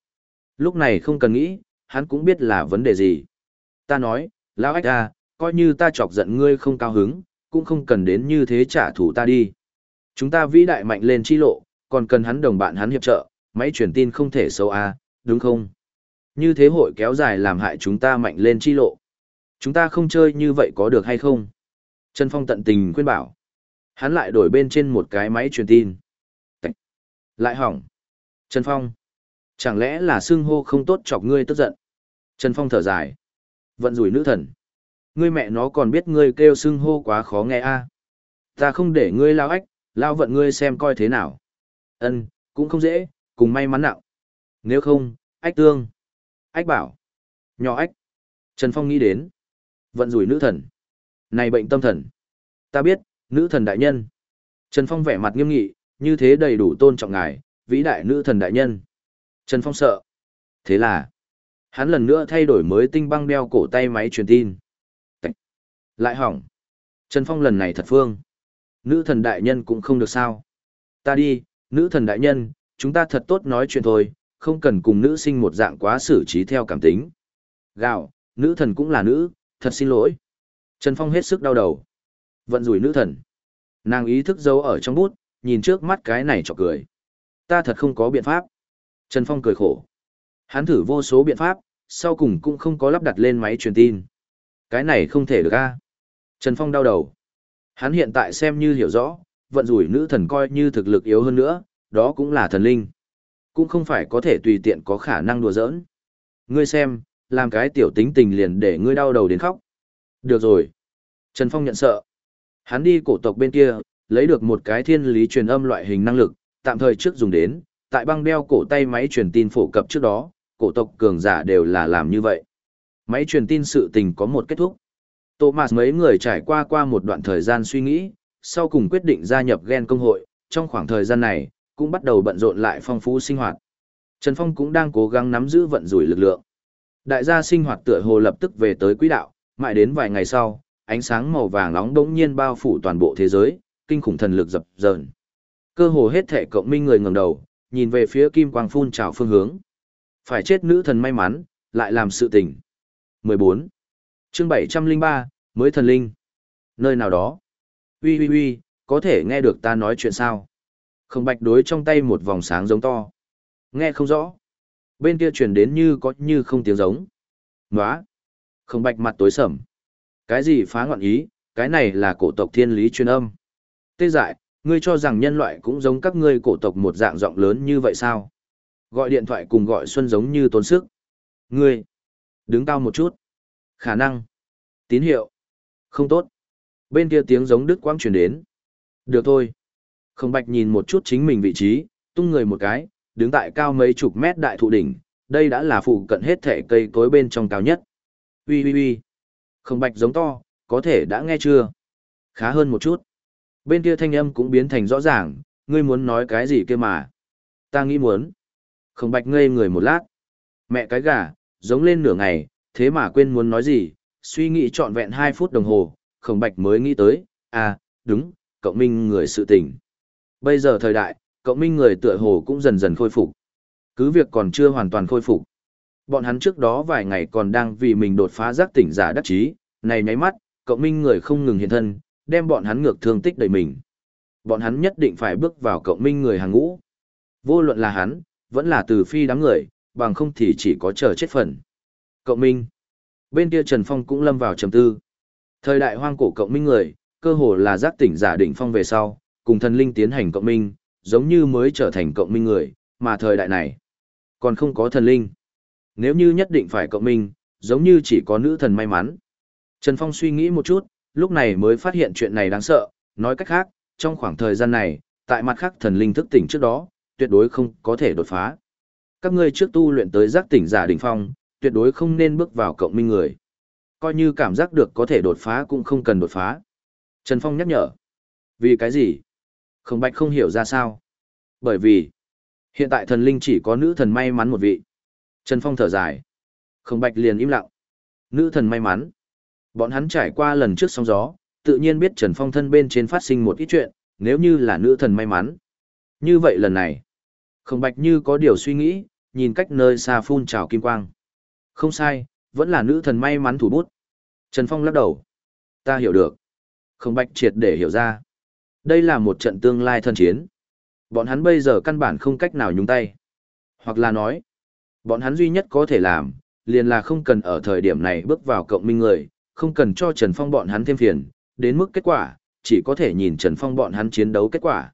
Lúc này không cần nghĩ, hắn cũng biết là vấn đề gì. Ta nói, lão ách à, coi như ta chọc giận ngươi không cao hứng, cũng không cần đến như thế trả thù ta đi. Chúng ta vĩ đại mạnh lên chi lộ, còn cần hắn đồng bạn hắn hiệp trợ, máy truyền tin không thể xấu à, đúng không? Như thế hội kéo dài làm hại chúng ta mạnh lên chi lộ. Chúng ta không chơi như vậy có được hay không? Trần Phong tận tình khuyên bảo. Hắn lại đổi bên trên một cái máy truyền tin. Lại hỏng. Trần Phong. Chẳng lẽ là xưng hô không tốt chọc ngươi tức giận? Trần Phong thở dài. Vận rủi nữ thần. Ngươi mẹ nó còn biết ngươi kêu xưng hô quá khó nghe a Ta không để ngươi lao ách, lao vận ngươi xem coi thế nào. Ân, cũng không dễ, cùng may mắn nặng. Nếu không, ách tương. Ách bảo. Nhỏ ách. Trần Phong nghĩ đến. Vận rủi nữ thần. Này bệnh tâm thần. Ta biết, nữ thần đại nhân. Trần Phong vẻ mặt nghiêm nghị, như thế đầy đủ tôn trọng ngài, vĩ đại nữ thần đại nhân. Trần Phong sợ. Thế là, hắn lần nữa thay đổi mới tinh băng đeo cổ tay máy truyền tin. Tạch. Lại hỏng. Trần Phong lần này thật phương. Nữ thần đại nhân cũng không được sao. Ta đi, nữ thần đại nhân, chúng ta thật tốt nói chuyện thôi, không cần cùng nữ sinh một dạng quá xử trí theo cảm tính. Gạo, nữ thần cũng là nữ, thật xin lỗi. Trần Phong hết sức đau đầu. Vận rủi nữ thần. Nàng ý thức giấu ở trong bút, nhìn trước mắt cái này chọc cười. Ta thật không có biện pháp. Trần Phong cười khổ. Hắn thử vô số biện pháp, sau cùng cũng không có lắp đặt lên máy truyền tin. Cái này không thể được a. Trần Phong đau đầu. Hắn hiện tại xem như hiểu rõ, vận rủi nữ thần coi như thực lực yếu hơn nữa, đó cũng là thần linh. Cũng không phải có thể tùy tiện có khả năng đùa giỡn. Ngươi xem, làm cái tiểu tính tình liền để ngươi đau đầu đến khóc. Được rồi. Trần Phong nhận sợ. Hắn đi cổ tộc bên kia, lấy được một cái thiên lý truyền âm loại hình năng lực, tạm thời trước dùng đến, tại băng đeo cổ tay máy truyền tin phổ cập trước đó, cổ tộc cường giả đều là làm như vậy. Máy truyền tin sự tình có một kết thúc. Thomas mấy người trải qua qua một đoạn thời gian suy nghĩ, sau cùng quyết định gia nhập gen công hội, trong khoảng thời gian này, cũng bắt đầu bận rộn lại phong phú sinh hoạt. Trần Phong cũng đang cố gắng nắm giữ vận rủi lực lượng. Đại gia sinh hoạt tựa hồ lập tức về tới quỹ đạo, mãi đến vài ngày sau, ánh sáng màu vàng nóng đống nhiên bao phủ toàn bộ thế giới, kinh khủng thần lực dập dờn. Cơ hồ hết thể cộng minh người ngẩng đầu, nhìn về phía kim quang phun trào phương hướng. Phải chết nữ thần may mắn, lại làm sự tình. 14. Chương 703, mới thần linh. Nơi nào đó. Ui ui ui, có thể nghe được ta nói chuyện sao? Không bạch đối trong tay một vòng sáng giống to. Nghe không rõ. Bên kia truyền đến như có như không tiếng giống. Nóa. Không bạch mặt tối sầm. Cái gì phá ngọn ý, cái này là cổ tộc thiên lý chuyên âm. Tê dại, ngươi cho rằng nhân loại cũng giống các ngươi cổ tộc một dạng rộng lớn như vậy sao? Gọi điện thoại cùng gọi xuân giống như tốn sức. Ngươi, đứng cao một chút. Khả năng. Tín hiệu. Không tốt. Bên kia tiếng giống đứt quang truyền đến. Được thôi. Không bạch nhìn một chút chính mình vị trí, tung người một cái, đứng tại cao mấy chục mét đại thụ đỉnh, đây đã là phụ cận hết thể cây cối bên trong cao nhất. Ui ui ui. Không bạch giống to, có thể đã nghe chưa? Khá hơn một chút. Bên kia thanh âm cũng biến thành rõ ràng, ngươi muốn nói cái gì kia mà. Ta nghĩ muốn. Khổng bạch ngây người một lát. Mẹ cái gà, giống lên nửa ngày, thế mà quên muốn nói gì, suy nghĩ trọn vẹn 2 phút đồng hồ, Khổng bạch mới nghĩ tới, à, đúng, cộng minh người sự tình. Bây giờ thời đại, cộng minh người tựa hồ cũng dần dần khôi phục. Cứ việc còn chưa hoàn toàn khôi phục. Bọn hắn trước đó vài ngày còn đang vì mình đột phá giác tỉnh giả đắc chí, này nháy mắt, cộng minh người không ngừng hiện thân, đem bọn hắn ngược thương tích đầy mình. Bọn hắn nhất định phải bước vào cộng minh người hàng ngũ. Vô luận là hắn, vẫn là từ phi đám người, bằng không thì chỉ có chờ chết phần. Cộng minh. Bên kia Trần Phong cũng lâm vào trầm tư. Thời đại hoang cổ cộng minh người, cơ hồ là giác tỉnh giả đỉnh phong về sau, cùng thần linh tiến hành cộng minh, giống như mới trở thành cộng minh người, mà thời đại này còn không có thần linh. Nếu như nhất định phải cộng minh, giống như chỉ có nữ thần may mắn. Trần Phong suy nghĩ một chút, lúc này mới phát hiện chuyện này đáng sợ, nói cách khác, trong khoảng thời gian này, tại mặt khác thần linh thức tỉnh trước đó, tuyệt đối không có thể đột phá. Các ngươi trước tu luyện tới giác tỉnh giả đỉnh phong, tuyệt đối không nên bước vào cộng minh người. Coi như cảm giác được có thể đột phá cũng không cần đột phá. Trần Phong nhắc nhở. Vì cái gì? Không bạch không hiểu ra sao. Bởi vì, hiện tại thần linh chỉ có nữ thần may mắn một vị. Trần Phong thở dài. Không bạch liền im lặng. Nữ thần may mắn. Bọn hắn trải qua lần trước sóng gió, tự nhiên biết Trần Phong thân bên trên phát sinh một ít chuyện, nếu như là nữ thần may mắn. Như vậy lần này, không bạch như có điều suy nghĩ, nhìn cách nơi xa phun trào kim quang. Không sai, vẫn là nữ thần may mắn thủ bút. Trần Phong lắc đầu. Ta hiểu được. Không bạch triệt để hiểu ra. Đây là một trận tương lai thân chiến. Bọn hắn bây giờ căn bản không cách nào nhúng tay. Hoặc là nói, bọn hắn duy nhất có thể làm, liền là không cần ở thời điểm này bước vào cộng minh người, không cần cho Trần Phong bọn hắn thêm phiền, đến mức kết quả, chỉ có thể nhìn Trần Phong bọn hắn chiến đấu kết quả.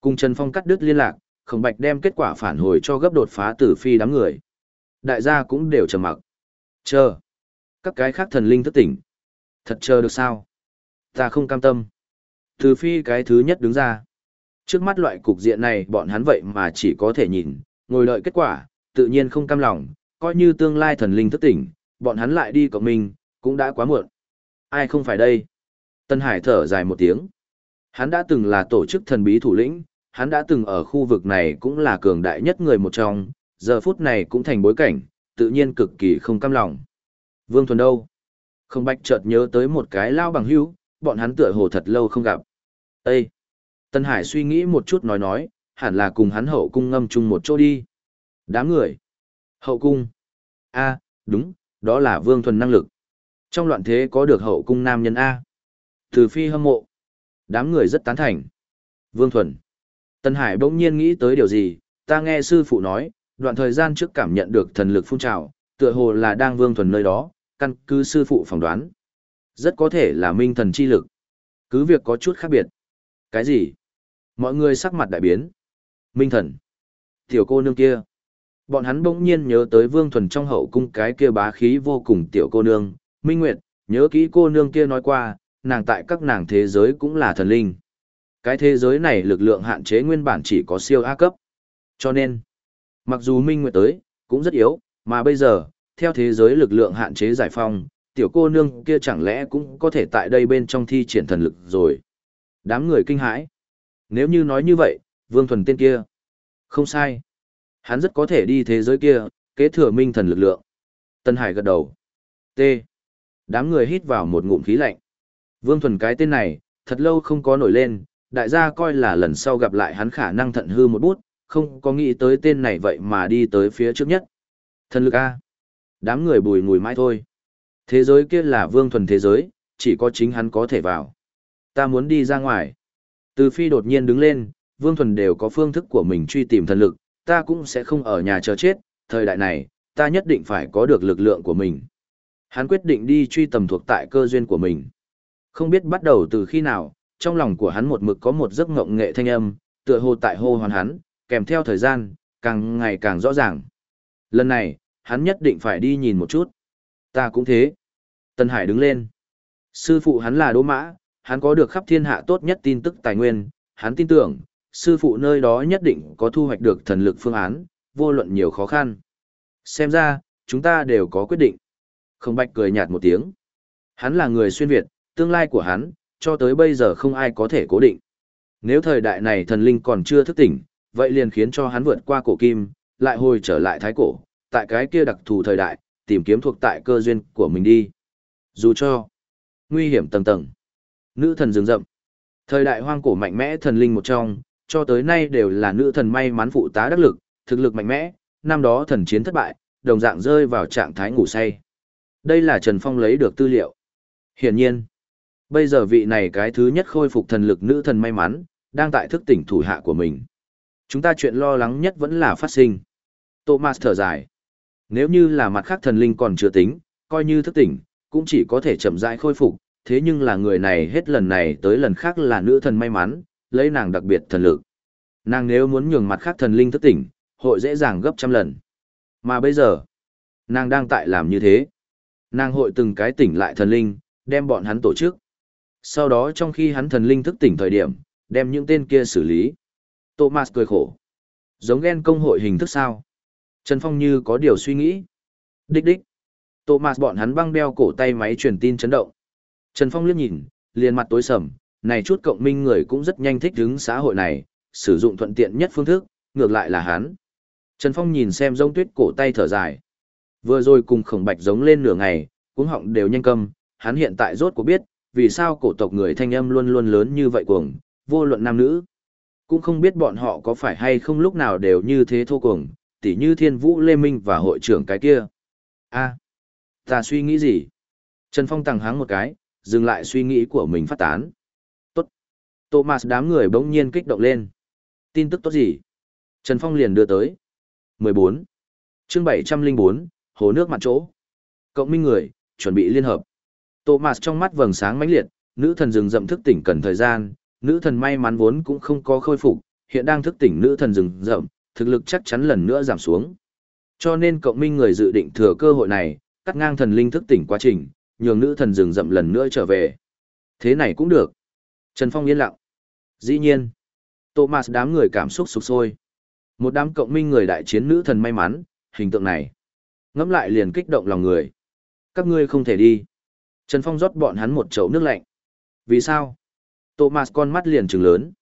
Cùng Trần Phong cắt đứt liên lạc, Khổng Bạch đem kết quả phản hồi cho gấp đột phá tử phi đám người. Đại gia cũng đều trầm mặc. Chờ. Các cái khác thần linh thức tỉnh. Thật chờ được sao? Ta không cam tâm. Tử phi cái thứ nhất đứng ra. Trước mắt loại cục diện này bọn hắn vậy mà chỉ có thể nhìn, ngồi đợi kết quả, tự nhiên không cam lòng, coi như tương lai thần linh thức tỉnh, bọn hắn lại đi cộng mình, cũng đã quá muộn. Ai không phải đây? Tân Hải thở dài một tiếng. Hắn đã từng là tổ chức thần bí thủ lĩnh, hắn đã từng ở khu vực này cũng là cường đại nhất người một trong, giờ phút này cũng thành bối cảnh, tự nhiên cực kỳ không cam lòng. Vương Thuần đâu? Không bạch chợt nhớ tới một cái lao bằng hữu, bọn hắn tựa hồ thật lâu không gặp. Ê! Tân Hải suy nghĩ một chút nói nói, hẳn là cùng hắn hậu cung ngâm chung một chỗ đi. Đám người. Hậu cung. a đúng, đó là Vương Thuần năng lực. Trong loạn thế có được hậu cung nam nhân A. Từ phi hâm mộ. Đám người rất tán thành. Vương Thuần. Tân Hải bỗng nhiên nghĩ tới điều gì, ta nghe sư phụ nói, đoạn thời gian trước cảm nhận được thần lực phun trào, tựa hồ là đang Vương Thuần nơi đó, căn cứ sư phụ phỏng đoán. Rất có thể là minh thần chi lực. Cứ việc có chút khác biệt. Cái gì? Mọi người sắc mặt đại biến. Minh thần. Tiểu cô nương kia. Bọn hắn bỗng nhiên nhớ tới Vương Thuần trong hậu cung cái kia bá khí vô cùng tiểu cô nương, Minh Nguyệt, nhớ kỹ cô nương kia nói qua, nàng tại các nàng thế giới cũng là thần linh. Cái thế giới này lực lượng hạn chế nguyên bản chỉ có siêu A cấp. Cho nên, mặc dù Minh Nguyệt tới, cũng rất yếu, mà bây giờ, theo thế giới lực lượng hạn chế giải phong, tiểu cô nương kia chẳng lẽ cũng có thể tại đây bên trong thi triển thần lực rồi. Đám người kinh hãi. Nếu như nói như vậy, Vương Thuần tên kia. Không sai. Hắn rất có thể đi thế giới kia, kế thừa minh thần lực lượng. Tân Hải gật đầu. T. Đám người hít vào một ngụm khí lạnh. Vương Thuần cái tên này, thật lâu không có nổi lên, đại gia coi là lần sau gặp lại hắn khả năng thận hư một bút, không có nghĩ tới tên này vậy mà đi tới phía trước nhất. Thần lực A. Đám người bùi ngùi mãi thôi. Thế giới kia là Vương Thuần thế giới, chỉ có chính hắn có thể vào. Ta muốn đi ra ngoài. Từ phi đột nhiên đứng lên, Vương Thuần đều có phương thức của mình truy tìm thần lực, ta cũng sẽ không ở nhà chờ chết, thời đại này, ta nhất định phải có được lực lượng của mình. Hắn quyết định đi truy tầm thuộc tại cơ duyên của mình. Không biết bắt đầu từ khi nào, trong lòng của hắn một mực có một giấc ngộng nghệ thanh âm, tựa hồ tại hô hoàn hắn, kèm theo thời gian, càng ngày càng rõ ràng. Lần này, hắn nhất định phải đi nhìn một chút. Ta cũng thế. Tân Hải đứng lên. Sư phụ hắn là Đỗ Mã, hắn có được khắp thiên hạ tốt nhất tin tức tài nguyên, hắn tin tưởng, sư phụ nơi đó nhất định có thu hoạch được thần lực phương án, vô luận nhiều khó khăn. Xem ra, chúng ta đều có quyết định. Không bạch cười nhạt một tiếng. Hắn là người xuyên Việt, tương lai của hắn, cho tới bây giờ không ai có thể cố định. Nếu thời đại này thần linh còn chưa thức tỉnh, vậy liền khiến cho hắn vượt qua cổ kim, lại hồi trở lại thái cổ, tại cái kia đặc thù thời đại, tìm kiếm thuộc tại cơ duyên của mình đi. Dù cho nguy hiểm tầng tầng, nữ thần rừng rậm, thời đại hoang cổ mạnh mẽ thần linh một trong, cho tới nay đều là nữ thần may mắn phụ tá đắc lực, thực lực mạnh mẽ, năm đó thần chiến thất bại, đồng dạng rơi vào trạng thái ngủ say. Đây là Trần Phong lấy được tư liệu. Hiển nhiên, bây giờ vị này cái thứ nhất khôi phục thần lực nữ thần may mắn, đang tại thức tỉnh thủ hạ của mình. Chúng ta chuyện lo lắng nhất vẫn là phát sinh. Thomas thở dài. Nếu như là mặt khác thần linh còn chưa tính, coi như thức tỉnh, cũng chỉ có thể chậm rãi khôi phục, thế nhưng là người này hết lần này tới lần khác là nữ thần may mắn, lấy nàng đặc biệt thần lực. Nàng nếu muốn nhường mặt khác thần linh thức tỉnh, hội dễ dàng gấp trăm lần. Mà bây giờ, nàng đang tại làm như thế. Nàng hội từng cái tỉnh lại thần linh, đem bọn hắn tổ chức. Sau đó trong khi hắn thần linh thức tỉnh thời điểm, đem những tên kia xử lý. Thomas cười khổ. Giống ghen công hội hình thức sao? Trần Phong như có điều suy nghĩ. Đích đích. Thomas bọn hắn băng đeo cổ tay máy truyền tin chấn động. Trần Phong liếc nhìn, liền mặt tối sầm, này chút cộng minh người cũng rất nhanh thích ứng xã hội này, sử dụng thuận tiện nhất phương thức, ngược lại là hắn. Trần Phong nhìn xem rông tuyết cổ tay thở dài. Vừa rồi cùng khổng bạch giống lên nửa ngày, cuống họng đều nhanh câm, hắn hiện tại rốt cuộc biết, vì sao cổ tộc người thanh âm luôn luôn lớn như vậy cuồng, vô luận nam nữ. Cũng không biết bọn họ có phải hay không lúc nào đều như thế thô cuồng, tỉ như thiên vũ lê minh và hội trưởng cái kia. a ta suy nghĩ gì? Trần Phong tàng háng một cái, dừng lại suy nghĩ của mình phát tán. Tốt. Thomas đám người bỗng nhiên kích động lên. Tin tức tốt gì? Trần Phong liền đưa tới. 14. chương 704, hồ nước mặt chỗ. Cộng minh người, chuẩn bị liên hợp. Thomas trong mắt vầng sáng mãnh liệt, nữ thần rừng rậm thức tỉnh cần thời gian, nữ thần may mắn vốn cũng không có khôi phục, hiện đang thức tỉnh nữ thần rừng rậm, thực lực chắc chắn lần nữa giảm xuống. Cho nên cộng minh người dự định thừa cơ hội này, cắt ngang thần linh thức tỉnh quá trình, nhường nữ thần rừng rậm lần nữa trở về. Thế này cũng được. Trần Phong yên lặng. Dĩ nhiên, Thomas đám người cảm xúc sục sôi. Một đám cộng minh người đại chiến nữ thần may mắn, hình tượng này. Ngẫm lại liền kích động lòng người. Các ngươi không thể đi. Trần Phong rót bọn hắn một chậu nước lạnh. Vì sao? Thomas con mắt liền trừng lớn.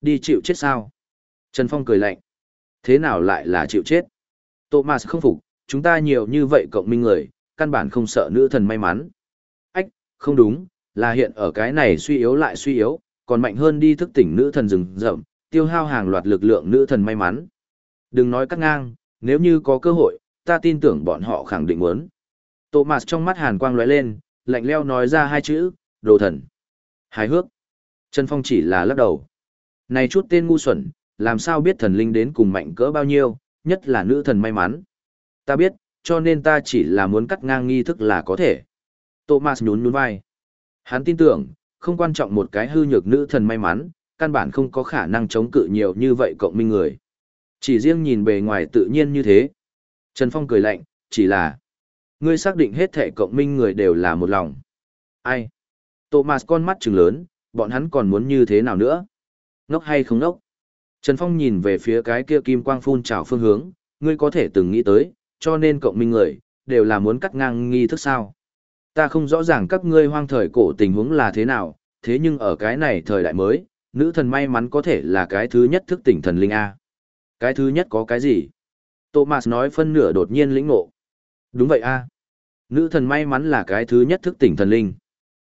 Đi chịu chết sao? Trần Phong cười lạnh. Thế nào lại là chịu chết? Thomas không phục, chúng ta nhiều như vậy cộng minh người, căn bản không sợ nữ thần may mắn. Ách, không đúng, là hiện ở cái này suy yếu lại suy yếu, còn mạnh hơn đi thức tỉnh nữ thần rừng rậm, tiêu hao hàng loạt lực lượng nữ thần may mắn. Đừng nói cắt ngang, nếu như có cơ hội, ta tin tưởng bọn họ khẳng định muốn. Thomas trong mắt hàn quang lóe lên, lạnh leo nói ra hai chữ, đồ thần. Hài hước. Trần Phong chỉ là lắc đầu. Này chút tên ngu xuẩn, làm sao biết thần linh đến cùng mạnh cỡ bao nhiêu, nhất là nữ thần may mắn. Ta biết, cho nên ta chỉ là muốn cắt ngang nghi thức là có thể. Thomas nhún nhún vai. Hắn tin tưởng, không quan trọng một cái hư nhược nữ thần may mắn, căn bản không có khả năng chống cự nhiều như vậy cộng minh người. Chỉ riêng nhìn bề ngoài tự nhiên như thế. Trần Phong cười lạnh, chỉ là ngươi xác định hết thể cộng minh người đều là một lòng. Ai? Thomas con mắt trừng lớn, bọn hắn còn muốn như thế nào nữa? Ngốc hay không ngốc? Trần Phong nhìn về phía cái kia kim quang phun trào phương hướng, ngươi có thể từng nghĩ tới, cho nên cộng minh người, đều là muốn cắt ngang nghi thức sao. Ta không rõ ràng các ngươi hoang thời cổ tình huống là thế nào, thế nhưng ở cái này thời đại mới, nữ thần may mắn có thể là cái thứ nhất thức tỉnh thần linh A. Cái thứ nhất có cái gì? Thomas nói phân nửa đột nhiên lĩnh ngộ. Đúng vậy A. Nữ thần may mắn là cái thứ nhất thức tỉnh thần linh.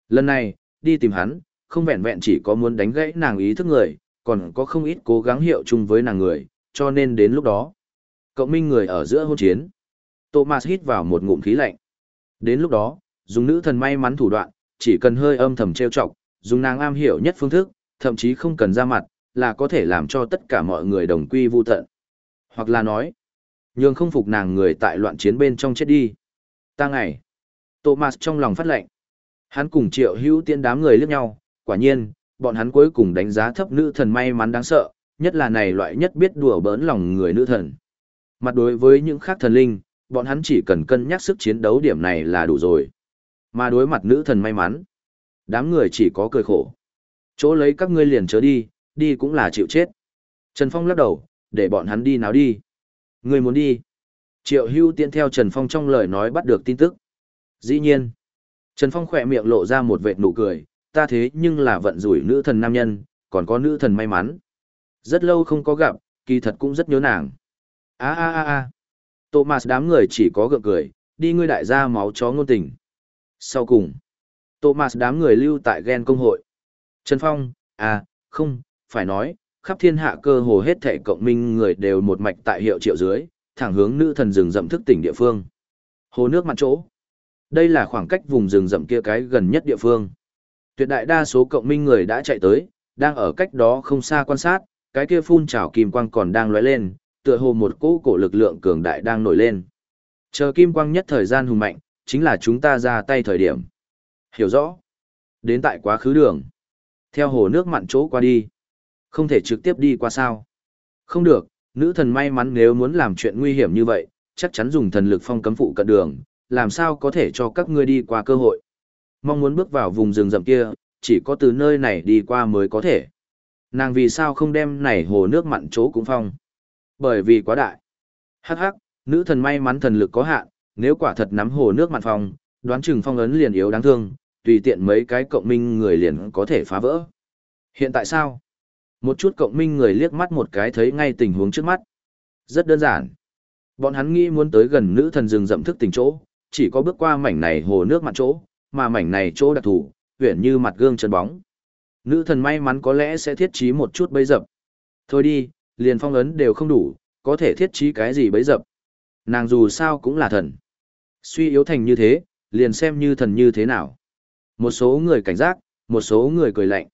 Lần này, đi tìm hắn, không vẹn vẹn chỉ có muốn đánh gãy nàng ý thức người, còn có không ít cố gắng hiệu chung với nàng người, cho nên đến lúc đó, cộng minh người ở giữa hôn chiến. Thomas hít vào một ngụm khí lạnh. Đến lúc đó, dùng nữ thần may mắn thủ đoạn, chỉ cần hơi âm thầm trêu chọc, dùng nàng am hiểu nhất phương thức, thậm chí không cần ra mặt, là có thể làm cho tất cả mọi người đồng quy vu tận. Hoặc là nói, nhường không phục nàng người tại loạn chiến bên trong chết đi. Ta ngày, Thomas trong lòng phát lệnh. Hắn cùng triệu hữu tiên đám người liếc nhau, quả nhiên, bọn hắn cuối cùng đánh giá thấp nữ thần may mắn đáng sợ, nhất là này loại nhất biết đùa bỡn lòng người nữ thần. Mặt đối với những khác thần linh, bọn hắn chỉ cần cân nhắc sức chiến đấu điểm này là đủ rồi. Mà đối mặt nữ thần may mắn, đám người chỉ có cười khổ. Chỗ lấy các ngươi liền chớ đi, đi cũng là chịu chết. Trần Phong lắc đầu, để bọn hắn đi nào đi. Ngươi muốn đi. Triệu hưu tiện theo Trần Phong trong lời nói bắt được tin tức. Dĩ nhiên. Trần Phong khỏe miệng lộ ra một vệt nụ cười, ta thế nhưng là vận rủi nữ thần nam nhân, còn có nữ thần may mắn. Rất lâu không có gặp, kỳ thật cũng rất nhớ nàng. a a a a Thomas đám người chỉ có gượng cười, đi ngươi đại gia máu chó ngôn tình. Sau cùng, Thomas đám người lưu tại ghen công hội. Trần Phong, à, không, phải nói, khắp thiên hạ cơ hồ hết thể cộng minh người đều một mạch tại hiệu triệu dưới, thẳng hướng nữ thần rừng rậm thức tỉnh địa phương. Hồ nước mặt chỗ. Đây là khoảng cách vùng rừng rậm kia cái gần nhất địa phương. Tuyệt đại đa số cộng minh người đã chạy tới, đang ở cách đó không xa quan sát, cái kia phun trào kim quang còn đang lóe lên, tựa hồ một cỗ cổ lực lượng cường đại đang nổi lên. Chờ kim quang nhất thời gian hùng mạnh, chính là chúng ta ra tay thời điểm. Hiểu rõ. Đến tại quá khứ đường. Theo hồ nước mặn chỗ qua đi. Không thể trực tiếp đi qua sao. Không được, nữ thần may mắn nếu muốn làm chuyện nguy hiểm như vậy, chắc chắn dùng thần lực phong cấm phụ cận đường, làm sao có thể cho các ngươi đi qua cơ hội. Mong muốn bước vào vùng rừng rậm kia, chỉ có từ nơi này đi qua mới có thể. Nàng vì sao không đem này hồ nước mặn chỗ cũng phong? Bởi vì quá đại. Hắc hắc, nữ thần may mắn thần lực có hạn, nếu quả thật nắm hồ nước mặn phong, đoán chừng phong ấn liền yếu đáng thương, tùy tiện mấy cái cộng minh người liền có thể phá vỡ. Hiện tại sao? Một chút cộng minh người liếc mắt một cái thấy ngay tình huống trước mắt. Rất đơn giản. Bọn hắn nghĩ muốn tới gần nữ thần rừng rậm thức tình chỗ, chỉ có bước qua mảnh này hồ nước mặt chỗ, mà mảnh này chỗ đặc thù, huyền như mặt gương chân bóng. Nữ thần may mắn có lẽ sẽ thiết trí một chút bấy dập. Thôi đi, liền phong ấn đều không đủ, có thể thiết trí cái gì bấy dập. Nàng dù sao cũng là thần. Suy yếu thành như thế, liền xem như thần như thế nào. Một số người cảnh giác, một số người cười lạnh.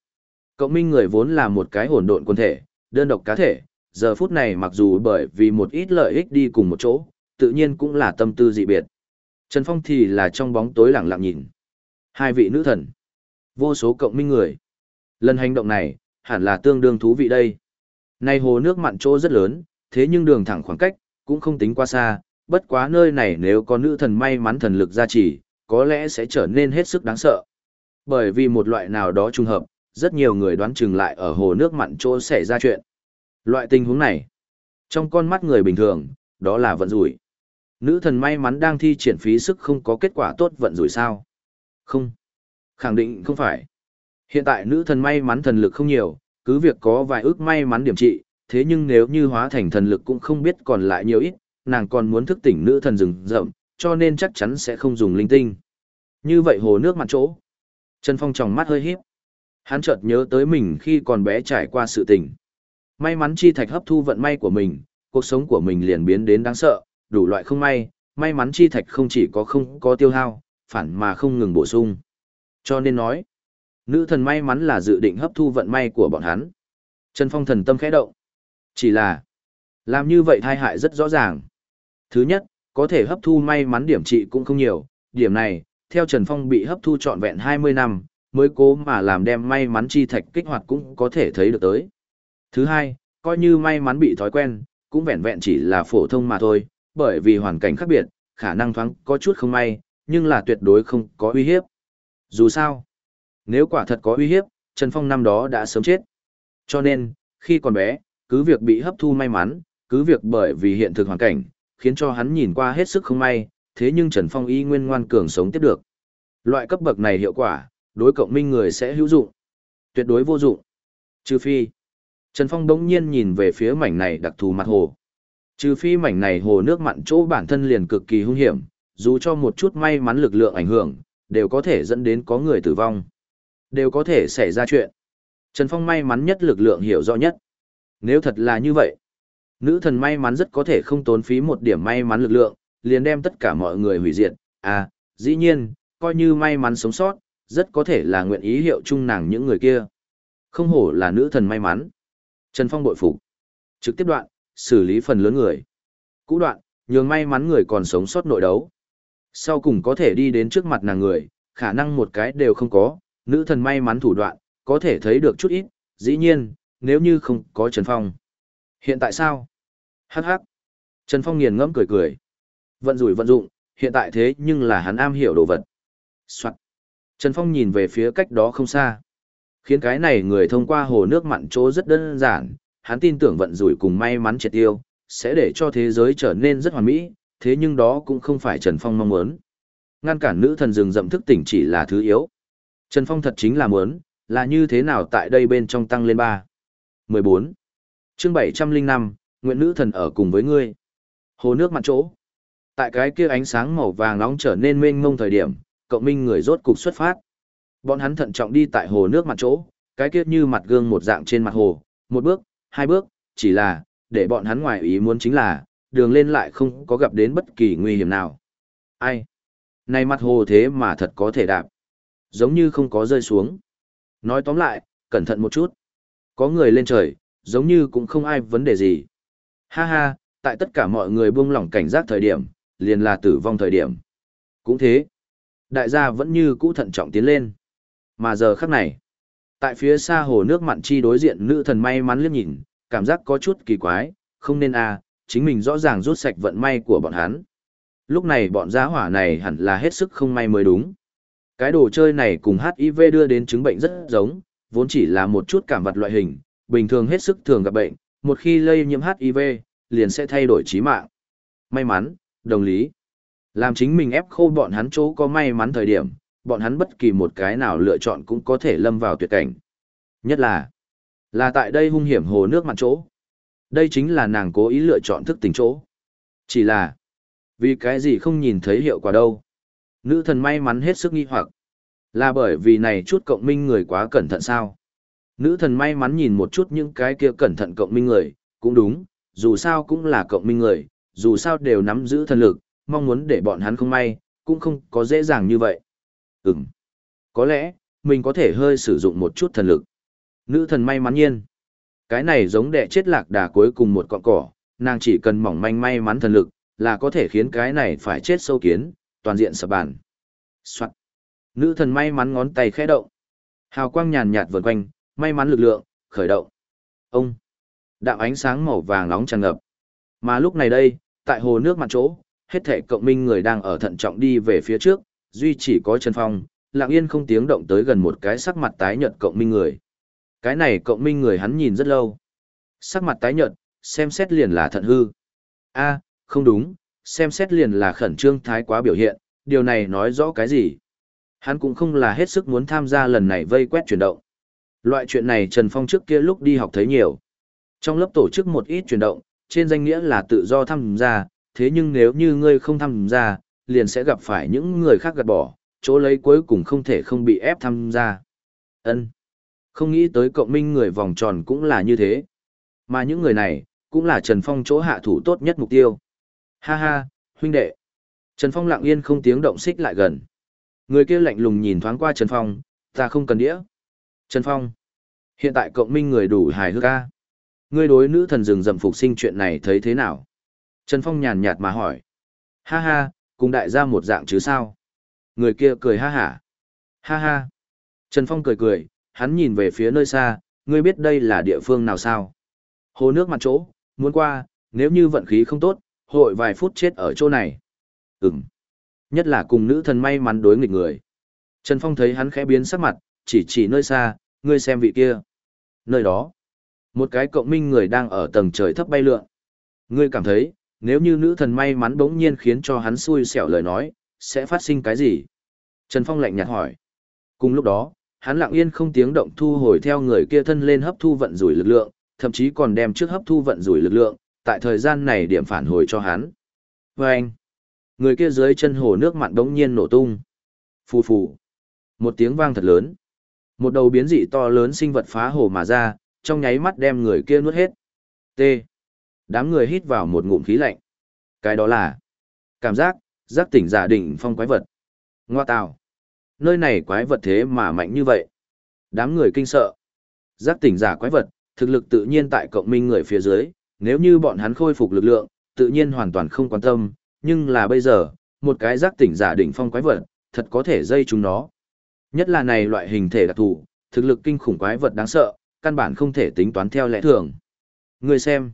Cộng minh người vốn là một cái hỗn độn quân thể, đơn độc cá thể, giờ phút này mặc dù bởi vì một ít lợi ích đi cùng một chỗ, tự nhiên cũng là tâm tư dị biệt. Trần Phong thì là trong bóng tối lặng lặng nhìn. Hai vị nữ thần. Vô số cộng minh người. Lần hành động này, hẳn là tương đương thú vị đây. Này hồ nước mặn chỗ rất lớn, thế nhưng đường thẳng khoảng cách, cũng không tính quá xa, bất quá nơi này nếu có nữ thần may mắn thần lực gia trì, có lẽ sẽ trở nên hết sức đáng sợ. Bởi vì một loại nào đó trùng hợp, rất nhiều người đoán chừng lại ở hồ nước mặn chỗ xảy ra chuyện. Loại tình huống này, trong con mắt người bình thường, đó là vận rủi. Nữ thần may mắn đang thi triển phí sức không có kết quả tốt vận rủi sao? Không. Khẳng định không phải. Hiện tại nữ thần may mắn thần lực không nhiều, cứ việc có vài ước may mắn điểm trị, thế nhưng nếu như hóa thành thần lực cũng không biết còn lại nhiều ít, nàng còn muốn thức tỉnh nữ thần rừng rậm, cho nên chắc chắn sẽ không dùng linh tinh. Như vậy hồ nước mặt chỗ. Trần Phong tròng mắt hơi híp. Hắn chợt nhớ tới mình khi còn bé trải qua sự tình. May mắn chi thạch hấp thu vận may của mình, cuộc sống của mình liền biến đến đáng sợ, đủ loại không may, may mắn chi thạch không chỉ có không có tiêu hao, phản mà không ngừng bổ sung. Cho nên nói, nữ thần may mắn là dự định hấp thu vận may của bọn hắn. Trần Phong thần tâm khẽ động. Chỉ là, làm như vậy thai hại rất rõ ràng. Thứ nhất, có thể hấp thu may mắn điểm trị cũng không nhiều, điểm này, theo Trần Phong bị hấp thu trọn vẹn 20 năm, mới cố mà làm đem may mắn chi thạch kích hoạt cũng có thể thấy được tới. Thứ hai, coi như may mắn bị thói quen, cũng vẹn vẹn chỉ là phổ thông mà thôi, bởi vì hoàn cảnh khác biệt, khả năng thoáng có chút không may, nhưng là tuyệt đối không có uy hiếp. Dù sao, nếu quả thật có uy hiếp, Trần Phong năm đó đã sớm chết. Cho nên, khi còn bé, cứ việc bị hấp thu may mắn, cứ việc bởi vì hiện thực hoàn cảnh, khiến cho hắn nhìn qua hết sức không may, thế nhưng Trần Phong y nguyên ngoan cường sống tiếp được. Loại cấp bậc này hiệu quả, đối cộng minh người sẽ hữu dụng. Tuyệt đối vô dụng. Trừ phi. Trần Phong đống nhiên nhìn về phía mảnh này đặc thù mặt hồ. Trừ phi mảnh này hồ nước mặn chỗ bản thân liền cực kỳ hung hiểm, dù cho một chút may mắn lực lượng ảnh hưởng, đều có thể dẫn đến có người tử vong. Đều có thể xảy ra chuyện. Trần Phong may mắn nhất lực lượng hiểu rõ nhất. Nếu thật là như vậy, nữ thần may mắn rất có thể không tốn phí một điểm may mắn lực lượng, liền đem tất cả mọi người hủy diệt. À, dĩ nhiên, coi như may mắn sống sót, rất có thể là nguyện ý hiệu chung nàng những người kia. Không hổ là nữ thần may mắn. Trần Phong bội phục. Trực tiếp đoạn, xử lý phần lớn người. Cũ đoạn, nhường may mắn người còn sống sót nội đấu. Sau cùng có thể đi đến trước mặt nàng người, khả năng một cái đều không có, nữ thần may mắn thủ đoạn, có thể thấy được chút ít, dĩ nhiên, nếu như không có Trần Phong. Hiện tại sao? Hắc hắc. Trần Phong nghiền ngẫm cười cười. Vận rủi vận dụng, hiện tại thế nhưng là hắn am hiểu đồ vật. Soạn. Trần Phong nhìn về phía cách đó không xa. Khiến cái này người thông qua hồ nước mặn chỗ rất đơn giản, hắn tin tưởng vận rủi cùng may mắn triệt tiêu, sẽ để cho thế giới trở nên rất hoàn mỹ, thế nhưng đó cũng không phải Trần Phong mong muốn. Ngăn cản nữ thần rừng rậm thức tỉnh chỉ là thứ yếu. Trần Phong thật chính là muốn, là như thế nào tại đây bên trong tăng lên 3. 14. chương 705, nguyện nữ thần ở cùng với ngươi. Hồ nước mặn chỗ. Tại cái kia ánh sáng màu vàng nóng trở nên mênh mông thời điểm, cộng minh người rốt cục xuất phát. Bọn hắn thận trọng đi tại hồ nước mặt chỗ, cái kia như mặt gương một dạng trên mặt hồ, một bước, hai bước, chỉ là, để bọn hắn ngoài ý muốn chính là, đường lên lại không có gặp đến bất kỳ nguy hiểm nào. Ai? Này mặt hồ thế mà thật có thể đạp. Giống như không có rơi xuống. Nói tóm lại, cẩn thận một chút. Có người lên trời, giống như cũng không ai vấn đề gì. Ha ha, tại tất cả mọi người buông lỏng cảnh giác thời điểm, liền là tử vong thời điểm. Cũng thế. Đại gia vẫn như cũ thận trọng tiến lên. Mà giờ khắc này, tại phía xa hồ nước mặn chi đối diện nữ thần may mắn liếc nhìn, cảm giác có chút kỳ quái, không nên à, chính mình rõ ràng rút sạch vận may của bọn hắn. Lúc này bọn giá hỏa này hẳn là hết sức không may mới đúng. Cái đồ chơi này cùng HIV đưa đến chứng bệnh rất giống, vốn chỉ là một chút cảm vật loại hình, bình thường hết sức thường gặp bệnh, một khi lây nhiễm HIV, liền sẽ thay đổi trí mạng. May mắn, đồng lý. Làm chính mình ép khô bọn hắn chỗ có may mắn thời điểm, bọn hắn bất kỳ một cái nào lựa chọn cũng có thể lâm vào tuyệt cảnh. Nhất là, là tại đây hung hiểm hồ nước mặt chỗ. Đây chính là nàng cố ý lựa chọn thức tỉnh chỗ. Chỉ là, vì cái gì không nhìn thấy hiệu quả đâu. Nữ thần may mắn hết sức nghi hoặc. Là bởi vì này chút cộng minh người quá cẩn thận sao? Nữ thần may mắn nhìn một chút những cái kia cẩn thận cộng minh người, cũng đúng, dù sao cũng là cộng minh người, dù sao đều nắm giữ thần lực, mong muốn để bọn hắn không may, cũng không có dễ dàng như vậy. Ừm. Có lẽ, mình có thể hơi sử dụng một chút thần lực. Nữ thần may mắn nhiên. Cái này giống đẻ chết lạc đà cuối cùng một cọng cỏ, nàng chỉ cần mỏng manh may mắn thần lực, là có thể khiến cái này phải chết sâu kiến, toàn diện sập bàn. Soạn. Nữ thần may mắn ngón tay khẽ động. Hào quang nhàn nhạt vần quanh, may mắn lực lượng, khởi động. Ông. Đạo ánh sáng màu vàng nóng tràn ngập. Mà lúc này đây, tại hồ nước mặt chỗ, hết thể cộng minh người đang ở thận trọng đi về phía trước, duy chỉ có Trần Phong, lặng yên không tiếng động tới gần một cái sắc mặt tái nhợt cộng minh người. Cái này cộng minh người hắn nhìn rất lâu. Sắc mặt tái nhợt, xem xét liền là thận hư. a không đúng, xem xét liền là khẩn trương thái quá biểu hiện, điều này nói rõ cái gì? Hắn cũng không là hết sức muốn tham gia lần này vây quét chuyển động. Loại chuyện này Trần Phong trước kia lúc đi học thấy nhiều. Trong lớp tổ chức một ít chuyển động, trên danh nghĩa là tự do tham gia, thế nhưng nếu như ngươi không tham gia, liền sẽ gặp phải những người khác gạt bỏ, chỗ lấy cuối cùng không thể không bị ép tham gia. Ân, Không nghĩ tới cộng minh người vòng tròn cũng là như thế. Mà những người này, cũng là Trần Phong chỗ hạ thủ tốt nhất mục tiêu. Ha ha, huynh đệ. Trần Phong lặng yên không tiếng động xích lại gần. Người kia lạnh lùng nhìn thoáng qua Trần Phong, ta không cần đĩa. Trần Phong. Hiện tại cộng minh người đủ hài hước ca. Ngươi đối nữ thần rừng rậm phục sinh chuyện này thấy thế nào? Trần Phong nhàn nhạt mà hỏi. Ha ha, cùng đại gia một dạng chứ sao? Người kia cười ha hả. Ha ha. Trần Phong cười cười, hắn nhìn về phía nơi xa, ngươi biết đây là địa phương nào sao? Hồ nước mặt chỗ, muốn qua, nếu như vận khí không tốt, hội vài phút chết ở chỗ này. Ừm. Nhất là cùng nữ thần may mắn đối nghịch người. Trần Phong thấy hắn khẽ biến sắc mặt, chỉ chỉ nơi xa, ngươi xem vị kia. Nơi đó, một cái cộng minh người đang ở tầng trời thấp bay lượn. Ngươi cảm thấy, nếu như nữ thần may mắn bỗng nhiên khiến cho hắn xui xẻo lời nói, sẽ phát sinh cái gì? Trần Phong lạnh nhạt hỏi. Cùng lúc đó, hắn lặng yên không tiếng động thu hồi theo người kia thân lên hấp thu vận rủi lực lượng, thậm chí còn đem trước hấp thu vận rủi lực lượng, tại thời gian này điểm phản hồi cho hắn. Và anh, người kia dưới chân hồ nước mặn đống nhiên nổ tung. Phù phù. Một tiếng vang thật lớn. Một đầu biến dị to lớn sinh vật phá hồ mà ra, trong nháy mắt đem người kia nuốt hết. T. Đám người hít vào một ngụm khí lạnh. Cái đó là cảm giác, giác tỉnh giả đỉnh phong quái vật. Ngoa tào. Nơi này quái vật thế mà mạnh như vậy. Đám người kinh sợ. Giác tỉnh giả quái vật, thực lực tự nhiên tại cộng minh người phía dưới, nếu như bọn hắn khôi phục lực lượng, tự nhiên hoàn toàn không quan tâm, nhưng là bây giờ, một cái giác tỉnh giả đỉnh phong quái vật, thật có thể dây chúng nó. Nhất là này loại hình thể đặc thù, thực lực kinh khủng quái vật đáng sợ, căn bản không thể tính toán theo lẽ thường. Người xem.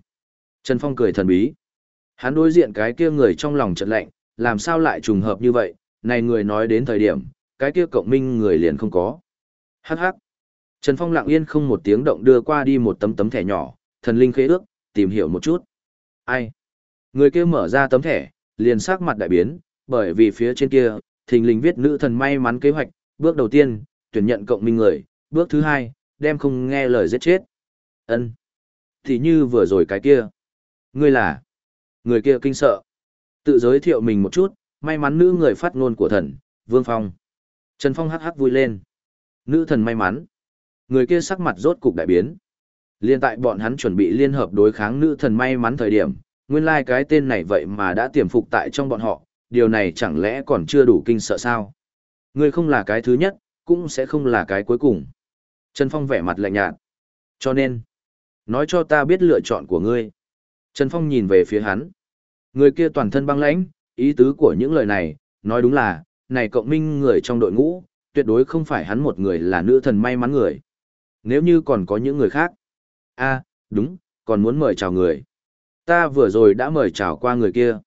Trần Phong cười thần bí. Hắn đối diện cái kia người trong lòng trận lạnh, làm sao lại trùng hợp như vậy, này người nói đến thời điểm, cái kia cộng minh người liền không có. Hắc hắc. Trần Phong lặng yên không một tiếng động đưa qua đi một tấm tấm thẻ nhỏ, thần linh khế ước, tìm hiểu một chút. Ai? Người kia mở ra tấm thẻ, liền sắc mặt đại biến, bởi vì phía trên kia, thình lình viết nữ thần may mắn kế hoạch, bước đầu tiên, tuyển nhận cộng minh người, bước thứ hai, đem không nghe lời giết chết. Ân. Thì như vừa rồi cái kia. Ngươi là? Người kia kinh sợ. Tự giới thiệu mình một chút, may mắn nữ người phát ngôn của thần, Vương Phong. Trần Phong hắc hắc vui lên. Nữ thần may mắn. Người kia sắc mặt rốt cục đại biến. Liên tại bọn hắn chuẩn bị liên hợp đối kháng nữ thần may mắn thời điểm, nguyên lai like cái tên này vậy mà đã tiềm phục tại trong bọn họ, điều này chẳng lẽ còn chưa đủ kinh sợ sao? Ngươi không là cái thứ nhất, cũng sẽ không là cái cuối cùng. Trần Phong vẻ mặt lạnh nhạt. Cho nên, nói cho ta biết lựa chọn của ngươi. Trần Phong nhìn về phía hắn. Người kia toàn thân băng lãnh, ý tứ của những lời này, nói đúng là, này cộng minh người trong đội ngũ, tuyệt đối không phải hắn một người là nữ thần may mắn người. Nếu như còn có những người khác. a đúng, còn muốn mời chào người. Ta vừa rồi đã mời chào qua người kia.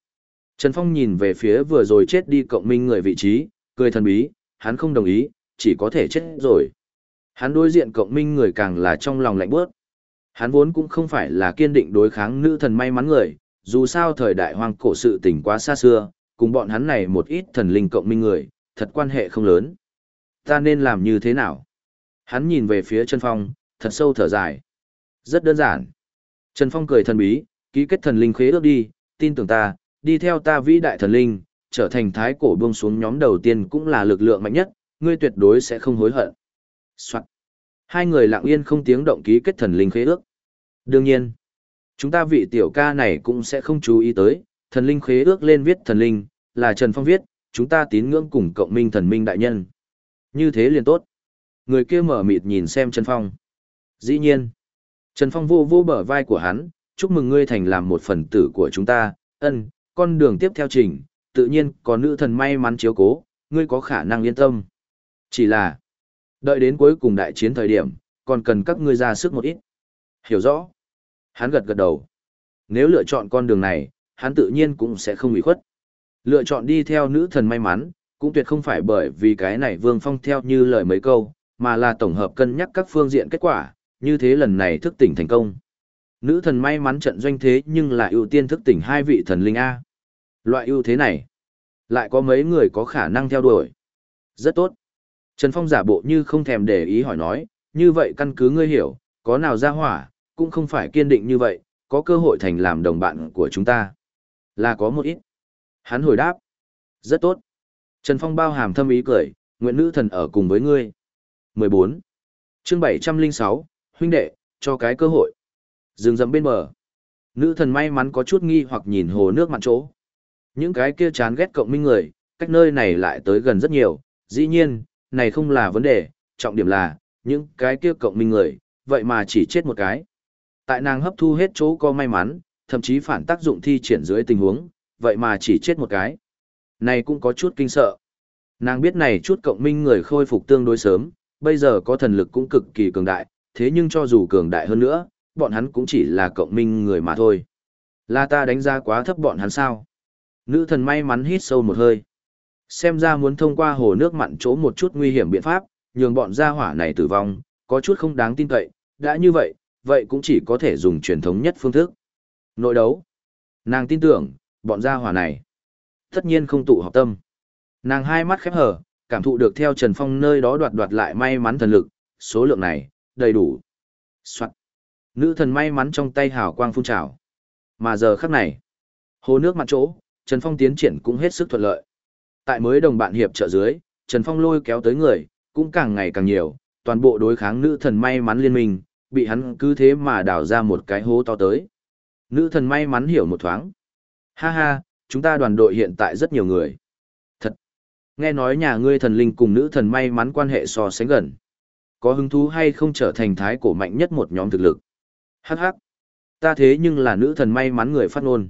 Trần Phong nhìn về phía vừa rồi chết đi cộng minh người vị trí, cười thần bí, hắn không đồng ý, chỉ có thể chết rồi. Hắn đối diện cộng minh người càng là trong lòng lạnh bước. Hắn vốn cũng không phải là kiên định đối kháng nữ thần may mắn người, dù sao thời đại hoang cổ sự tình quá xa xưa, cùng bọn hắn này một ít thần linh cộng minh người, thật quan hệ không lớn. Ta nên làm như thế nào? Hắn nhìn về phía Trần Phong, thật sâu thở dài. Rất đơn giản. Trần Phong cười thần bí, ký kết thần linh khế ước đi, tin tưởng ta, đi theo ta vĩ đại thần linh, trở thành thái cổ buông xuống nhóm đầu tiên cũng là lực lượng mạnh nhất, ngươi tuyệt đối sẽ không hối hận. Soạn. Hai người lặng yên không tiếng động ký kết thần linh khế ước. Đương nhiên, chúng ta vị tiểu ca này cũng sẽ không chú ý tới, thần linh khế ước lên viết thần linh, là Trần Phong viết, chúng ta tín ngưỡng cùng cộng minh thần minh đại nhân. Như thế liền tốt. Người kia mở mịt nhìn xem Trần Phong. Dĩ nhiên, Trần Phong vô vô bờ vai của hắn, chúc mừng ngươi thành làm một phần tử của chúng ta, ân, con đường tiếp theo trình, tự nhiên có nữ thần may mắn chiếu cố, ngươi có khả năng yên tâm. Chỉ là, đợi đến cuối cùng đại chiến thời điểm, còn cần các ngươi ra sức một ít. Hiểu rõ. Hắn gật gật đầu. Nếu lựa chọn con đường này, hắn tự nhiên cũng sẽ không bị khuất. Lựa chọn đi theo nữ thần may mắn, cũng tuyệt không phải bởi vì cái này Vương Phong theo như lời mấy câu, mà là tổng hợp cân nhắc các phương diện kết quả, như thế lần này thức tỉnh thành công. Nữ thần may mắn trận doanh thế nhưng lại ưu tiên thức tỉnh hai vị thần linh A. Loại ưu thế này, lại có mấy người có khả năng theo đuổi. Rất tốt. Trần Phong giả bộ như không thèm để ý hỏi nói, như vậy căn cứ ngươi hiểu, có nào ra hỏa, cũng không phải kiên định như vậy, có cơ hội thành làm đồng bạn của chúng ta. Là có một ít. Hắn hồi đáp. Rất tốt. Trần Phong bao hàm thâm ý cười, nguyện nữ thần ở cùng với ngươi. 14. chương 706, huynh đệ, cho cái cơ hội. Dừng dầm bên bờ. Nữ thần may mắn có chút nghi hoặc nhìn hồ nước mặn chỗ. Những cái kia chán ghét cộng minh người, cách nơi này lại tới gần rất nhiều. Dĩ nhiên, này không là vấn đề, trọng điểm là, những cái kia cộng minh người, vậy mà chỉ chết một cái. Tại nàng hấp thu hết chỗ có may mắn, thậm chí phản tác dụng thi triển dưới tình huống, vậy mà chỉ chết một cái. Này cũng có chút kinh sợ. Nàng biết này chút cộng minh người khôi phục tương đối sớm, bây giờ có thần lực cũng cực kỳ cường đại, thế nhưng cho dù cường đại hơn nữa, bọn hắn cũng chỉ là cộng minh người mà thôi. Là ta đánh giá quá thấp bọn hắn sao? Nữ thần may mắn hít sâu một hơi. Xem ra muốn thông qua hồ nước mặn chỗ một chút nguy hiểm biện pháp, nhường bọn gia hỏa này tử vong, có chút không đáng tin cậy, đã như vậy, vậy cũng chỉ có thể dùng truyền thống nhất phương thức. Nội đấu. Nàng tin tưởng, bọn gia hỏa này, tất nhiên không tụ họp tâm. Nàng hai mắt khép hờ, cảm thụ được theo Trần Phong nơi đó đoạt đoạt lại may mắn thần lực, số lượng này, đầy đủ. Soạn. Nữ thần may mắn trong tay hào quang phun trào. Mà giờ khắc này, hồ nước mặt chỗ, Trần Phong tiến triển cũng hết sức thuận lợi. Tại mới đồng bạn hiệp trợ dưới, Trần Phong lôi kéo tới người, cũng càng ngày càng nhiều, toàn bộ đối kháng nữ thần may mắn liên minh, bị hắn cứ thế mà đào ra một cái hố to tới. Nữ thần may mắn hiểu một thoáng. Ha ha, chúng ta đoàn đội hiện tại rất nhiều người. Thật. Nghe nói nhà ngươi thần linh cùng nữ thần may mắn quan hệ so sánh gần. Có hứng thú hay không trở thành thái cổ mạnh nhất một nhóm thực lực? Hắc hắc. Ta thế nhưng là nữ thần may mắn người phát ngôn.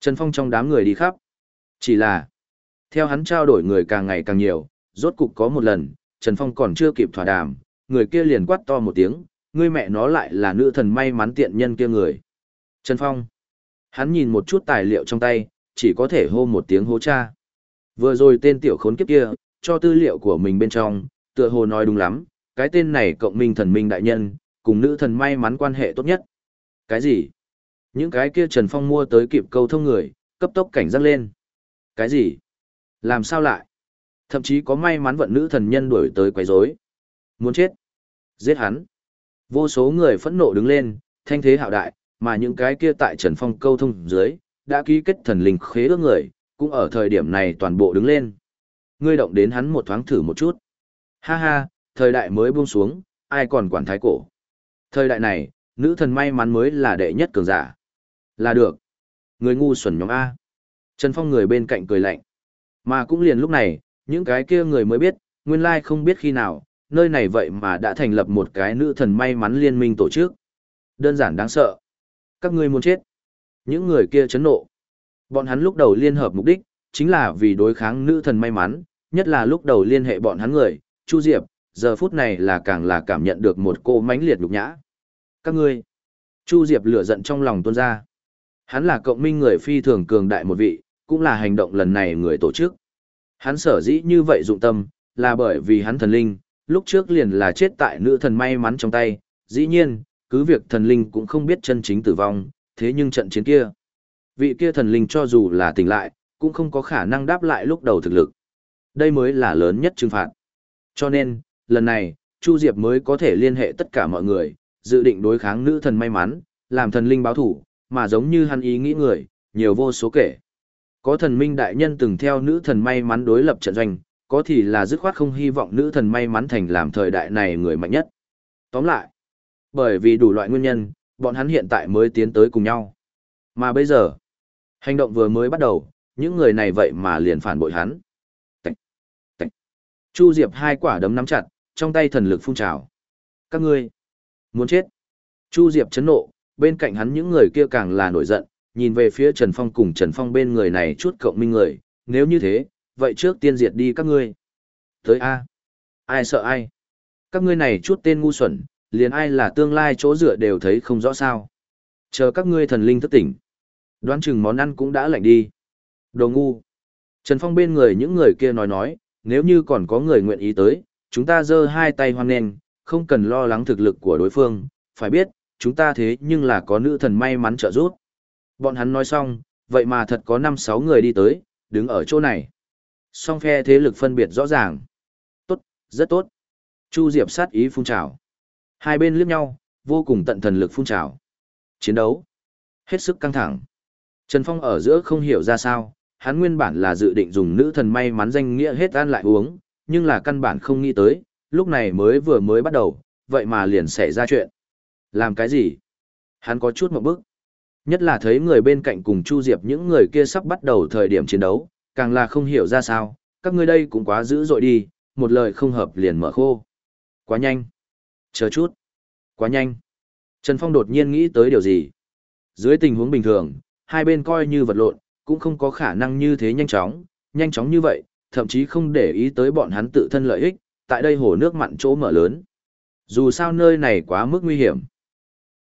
Trần Phong trong đám người đi khắp. Chỉ là, theo hắn trao đổi người càng ngày càng nhiều, rốt cục có một lần, Trần Phong còn chưa kịp thỏa đàm, người kia liền quát to một tiếng, ngươi mẹ nó lại là nữ thần may mắn tiện nhân kia người. Trần Phong. Hắn nhìn một chút tài liệu trong tay, chỉ có thể hô một tiếng hô cha. Vừa rồi tên tiểu khốn kiếp kia, cho tư liệu của mình bên trong, tựa hồ nói đúng lắm, cái tên này cộng minh thần minh đại nhân, cùng nữ thần may mắn quan hệ tốt nhất. Cái gì? Những cái kia Trần Phong mua tới kịp câu thông người, cấp tốc cảnh giác lên. Cái gì? Làm sao lại? Thậm chí có may mắn vận nữ thần nhân đuổi tới quấy rối. Muốn chết. Giết hắn. Vô số người phẫn nộ đứng lên, thanh thế hạo đại, mà những cái kia tại Trần Phong câu thông dưới, đã ký kết thần linh khế ước người, cũng ở thời điểm này toàn bộ đứng lên. Ngươi động đến hắn một thoáng thử một chút. Ha ha, thời đại mới buông xuống, ai còn quản thái cổ. Thời đại này, nữ thần may mắn mới là đệ nhất cường giả. Là được. Người ngu xuẩn nhóm A. Trần Phong người bên cạnh cười lạnh. Mà cũng liền lúc này, những cái kia người mới biết, nguyên lai không biết khi nào, nơi này vậy mà đã thành lập một cái nữ thần may mắn liên minh tổ chức. Đơn giản đáng sợ. Các ngươi muốn chết. Những người kia chấn nộ. Bọn hắn lúc đầu liên hợp mục đích, chính là vì đối kháng nữ thần may mắn, nhất là lúc đầu liên hệ bọn hắn người, Chu Diệp, giờ phút này là càng là cảm nhận được một cô mãnh liệt nhục nhã. Các ngươi. Chu Diệp lửa giận trong lòng tuôn ra. Hắn là cộng minh người phi thường cường đại một vị, cũng là hành động lần này người tổ chức. Hắn sở dĩ như vậy dụng tâm, là bởi vì hắn thần linh, lúc trước liền là chết tại nữ thần may mắn trong tay, dĩ nhiên, cứ việc thần linh cũng không biết chân chính tử vong, thế nhưng trận chiến kia, vị kia thần linh cho dù là tỉnh lại, cũng không có khả năng đáp lại lúc đầu thực lực. Đây mới là lớn nhất trừng phạt. Cho nên, lần này, Chu Diệp mới có thể liên hệ tất cả mọi người, dự định đối kháng nữ thần may mắn, làm thần linh báo thủ, mà giống như hắn ý nghĩ người, nhiều vô số kể. Có thần minh đại nhân từng theo nữ thần may mắn đối lập trận doanh, có thì là dứt khoát không hy vọng nữ thần may mắn thành làm thời đại này người mạnh nhất. Tóm lại, bởi vì đủ loại nguyên nhân, bọn hắn hiện tại mới tiến tới cùng nhau. Mà bây giờ, hành động vừa mới bắt đầu, những người này vậy mà liền phản bội hắn. Tạch, tạch. Chu Diệp hai quả đấm nắm chặt, trong tay thần lực phun trào. Các ngươi, muốn chết. Chu Diệp chấn nộ, bên cạnh hắn những người kia càng là nổi giận, nhìn về phía Trần Phong cùng Trần Phong bên người này chút cộng minh người, nếu như thế, vậy trước tiên diệt đi các ngươi. Tới A. Ai sợ ai? Các ngươi này chút tên ngu xuẩn, liền ai là tương lai chỗ dựa đều thấy không rõ sao. Chờ các ngươi thần linh thức tỉnh. Đoán chừng món ăn cũng đã lạnh đi. Đồ ngu. Trần Phong bên người những người kia nói nói, nếu như còn có người nguyện ý tới, chúng ta giơ hai tay hoan nghênh, không cần lo lắng thực lực của đối phương, phải biết, chúng ta thế nhưng là có nữ thần may mắn trợ giúp. Bọn hắn nói xong, vậy mà thật có 5-6 người đi tới, đứng ở chỗ này. Song phe thế lực phân biệt rõ ràng. Tốt, rất tốt. Chu Diệp sát ý phun trào. Hai bên liếc nhau, vô cùng tận thần lực phun trào. Chiến đấu. Hết sức căng thẳng. Trần Phong ở giữa không hiểu ra sao, hắn nguyên bản là dự định dùng nữ thần may mắn danh nghĩa hết ăn lại uống, nhưng là căn bản không nghĩ tới, lúc này mới vừa mới bắt đầu, vậy mà liền xảy ra chuyện. Làm cái gì? Hắn có chút một bức. Nhất là thấy người bên cạnh cùng Chu Diệp những người kia sắp bắt đầu thời điểm chiến đấu, càng là không hiểu ra sao, các ngươi đây cũng quá dữ dội đi, một lời không hợp liền mở khô. Quá nhanh. Chờ chút. Quá nhanh. Trần Phong đột nhiên nghĩ tới điều gì. Dưới tình huống bình thường, hai bên coi như vật lộn, cũng không có khả năng như thế nhanh chóng, nhanh chóng như vậy, thậm chí không để ý tới bọn hắn tự thân lợi ích, tại đây hồ nước mặn chỗ mở lớn. Dù sao nơi này quá mức nguy hiểm.